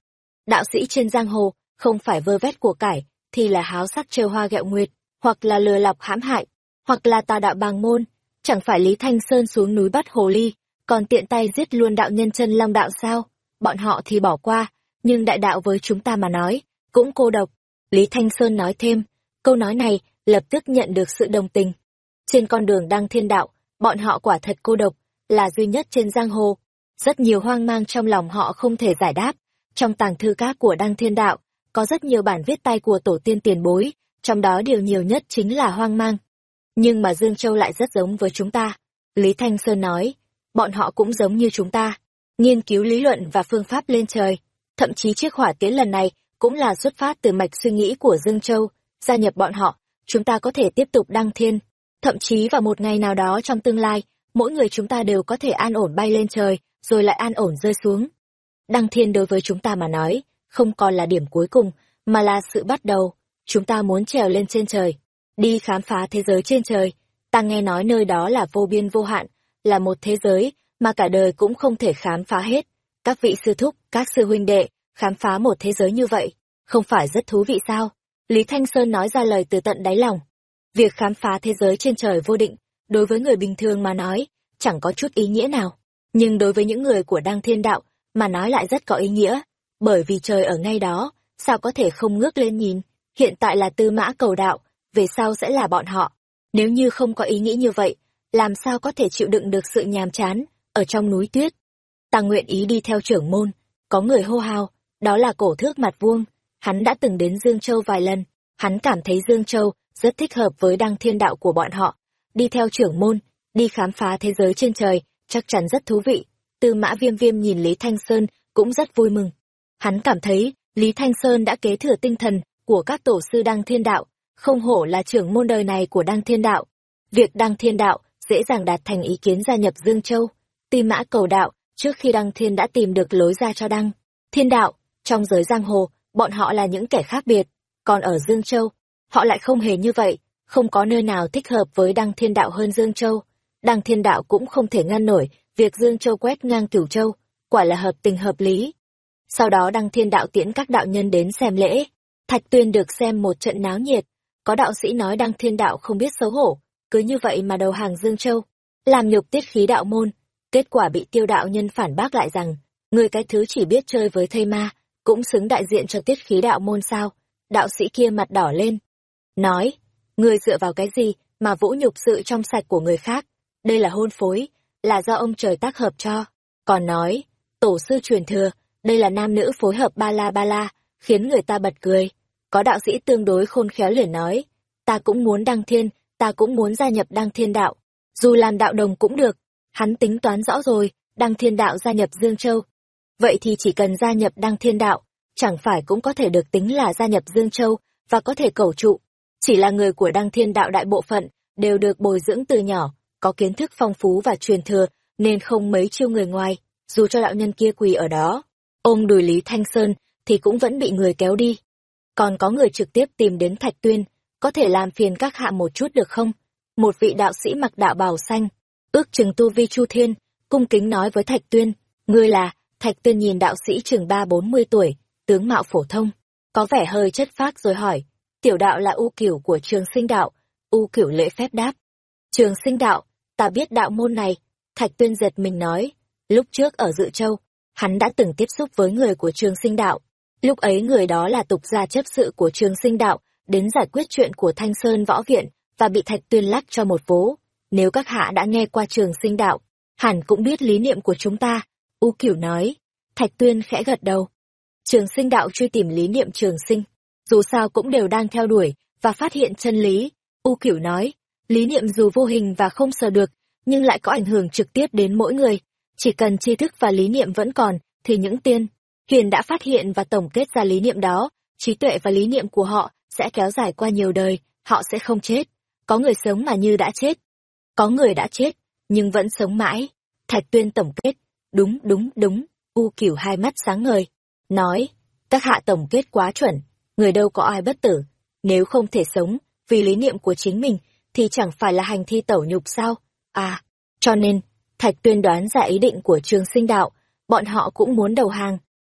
Đạo sĩ trên giang hồ, không phải vơ vét của cải, thì là háo sắc trêu hoa ghẹo nguyệt, hoặc là lừa lọc hãm hại, hoặc là tà đạo bàng môn. Chẳng phải Lý Thanh Sơn xuống núi bắt hồ ly, còn tiện tay giết luôn đạo nhân chân long đạo sao? Bọn họ thì bỏ qua, nhưng đại đạo với chúng ta mà nói, cũng cô độc. Lý Thanh Sơn nói thêm, câu nói này lập tức nhận được sự đồng tình. Trên con đường đăng thiên đạo, bọn họ quả thật cô độc, là duy nhất trên giang hồ. Rất nhiều hoang mang trong lòng họ không thể giải đáp. Trong tàng thư các của đăng thiên đạo, có rất nhiều bản viết tay của tổ tiên tiền bối, trong đó điều nhiều nhất chính là hoang mang. Nhưng mà Dương Châu lại rất giống với chúng ta. Lý Thanh Sơn nói, bọn họ cũng giống như chúng ta, nghiên cứu lý luận và phương pháp lên trời. Thậm chí chiếc hỏa tiến lần này cũng là xuất phát từ mạch suy nghĩ của Dương Châu, gia nhập bọn họ, chúng ta có thể tiếp tục đăng thiên. Thậm chí vào một ngày nào đó trong tương lai, mỗi người chúng ta đều có thể an ổn bay lên trời, rồi lại an ổn rơi xuống. Đăng thiên đối với chúng ta mà nói, không còn là điểm cuối cùng, mà là sự bắt đầu. Chúng ta muốn trèo lên trên trời, đi khám phá thế giới trên trời. Ta nghe nói nơi đó là vô biên vô hạn, là một thế giới mà cả đời cũng không thể khám phá hết. Các vị sư thúc, các sư huynh đệ, khám phá một thế giới như vậy, không phải rất thú vị sao? Lý Thanh Sơn nói ra lời từ tận đáy lòng. Việc khám phá thế giới trên trời vô định, đối với người bình thường mà nói, chẳng có chút ý nghĩa nào. Nhưng đối với những người của Đăng Thiên Đạo, mà nói lại rất có ý nghĩa. Bởi vì trời ở ngay đó, sao có thể không ngước lên nhìn? Hiện tại là tư mã cầu đạo, về sau sẽ là bọn họ. Nếu như không có ý nghĩ như vậy, làm sao có thể chịu đựng được sự nhàm chán, ở trong núi tuyết? Ta nguyện ý đi theo trưởng môn, có người hô hào, đó là cổ thước mặt vuông, hắn đã từng đến Dương Châu vài lần, hắn cảm thấy Dương Châu rất thích hợp với đăng thiên đạo của bọn họ. Đi theo trưởng môn, đi khám phá thế giới trên trời, chắc chắn rất thú vị. Tư mã viêm viêm nhìn Lý Thanh Sơn cũng rất vui mừng. Hắn cảm thấy Lý Thanh Sơn đã kế thừa tinh thần của các tổ sư đăng thiên đạo, không hổ là trưởng môn đời này của đăng thiên đạo. Việc đăng thiên đạo dễ dàng đạt thành ý kiến gia nhập Dương Châu. Tư mã cầu đạo, trước khi đăng thiên đã tìm được lối ra cho đăng. Thiên đạo, trong giới giang hồ, bọn họ là những kẻ khác biệt, còn ở Dương Châu, họ lại không hề như vậy, không có nơi nào thích hợp với Đăng Thiên Đạo hơn Dương Châu. Đăng Thiên Đạo cũng không thể ngăn nổi việc Dương Châu quét ngang Cửu Châu, quả là hợp tình hợp lý. Sau đó Đăng Thiên Đạo tiễn các đạo nhân đến xem lễ, Thạch Tuyên được xem một trận náo nhiệt, có đạo sĩ nói Đăng Thiên Đạo không biết xấu hổ, cứ như vậy mà đầu hàng Dương Châu, làm nhục tiết khí đạo môn, kết quả bị tiêu đạo nhân phản bác lại rằng, người cái thứ chỉ biết chơi với thây ma, cũng xứng đại diện cho tiết khí đạo môn sao? Đạo sĩ kia mặt đỏ lên. Nói người dựa vào cái gì mà vũ nhục sự trong sạch của người khác? Đây là hôn phối là do ông trời tác hợp cho. Còn nói tổ sư truyền thừa đây là nam nữ phối hợp ba la ba la khiến người ta bật cười. Có đạo sĩ tương đối khôn khéo liền nói ta cũng muốn đăng thiên ta cũng muốn gia nhập đăng thiên đạo. Dù làm đạo đồng cũng được hắn tính toán rõ rồi đăng thiên đạo gia nhập dương châu. Vậy thì chỉ cần gia nhập Đăng Thiên Đạo, chẳng phải cũng có thể được tính là gia nhập Dương Châu và có thể cầu trụ. Chỉ là người của Đăng Thiên Đạo đại bộ phận đều được bồi dưỡng từ nhỏ, có kiến thức phong phú và truyền thừa, nên không mấy chiêu người ngoài, dù cho đạo nhân kia quỳ ở đó. Ôm đùi Lý Thanh Sơn thì cũng vẫn bị người kéo đi. Còn có người trực tiếp tìm đến Thạch Tuyên, có thể làm phiền các hạ một chút được không? Một vị đạo sĩ mặc đạo bào xanh, ước chừng tu vi chu thiên, cung kính nói với Thạch Tuyên, ngươi là Thạch Tuyên nhìn đạo sĩ chừng ba bốn mươi tuổi, tướng mạo phổ thông, có vẻ hơi chất phác rồi hỏi, tiểu đạo là u cửu của trường sinh đạo, u cửu lễ phép đáp. Trường sinh đạo, ta biết đạo môn này, Thạch Tuyên giật mình nói, lúc trước ở Dự Châu, hắn đã từng tiếp xúc với người của trường sinh đạo. Lúc ấy người đó là tục gia chấp sự của trường sinh đạo, đến giải quyết chuyện của Thanh Sơn Võ Viện, và bị Thạch Tuyên lắc cho một vố. Nếu các hạ đã nghe qua trường sinh đạo, hẳn cũng biết lý niệm của chúng ta, U Cửu nói. Thạch Tuyên khẽ gật đầu. Trường sinh đạo truy tìm lý niệm trường sinh, dù sao cũng đều đang theo đuổi, và phát hiện chân lý. U Cửu nói, lý niệm dù vô hình và không sờ được, nhưng lại có ảnh hưởng trực tiếp đến mỗi người. Chỉ cần tri thức và lý niệm vẫn còn, thì những tiên, hiền đã phát hiện và tổng kết ra lý niệm đó, trí tuệ và lý niệm của họ sẽ kéo dài qua nhiều đời, họ sẽ không chết. Có người sống mà như đã chết. Có người đã chết, nhưng vẫn sống mãi. Thạch Tuyên tổng kết, Đúng, đúng, đúng, U Cửu hai mắt sáng ngời, nói, các hạ tổng kết quá chuẩn, người đâu có ai bất tử, nếu không thể sống, vì lý niệm của chính mình, thì chẳng phải là hành thi tẩu nhục sao? À, cho nên, Thạch Tuyên đoán ra ý định của trường sinh đạo, bọn họ cũng muốn đầu hàng.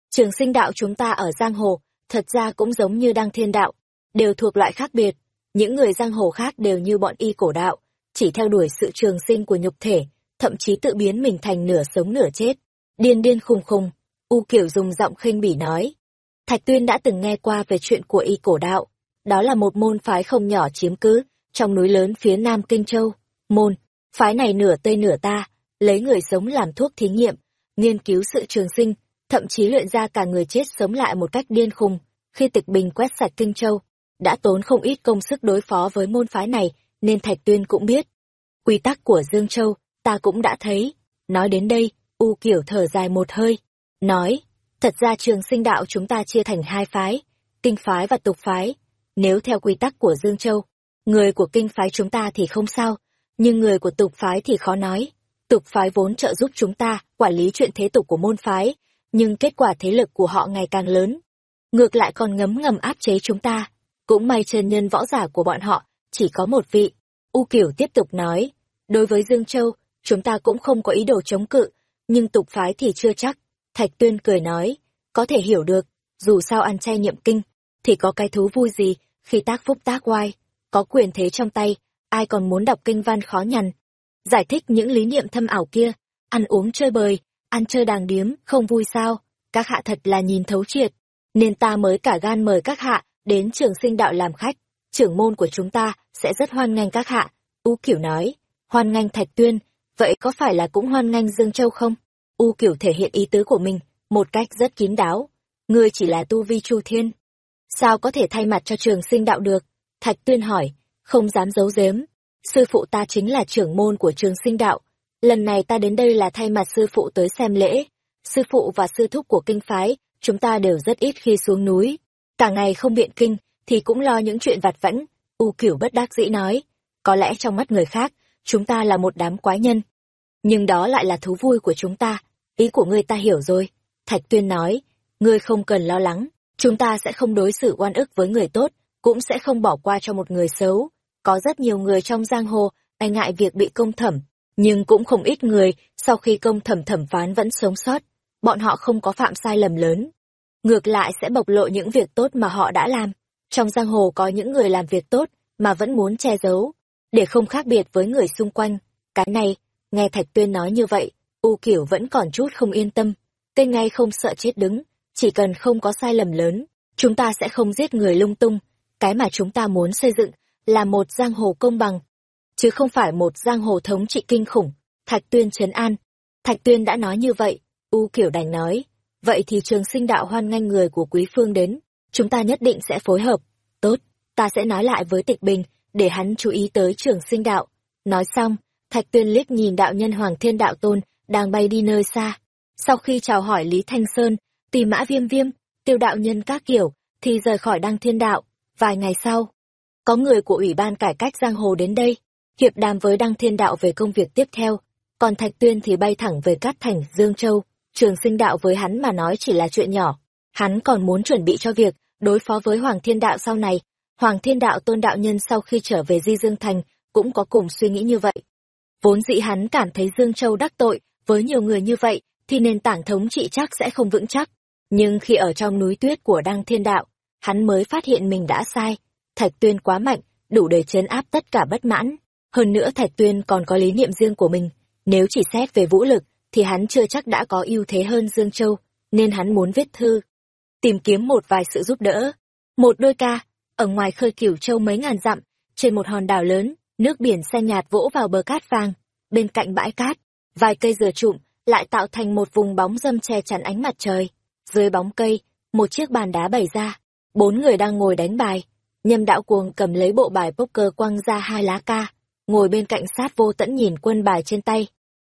Trường sinh đạo chúng ta ở Giang Hồ, thật ra cũng giống như Đăng Thiên đạo, đều thuộc loại khác biệt. Những người Giang Hồ khác đều như bọn y cổ đạo, chỉ theo đuổi sự trường sinh của nhục thể, thậm chí tự biến mình thành nửa sống nửa chết. Điên điên khùng khùng, U Kiểu dùng giọng khinh bỉ nói. Thạch Tuyên đã từng nghe qua về chuyện của y cổ đạo, đó là một môn phái không nhỏ chiếm cứ, trong núi lớn phía nam Kinh Châu. Môn, phái này nửa Tây nửa ta, lấy người sống làm thuốc thí nghiệm, nghiên cứu sự trường sinh, thậm chí luyện ra cả người chết sống lại một cách điên khùng. Khi tịch bình quét sạch Kinh Châu, đã tốn không ít công sức đối phó với môn phái này, nên Thạch Tuyên cũng biết. Quy tắc của Dương Châu, ta cũng đã thấy. Nói đến đây, U Kiểu thở dài một hơi, nói, thật ra trường sinh đạo chúng ta chia thành hai phái, kinh phái và tục phái. Nếu theo quy tắc của Dương Châu, người của kinh phái chúng ta thì không sao, nhưng người của tục phái thì khó nói. Tục phái vốn trợ giúp chúng ta quản lý chuyện thế tục của môn phái, nhưng kết quả thế lực của họ ngày càng lớn. Ngược lại còn ngấm ngầm áp chế chúng ta. Cũng may chân nhân võ giả của bọn họ, chỉ có một vị. U Kiểu tiếp tục nói, đối với Dương Châu, chúng ta cũng không có ý đồ chống cự, nhưng tục phái thì chưa chắc. Thạch Tuyên cười nói, có thể hiểu được, dù sao ăn chay nhậm kinh, thì có cái thú vui gì khi tác phúc tác oai, có quyền thế trong tay, ai còn muốn đọc kinh văn khó nhằn. Giải thích những lý niệm thâm ảo kia, ăn uống chơi bời, ăn chơi đàng điếm, không vui sao, các hạ thật là nhìn thấu triệt, nên ta mới cả gan mời các hạ đến trường sinh đạo làm khách, trưởng môn của chúng ta sẽ rất hoan nghênh các hạ. U Kiểu nói, hoan nghênh Thạch Tuyên, vậy có phải là cũng hoan nghênh Dương Châu không? U Kiểu thể hiện ý tứ của mình, một cách rất kín đáo. Ngươi chỉ là tu vi chu thiên. Sao có thể thay mặt cho trường sinh đạo được? Thạch Tuyên hỏi, không dám giấu giếm. Sư phụ ta chính là trưởng môn của trường sinh đạo. Lần này ta đến đây là thay mặt sư phụ tới xem lễ. Sư phụ và sư thúc của kinh phái, chúng ta đều rất ít khi xuống núi. Cả ngày không biện kinh, thì cũng lo những chuyện vặt vãnh. U Kiểu bất đắc dĩ nói, có lẽ trong mắt người khác, chúng ta là một đám quái nhân. Nhưng đó lại là thú vui của chúng ta, ý của ngươi ta hiểu rồi. Thạch Tuyên nói, ngươi không cần lo lắng, chúng ta sẽ không đối xử oan ức với người tốt, cũng sẽ không bỏ qua cho một người xấu. Có rất nhiều người trong giang hồ, e ngại việc bị công thẩm, nhưng cũng không ít người, sau khi công thẩm thẩm phán vẫn sống sót. Bọn họ không có phạm sai lầm lớn. Ngược lại sẽ bộc lộ những việc tốt mà họ đã làm. Trong giang hồ có những người làm việc tốt, mà vẫn muốn che giấu, để không khác biệt với người xung quanh. Cái này, nghe Thạch Tuyên nói như vậy, U Kiểu vẫn còn chút không yên tâm. Tên ngay không sợ chết đứng, chỉ cần không có sai lầm lớn, chúng ta sẽ không giết người lung tung. Cái mà chúng ta muốn xây dựng là một giang hồ công bằng, chứ không phải một giang hồ thống trị kinh khủng. Thạch Tuyên trấn an. Thạch Tuyên đã nói như vậy, U Kiểu đành nói. Vậy thì trường sinh đạo hoan nghênh người của Quý Phương đến, chúng ta nhất định sẽ phối hợp. Tốt, ta sẽ nói lại với Tịch Bình, để hắn chú ý tới trường sinh đạo. Nói xong, Thạch Tuyên liếc nhìn đạo nhân Hoàng Thiên Đạo Tôn, đang bay đi nơi xa. Sau khi chào hỏi Lý Thanh Sơn, tỳ mã viêm viêm, tiêu đạo nhân các kiểu, thì rời khỏi Đăng Thiên Đạo. Vài ngày sau, có người của Ủy ban Cải cách Giang Hồ đến đây, hiệp đàm với Đăng Thiên Đạo về công việc tiếp theo. Còn Thạch Tuyên thì bay thẳng về Cát Thành, Dương Châu. Trường sinh đạo với hắn mà nói chỉ là chuyện nhỏ. Hắn còn muốn chuẩn bị cho việc đối phó với Hoàng Thiên Đạo sau này. Hoàng Thiên Đạo tôn đạo nhân sau khi trở về Di Dương Thành cũng có cùng suy nghĩ như vậy. Vốn dĩ hắn cảm thấy Dương Châu đắc tội, với nhiều người như vậy, thì nền tảng thống trị chắc sẽ không vững chắc. Nhưng khi ở trong núi tuyết của Đăng Thiên Đạo, hắn mới phát hiện mình đã sai. Thạch Tuyên quá mạnh, đủ để chấn áp tất cả bất mãn. Hơn nữa Thạch Tuyên còn có lý niệm riêng của mình. Nếu chỉ xét về vũ lực, thì hắn chưa chắc đã có ưu thế hơn Dương Châu, nên hắn muốn viết thư. Tìm kiếm một vài sự giúp đỡ. Một đôi ca, ở ngoài khơi cửu châu mấy ngàn dặm, trên một hòn đảo lớn, nước biển xanh nhạt vỗ vào bờ cát vàng, bên cạnh bãi cát, vài cây dừa trụm lại tạo thành một vùng bóng dâm che chắn ánh mặt trời. Dưới bóng cây, một chiếc bàn đá bày ra, bốn người đang ngồi đánh bài. Nhâm đạo cuồng cầm lấy bộ bài poker quăng ra hai lá ca, ngồi bên cạnh sát vô tẫn nhìn quân bài trên tay.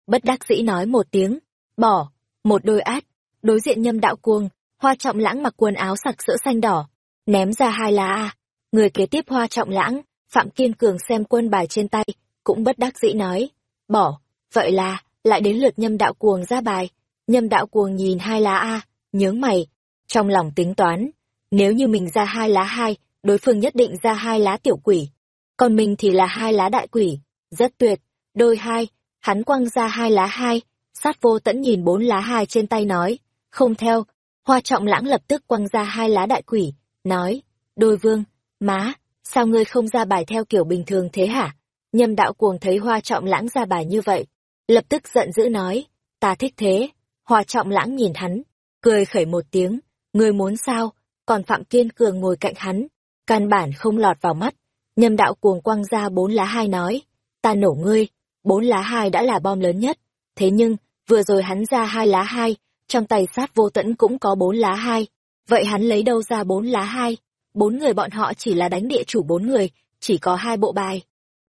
Bất đắc dĩ nói một tiếng, bỏ, một đôi át, đối diện nhâm đạo cuồng, hoa trọng lãng mặc quần áo sặc sỡ xanh đỏ, ném ra hai lá A. Người kế tiếp hoa trọng lãng, Phạm Kiên Cường xem quân bài trên tay, cũng bất đắc dĩ nói, bỏ, vậy là, lại đến lượt nhâm đạo cuồng ra bài. Nhâm đạo cuồng nhìn hai lá A, nhớ mày, trong lòng tính toán, nếu như mình ra hai lá hai, đối phương nhất định ra hai lá tiểu quỷ. còn mình thì là hai lá đại quỷ, rất tuyệt, đôi hai, hắn quăng ra hai lá hai, sát vô tẫn nhìn bốn lá hai trên tay nói, không theo, hoa trọng lãng lập tức quăng ra hai lá đại quỷ, nói, đôi vương, má, sao ngươi không ra bài theo kiểu bình thường thế hả? Nhâm đạo cuồng thấy hoa trọng lãng ra bài như vậy, lập tức giận dữ nói, ta thích thế, hoa trọng lãng nhìn hắn, cười khẩy một tiếng, ngươi muốn sao, còn Phạm Kiên Cường ngồi cạnh hắn, căn bản không lọt vào mắt, nhâm đạo cuồng quăng ra bốn lá hai nói, ta nổ ngươi, bốn lá hai đã là bom lớn nhất, thế nhưng, vừa rồi hắn ra hai lá hai, trong tay sát vô tẫn cũng có bốn lá hai, vậy hắn lấy đâu ra bốn lá hai? Bốn người bọn họ chỉ là đánh địa chủ bốn người, chỉ có hai bộ bài.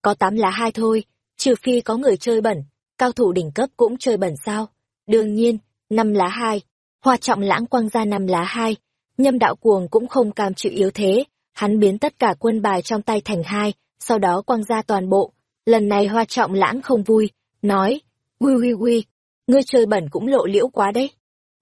Có tám lá hai thôi, trừ phi có người chơi bẩn, cao thủ đỉnh cấp cũng chơi bẩn sao? Đương nhiên, năm lá hai, hoa trọng lãng quăng ra năm lá hai, nhâm đạo cuồng cũng không cam chịu yếu thế, hắn biến tất cả quân bài trong tay thành hai, sau đó quăng ra toàn bộ. Lần này hoa trọng lãng không vui, nói, Ui ui ui, ngươi chơi bẩn cũng lộ liễu quá đấy.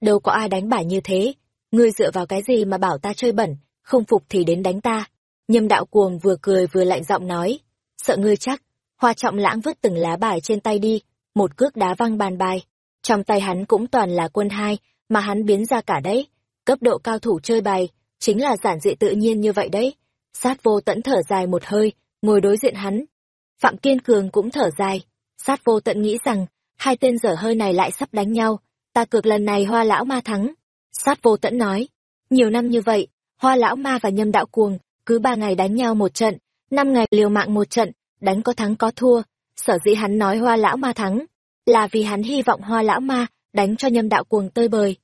Đâu có ai đánh bài như thế, ngươi dựa vào cái gì mà bảo ta chơi bẩn, không phục thì đến đánh ta. Nhâm đạo cuồng vừa cười vừa lạnh giọng nói, sợ ngươi chắc. Hoa trọng lãng vứt từng lá bài trên tay đi, một cước đá văng bàn bài. Trong tay hắn cũng toàn là quân hai, mà hắn biến ra cả đấy. Cấp độ cao thủ chơi bài, chính là giản dị tự nhiên như vậy đấy. Sát vô tẫn thở dài một hơi, ngồi đối diện hắn. Phạm Kiên Cường cũng thở dài. Sát vô tận nghĩ rằng, hai tên dở hơi này lại sắp đánh nhau, ta cược lần này hoa lão ma thắng. Sát vô tẫn nói, nhiều năm như vậy, hoa lão ma và nhâm đạo cuồng, cứ ba ngày đánh nhau một trận, năm ngày liều mạng một trận, đánh có thắng có thua. Sở dĩ hắn nói hoa lão ma thắng, là vì hắn hy vọng hoa lão ma đánh cho nhâm đạo cuồng tơi bời.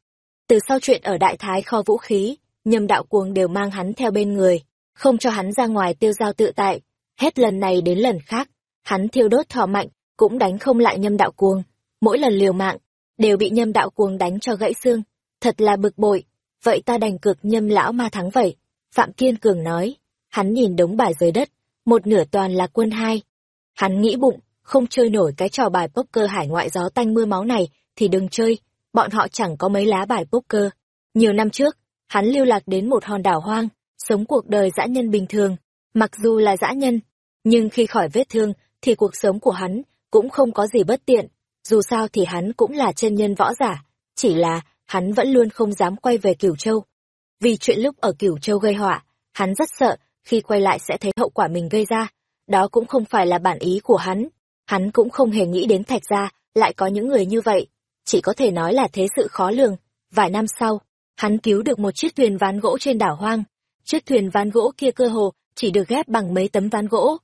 Từ sau chuyện ở đại thái kho vũ khí, nhâm đạo cuồng đều mang hắn theo bên người, không cho hắn ra ngoài tiêu giao tự tại. Hết lần này đến lần khác, hắn thiêu đốt thọ mạnh, cũng đánh không lại nhâm đạo cuồng. Mỗi lần liều mạng, đều bị nhâm đạo cuồng đánh cho gãy xương. Thật là bực bội, vậy ta đành cược nhâm lão ma thắng vậy. Phạm Kiên Cường nói, hắn nhìn đống bài dưới đất, một nửa toàn là quân hai. Hắn nghĩ bụng, không chơi nổi cái trò bài poker hải ngoại gió tanh mưa máu này, thì đừng chơi, bọn họ chẳng có mấy lá bài poker. Nhiều năm trước, hắn lưu lạc đến một hòn đảo hoang, sống cuộc đời dã nhân bình thường. Mặc dù là dã nhân, nhưng khi khỏi vết thương, thì cuộc sống của hắn cũng không có gì bất tiện, dù sao thì hắn cũng là chân nhân võ giả, chỉ là hắn vẫn luôn không dám quay về Cửu Châu. Vì chuyện lúc ở Cửu Châu gây họa, hắn rất sợ khi quay lại sẽ thấy hậu quả mình gây ra, đó cũng không phải là bản ý của hắn, hắn cũng không hề nghĩ đến Thạch gia lại có những người như vậy, chỉ có thể nói là thế sự khó lường. Vài năm sau, hắn cứu được một chiếc thuyền ván gỗ trên đảo hoang, chiếc thuyền ván gỗ kia cơ hồ chỉ được ghép bằng mấy tấm ván gỗ,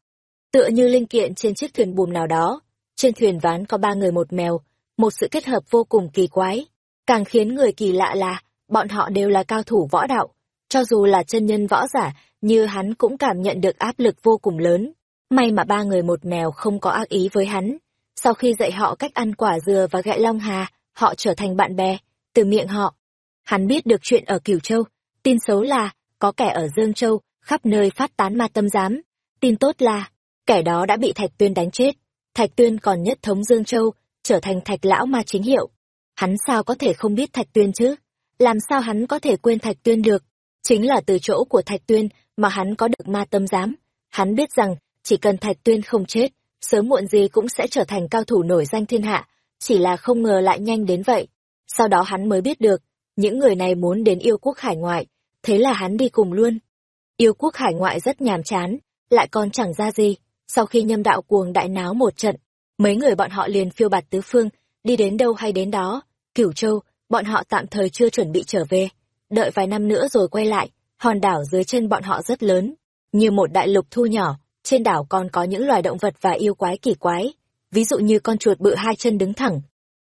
tựa như linh kiện trên chiếc thuyền buồm nào đó trên thuyền ván có ba người một mèo, một sự kết hợp vô cùng kỳ quái. Càng khiến người kỳ lạ là, bọn họ đều là cao thủ võ đạo. Cho dù là chân nhân võ giả, như hắn cũng cảm nhận được áp lực vô cùng lớn. May mà ba người một mèo không có ác ý với hắn. Sau khi dạy họ cách ăn quả dừa và gẹ long hà, họ trở thành bạn bè, từ miệng họ. Hắn biết được chuyện ở Cửu Châu, tin xấu là, có kẻ ở Dương Châu, khắp nơi phát tán ma tâm giám. Tin tốt là, kẻ đó đã bị Thạch Tuyên đánh chết. Thạch Tuyên còn nhất thống Dương Châu, trở thành Thạch Lão Ma chính hiệu. Hắn sao có thể không biết Thạch Tuyên chứ? Làm sao hắn có thể quên Thạch Tuyên được? Chính là từ chỗ của Thạch Tuyên mà hắn có được ma tâm giám. Hắn biết rằng, chỉ cần Thạch Tuyên không chết, sớm muộn gì cũng sẽ trở thành cao thủ nổi danh thiên hạ, chỉ là không ngờ lại nhanh đến vậy. Sau đó hắn mới biết được, những người này muốn đến yêu quốc hải ngoại, thế là hắn đi cùng luôn. Yêu quốc hải ngoại rất nhàm chán, lại còn chẳng ra gì. Sau khi nhâm đạo cuồng đại náo một trận, mấy người bọn họ liền phiêu bạt tứ phương, đi đến đâu hay đến đó. Cửu Châu, bọn họ tạm thời chưa chuẩn bị trở về. Đợi vài năm nữa rồi quay lại, hòn đảo dưới chân bọn họ rất lớn, như một đại lục thu nhỏ, trên đảo còn có những loài động vật và yêu quái kỳ quái, ví dụ như con chuột bự hai chân đứng thẳng.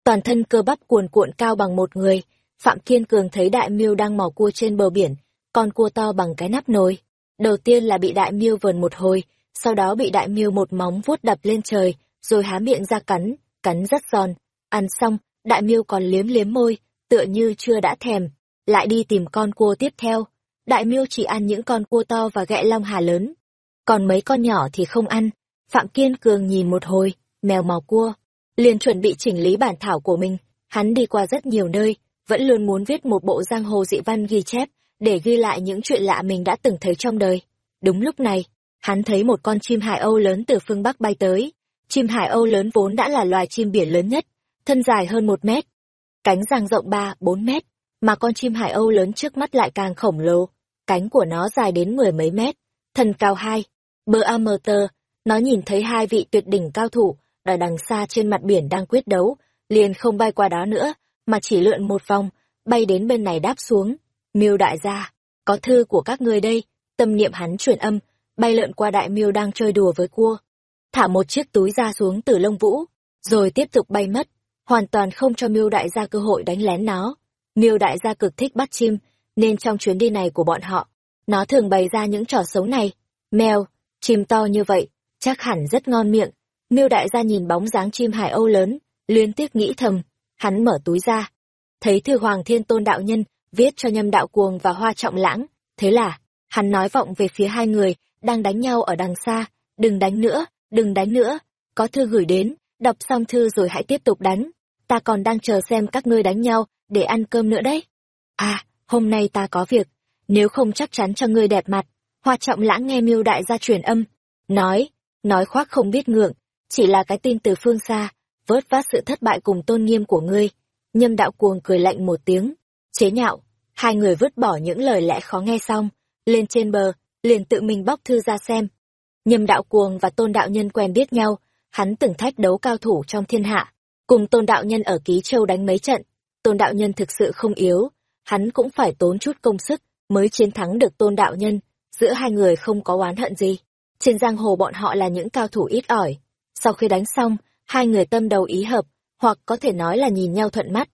Toàn thân cơ bắp cuồn cuộn cao bằng một người, Phạm Kiên Cường thấy đại miêu đang mò cua trên bờ biển, con cua to bằng cái nắp nồi. Đầu tiên là bị đại miêu vờn một hồi, sau đó bị đại miêu một móng vuốt đập lên trời, rồi há miệng ra cắn, cắn rất giòn. Ăn xong, đại miêu còn liếm liếm môi, tựa như chưa đã thèm, lại đi tìm con cua tiếp theo. Đại miêu chỉ ăn những con cua to và ghẹ long hà lớn, còn mấy con nhỏ thì không ăn. Phạm Kiên Cường nhìn một hồi, mèo màu cua, liền chuẩn bị chỉnh lý bản thảo của mình. Hắn đi qua rất nhiều nơi, vẫn luôn muốn viết một bộ giang hồ dị văn ghi chép, để ghi lại những chuyện lạ mình đã từng thấy trong đời. Đúng lúc này, hắn thấy một con chim hải âu lớn từ phương Bắc bay tới. Chim hải âu lớn vốn đã là loài chim biển lớn nhất, thân dài hơn một mét, cánh giang rộng ba, bốn mét, mà con chim hải âu lớn trước mắt lại càng khổng lồ. Cánh của nó dài đến mười mấy mét, thân cao hai, bờ amateur, nó nhìn thấy hai vị tuyệt đỉnh cao thủ, ở đằng xa trên mặt biển đang quyết đấu, liền không bay qua đó nữa, mà chỉ lượn một vòng, bay đến bên này đáp xuống. Miêu đại gia, có thư của các ngươi đây, tâm niệm hắn truyền âm, bay lượn qua đại miêu đang chơi đùa với cua. Thả một chiếc túi ra xuống từ lông vũ, rồi tiếp tục bay mất, hoàn toàn không cho miêu đại gia cơ hội đánh lén nó. Miêu đại gia cực thích bắt chim, nên trong chuyến đi này của bọn họ, nó thường bày ra những trò xấu này. Mèo, chim to như vậy, chắc hẳn rất ngon miệng. Miêu đại gia nhìn bóng dáng chim hải âu lớn, liên tiếc nghĩ thầm, hắn mở túi ra. Thấy thư hoàng thiên tôn đạo nhân, viết cho nhâm đạo cuồng và hoa trọng lãng. Thế là, hắn nói vọng về phía hai người, đang đánh nhau ở đằng xa. Đừng đánh nữa, đừng đánh nữa. Có thư gửi đến, đọc xong thư rồi hãy tiếp tục đánh. Ta còn đang chờ xem các ngươi đánh nhau, để ăn cơm nữa đấy. À, hôm nay ta có việc, nếu không chắc chắn cho ngươi đẹp mặt. Hoa trọng lãng nghe miêu đại gia truyền âm, nói, nói khoác không biết ngượng, chỉ là cái tin từ phương xa, vớt vát sự thất bại cùng tôn nghiêm của ngươi. Nhâm đạo cuồng cười lạnh một tiếng, chế nhạo, hai người vứt bỏ những lời lẽ khó nghe xong, lên trên bờ, liền tự mình bóc thư ra xem. Nhâm đạo cuồng và tôn đạo nhân quen biết nhau, hắn từng thách đấu cao thủ trong thiên hạ, cùng tôn đạo nhân ở Ký Châu đánh mấy trận. Tôn đạo nhân thực sự không yếu, hắn cũng phải tốn chút công sức mới chiến thắng được tôn đạo nhân, giữa hai người không có oán hận gì. Trên giang hồ bọn họ là những cao thủ ít ỏi. Sau khi đánh xong, hai người tâm đầu ý hợp, hoặc có thể nói là nhìn nhau thuận mắt.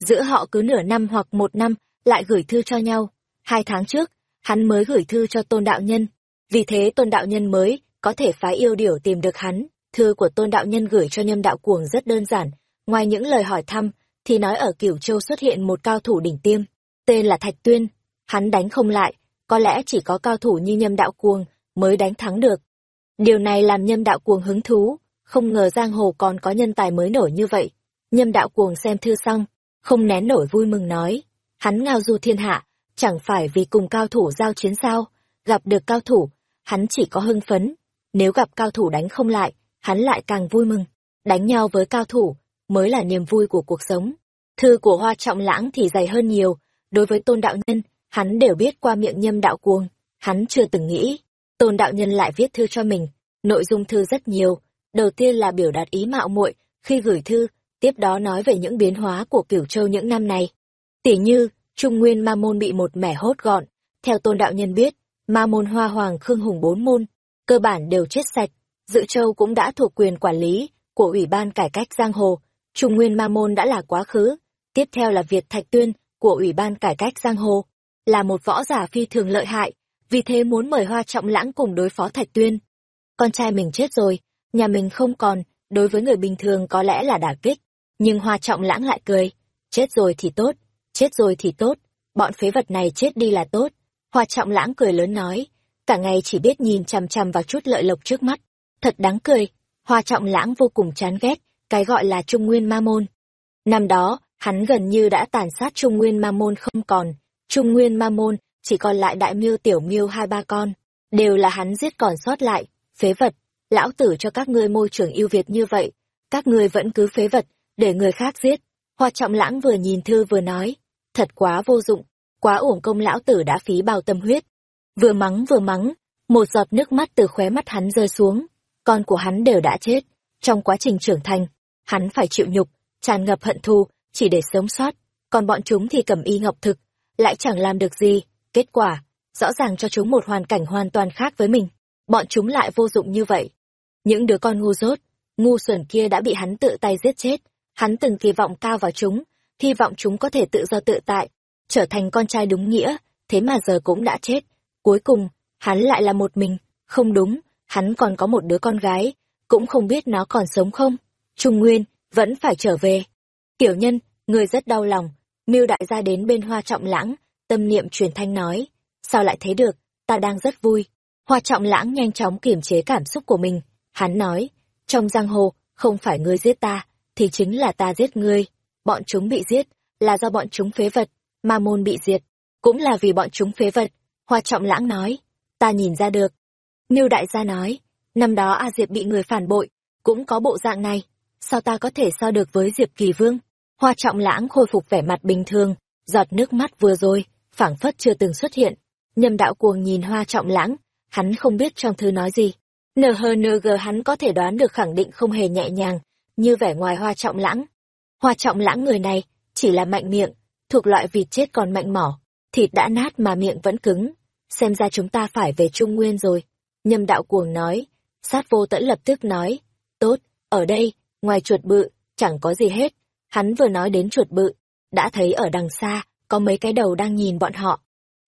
Giữa họ cứ nửa năm hoặc một năm lại gửi thư cho nhau. Hai tháng trước, hắn mới gửi thư cho tôn đạo nhân. Vì thế tôn đạo nhân mới có thể phái yêu điểu tìm được hắn. Thư của tôn đạo nhân gửi cho nhâm đạo cuồng rất đơn giản. Ngoài những lời hỏi thăm, thì nói ở Cửu Châu xuất hiện một cao thủ đỉnh tiêm, tên là Thạch Tuyên. Hắn đánh không lại, có lẽ chỉ có cao thủ như nhâm đạo cuồng mới đánh thắng được. Điều này làm nhâm đạo cuồng hứng thú, không ngờ giang hồ còn có nhân tài mới nổi như vậy. Nhâm đạo cuồng xem thư xong, không nén nổi vui mừng nói, hắn ngao du thiên hạ, chẳng phải vì cùng cao thủ giao chiến sao, gặp được cao thủ, hắn chỉ có hưng phấn, nếu gặp cao thủ đánh không lại, hắn lại càng vui mừng, đánh nhau với cao thủ, mới là niềm vui của cuộc sống. Thư của Hoa Trọng Lãng thì dày hơn nhiều, đối với tôn đạo nhân, hắn đều biết qua miệng nhâm đạo cuồng, hắn chưa từng nghĩ, tôn đạo nhân lại viết thư cho mình, nội dung thư rất nhiều, đầu tiên là biểu đạt ý mạo muội khi gửi thư, tiếp đó nói về những biến hóa của cửu châu những năm này. Tỉ như, Trung Nguyên Ma Môn bị một mẻ hốt gọn, theo tôn đạo nhân biết, Ma Môn Hoa Hoàng Khương Hùng bốn môn, cơ bản đều chết sạch, Dự Châu cũng đã thuộc quyền quản lý của Ủy ban Cải cách Giang Hồ, Trung Nguyên Ma Môn đã là quá khứ, tiếp theo là Việt Thạch Tuyên của Ủy ban Cải cách Giang Hồ, là một võ giả phi thường lợi hại, vì thế muốn mời Hoa Trọng Lãng cùng đối phó Thạch Tuyên. Con trai mình chết rồi, nhà mình không còn, đối với người bình thường có lẽ là đả kích, nhưng Hoa Trọng Lãng lại cười, chết rồi thì tốt, chết rồi thì tốt, bọn phế vật này chết đi là tốt. Hoa Trọng Lãng cười lớn nói, cả ngày chỉ biết nhìn chằm chằm vào chút lợi lộc trước mắt, thật đáng cười. Hoa Trọng Lãng vô cùng chán ghét, cái gọi là Trung Nguyên Ma Môn. Năm đó, hắn gần như đã tàn sát Trung Nguyên Ma Môn không còn, Trung Nguyên Ma Môn chỉ còn lại đại miêu tiểu miêu hai ba con, đều là hắn giết còn sót lại, phế vật, lão tử cho các ngươi môi trường yêu Việt như vậy, các ngươi vẫn cứ phế vật, để người khác giết. Hoa trọng lãng vừa nhìn thư vừa nói, thật quá vô dụng, quá uổng công lão tử đã phí bao tâm huyết. Vừa mắng vừa mắng, một giọt nước mắt từ khóe mắt hắn rơi xuống, con của hắn đều đã chết, trong quá trình trưởng thành, hắn phải chịu nhục, tràn ngập hận thù, chỉ để sống sót, còn bọn chúng thì cầm y ngọc thực, lại chẳng làm được gì, kết quả, rõ ràng cho chúng một hoàn cảnh hoàn toàn khác với mình, bọn chúng lại vô dụng như vậy. Những đứa con ngu dốt, ngu xuẩn kia đã bị hắn tự tay giết chết, hắn từng kỳ vọng cao vào chúng, hy vọng chúng có thể tự do tự tại, trở thành con trai đúng nghĩa, thế mà giờ cũng đã chết. Cuối cùng, hắn lại là một mình, không đúng, hắn còn có một đứa con gái, cũng không biết nó còn sống không. Trung Nguyên, vẫn phải trở về. Tiểu nhân, người rất đau lòng, miêu đại gia đến bên hoa trọng lãng, tâm niệm truyền thanh nói, sao lại thế được, ta đang rất vui. Hoa trọng lãng nhanh chóng kiềm chế cảm xúc của mình, hắn nói, trong giang hồ, không phải ngươi giết ta, thì chính là ta giết ngươi. Bọn chúng bị giết, là do bọn chúng phế vật, ma môn bị diệt, cũng là vì bọn chúng phế vật. Hoa trọng lãng nói, ta nhìn ra được. Miêu đại gia nói, năm đó A Diệp bị người phản bội, cũng có bộ dạng này, sao ta có thể so được với Diệp Kỳ Vương? Hoa trọng lãng khôi phục vẻ mặt bình thường, giọt nước mắt vừa rồi, phảng phất chưa từng xuất hiện. Nhâm đạo cuồng nhìn hoa trọng lãng, hắn không biết trong thư nói gì. NHNG hắn có thể đoán được khẳng định không hề nhẹ nhàng, như vẻ ngoài hoa trọng lãng. Hoa trọng lãng người này, chỉ là mạnh miệng, thuộc loại vịt chết còn mạnh mỏ, thịt đã nát mà miệng vẫn cứng. Xem ra chúng ta phải về Trung Nguyên rồi. Nhâm đạo cuồng nói, sát vô tẫn lập tức nói, tốt, ở đây, ngoài chuột bự, chẳng có gì hết. Hắn vừa nói đến chuột bự, đã thấy ở đằng xa, có mấy cái đầu đang nhìn bọn họ.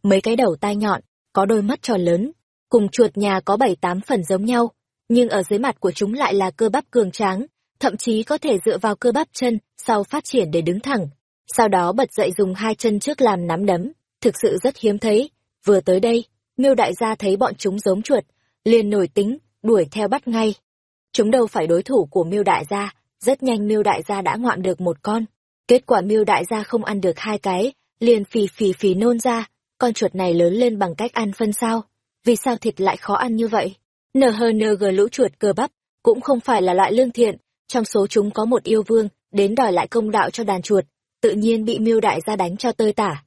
Mấy cái đầu tai nhọn, có đôi mắt tròn lớn, cùng chuột nhà có bảy tám phần giống nhau, nhưng ở dưới mặt của chúng lại là cơ bắp cường tráng, thậm chí có thể dựa vào cơ bắp chân sau phát triển để đứng thẳng. Sau đó bật dậy dùng hai chân trước làm nắm đấm, thực sự rất hiếm thấy. Vừa tới đây, miêu đại gia thấy bọn chúng giống chuột, liền nổi tính, đuổi theo bắt ngay. Chúng đâu phải đối thủ của miêu đại gia, rất nhanh miêu đại gia đã ngoạm được một con. Kết quả miêu đại gia không ăn được hai cái, liền phì phì phì nôn ra, con chuột này lớn lên bằng cách ăn phân sao. Vì sao thịt lại khó ăn như vậy? NHNG lũ chuột cơ bắp, cũng không phải là loại lương thiện, trong số chúng có một yêu vương, đến đòi lại công đạo cho đàn chuột, tự nhiên bị miêu đại gia đánh cho tơi tả.